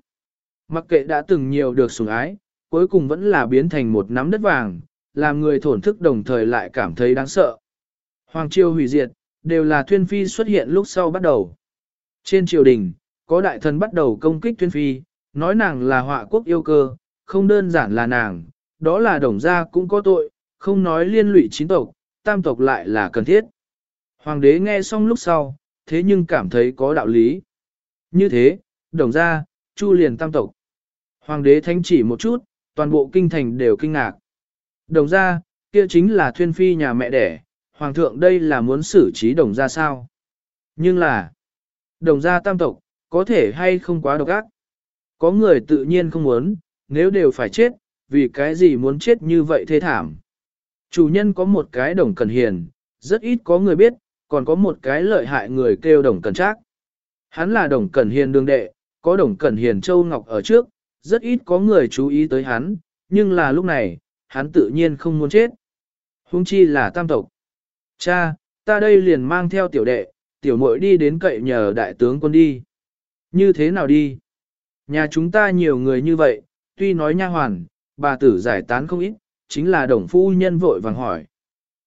Mặc kệ đã từng nhiều được sủng ái, cuối cùng vẫn là biến thành một nắm đất vàng, làm người thổn thức đồng thời lại cảm thấy đáng sợ. Hoàng triều hủy diệt, đều là Thuyên Phi xuất hiện lúc sau bắt đầu. Trên triều đình, có đại thần bắt đầu công kích Thuyên Phi, nói nàng là họa quốc yêu cơ, không đơn giản là nàng, đó là đồng gia cũng có tội, không nói liên lụy chính tộc, tam tộc lại là cần thiết. Hoàng đế nghe xong lúc sau, thế nhưng cảm thấy có đạo lý. Như thế, đồng gia, chu liền tam tộc. Hoàng đế thanh chỉ một chút, toàn bộ kinh thành đều kinh ngạc. Đồng gia, kia chính là thuyên phi nhà mẹ đẻ, hoàng thượng đây là muốn xử trí đồng gia sao? Nhưng là, đồng gia tam tộc, có thể hay không quá độc ác. Có người tự nhiên không muốn, nếu đều phải chết, vì cái gì muốn chết như vậy thê thảm. Chủ nhân có một cái đồng cần hiền, rất ít có người biết, còn có một cái lợi hại người kêu đồng cần trác. Hắn là đồng cẩn hiền đương đệ, có đồng cẩn hiền châu ngọc ở trước, rất ít có người chú ý tới hắn, nhưng là lúc này, hắn tự nhiên không muốn chết. Hung chi là tam tộc. Cha, ta đây liền mang theo tiểu đệ, tiểu muội đi đến cậy nhờ đại tướng quân đi. Như thế nào đi? Nhà chúng ta nhiều người như vậy, tuy nói nha hoàn, bà tử giải tán không ít, chính là đồng phu nhân vội vàng hỏi.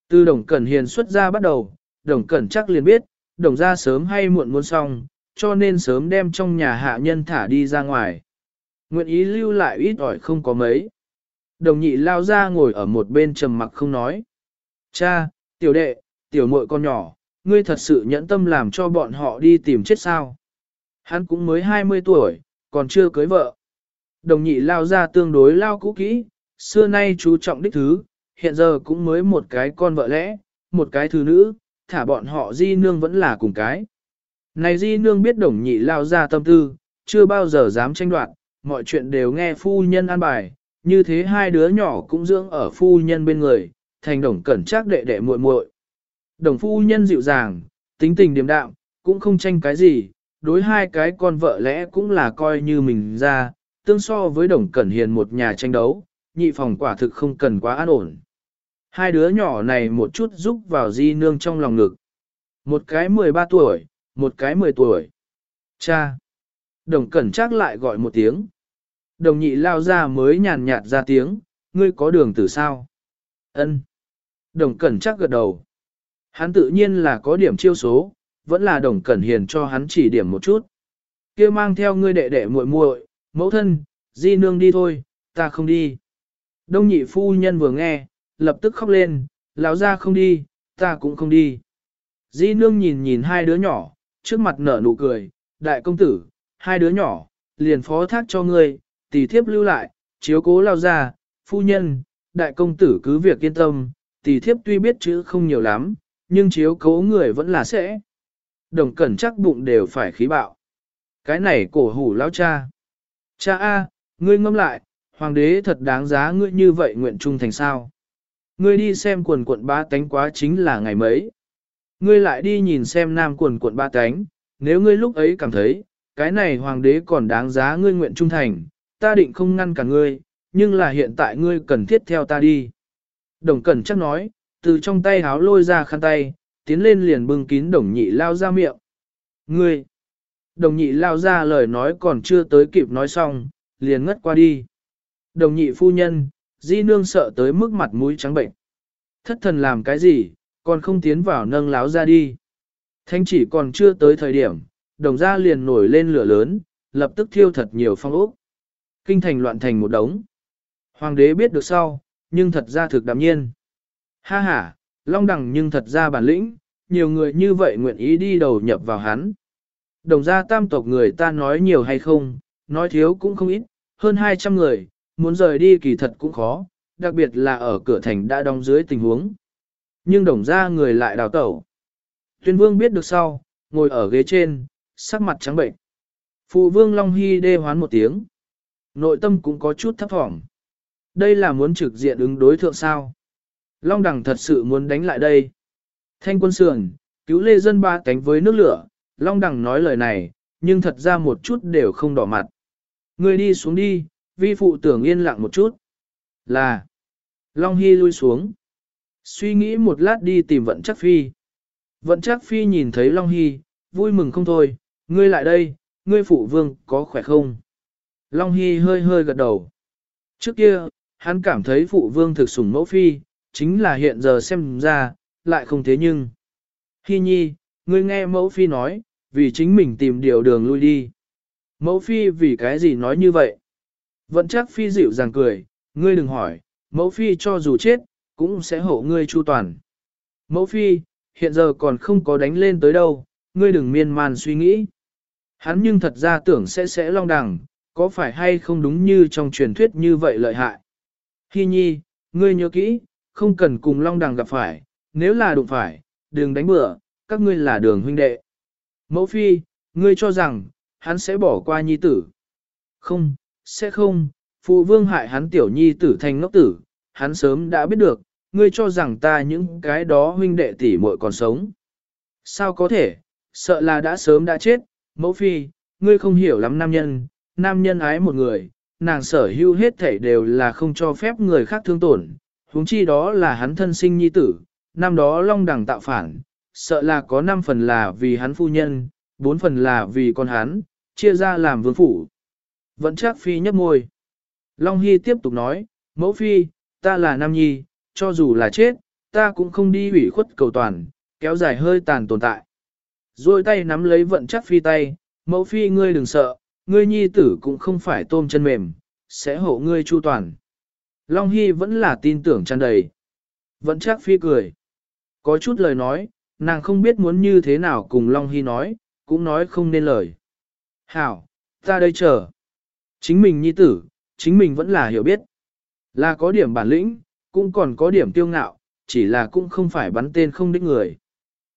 Từ đồng cẩn hiền xuất ra bắt đầu, đồng cẩn chắc liền biết, đồng ra sớm hay muộn muốn xong, cho nên sớm đem trong nhà hạ nhân thả đi ra ngoài. Nguyện ý lưu lại ít ỏi không có mấy. Đồng nhị lao ra ngồi ở một bên trầm mặc không nói. Cha, tiểu đệ, tiểu muội con nhỏ, ngươi thật sự nhẫn tâm làm cho bọn họ đi tìm chết sao. Hắn cũng mới 20 tuổi, còn chưa cưới vợ. Đồng nhị lao ra tương đối lao cũ kỹ, xưa nay chú trọng đích thứ, hiện giờ cũng mới một cái con vợ lẽ, một cái thứ nữ, thả bọn họ di nương vẫn là cùng cái. Này di nương biết đồng nhị lao ra tâm tư, chưa bao giờ dám tranh đoạt, mọi chuyện đều nghe phu nhân an bài, như thế hai đứa nhỏ cũng dưỡng ở phu nhân bên người, thành đồng cẩn trác đệ đệ muội muội. Đồng phu nhân dịu dàng, tính tình điềm đạm, cũng không tranh cái gì, đối hai cái con vợ lẽ cũng là coi như mình ra, tương so với đồng cẩn hiền một nhà tranh đấu, nhị phòng quả thực không cần quá an ổn. Hai đứa nhỏ này một chút giúp vào di nương trong lòng ngực. Một cái 13 tuổi, một cái 10 tuổi. Cha! Đồng cẩn chắc lại gọi một tiếng. Đồng nhị lao ra mới nhàn nhạt ra tiếng, ngươi có đường tử sao? Ân. Đồng cẩn chắc gật đầu. Hắn tự nhiên là có điểm chiêu số, vẫn là đồng cẩn hiền cho hắn chỉ điểm một chút. kia mang theo ngươi đệ đệ muội muội, mẫu thân, di nương đi thôi, ta không đi. Đông nhị phu nhân vừa nghe, lập tức khóc lên, lão ra không đi, ta cũng không đi. Di nương nhìn nhìn hai đứa nhỏ, trước mặt nở nụ cười, đại công tử, hai đứa nhỏ, liền phó thác cho ngươi, tỷ thiếp lưu lại, chiếu cố lao ra, phu nhân, đại công tử cứ việc yên tâm, tỷ thiếp tuy biết chữ không nhiều lắm, nhưng chiếu cố người vẫn là sẽ. Đồng cẩn chắc bụng đều phải khí bạo. Cái này cổ hủ lao cha. Cha A, ngươi ngâm lại, hoàng đế thật đáng giá ngươi như vậy nguyện trung thành sao. Ngươi đi xem quần quận ba tánh quá chính là ngày mấy. Ngươi lại đi nhìn xem nam quần quận ba tánh, nếu ngươi lúc ấy cảm thấy, cái này hoàng đế còn đáng giá ngươi nguyện trung thành, ta định không ngăn cả ngươi, nhưng là hiện tại ngươi cần thiết theo ta đi. Đồng cẩn chắc nói, từ trong tay háo lôi ra khăn tay, tiến lên liền bưng kín đồng nhị lao ra miệng. Ngươi! Đồng nhị lao ra lời nói còn chưa tới kịp nói xong, liền ngất qua đi. Đồng nhị phu nhân, di nương sợ tới mức mặt mũi trắng bệnh. Thất thần làm cái gì, còn không tiến vào nâng láo ra đi. Thanh chỉ còn chưa tới thời điểm, đồng ra liền nổi lên lửa lớn, lập tức thiêu thật nhiều phong ốc. Kinh thành loạn thành một đống. Hoàng đế biết được sau, nhưng thật ra thực đạm nhiên. Ha ha, long đẳng nhưng thật ra bản lĩnh, nhiều người như vậy nguyện ý đi đầu nhập vào hắn. Đồng gia tam tộc người ta nói nhiều hay không, nói thiếu cũng không ít, hơn 200 người, muốn rời đi kỳ thật cũng khó, đặc biệt là ở cửa thành đã đóng dưới tình huống. Nhưng đồng gia người lại đào tẩu. Tuyên vương biết được sau, ngồi ở ghế trên, sắc mặt trắng bệnh. Phụ vương Long Hy đê hoán một tiếng. Nội tâm cũng có chút thấp thỏm. Đây là muốn trực diện ứng đối thượng sao. Long đẳng thật sự muốn đánh lại đây. Thanh quân sườn, cứu lê dân ba cánh với nước lửa. Long đẳng nói lời này, nhưng thật ra một chút đều không đỏ mặt. Người đi xuống đi, vi phụ tưởng yên lặng một chút. Là. Long Hy lui xuống. Suy nghĩ một lát đi tìm vận chắc phi. Vận chắc phi nhìn thấy Long Hy, vui mừng không thôi, ngươi lại đây, ngươi phụ vương có khỏe không? Long Hy hơi hơi gật đầu. Trước kia, hắn cảm thấy phụ vương thực sủng mẫu phi, chính là hiện giờ xem ra, lại không thế nhưng. Hy nhi, ngươi nghe mẫu phi nói, vì chính mình tìm điều đường lui đi. Mẫu phi vì cái gì nói như vậy? Vẫn chắc phi dịu dàng cười, ngươi đừng hỏi, mẫu phi cho dù chết, cũng sẽ hộ ngươi chu toàn. Mẫu phi, hiện giờ còn không có đánh lên tới đâu, ngươi đừng miên man suy nghĩ. Hắn nhưng thật ra tưởng sẽ sẽ long đằng, có phải hay không đúng như trong truyền thuyết như vậy lợi hại. Hi nhi, ngươi nhớ kỹ, không cần cùng long đằng gặp phải, nếu là đụng phải, đừng đánh bừa, các ngươi là đường huynh đệ. Mẫu phi, ngươi cho rằng, hắn sẽ bỏ qua nhi tử. Không, sẽ không, phụ vương hại hắn tiểu nhi tử thành ngốc tử, hắn sớm đã biết được, ngươi cho rằng ta những cái đó huynh đệ tỷ muội còn sống. Sao có thể, sợ là đã sớm đã chết, mẫu phi, ngươi không hiểu lắm nam nhân, nam nhân ái một người, nàng sở hữu hết thảy đều là không cho phép người khác thương tổn, huống chi đó là hắn thân sinh nhi tử, năm đó long đẳng tạo phản, sợ là có năm phần là vì hắn phu nhân, bốn phần là vì con hắn, chia ra làm vương phủ. Vẫn chắc phi nhấp môi. Long Hy tiếp tục nói, mẫu phi, ta là nam nhi, cho dù là chết, ta cũng không đi ủy khuất cầu toàn, kéo dài hơi tàn tồn tại. Rồi tay nắm lấy vận chắc phi tay, mẫu phi ngươi đừng sợ, ngươi nhi tử cũng không phải tôm chân mềm, sẽ hộ ngươi chu toàn. Long Hy vẫn là tin tưởng tràn đầy. vẫn chắc phi cười. Có chút lời nói, nàng không biết muốn như thế nào cùng Long Hy nói, cũng nói không nên lời. Hảo, ta đây chờ. Chính mình nhi tử, chính mình vẫn là hiểu biết. Là có điểm bản lĩnh, cũng còn có điểm tiêu ngạo, chỉ là cũng không phải bắn tên không đích người.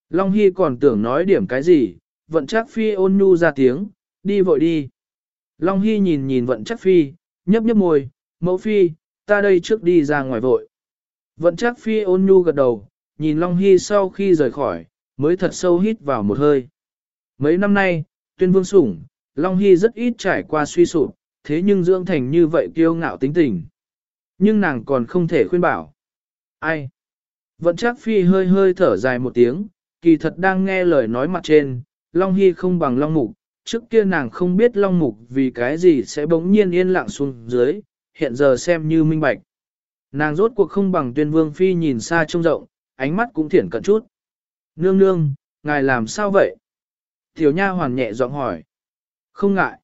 Long Hy còn tưởng nói điểm cái gì, vận chắc phi ôn nhu ra tiếng, đi vội đi. Long Hy nhìn nhìn vận chắc phi, nhấp nhấp môi, mẫu phi, ta đây trước đi ra ngoài vội. Vận chắc phi ôn nhu gật đầu, nhìn Long Hy sau khi rời khỏi, mới thật sâu hít vào một hơi. Mấy năm nay, tuyên vương sủng, Long Hy rất ít trải qua suy sụp, thế nhưng dưỡng thành như vậy kiêu ngạo tính tình. Nhưng nàng còn không thể khuyên bảo. Ai? Vận chắc phi hơi hơi thở dài một tiếng, kỳ thật đang nghe lời nói mặt trên, Long Hy không bằng Long Mục, trước kia nàng không biết Long Mục vì cái gì sẽ bỗng nhiên yên lặng xuống dưới, hiện giờ xem như minh bạch. Nàng rốt cuộc không bằng tuyên vương phi nhìn xa trông rộng, ánh mắt cũng thiển cận chút. Nương nương, ngài làm sao vậy? Tiểu nha hoàn nhẹ giọng hỏi. Không ngại.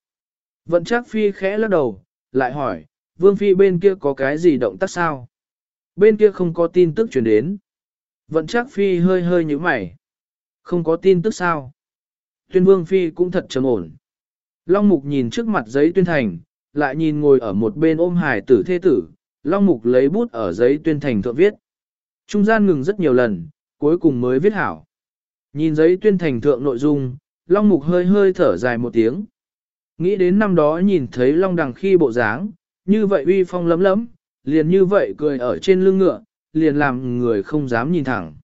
Vận chắc phi khẽ lắc đầu, lại hỏi, vương phi bên kia có cái gì động tác sao? Bên kia không có tin tức chuyển đến. Vận chắc phi hơi hơi như mày. Không có tin tức sao? Tuyên vương phi cũng thật trầm ổn. Long mục nhìn trước mặt giấy tuyên thành, lại nhìn ngồi ở một bên ôm hải tử thê tử, Long mục lấy bút ở giấy tuyên thành thượng viết. Trung gian ngừng rất nhiều lần, cuối cùng mới viết hảo. Nhìn giấy tuyên thành thượng nội dung, Long mục hơi hơi thở dài một tiếng. Nghĩ đến năm đó nhìn thấy Long đằng khi bộ dáng, như vậy uy phong lấm lấm, liền như vậy cười ở trên lưng ngựa, liền làm người không dám nhìn thẳng.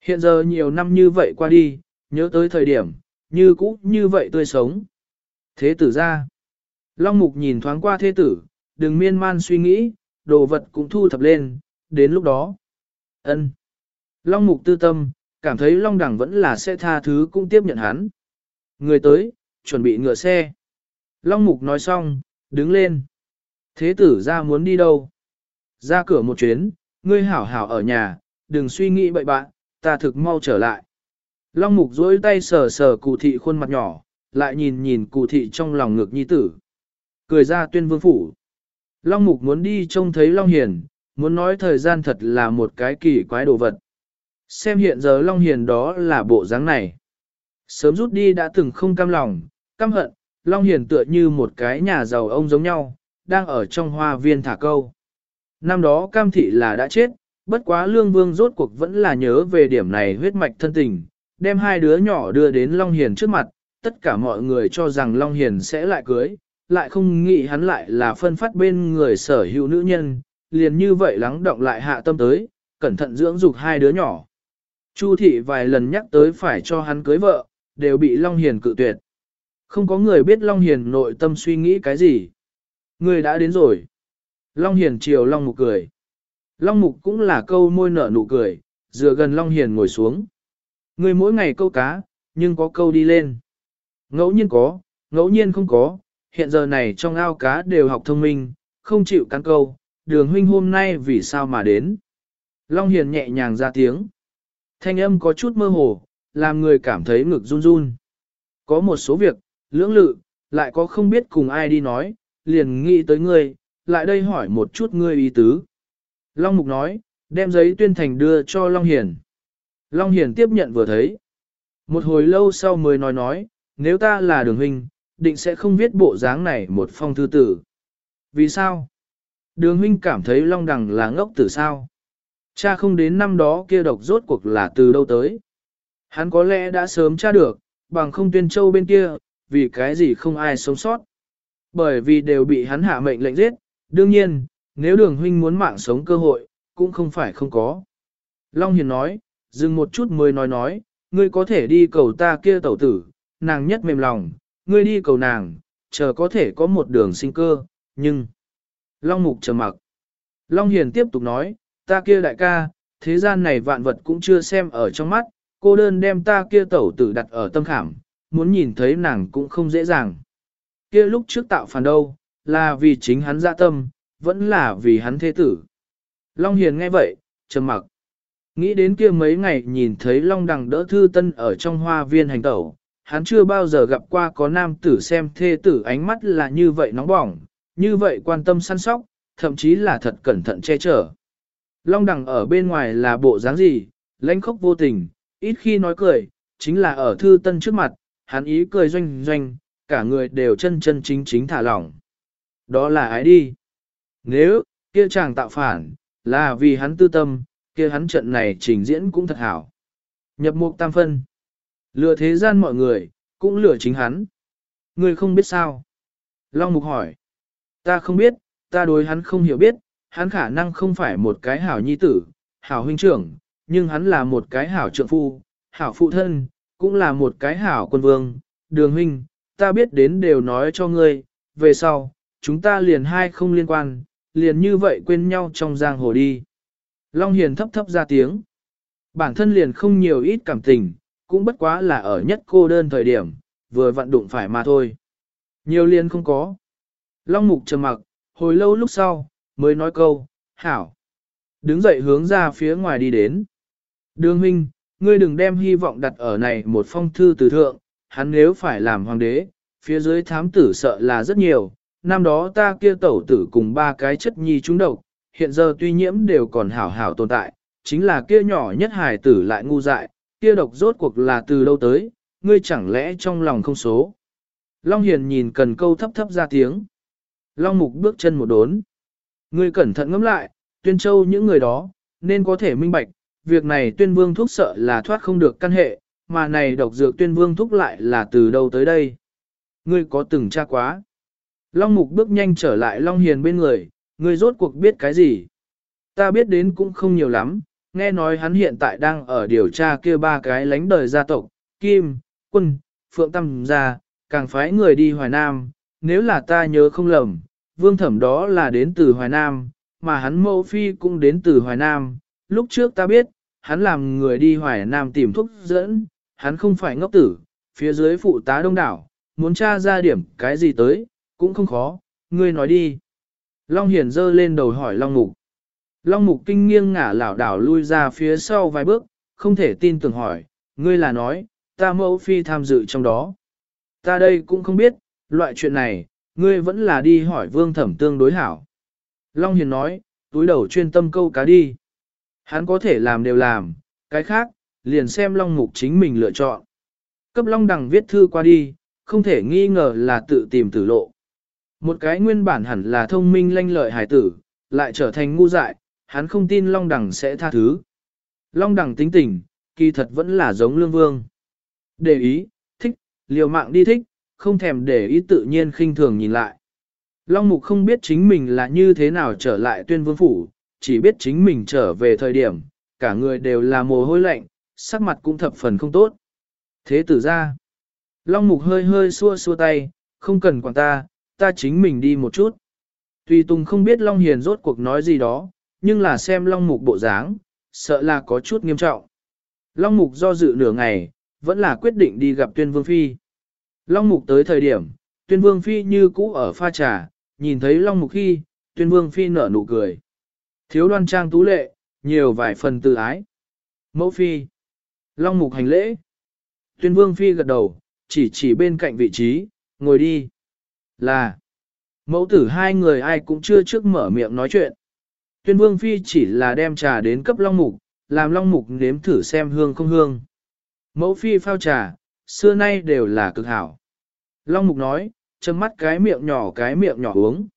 Hiện giờ nhiều năm như vậy qua đi, nhớ tới thời điểm, như cũ như vậy tươi sống. Thế tử ra. Long mục nhìn thoáng qua thế tử, đừng miên man suy nghĩ, đồ vật cũng thu thập lên, đến lúc đó. ân Long mục tư tâm, cảm thấy Long đẳng vẫn là sẽ tha thứ cũng tiếp nhận hắn. Người tới, chuẩn bị ngựa xe. Long mục nói xong, đứng lên. Thế tử ra muốn đi đâu? Ra cửa một chuyến, ngươi hảo hảo ở nhà, đừng suy nghĩ bậy bạn, ta thực mau trở lại. Long mục duỗi tay sờ sờ cụ thị khuôn mặt nhỏ, lại nhìn nhìn cụ thị trong lòng ngực nhi tử. Cười ra tuyên vương phủ. Long mục muốn đi trông thấy Long Hiền, muốn nói thời gian thật là một cái kỳ quái đồ vật. Xem hiện giờ Long Hiền đó là bộ dáng này. Sớm rút đi đã từng không cam lòng, căm hận, Long Hiền tựa như một cái nhà giàu ông giống nhau, đang ở trong hoa viên thả câu. Năm đó cam thị là đã chết, bất quá lương vương rốt cuộc vẫn là nhớ về điểm này huyết mạch thân tình, đem hai đứa nhỏ đưa đến Long Hiền trước mặt, tất cả mọi người cho rằng Long Hiền sẽ lại cưới, lại không nghĩ hắn lại là phân phát bên người sở hữu nữ nhân, liền như vậy lắng động lại hạ tâm tới, cẩn thận dưỡng dục hai đứa nhỏ. Chu thị vài lần nhắc tới phải cho hắn cưới vợ, đều bị Long Hiền cự tuyệt. Không có người biết Long Hiền nội tâm suy nghĩ cái gì. Người đã đến rồi. Long Hiền chiều Long Mục cười. Long Mục cũng là câu môi nở nụ cười, dựa gần Long Hiền ngồi xuống. Người mỗi ngày câu cá, nhưng có câu đi lên. Ngẫu nhiên có, ngẫu nhiên không có, hiện giờ này trong ao cá đều học thông minh, không chịu cắn câu, đường huynh hôm nay vì sao mà đến. Long Hiền nhẹ nhàng ra tiếng. Thanh âm có chút mơ hồ, làm người cảm thấy ngực run run. Có một số việc, lưỡng lự, lại có không biết cùng ai đi nói, liền nghĩ tới ngươi, lại đây hỏi một chút ngươi ý tứ. Long Mục nói, đem giấy tuyên thành đưa cho Long Hiền. Long Hiền tiếp nhận vừa thấy. Một hồi lâu sau mới nói nói, nếu ta là đường huynh, định sẽ không viết bộ dáng này một phong thư tử. Vì sao? Đường huynh cảm thấy Long Đằng là ngốc tử sao? Cha không đến năm đó kia độc rốt cuộc là từ đâu tới. Hắn có lẽ đã sớm tra được, bằng không tuyên châu bên kia, vì cái gì không ai sống sót. Bởi vì đều bị hắn hạ mệnh lệnh giết, đương nhiên, nếu đường huynh muốn mạng sống cơ hội, cũng không phải không có. Long Hiền nói, dừng một chút mới nói nói, ngươi có thể đi cầu ta kia tẩu tử, nàng nhất mềm lòng, ngươi đi cầu nàng, chờ có thể có một đường sinh cơ, nhưng... Long Mục trầm mặc. Long Hiền tiếp tục nói, ta kia đại ca, thế gian này vạn vật cũng chưa xem ở trong mắt, cô đơn đem ta kia tẩu tử đặt ở tâm khảm, muốn nhìn thấy nàng cũng không dễ dàng. Kia lúc trước tạo phản đâu, là vì chính hắn dạ tâm, vẫn là vì hắn thế tử. Long Hiền nghe vậy, trầm mặc. Nghĩ đến kia mấy ngày nhìn thấy Long Đằng đỡ thư tân ở trong hoa viên hành tẩu, hắn chưa bao giờ gặp qua có nam tử xem thê tử ánh mắt là như vậy nóng bỏng, như vậy quan tâm săn sóc, thậm chí là thật cẩn thận che chở. Long Đằng ở bên ngoài là bộ dáng gì, lãnh khốc vô tình, ít khi nói cười, chính là ở thư tân trước mặt, hắn ý cười doanh doanh, cả người đều chân chân chính chính thả lỏng. Đó là ái đi? Nếu, kia chàng tạo phản, là vì hắn tư tâm, kia hắn trận này trình diễn cũng thật hảo. Nhập mục tam phân. Lừa thế gian mọi người, cũng lừa chính hắn. Người không biết sao? Long mục hỏi. Ta không biết, ta đối hắn không hiểu biết, hắn khả năng không phải một cái hảo nhi tử, hảo huynh trưởng, nhưng hắn là một cái hảo trượng phu, hảo phụ thân, cũng là một cái hảo quân vương, đường huynh, ta biết đến đều nói cho ngươi, về sau, chúng ta liền hai không liên quan, liền như vậy quên nhau trong giang hồ đi. Long Hiền thấp thấp ra tiếng. Bản thân liền không nhiều ít cảm tình, cũng bất quá là ở nhất cô đơn thời điểm, vừa vặn đụng phải mà thôi. Nhiều liền không có. Long mục trầm mặc, hồi lâu lúc sau, mới nói câu, hảo. Đứng dậy hướng ra phía ngoài đi đến. Đường huynh, ngươi đừng đem hy vọng đặt ở này một phong thư từ thượng, hắn nếu phải làm hoàng đế, phía dưới thám tử sợ là rất nhiều, năm đó ta kia tẩu tử cùng ba cái chất nhi trúng độc, hiện giờ tuy nhiễm đều còn hảo hảo tồn tại, chính là kia nhỏ nhất hài tử lại ngu dại, kia độc rốt cuộc là từ lâu tới, ngươi chẳng lẽ trong lòng không số. Long Hiền nhìn cần câu thấp thấp ra tiếng. Long Mục bước chân một đốn. Ngươi cẩn thận ngẫm lại, tuyên châu những người đó, nên có thể minh bạch, việc này tuyên vương thuốc sợ là thoát không được căn hệ, mà này độc dược tuyên vương thuốc lại là từ đâu tới đây. Ngươi có từng tra quá. Long Mục bước nhanh trở lại Long Hiền bên người, ngươi rốt cuộc biết cái gì. Ta biết đến cũng không nhiều lắm, nghe nói hắn hiện tại đang ở điều tra kia ba cái lánh đời gia tộc, Kim, Quân, Phượng Tâm gia, càng phái người đi Hoài Nam, nếu là ta nhớ không lầm, vương thẩm đó là đến từ Hoài Nam, mà hắn mẫu phi cũng đến từ Hoài Nam, lúc trước ta biết, hắn làm người đi Hoài Nam tìm thuốc dẫn, hắn không phải ngốc tử, phía dưới phụ tá đông đảo, muốn tra ra điểm cái gì tới, cũng không khó, ngươi nói đi. Long Hiển dơ lên đầu hỏi Long Mục. Long Mục kinh nghiêng ngả lảo đảo lui ra phía sau vài bước, không thể tin tưởng hỏi, ngươi là nói, ta mẫu phi tham dự trong đó. Ta đây cũng không biết, loại chuyện này, ngươi vẫn là đi hỏi vương thẩm tương đối hảo. Long Hiền nói, túi đầu chuyên tâm câu cá đi. Hắn có thể làm đều làm, cái khác, liền xem Long Mục chính mình lựa chọn. Cấp Long Đằng viết thư qua đi, không thể nghi ngờ là tự tìm tử lộ. Một cái nguyên bản hẳn là thông minh lanh lợi hải tử, lại trở thành ngu dại, hắn không tin Long Đằng sẽ tha thứ. Long Đằng tính tình, kỳ thật vẫn là giống lương vương. Để ý, thích, liều mạng đi thích, không thèm để ý tự nhiên khinh thường nhìn lại. Long Mục không biết chính mình là như thế nào trở lại tuyên vương phủ, chỉ biết chính mình trở về thời điểm, cả người đều là mồ hôi lạnh, sắc mặt cũng thập phần không tốt. Thế tử ra, Long Mục hơi hơi xua xua tay, không cần quản ta, ta chính mình đi một chút. Tùy Tùng không biết Long Hiền rốt cuộc nói gì đó, nhưng là xem Long Mục bộ dáng, sợ là có chút nghiêm trọng. Long Mục do dự nửa ngày, vẫn là quyết định đi gặp Tuyên Vương Phi. Long Mục tới thời điểm, Tuyên Vương Phi như cũ ở pha trà, nhìn thấy Long Mục khi, Tuyên Vương Phi nở nụ cười. Thiếu đoan trang tú lệ, nhiều vài phần tự ái. Mẫu Phi. Long Mục hành lễ. Tuyên Vương Phi gật đầu, chỉ chỉ bên cạnh vị trí, ngồi đi. Là. Mẫu tử hai người ai cũng chưa trước mở miệng nói chuyện. Tuyên Vương Phi chỉ là đem trà đến cấp Long Mục, làm Long Mục nếm thử xem hương không hương. Mẫu Phi phao trà, xưa nay đều là cực hảo. Long Mục nói, châm mắt cái miệng nhỏ cái miệng nhỏ uống.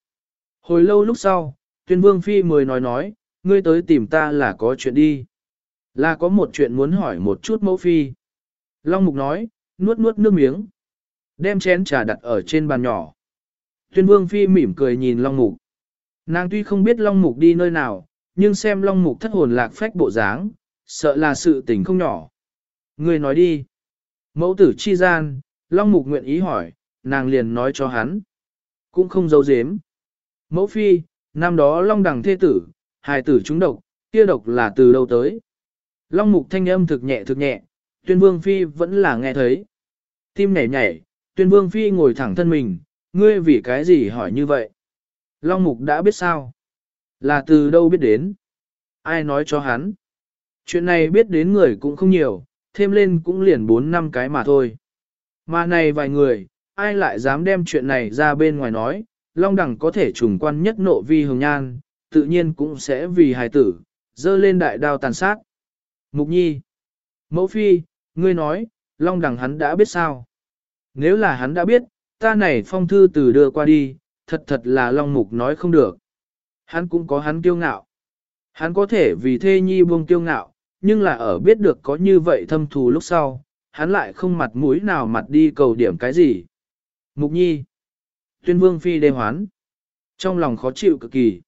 Hồi lâu lúc sau, tuyên vương phi mới nói nói, ngươi tới tìm ta là có chuyện đi. Là có một chuyện muốn hỏi một chút mẫu phi. Long Mục nói, nuốt nuốt nước miếng. Đem chén trà đặt ở trên bàn nhỏ. Tuyên vương phi mỉm cười nhìn Long Mục. Nàng tuy không biết Long Mục đi nơi nào, nhưng xem Long Mục thất hồn lạc phách bộ dáng, sợ là sự tình không nhỏ. Ngươi nói đi. Mẫu tử chi gian, Long Mục nguyện ý hỏi, nàng liền nói cho hắn. Cũng không giấu giếm. Mẫu phi, năm đó Long đằng thê tử, hài tử trúng độc, kia độc là từ đâu tới. Long Mục thanh âm thực nhẹ thực nhẹ, tuyên vương phi vẫn là nghe thấy. Tim nhảy nhảy, tuyên vương phi ngồi thẳng thân mình, ngươi vì cái gì hỏi như vậy? Long Mục đã biết sao? Là từ đâu biết đến? Ai nói cho hắn? Chuyện này biết đến người cũng không nhiều, thêm lên cũng liền 4 năm cái mà thôi. Mà này vài người, ai lại dám đem chuyện này ra bên ngoài nói, Long Đằng có thể trùng quan nhất nộ vi hồng nhan, tự nhiên cũng sẽ vì hài tử, dơ lên đại đao tàn sát. Mục Nhi Mẫu Phi, ngươi nói, Long Đằng hắn đã biết sao? Nếu là hắn đã biết, ta này phong thư từ đưa qua đi, thật thật là Long Mục nói không được. Hắn cũng có hắn kiêu ngạo. Hắn có thể vì thê nhi buông kiêu ngạo, nhưng là ở biết được có như vậy thâm thù lúc sau, hắn lại không mặt mũi nào mặt đi cầu điểm cái gì. Mục nhi. Tuyên vương phi đêm hoán. Trong lòng khó chịu cực kỳ.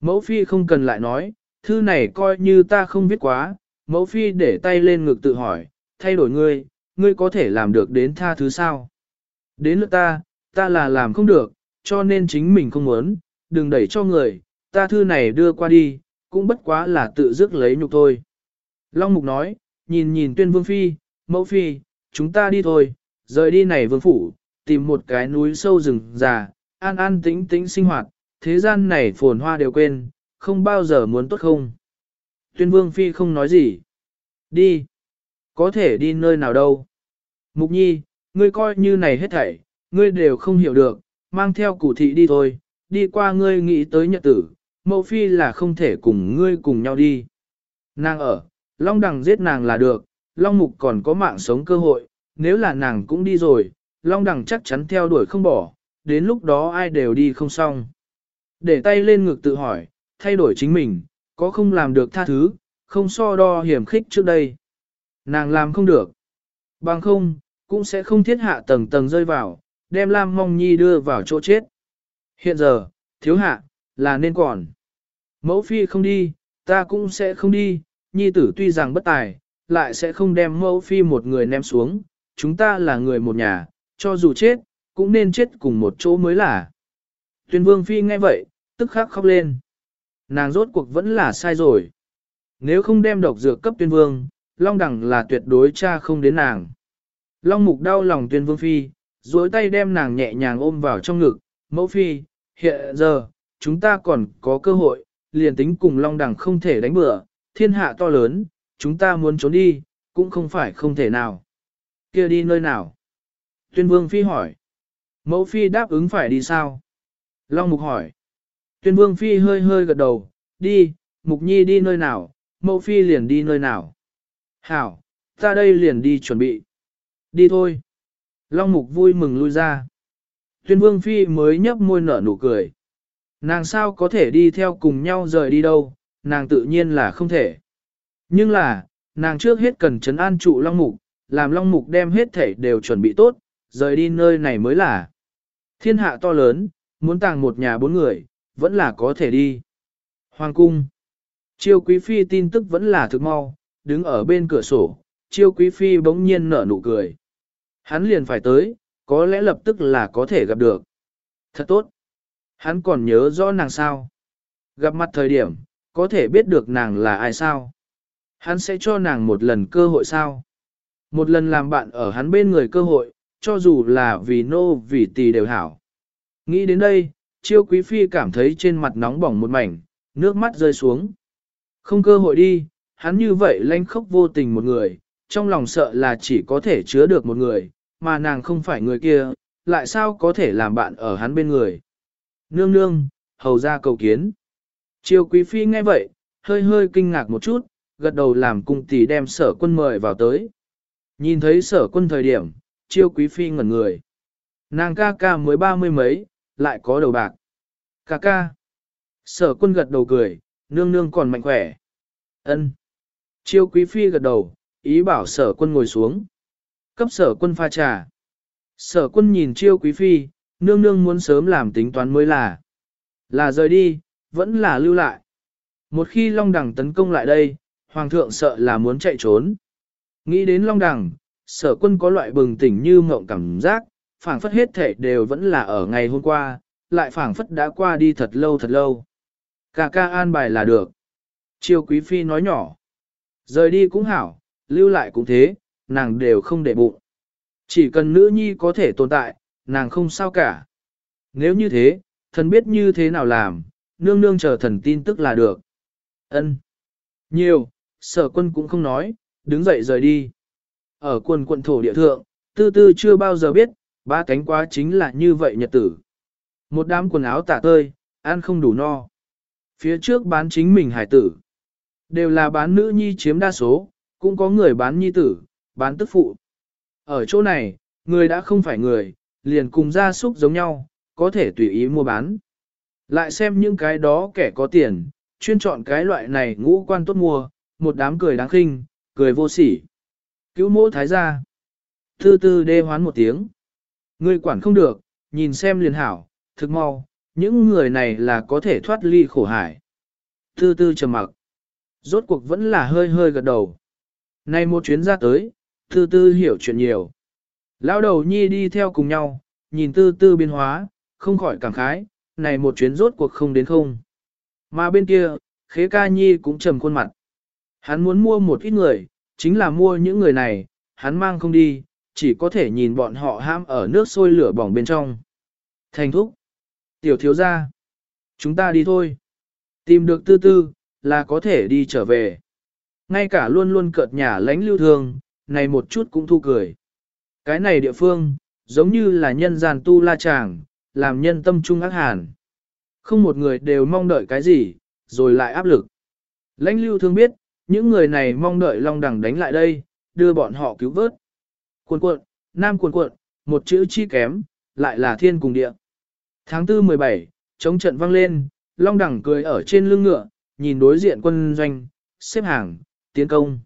Mẫu phi không cần lại nói, thư này coi như ta không viết quá, mẫu phi để tay lên ngực tự hỏi, thay đổi ngươi, ngươi có thể làm được đến tha thứ sao? Đến lượt ta, ta là làm không được, cho nên chính mình không muốn, đừng đẩy cho người, ta thư này đưa qua đi, cũng bất quá là tự dứt lấy nhục thôi. Long Mục nói, nhìn nhìn tuyên vương phi, mẫu phi, chúng ta đi thôi, Rời đi này vương phủ, tìm một cái núi sâu rừng già, an an tĩnh tĩnh sinh hoạt, thế gian này phồn hoa đều quên, không bao giờ muốn tốt không. Tuyên vương phi không nói gì. Đi. Có thể đi nơi nào đâu. Mục nhi, ngươi coi như này hết thảy, ngươi đều không hiểu được, mang theo cụ thị đi thôi, đi qua ngươi nghĩ tới nhật tử, mẫu phi là không thể cùng ngươi cùng nhau đi. Nàng ở, Long Đằng giết nàng là được, Long Mục còn có mạng sống cơ hội, nếu là nàng cũng đi rồi, Long Đằng chắc chắn theo đuổi không bỏ, đến lúc đó ai đều đi không xong. Để tay lên ngực tự hỏi, thay đổi chính mình, có không làm được tha thứ, không so đo hiểm khích trước đây. Nàng làm không được. Bằng không, cũng sẽ không thiết hạ tầng tầng rơi vào, đem Lam Mong Nhi đưa vào chỗ chết. Hiện giờ, thiếu hạ, là nên còn. Mẫu phi không đi, ta cũng sẽ không đi, Nhi tử tuy rằng bất tài, lại sẽ không đem mẫu phi một người ném xuống, chúng ta là người một nhà, cho dù chết, cũng nên chết cùng một chỗ mới là. Tuyên vương phi nghe vậy, tức khắc khóc lên. Nàng rốt cuộc vẫn là sai rồi. Nếu không đem độc dược cấp tuyên vương, Long Đẳng là tuyệt đối cha không đến nàng. Long Mục đau lòng tuyên vương phi, duỗi tay đem nàng nhẹ nhàng ôm vào trong ngực, mẫu phi, hiện giờ, chúng ta còn có cơ hội, liền tính cùng Long Đẳng không thể đánh bừa, thiên hạ to lớn, chúng ta muốn trốn đi, cũng không phải không thể nào. kia đi nơi nào? Tuyên vương phi hỏi. Mẫu phi đáp ứng phải đi sao? Long Mục hỏi. Tuyên vương phi hơi hơi gật đầu, đi, Mục Nhi đi nơi nào, mẫu phi liền đi nơi nào. Hảo, ta đây liền đi chuẩn bị. Đi thôi. Long Mục vui mừng lui ra. Tuyên vương phi mới nhấp môi nở nụ cười. Nàng sao có thể đi theo cùng nhau rời đi đâu, nàng tự nhiên là không thể. Nhưng là, nàng trước hết cần trấn an trụ Long Mục, làm Long Mục đem hết thể đều chuẩn bị tốt, rời đi nơi này mới là. Thiên hạ to lớn, muốn tàng một nhà bốn người, vẫn là có thể đi. Hoàng cung. Chiêu quý phi tin tức vẫn là thực mau, đứng ở bên cửa sổ, chiêu quý phi bỗng nhiên nở nụ cười. Hắn liền phải tới, có lẽ lập tức là có thể gặp được. Thật tốt. Hắn còn nhớ rõ nàng sao. Gặp mặt thời điểm, có thể biết được nàng là ai sao. Hắn sẽ cho nàng một lần cơ hội sao. Một lần làm bạn ở hắn bên người cơ hội, cho dù là vì nô vì tì đều hảo. Nghĩ đến đây, chiêu quý phi cảm thấy trên mặt nóng bỏng một mảnh, nước mắt rơi xuống. Không cơ hội đi, hắn như vậy lanh khốc vô tình một người, trong lòng sợ là chỉ có thể chứa được một người, mà nàng không phải người kia, lại sao có thể làm bạn ở hắn bên người. Nương nương, hầu ra cầu kiến. Chiêu quý phi nghe vậy, hơi hơi kinh ngạc một chút, gật đầu làm cung tỷ đem sở quân mời vào tới. Nhìn thấy sở quân thời điểm, chiêu quý phi ngẩn người. Nàng ca ca mới ba mươi mấy, lại có đầu bạc. Ca ca. Sở quân gật đầu cười, nương nương còn mạnh khỏe. ân Chiêu quý phi gật đầu, ý bảo sở quân ngồi xuống. Cấp sở quân pha trà. Sở quân nhìn chiêu quý phi, nương nương muốn sớm làm tính toán mới là. Là rời đi, vẫn là lưu lại. Một khi Long Đằng tấn công lại đây, Hoàng thượng sợ là muốn chạy trốn. Nghĩ đến Long Đằng, sở quân có loại bừng tỉnh như mộng cảm giác, phảng phất hết thể đều vẫn là ở ngày hôm qua, lại phảng phất đã qua đi thật lâu thật lâu. Cả ca an bài là được. chiêu Quý Phi nói nhỏ. Rời đi cũng hảo, lưu lại cũng thế, nàng đều không để bụng. Chỉ cần nữ nhi có thể tồn tại, nàng không sao cả. Nếu như thế, thần biết như thế nào làm, nương nương chờ thần tin tức là được. Ân. Nhiều, sở quân cũng không nói, đứng dậy rời đi. Ở quần quận thổ địa thượng, tư tư chưa bao giờ biết, ba cánh quá chính là như vậy nhật tử. Một đám quần áo tả tơi, ăn không đủ no. Phía trước bán chính mình hải tử. Đều là bán nữ nhi chiếm đa số, cũng có người bán nhi tử, bán tức phụ. Ở chỗ này, người đã không phải người, liền cùng gia súc giống nhau, có thể tùy ý mua bán. Lại xem những cái đó kẻ có tiền, chuyên chọn cái loại này ngũ quan tốt mua, một đám cười đáng khinh, cười vô sỉ. Cứu mỗ thái gia. Tư tư đê hoán một tiếng. Ngươi quản không được, nhìn xem liền hảo, thực mau, những người này là có thể thoát ly khổ hải. Tư tư trầm mặc. Rốt cuộc vẫn là hơi hơi gật đầu. Này một chuyến ra tới, tư tư hiểu chuyện nhiều. Lão đầu nhi đi theo cùng nhau, nhìn tư tư biến hóa, không khỏi cảm khái, này một chuyến rốt cuộc không đến không. Mà bên kia, khế ca nhi cũng trầm khuôn mặt. Hắn muốn mua một ít người, chính là mua những người này, hắn mang không đi, chỉ có thể nhìn bọn họ ham ở nước sôi lửa bỏng bên trong. Thành thúc. Tiểu thiếu gia. Chúng ta đi thôi. Tìm được tư tư, là có thể đi trở về. Ngay cả luôn luôn cợt nhà lánh lưu thương, này một chút cũng thu cười. Cái này địa phương, giống như là nhân gian tu la chàng, làm nhân tâm trung ác hàn. Không một người đều mong đợi cái gì, rồi lại áp lực. Lãnh lưu thương biết, những người này mong đợi long đẳng đánh lại đây, đưa bọn họ cứu vớt. cuồn cuộn, nam cuồn cuộn, một chữ chi kém, lại là thiên cùng địa. Tháng 4 17, chống trận vang lên, long đẳng cười ở trên lưng ngựa, nhìn đối diện quân doanh, xếp hàng, tiến công.